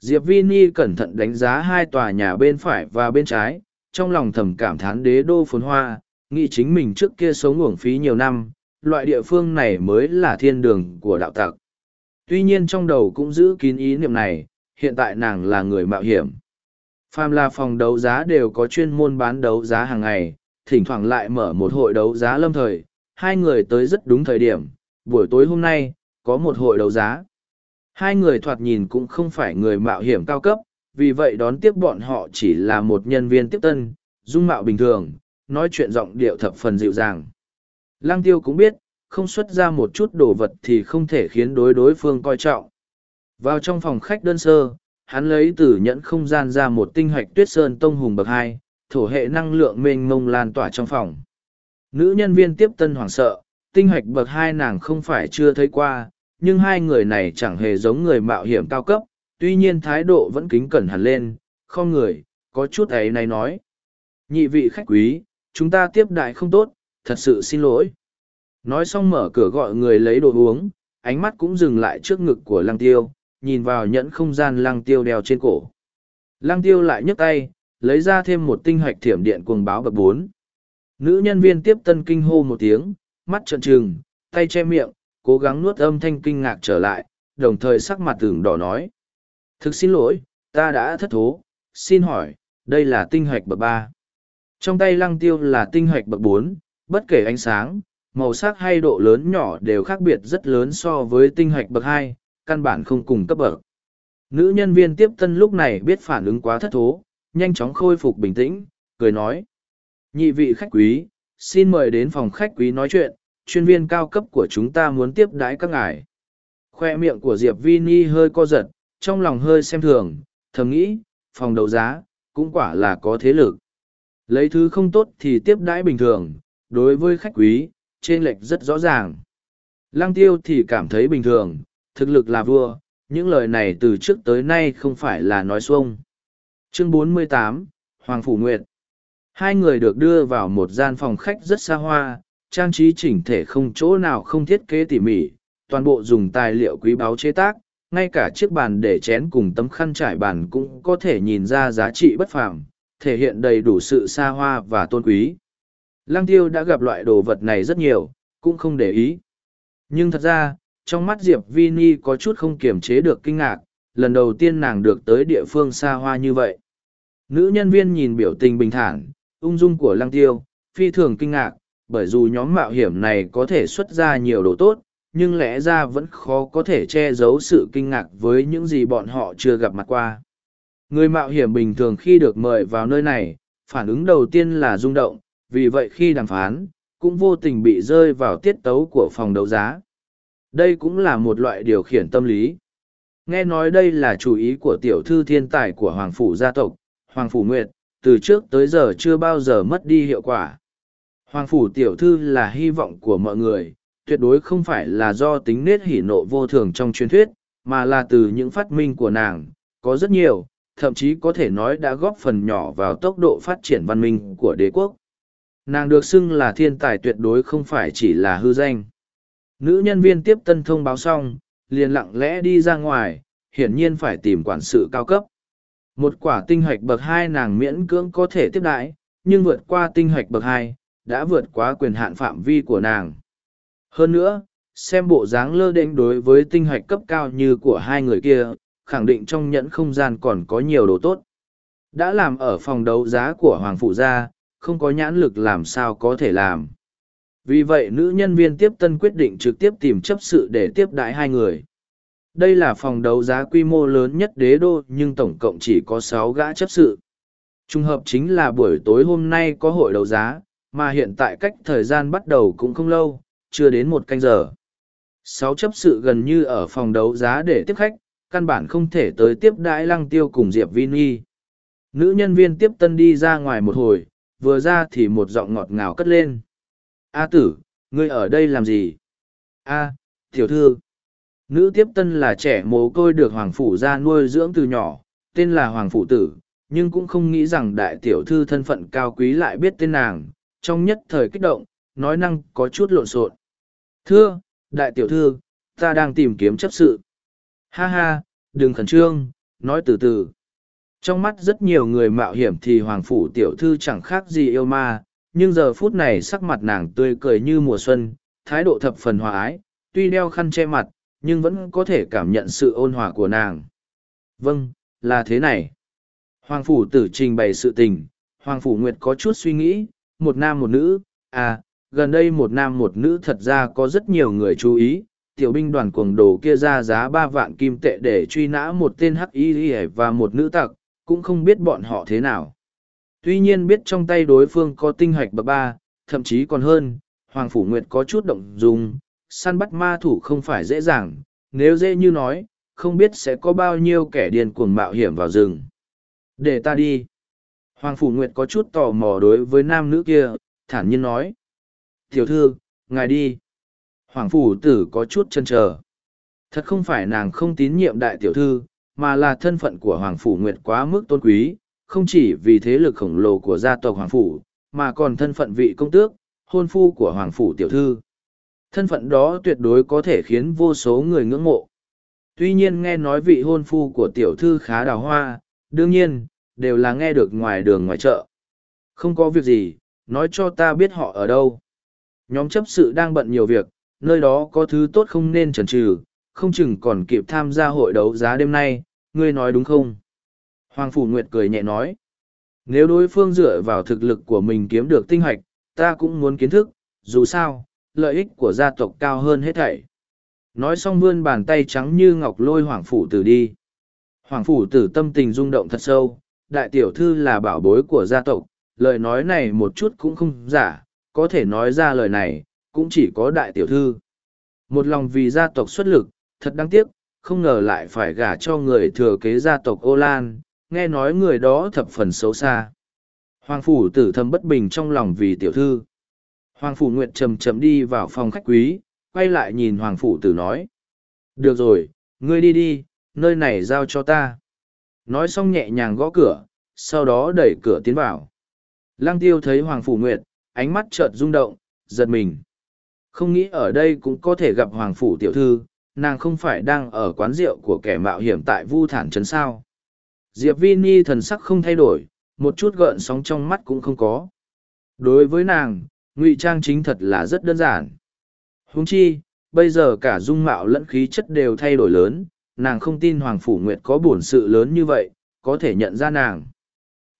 Diệp Vini cẩn thận đánh giá hai tòa nhà bên phải và bên trái, trong lòng thầm cảm thán đế đô phồn hoa, nghĩ chính mình trước kia sống uổng phí nhiều năm, loại địa phương này mới là thiên đường của đạo tặc. Tuy nhiên trong đầu cũng giữ kín ý niệm này, hiện tại nàng là người mạo hiểm. Phàm là phòng đấu giá đều có chuyên môn bán đấu giá hàng ngày, thỉnh thoảng lại mở một hội đấu giá lâm thời, hai người tới rất đúng thời điểm, buổi tối hôm nay, có một hội đấu giá. Hai người thoạt nhìn cũng không phải người mạo hiểm cao cấp, vì vậy đón tiếp bọn họ chỉ là một nhân viên tiếp tân, dung mạo bình thường, nói chuyện giọng điệu thập phần dịu dàng. Lăng tiêu cũng biết, không xuất ra một chút đồ vật thì không thể khiến đối đối phương coi trọng. Vào trong phòng khách đơn sơ, hắn lấy từ nhẫn không gian ra một tinh hoạch tuyết sơn tông hùng bậc hai, thổ hệ năng lượng mênh mông lan tỏa trong phòng. Nữ nhân viên tiếp tân hoảng sợ, tinh hoạch bậc hai nàng không phải chưa thấy qua, nhưng hai người này chẳng hề giống người mạo hiểm cao cấp, tuy nhiên thái độ vẫn kính cẩn hẳn lên, không người, có chút ấy này nói. Nhị vị khách quý, chúng ta tiếp đại không tốt, thật sự xin lỗi. Nói xong mở cửa gọi người lấy đồ uống, ánh mắt cũng dừng lại trước ngực của lăng tiêu, nhìn vào nhẫn không gian lăng tiêu đeo trên cổ. Lăng tiêu lại nhấc tay, lấy ra thêm một tinh hoạch thiểm điện cuồng báo bậc bốn. Nữ nhân viên tiếp tân kinh hô một tiếng, mắt trợn trừng, tay che miệng, cố gắng nuốt âm thanh kinh ngạc trở lại, đồng thời sắc mặt tưởng đỏ nói. Thực xin lỗi, ta đã thất thố, xin hỏi, đây là tinh hoạch bậc ba. Trong tay lăng tiêu là tinh hoạch bậc bốn, bất kể ánh sáng, màu sắc hay độ lớn nhỏ đều khác biệt rất lớn so với tinh hạch bậc hai, căn bản không cùng cấp bậc. Nữ nhân viên tiếp tân lúc này biết phản ứng quá thất thố, nhanh chóng khôi phục bình tĩnh, cười nói. Nhị vị khách quý, xin mời đến phòng khách quý nói chuyện, chuyên viên cao cấp của chúng ta muốn tiếp đái các ngài. Khoe miệng của Diệp Vini hơi co giật, trong lòng hơi xem thường, thầm nghĩ, phòng đấu giá, cũng quả là có thế lực. Lấy thứ không tốt thì tiếp đãi bình thường, đối với khách quý, trên lệch rất rõ ràng. Lăng tiêu thì cảm thấy bình thường, thực lực là vua, những lời này từ trước tới nay không phải là nói xuông. Chương 48, Hoàng Phủ Nguyệt Hai người được đưa vào một gian phòng khách rất xa hoa, trang trí chỉnh thể không chỗ nào không thiết kế tỉ mỉ, toàn bộ dùng tài liệu quý báu chế tác, ngay cả chiếc bàn để chén cùng tấm khăn trải bàn cũng có thể nhìn ra giá trị bất phàm, thể hiện đầy đủ sự xa hoa và tôn quý. Lăng tiêu đã gặp loại đồ vật này rất nhiều, cũng không để ý. Nhưng thật ra, trong mắt Diệp Vini có chút không kiềm chế được kinh ngạc, lần đầu tiên nàng được tới địa phương xa hoa như vậy. Nữ nhân viên nhìn biểu tình bình thản, ung dung của lăng tiêu, phi thường kinh ngạc, bởi dù nhóm mạo hiểm này có thể xuất ra nhiều đồ tốt, nhưng lẽ ra vẫn khó có thể che giấu sự kinh ngạc với những gì bọn họ chưa gặp mặt qua. Người mạo hiểm bình thường khi được mời vào nơi này, phản ứng đầu tiên là rung động, vì vậy khi đàm phán, cũng vô tình bị rơi vào tiết tấu của phòng đấu giá. Đây cũng là một loại điều khiển tâm lý. Nghe nói đây là chủ ý của tiểu thư thiên tài của Hoàng Phủ gia tộc, Hoàng Phủ Nguyệt, từ trước tới giờ chưa bao giờ mất đi hiệu quả. Hoàng Phủ tiểu thư là hy vọng của mọi người, tuyệt đối không phải là do tính nết hỉ nộ vô thường trong truyền thuyết, mà là từ những phát minh của nàng, có rất nhiều, thậm chí có thể nói đã góp phần nhỏ vào tốc độ phát triển văn minh của đế quốc. Nàng được xưng là thiên tài tuyệt đối không phải chỉ là hư danh. Nữ nhân viên tiếp tân thông báo xong, liền lặng lẽ đi ra ngoài, hiển nhiên phải tìm quản sự cao cấp. Một quả tinh hoạch bậc hai nàng miễn cưỡng có thể tiếp đãi, nhưng vượt qua tinh hoạch bậc hai, đã vượt quá quyền hạn phạm vi của nàng. Hơn nữa, xem bộ dáng lơ đễnh đối với tinh hoạch cấp cao như của hai người kia, khẳng định trong nhẫn không gian còn có nhiều đồ tốt. Đã làm ở phòng đấu giá của Hoàng Phụ Gia, không có nhãn lực làm sao có thể làm. Vì vậy nữ nhân viên tiếp tân quyết định trực tiếp tìm chấp sự để tiếp đãi hai người. Đây là phòng đấu giá quy mô lớn nhất đế đô nhưng tổng cộng chỉ có sáu gã chấp sự. Trung hợp chính là buổi tối hôm nay có hội đấu giá, mà hiện tại cách thời gian bắt đầu cũng không lâu, chưa đến một canh giờ. Sáu chấp sự gần như ở phòng đấu giá để tiếp khách, căn bản không thể tới tiếp đãi lăng tiêu cùng Diệp Vi Nhi. Nữ nhân viên tiếp tân đi ra ngoài một hồi, vừa ra thì một giọng ngọt ngào cất lên. A tử, ngươi ở đây làm gì? A, tiểu thư. Nữ tiếp tân là trẻ mồ côi được Hoàng Phủ ra nuôi dưỡng từ nhỏ, tên là Hoàng Phủ Tử, nhưng cũng không nghĩ rằng đại tiểu thư thân phận cao quý lại biết tên nàng, trong nhất thời kích động, nói năng có chút lộn xộn. Thưa, đại tiểu thư, ta đang tìm kiếm chấp sự. Ha ha, đừng khẩn trương, nói từ từ. Trong mắt rất nhiều người mạo hiểm thì Hoàng Phủ tiểu thư chẳng khác gì yêu ma, nhưng giờ phút này sắc mặt nàng tươi cười như mùa xuân, thái độ thập phần hòa ái, tuy đeo khăn che mặt, nhưng vẫn có thể cảm nhận sự ôn hòa của nàng. Vâng, là thế này. Hoàng Phủ tử trình bày sự tình, Hoàng Phủ Nguyệt có chút suy nghĩ, một nam một nữ, à, gần đây một nam một nữ thật ra có rất nhiều người chú ý, tiểu binh đoàn cuồng đồ kia ra giá ba vạn kim tệ để truy nã một tên hắc y và một nữ tặc, cũng không biết bọn họ thế nào. Tuy nhiên biết trong tay đối phương có tinh hạch bậc ba, thậm chí còn hơn, Hoàng Phủ Nguyệt có chút động dung, săn bắt ma thủ không phải dễ dàng, nếu dễ như nói, không biết sẽ có bao nhiêu kẻ điên cuồng mạo hiểm vào rừng. Để ta đi. Hoàng Phủ Nguyệt có chút tò mò đối với nam nữ kia, thản nhiên nói. Tiểu thư, ngài đi. Hoàng Phủ Tử có chút chân chờ. Thật không phải nàng không tín nhiệm đại tiểu thư, mà là thân phận của Hoàng Phủ Nguyệt quá mức tôn quý, không chỉ vì thế lực khổng lồ của gia tộc Hoàng Phủ, mà còn thân phận vị công tước, hôn phu của Hoàng Phủ Tiểu Thư. Thân phận đó tuyệt đối có thể khiến vô số người ngưỡng mộ. Tuy nhiên nghe nói vị hôn phu của Tiểu Thư khá đào hoa, đương nhiên, đều là nghe được ngoài đường ngoài chợ. Không có việc gì, nói cho ta biết họ ở đâu. Nhóm chấp sự đang bận nhiều việc, nơi đó có thứ tốt không nên chần chừ, không chừng còn kịp tham gia hội đấu giá đêm nay, ngươi nói đúng không? Hoàng Phủ Nguyệt cười nhẹ nói. Nếu đối phương dựa vào thực lực của mình kiếm được tinh hoạch, ta cũng muốn kiến thức, dù sao, lợi ích của gia tộc cao hơn hết thảy. Nói xong vươn bàn tay trắng như ngọc lôi Hoàng Phủ Tử đi. Hoàng Phủ Tử tâm tình rung động thật sâu, đại tiểu thư là bảo bối của gia tộc, lời nói này một chút cũng không giả, có thể nói ra lời này, cũng chỉ có đại tiểu thư. Một lòng vì gia tộc xuất lực, thật đáng tiếc, không ngờ lại phải gả cho người thừa kế gia tộc Ô Lan, nghe nói người đó thập phần xấu xa. Hoàng phủ tử thầm bất bình trong lòng vì tiểu thư. Hoàng phủ Nguyệt chầm chậm đi vào phòng khách quý, quay lại nhìn Hoàng phủ tử nói. Được rồi, ngươi đi đi, nơi này giao cho ta. Nói xong nhẹ nhàng gõ cửa, sau đó đẩy cửa tiến vào. Lăng tiêu thấy Hoàng phủ Nguyệt, ánh mắt chợt rung động, giật mình. Không nghĩ ở đây cũng có thể gặp Hoàng phủ tiểu thư, nàng không phải đang ở quán rượu của kẻ mạo hiểm tại Vu Thản Trấn sao. Diệp Vi Ni thần sắc không thay đổi, một chút gợn sóng trong mắt cũng không có. Đối với nàng, ngụy trang chính thật là rất đơn giản. Huống chi, bây giờ cả dung mạo lẫn khí chất đều thay đổi lớn, nàng không tin Hoàng Phủ Nguyệt có bổn sự lớn như vậy, có thể nhận ra nàng.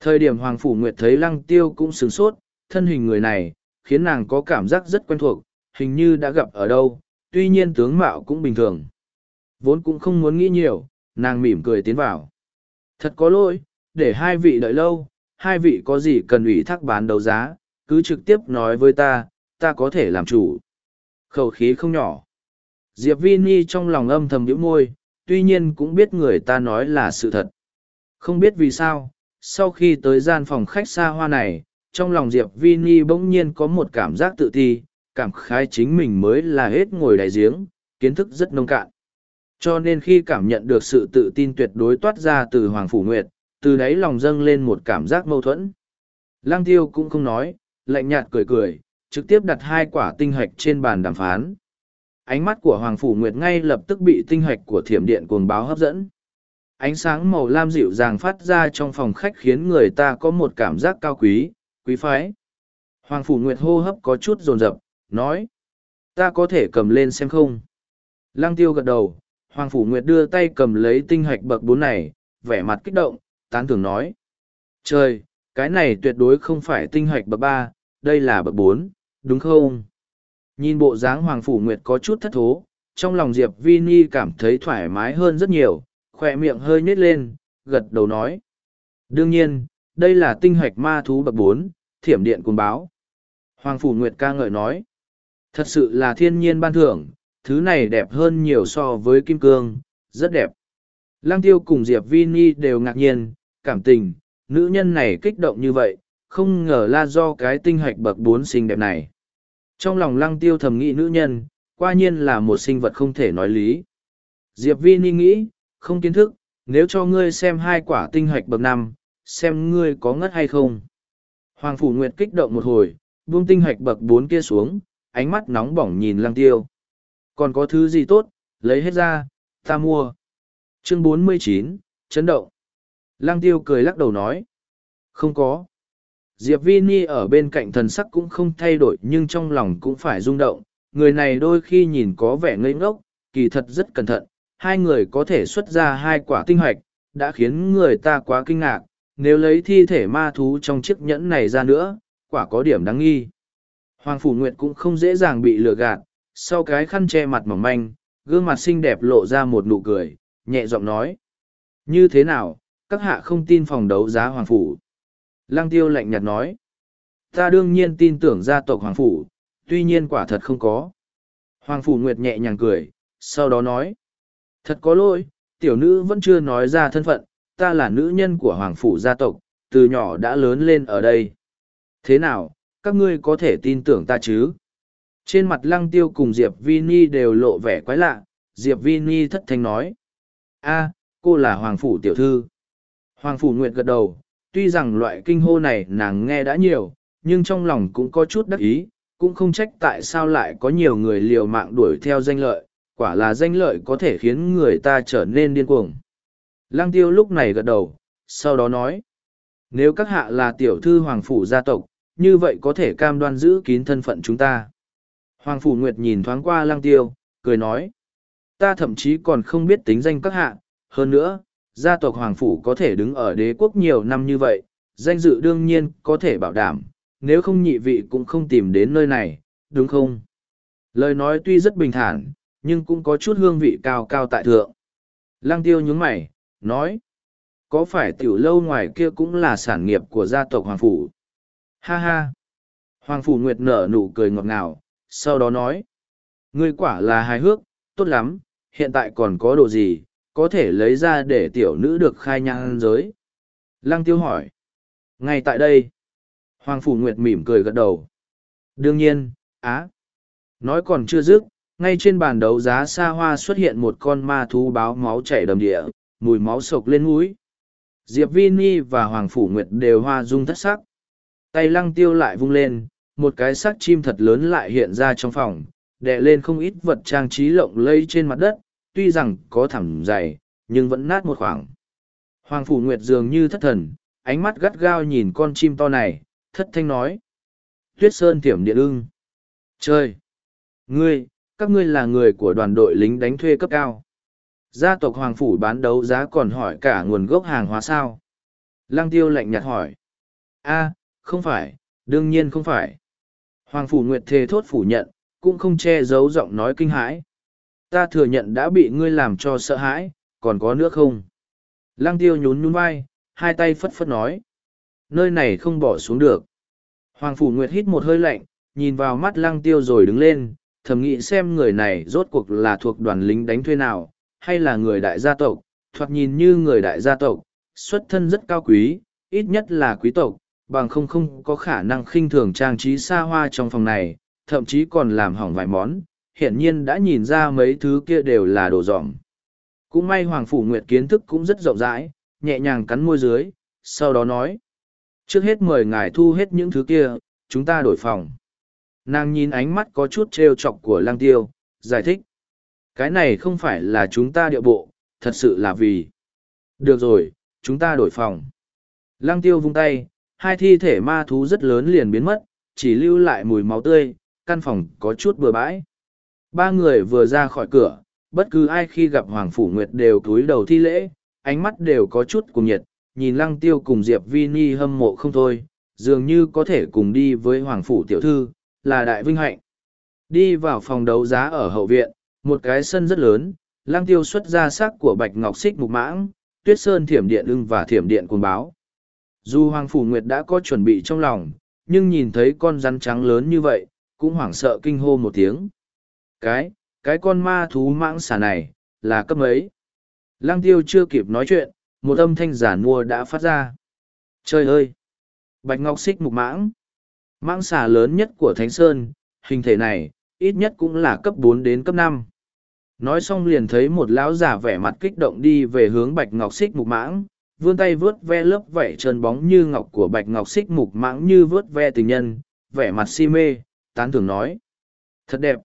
Thời điểm Hoàng Phủ Nguyệt thấy Lăng Tiêu cũng sửng sốt, thân hình người này, khiến nàng có cảm giác rất quen thuộc, hình như đã gặp ở đâu, tuy nhiên tướng mạo cũng bình thường. Vốn cũng không muốn nghĩ nhiều, nàng mỉm cười tiến vào. Thật có lỗi, để hai vị đợi lâu, hai vị có gì cần ủy thác bán đấu giá, cứ trực tiếp nói với ta, ta có thể làm chủ. Khẩu khí không nhỏ. Diệp Vi trong lòng âm thầm nhíu môi, tuy nhiên cũng biết người ta nói là sự thật. Không biết vì sao, sau khi tới gian phòng khách xa hoa này, trong lòng Diệp Vi bỗng nhiên có một cảm giác tự ti, cảm khái chính mình mới là hết ngồi đại giếng, kiến thức rất nông cạn. Cho nên khi cảm nhận được sự tự tin tuyệt đối toát ra từ Hoàng Phủ Nguyệt, từ đấy lòng dâng lên một cảm giác mâu thuẫn. Lăng tiêu cũng không nói, lạnh nhạt cười cười, trực tiếp đặt hai quả tinh hạch trên bàn đàm phán. Ánh mắt của Hoàng Phủ Nguyệt ngay lập tức bị tinh hạch của thiểm điện cuồng báo hấp dẫn. Ánh sáng màu lam dịu dàng phát ra trong phòng khách khiến người ta có một cảm giác cao quý, quý phái. Hoàng Phủ Nguyệt hô hấp có chút dồn rập, nói. Ta có thể cầm lên xem không? Lăng tiêu gật đầu, Hoàng Phủ Nguyệt đưa tay cầm lấy tinh hạch bậc bốn này, vẻ mặt kích động, tán thưởng nói. Trời, cái này tuyệt đối không phải tinh hạch bậc ba, đây là bậc bốn, đúng không? Nhìn bộ dáng Hoàng Phủ Nguyệt có chút thất thố, trong lòng Diệp Vi Ni cảm thấy thoải mái hơn rất nhiều, khỏe miệng hơi nhếch lên, gật đầu nói. Đương nhiên, đây là tinh hạch ma thú bậc bốn, thiểm điện côn báo. Hoàng Phủ Nguyệt ca ngợi nói. Thật sự là thiên nhiên ban thưởng, thứ này đẹp hơn nhiều so với kim cương, rất đẹp. Lăng tiêu cùng Diệp Vi Ni đều ngạc nhiên, cảm tình, nữ nhân này kích động như vậy, không ngờ là do cái tinh hạch bậc bốn xinh đẹp này. Trong lòng lăng tiêu thầm nghĩ nữ nhân, qua nhiên là một sinh vật không thể nói lý. Diệp Vi Ni nghĩ, không kiến thức, nếu cho ngươi xem hai quả tinh hạch bậc năm, xem ngươi có ngất hay không. Hoàng Phủ Nguyệt kích động một hồi, buông tinh hạch bậc bốn kia xuống, ánh mắt nóng bỏng nhìn lăng tiêu. Còn có thứ gì tốt, lấy hết ra, ta mua. Chương 49, chấn động. Lăng tiêu cười lắc đầu nói. Không có. Diệp Vini ở bên cạnh thần sắc cũng không thay đổi nhưng trong lòng cũng phải rung động. Người này đôi khi nhìn có vẻ ngây ngốc, kỳ thật rất cẩn thận. Hai người có thể xuất ra hai quả tinh hoạch, đã khiến người ta quá kinh ngạc. Nếu lấy thi thể ma thú trong chiếc nhẫn này ra nữa, quả có điểm đáng nghi. Hoàng Phủ Nguyệt cũng không dễ dàng bị lừa gạt, sau cái khăn che mặt mỏng manh, gương mặt xinh đẹp lộ ra một nụ cười, nhẹ giọng nói. Như thế nào, các hạ không tin phòng đấu giá Hoàng Phủ? Lăng tiêu lạnh nhạt nói. Ta đương nhiên tin tưởng gia tộc Hoàng Phủ, tuy nhiên quả thật không có. Hoàng Phủ Nguyệt nhẹ nhàng cười, sau đó nói. Thật có lỗi, tiểu nữ vẫn chưa nói ra thân phận, ta là nữ nhân của Hoàng Phủ gia tộc, từ nhỏ đã lớn lên ở đây. Thế nào, các ngươi có thể tin tưởng ta chứ? Trên mặt lăng tiêu cùng Diệp Vini đều lộ vẻ quái lạ, Diệp Vini thất thanh nói. a cô là Hoàng Phủ tiểu thư. Hoàng Phủ Nguyệt gật đầu, tuy rằng loại kinh hô này nàng nghe đã nhiều, nhưng trong lòng cũng có chút đắc ý, cũng không trách tại sao lại có nhiều người liều mạng đuổi theo danh lợi, quả là danh lợi có thể khiến người ta trở nên điên cuồng. Lăng tiêu lúc này gật đầu, sau đó nói, nếu các hạ là tiểu thư hoàng phủ gia tộc, như vậy có thể cam đoan giữ kín thân phận chúng ta. Hoàng phủ Nguyệt nhìn thoáng qua lăng tiêu, cười nói, ta thậm chí còn không biết tính danh các hạ, hơn nữa, gia tộc hoàng phủ có thể đứng ở đế quốc nhiều năm như vậy, danh dự đương nhiên có thể bảo đảm, nếu không nhị vị cũng không tìm đến nơi này, đúng không? Lời nói tuy rất bình thản, nhưng cũng có chút hương vị cao cao tại thượng. Lăng tiêu nhướng mày, nói, có phải tiểu lâu ngoài kia cũng là sản nghiệp của gia tộc Hoàng Phủ? Ha ha! Hoàng Phủ Nguyệt nở nụ cười ngọt ngào, sau đó nói, ngươi quả là hài hước, tốt lắm, hiện tại còn có đồ gì, có thể lấy ra để tiểu nữ được khai nhang giới. Lăng tiêu hỏi, ngay tại đây, Hoàng Phủ Nguyệt mỉm cười gật đầu. Đương nhiên, á. Nói còn chưa dứt, ngay trên bàn đấu giá xa hoa xuất hiện một con ma thú báo máu chảy đầm địa, mùi máu sộc lên mũi. Diệp Vini và Hoàng Phủ Nguyệt đều hoa dung thất sắc. Tay lăng tiêu lại vung lên, một cái xác chim thật lớn lại hiện ra trong phòng, đè lên không ít vật trang trí lộng lây trên mặt đất, tuy rằng có thẳng dày, nhưng vẫn nát một khoảng. Hoàng Phủ Nguyệt dường như thất thần, ánh mắt gắt gao nhìn con chim to này, thất thanh nói. Tuyết Sơn tiểm điện ưng. trời, Ngươi, các ngươi là người của đoàn đội lính đánh thuê cấp cao. Gia tộc Hoàng Phủ bán đấu giá còn hỏi cả nguồn gốc hàng hóa sao. Lăng tiêu lạnh nhạt hỏi. a không phải, đương nhiên không phải. Hoàng Phủ Nguyệt thề thốt phủ nhận, cũng không che giấu giọng nói kinh hãi. Ta thừa nhận đã bị ngươi làm cho sợ hãi, còn có nữa không? Lăng tiêu nhún nhún vai, hai tay phất phất nói. Nơi này không bỏ xuống được. Hoàng Phủ Nguyệt hít một hơi lạnh, nhìn vào mắt lăng tiêu rồi đứng lên, thầm nghĩ xem người này rốt cuộc là thuộc đoàn lính đánh thuê nào, hay là người đại gia tộc, thoạt nhìn như người đại gia tộc, xuất thân rất cao quý, ít nhất là quý tộc, bằng không không có khả năng khinh thường trang trí xa hoa trong phòng này, thậm chí còn làm hỏng vài món, hiển nhiên đã nhìn ra mấy thứ kia đều là đồ dỏng. Cũng may Hoàng Phủ Nguyệt kiến thức cũng rất rộng rãi, nhẹ nhàng cắn môi dưới, sau đó nói. Trước hết mời ngài thu hết những thứ kia, chúng ta đổi phòng. Nàng nhìn ánh mắt có chút trêu chọc của lang tiêu, giải thích. Cái này không phải là chúng ta địa bộ, thật sự là vì. Được rồi, chúng ta đổi phòng. Lăng tiêu vung tay, hai thi thể ma thú rất lớn liền biến mất, chỉ lưu lại mùi máu tươi, căn phòng có chút bừa bãi. Ba người vừa ra khỏi cửa, bất cứ ai khi gặp Hoàng Phủ Nguyệt đều cúi đầu thi lễ, ánh mắt đều có chút cùng nhiệt, nhìn lăng tiêu cùng Diệp Vi Ni hâm mộ không thôi, dường như có thể cùng đi với Hoàng Phủ Tiểu Thư, là đại vinh hạnh. Đi vào phòng đấu giá ở hậu viện, một cái sân rất lớn, lang tiêu xuất ra sắc của bạch ngọc xích mục mãng, tuyết sơn thiểm điện ưng và thiểm điện cuồng báo. Dù Hoàng Phủ Nguyệt đã có chuẩn bị trong lòng, nhưng nhìn thấy con rắn trắng lớn như vậy, cũng hoảng sợ kinh hô một tiếng. Cái, cái con ma thú mãng xà này, là cấp ấy. Lăng tiêu chưa kịp nói chuyện, một âm thanh giả mua đã phát ra. Trời ơi! Bạch Ngọc xích mục mãng. Mãng xà lớn nhất của Thánh Sơn, hình thể này, ít nhất cũng là cấp bốn đến cấp năm. Nói xong liền thấy một lão già vẻ mặt kích động đi về hướng bạch ngọc xích mục mãng, vươn tay vớt ve lớp vảy trơn bóng như ngọc của bạch ngọc xích mục mãng như vớt ve tình nhân, vẻ mặt si mê, tán thưởng nói. Thật đẹp,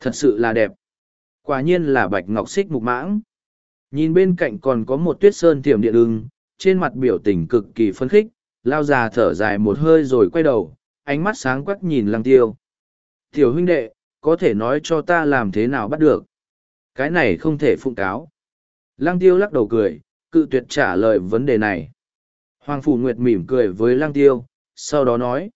thật sự là đẹp. Quả nhiên là bạch ngọc xích mục mãng. Nhìn bên cạnh còn có một tuyết sơn thiểm điện ưng, trên mặt biểu tình cực kỳ phấn khích, lao già thở dài một hơi rồi quay đầu, ánh mắt sáng quắc nhìn lăng tiêu. Tiểu huynh đệ, có thể nói cho ta làm thế nào bắt được? Cái này không thể phụng cáo. Lăng tiêu lắc đầu cười, cự tuyệt trả lời vấn đề này. Hoàng Phủ Nguyệt mỉm cười với lăng tiêu, sau đó nói.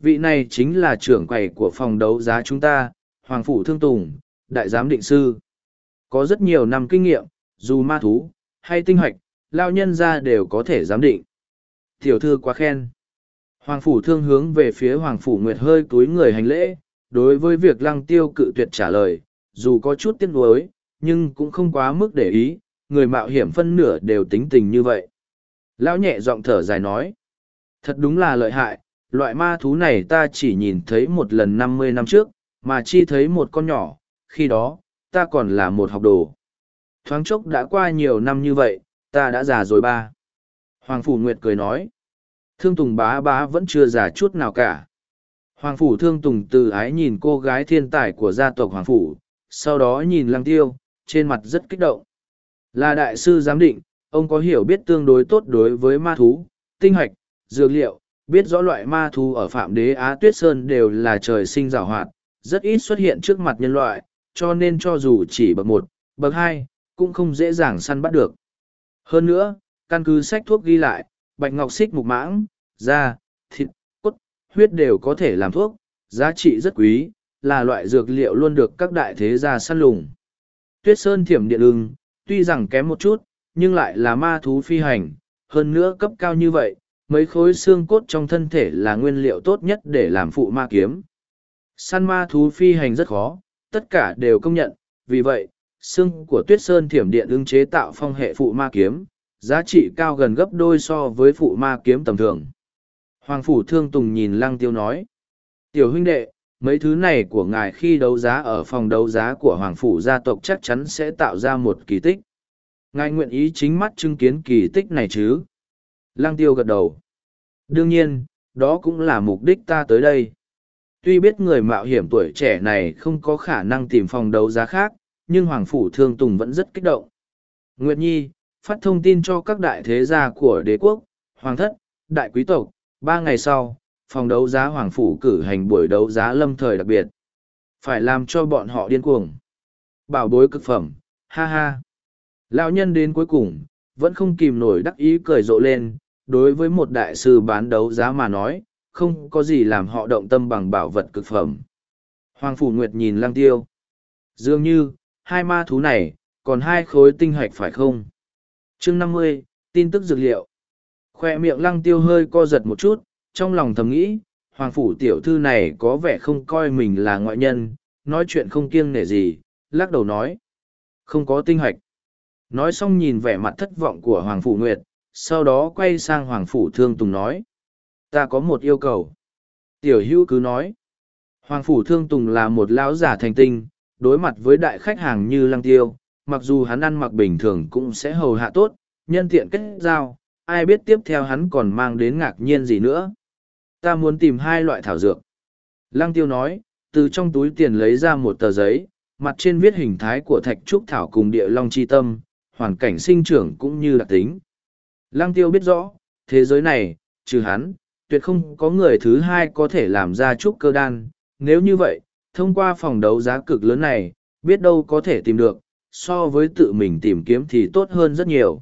vị này chính là trưởng quầy của phòng đấu giá chúng ta, Hoàng Phủ Thương Tùng, Đại Giám Định Sư. Có rất nhiều năm kinh nghiệm, dù ma thú, hay tinh hoạch, lao nhân ra đều có thể giám định. Tiểu thư quá khen. Hoàng Phủ Thương hướng về phía Hoàng Phủ Nguyệt hơi túi người hành lễ, đối với việc lăng tiêu cự tuyệt trả lời, dù có chút tiếc nuối, nhưng cũng không quá mức để ý, người mạo hiểm phân nửa đều tính tình như vậy. Lão nhẹ giọng thở dài nói, thật đúng là lợi hại, loại ma thú này ta chỉ nhìn thấy một lần năm mươi năm trước, mà chi thấy một con nhỏ, khi đó, ta còn là một học đồ. Thoáng chốc đã qua nhiều năm như vậy, ta đã già rồi ba. Hoàng Phủ Nguyệt cười nói, thương tùng bá bá vẫn chưa già chút nào cả. Hoàng Phủ thương tùng từ ái nhìn cô gái thiên tài của gia tộc Hoàng Phủ, sau đó nhìn lăng tiêu, trên mặt rất kích động. Là đại sư giám định, ông có hiểu biết tương đối tốt đối với ma thú, tinh hoạch, dược liệu, biết rõ loại ma thú ở Phạm Đế Á Tuyết Sơn đều là trời sinh rào hoạt, rất ít xuất hiện trước mặt nhân loại, cho nên cho dù chỉ bậc một, bậc hai, cũng không dễ dàng săn bắt được. Hơn nữa, căn cứ sách thuốc ghi lại, bạch ngọc xích mục mãng, da, thịt, cốt, huyết đều có thể làm thuốc, giá trị rất quý, là loại dược liệu luôn được các đại thế gia săn lùng. Tuyết Sơn thiểm điện ưng, tuy rằng kém một chút, nhưng lại là ma thú phi hành, hơn nữa cấp cao như vậy, mấy khối xương cốt trong thân thể là nguyên liệu tốt nhất để làm phụ ma kiếm. Săn ma thú phi hành rất khó, tất cả đều công nhận, vì vậy, xương của tuyết sơn thiểm điện ứng chế tạo phong hệ phụ ma kiếm, giá trị cao gần gấp đôi so với phụ ma kiếm tầm thường. Hoàng Phủ Thương Tùng nhìn Lăng Tiêu nói, Tiểu huynh đệ, mấy thứ này của ngài khi đấu giá ở phòng đấu giá của Hoàng Phủ gia tộc chắc chắn sẽ tạo ra một kỳ tích. Ngài nguyện ý chính mắt chứng kiến kỳ tích này chứ? lang Tiêu gật đầu. Đương nhiên, đó cũng là mục đích ta tới đây. Tuy biết người mạo hiểm tuổi trẻ này không có khả năng tìm phòng đấu giá khác, nhưng Hoàng Phủ Thương Tùng vẫn rất kích động. Nguyệt Nhi, phát thông tin cho các đại thế gia của đế quốc, hoàng thất, đại quý tộc, ba ngày sau, phòng đấu giá Hoàng Phủ cử hành buổi đấu giá lâm thời đặc biệt. Phải làm cho bọn họ điên cuồng. Bảo bối cực phẩm, ha ha. Lão nhân đến cuối cùng, vẫn không kìm nổi đắc ý cười rộ lên, đối với một đại sư bán đấu giá mà nói, không có gì làm họ động tâm bằng bảo vật cực phẩm. Hoàng Phủ Nguyệt nhìn lang tiêu. Dường như, hai ma thú này, còn hai khối tinh hạch phải không? chương năm mươi tin tức dược liệu. Khoe miệng lăng tiêu hơi co giật một chút, trong lòng thầm nghĩ, Hoàng Phủ tiểu thư này có vẻ không coi mình là ngoại nhân, nói chuyện không kiêng nể gì, lắc đầu nói. Không có tinh hoạch. Nói xong nhìn vẻ mặt thất vọng của Hoàng Phủ Nguyệt, sau đó quay sang Hoàng Phủ Thương Tùng nói ta có một yêu cầu tiểu hữu cứ nói hoàng phủ thương tùng là một lão giả thành tinh đối mặt với đại khách hàng như lăng tiêu mặc dù hắn ăn mặc bình thường cũng sẽ hầu hạ tốt nhân tiện kết giao ai biết tiếp theo hắn còn mang đến ngạc nhiên gì nữa ta muốn tìm hai loại thảo dược lăng tiêu nói từ trong túi tiền lấy ra một tờ giấy mặt trên viết hình thái của thạch trúc thảo cùng địa long Chi tâm hoàn cảnh sinh trưởng cũng như đặc tính lăng tiêu biết rõ thế giới này trừ hắn tuyệt không có người thứ hai có thể làm ra trúc cơ đan. Nếu như vậy, thông qua phòng đấu giá cực lớn này, biết đâu có thể tìm được, so với tự mình tìm kiếm thì tốt hơn rất nhiều.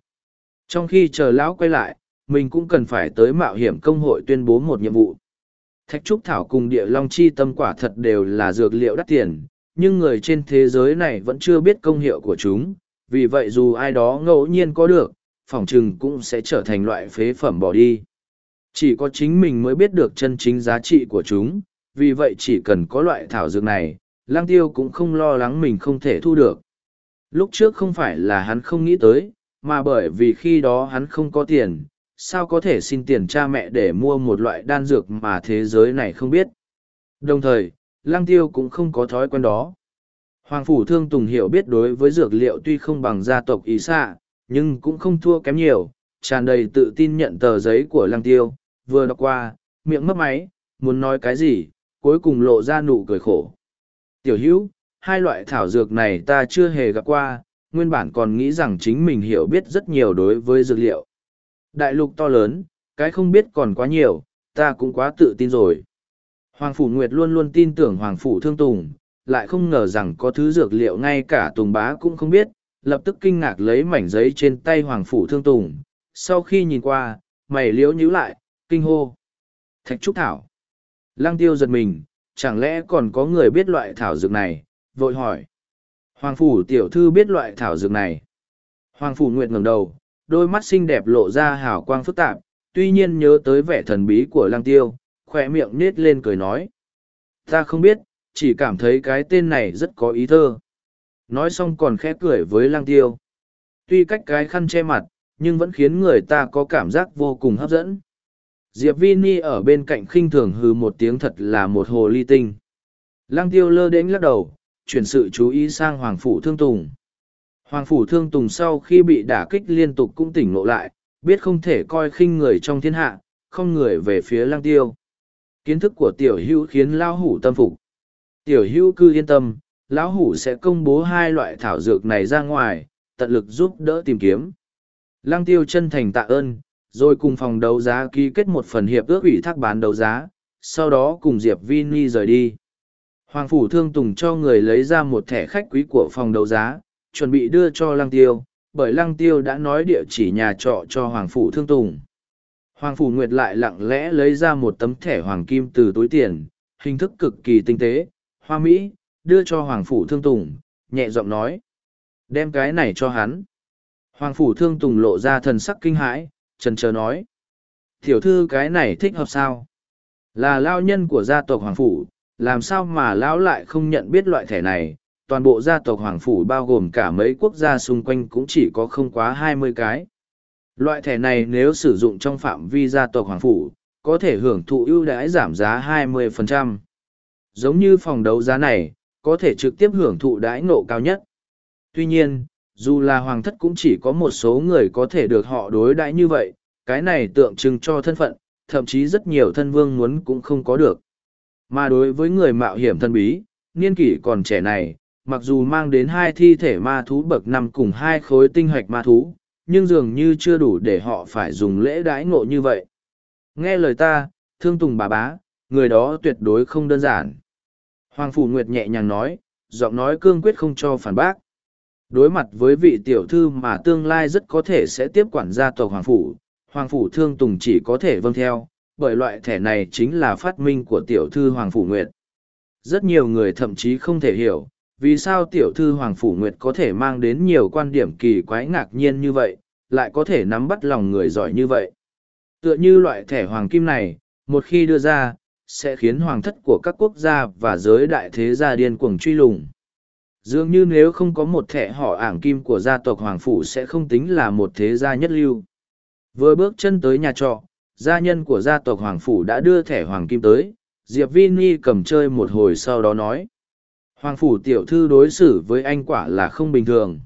Trong khi chờ lão quay lại, mình cũng cần phải tới mạo hiểm công hội tuyên bố một nhiệm vụ. Thạch Trúc Thảo cùng địa long chi tâm quả thật đều là dược liệu đắt tiền, nhưng người trên thế giới này vẫn chưa biết công hiệu của chúng, vì vậy dù ai đó ngẫu nhiên có được, phòng trừng cũng sẽ trở thành loại phế phẩm bỏ đi. Chỉ có chính mình mới biết được chân chính giá trị của chúng, vì vậy chỉ cần có loại thảo dược này, lang tiêu cũng không lo lắng mình không thể thu được. Lúc trước không phải là hắn không nghĩ tới, mà bởi vì khi đó hắn không có tiền, sao có thể xin tiền cha mẹ để mua một loại đan dược mà thế giới này không biết. Đồng thời, lang tiêu cũng không có thói quen đó. Hoàng Phủ Thương Tùng hiểu biết đối với dược liệu tuy không bằng gia tộc ý xạ, nhưng cũng không thua kém nhiều, tràn đầy tự tin nhận tờ giấy của lăng tiêu, vừa đọc qua, miệng mấp máy, muốn nói cái gì, cuối cùng lộ ra nụ cười khổ. Tiểu hữu, hai loại thảo dược này ta chưa hề gặp qua, nguyên bản còn nghĩ rằng chính mình hiểu biết rất nhiều đối với dược liệu. Đại lục to lớn, cái không biết còn quá nhiều, ta cũng quá tự tin rồi. Hoàng Phủ Nguyệt luôn luôn tin tưởng Hoàng Phủ Thương Tùng, lại không ngờ rằng có thứ dược liệu ngay cả Tùng Bá cũng không biết, lập tức kinh ngạc lấy mảnh giấy trên tay Hoàng Phủ Thương Tùng. Sau khi nhìn qua, mày liễu nhíu lại, kinh hô. Thạch Trúc Thảo. Lăng tiêu giật mình, chẳng lẽ còn có người biết loại thảo dược này, vội hỏi. Hoàng phủ tiểu thư biết loại thảo dược này. Hoàng phủ nguyệt ngẩng đầu, đôi mắt xinh đẹp lộ ra hào quang phức tạp, tuy nhiên nhớ tới vẻ thần bí của lăng tiêu, khỏe miệng nết lên cười nói. Ta không biết, chỉ cảm thấy cái tên này rất có ý thơ. Nói xong còn khẽ cười với lăng tiêu. Tuy cách cái khăn che mặt, nhưng vẫn khiến người ta có cảm giác vô cùng hấp dẫn. Diệp Vini ở bên cạnh khinh thường hừ một tiếng thật là một hồ ly tinh. Lăng tiêu lơ đến lắc đầu, chuyển sự chú ý sang Hoàng Phủ Thương Tùng. Hoàng Phủ Thương Tùng sau khi bị đả kích liên tục cũng tỉnh ngộ lại, biết không thể coi khinh người trong thiên hạ, không người về phía lăng tiêu. Kiến thức của tiểu hữu khiến lao hủ tâm phục. Tiểu hữu cư yên tâm, lão hủ sẽ công bố hai loại thảo dược này ra ngoài, tận lực giúp đỡ tìm kiếm. Lăng tiêu chân thành tạ ơn, rồi cùng phòng đấu giá ký kết một phần hiệp ước ủy thác bán đấu giá, sau đó cùng Diệp Vinny rời đi. Hoàng Phủ Thương Tùng cho người lấy ra một thẻ khách quý của phòng đấu giá, chuẩn bị đưa cho Lăng Tiêu, bởi Lăng Tiêu đã nói địa chỉ nhà trọ cho Hoàng Phủ Thương Tùng. Hoàng Phủ Nguyệt lại lặng lẽ lấy ra một tấm thẻ hoàng kim từ túi tiền, hình thức cực kỳ tinh tế, hoa mỹ, đưa cho Hoàng Phủ Thương Tùng, nhẹ giọng nói. Đem cái này cho hắn. Hoàng Phủ Thương Tùng lộ ra thần sắc kinh hãi, trần chờ nói. Tiểu thư cái này thích hợp sao? Là lao nhân của gia tộc Hoàng Phủ, làm sao mà lão lại không nhận biết loại thẻ này? Toàn bộ gia tộc Hoàng Phủ bao gồm cả mấy quốc gia xung quanh cũng chỉ có không quá hai mươi cái. Loại thẻ này nếu sử dụng trong phạm vi gia tộc Hoàng Phủ, có thể hưởng thụ ưu đãi giảm giá 20%. Giống như phòng đấu giá này, có thể trực tiếp hưởng thụ đãi nộ cao nhất. Tuy nhiên, dù là hoàng thất cũng chỉ có một số người có thể được họ đối đãi như vậy, cái này tượng trưng cho thân phận, thậm chí rất nhiều thân vương muốn cũng không có được. Mà đối với người mạo hiểm thân bí, niên kỷ còn trẻ này, mặc dù mang đến hai thi thể ma thú bậc năm cùng hai khối tinh hoạch ma thú, nhưng dường như chưa đủ để họ phải dùng lễ đãi ngộ như vậy. Nghe lời ta, thương tùng bà bá, người đó tuyệt đối không đơn giản. Hoàng Phủ Nguyệt nhẹ nhàng nói, giọng nói cương quyết không cho phản bác. Đối mặt với vị tiểu thư mà tương lai rất có thể sẽ tiếp quản gia tộc Hoàng Phủ, Hoàng Phủ Thương Tùng chỉ có thể vâng theo, bởi loại thẻ này chính là phát minh của tiểu thư Hoàng Phủ Nguyệt. Rất nhiều người thậm chí không thể hiểu, vì sao tiểu thư Hoàng Phủ Nguyệt có thể mang đến nhiều quan điểm kỳ quái ngạc nhiên như vậy, lại có thể nắm bắt lòng người giỏi như vậy. Tựa như loại thẻ hoàng kim này, một khi đưa ra, sẽ khiến hoàng thất của các quốc gia và giới đại thế gia điên cuồng truy lùng. Dường như nếu không có một thẻ họ ảng kim của gia tộc Hoàng Phủ sẽ không tính là một thế gia nhất lưu. Vừa bước chân tới nhà trọ, gia nhân của gia tộc Hoàng Phủ đã đưa thẻ Hoàng Kim tới, Diệp Vini cầm chơi một hồi sau đó nói. Hoàng Phủ tiểu thư đối xử với anh quả là không bình thường.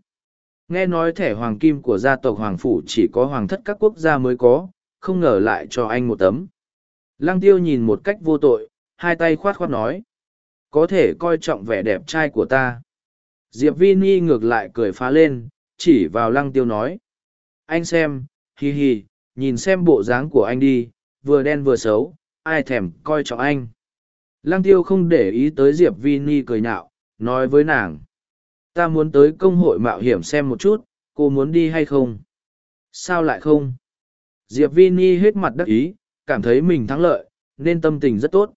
Nghe nói thẻ Hoàng Kim của gia tộc Hoàng Phủ chỉ có Hoàng thất các quốc gia mới có, không ngờ lại cho anh một tấm. Lăng tiêu nhìn một cách vô tội, hai tay khoát khoát nói. Có thể coi trọng vẻ đẹp trai của ta. Diệp Vini ngược lại cười phá lên, chỉ vào lăng tiêu nói. Anh xem, hi hi, nhìn xem bộ dáng của anh đi, vừa đen vừa xấu, ai thèm coi trọng anh. Lăng tiêu không để ý tới Diệp Vini cười nhạo, nói với nàng. Ta muốn tới công hội mạo hiểm xem một chút, cô muốn đi hay không? Sao lại không? Diệp Vini hết mặt đắc ý, cảm thấy mình thắng lợi, nên tâm tình rất tốt.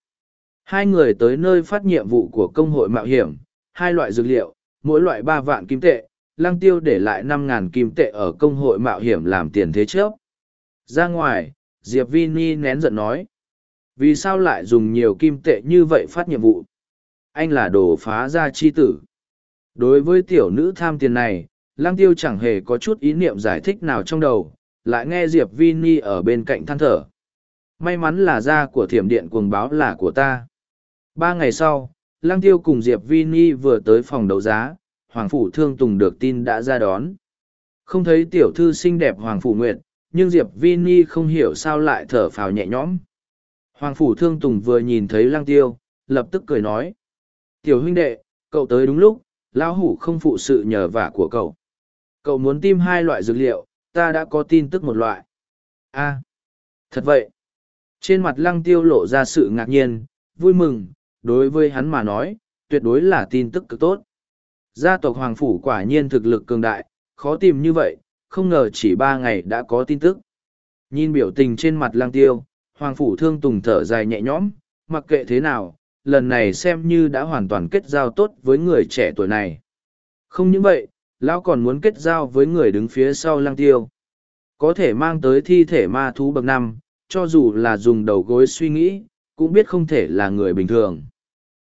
Hai người tới nơi phát nhiệm vụ của công hội mạo hiểm, hai loại dược liệu, mỗi loại ba vạn kim tệ, lăng tiêu để lại năm ngàn kim tệ ở công hội mạo hiểm làm tiền thế trước. Ra ngoài, Diệp Vini nén giận nói. Vì sao lại dùng nhiều kim tệ như vậy phát nhiệm vụ? Anh là đồ phá ra chi tử. Đối với tiểu nữ tham tiền này, Lang tiêu chẳng hề có chút ý niệm giải thích nào trong đầu, lại nghe Diệp vi ni ở bên cạnh than thở. May mắn là da của thiểm điện cuồng báo là của ta. Ba ngày sau, Lang Tiêu cùng Diệp vi ni vừa tới phòng đấu giá, Hoàng Phủ Thương Tùng được tin đã ra đón. Không thấy tiểu thư xinh đẹp Hoàng Phủ Nguyệt, nhưng Diệp vi ni không hiểu sao lại thở phào nhẹ nhõm. Hoàng Phủ Thương Tùng vừa nhìn thấy Lăng Tiêu, lập tức cười nói. Tiểu huynh đệ, cậu tới đúng lúc, lão hủ không phụ sự nhờ vả của cậu. Cậu muốn tìm hai loại dược liệu, ta đã có tin tức một loại. a thật vậy. Trên mặt Lăng Tiêu lộ ra sự ngạc nhiên, vui mừng, đối với hắn mà nói, tuyệt đối là tin tức cực tốt. Gia tộc Hoàng Phủ quả nhiên thực lực cường đại, khó tìm như vậy, không ngờ chỉ ba ngày đã có tin tức. Nhìn biểu tình trên mặt lang tiêu, Hoàng Phủ thương tùng thở dài nhẹ nhõm, mặc kệ thế nào, lần này xem như đã hoàn toàn kết giao tốt với người trẻ tuổi này. Không những vậy, lão còn muốn kết giao với người đứng phía sau lăng tiêu. Có thể mang tới thi thể ma thú bậc năm, cho dù là dùng đầu gối suy nghĩ, cũng biết không thể là người bình thường.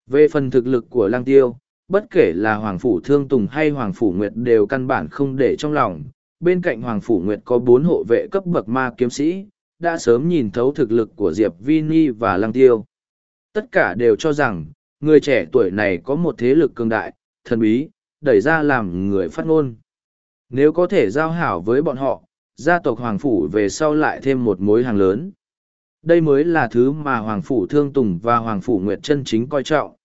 Về phần thực lực của lăng tiêu, bất kể là Hoàng Phủ Thương Tùng hay Hoàng Phủ Nguyệt đều căn bản không để trong lòng. Bên cạnh Hoàng Phủ Nguyệt có bốn hộ vệ cấp bậc ma kiếm sĩ, đã sớm nhìn thấu thực lực của Diệp Vini và Lăng Tiêu. Tất cả đều cho rằng, người trẻ tuổi này có một thế lực cường đại, thần bí, đẩy ra làm người phát ngôn. Nếu có thể giao hảo với bọn họ, gia tộc Hoàng Phủ về sau lại thêm một mối hàng lớn. Đây mới là thứ mà Hoàng Phủ Thương Tùng và Hoàng Phủ Nguyệt chân chính coi trọng.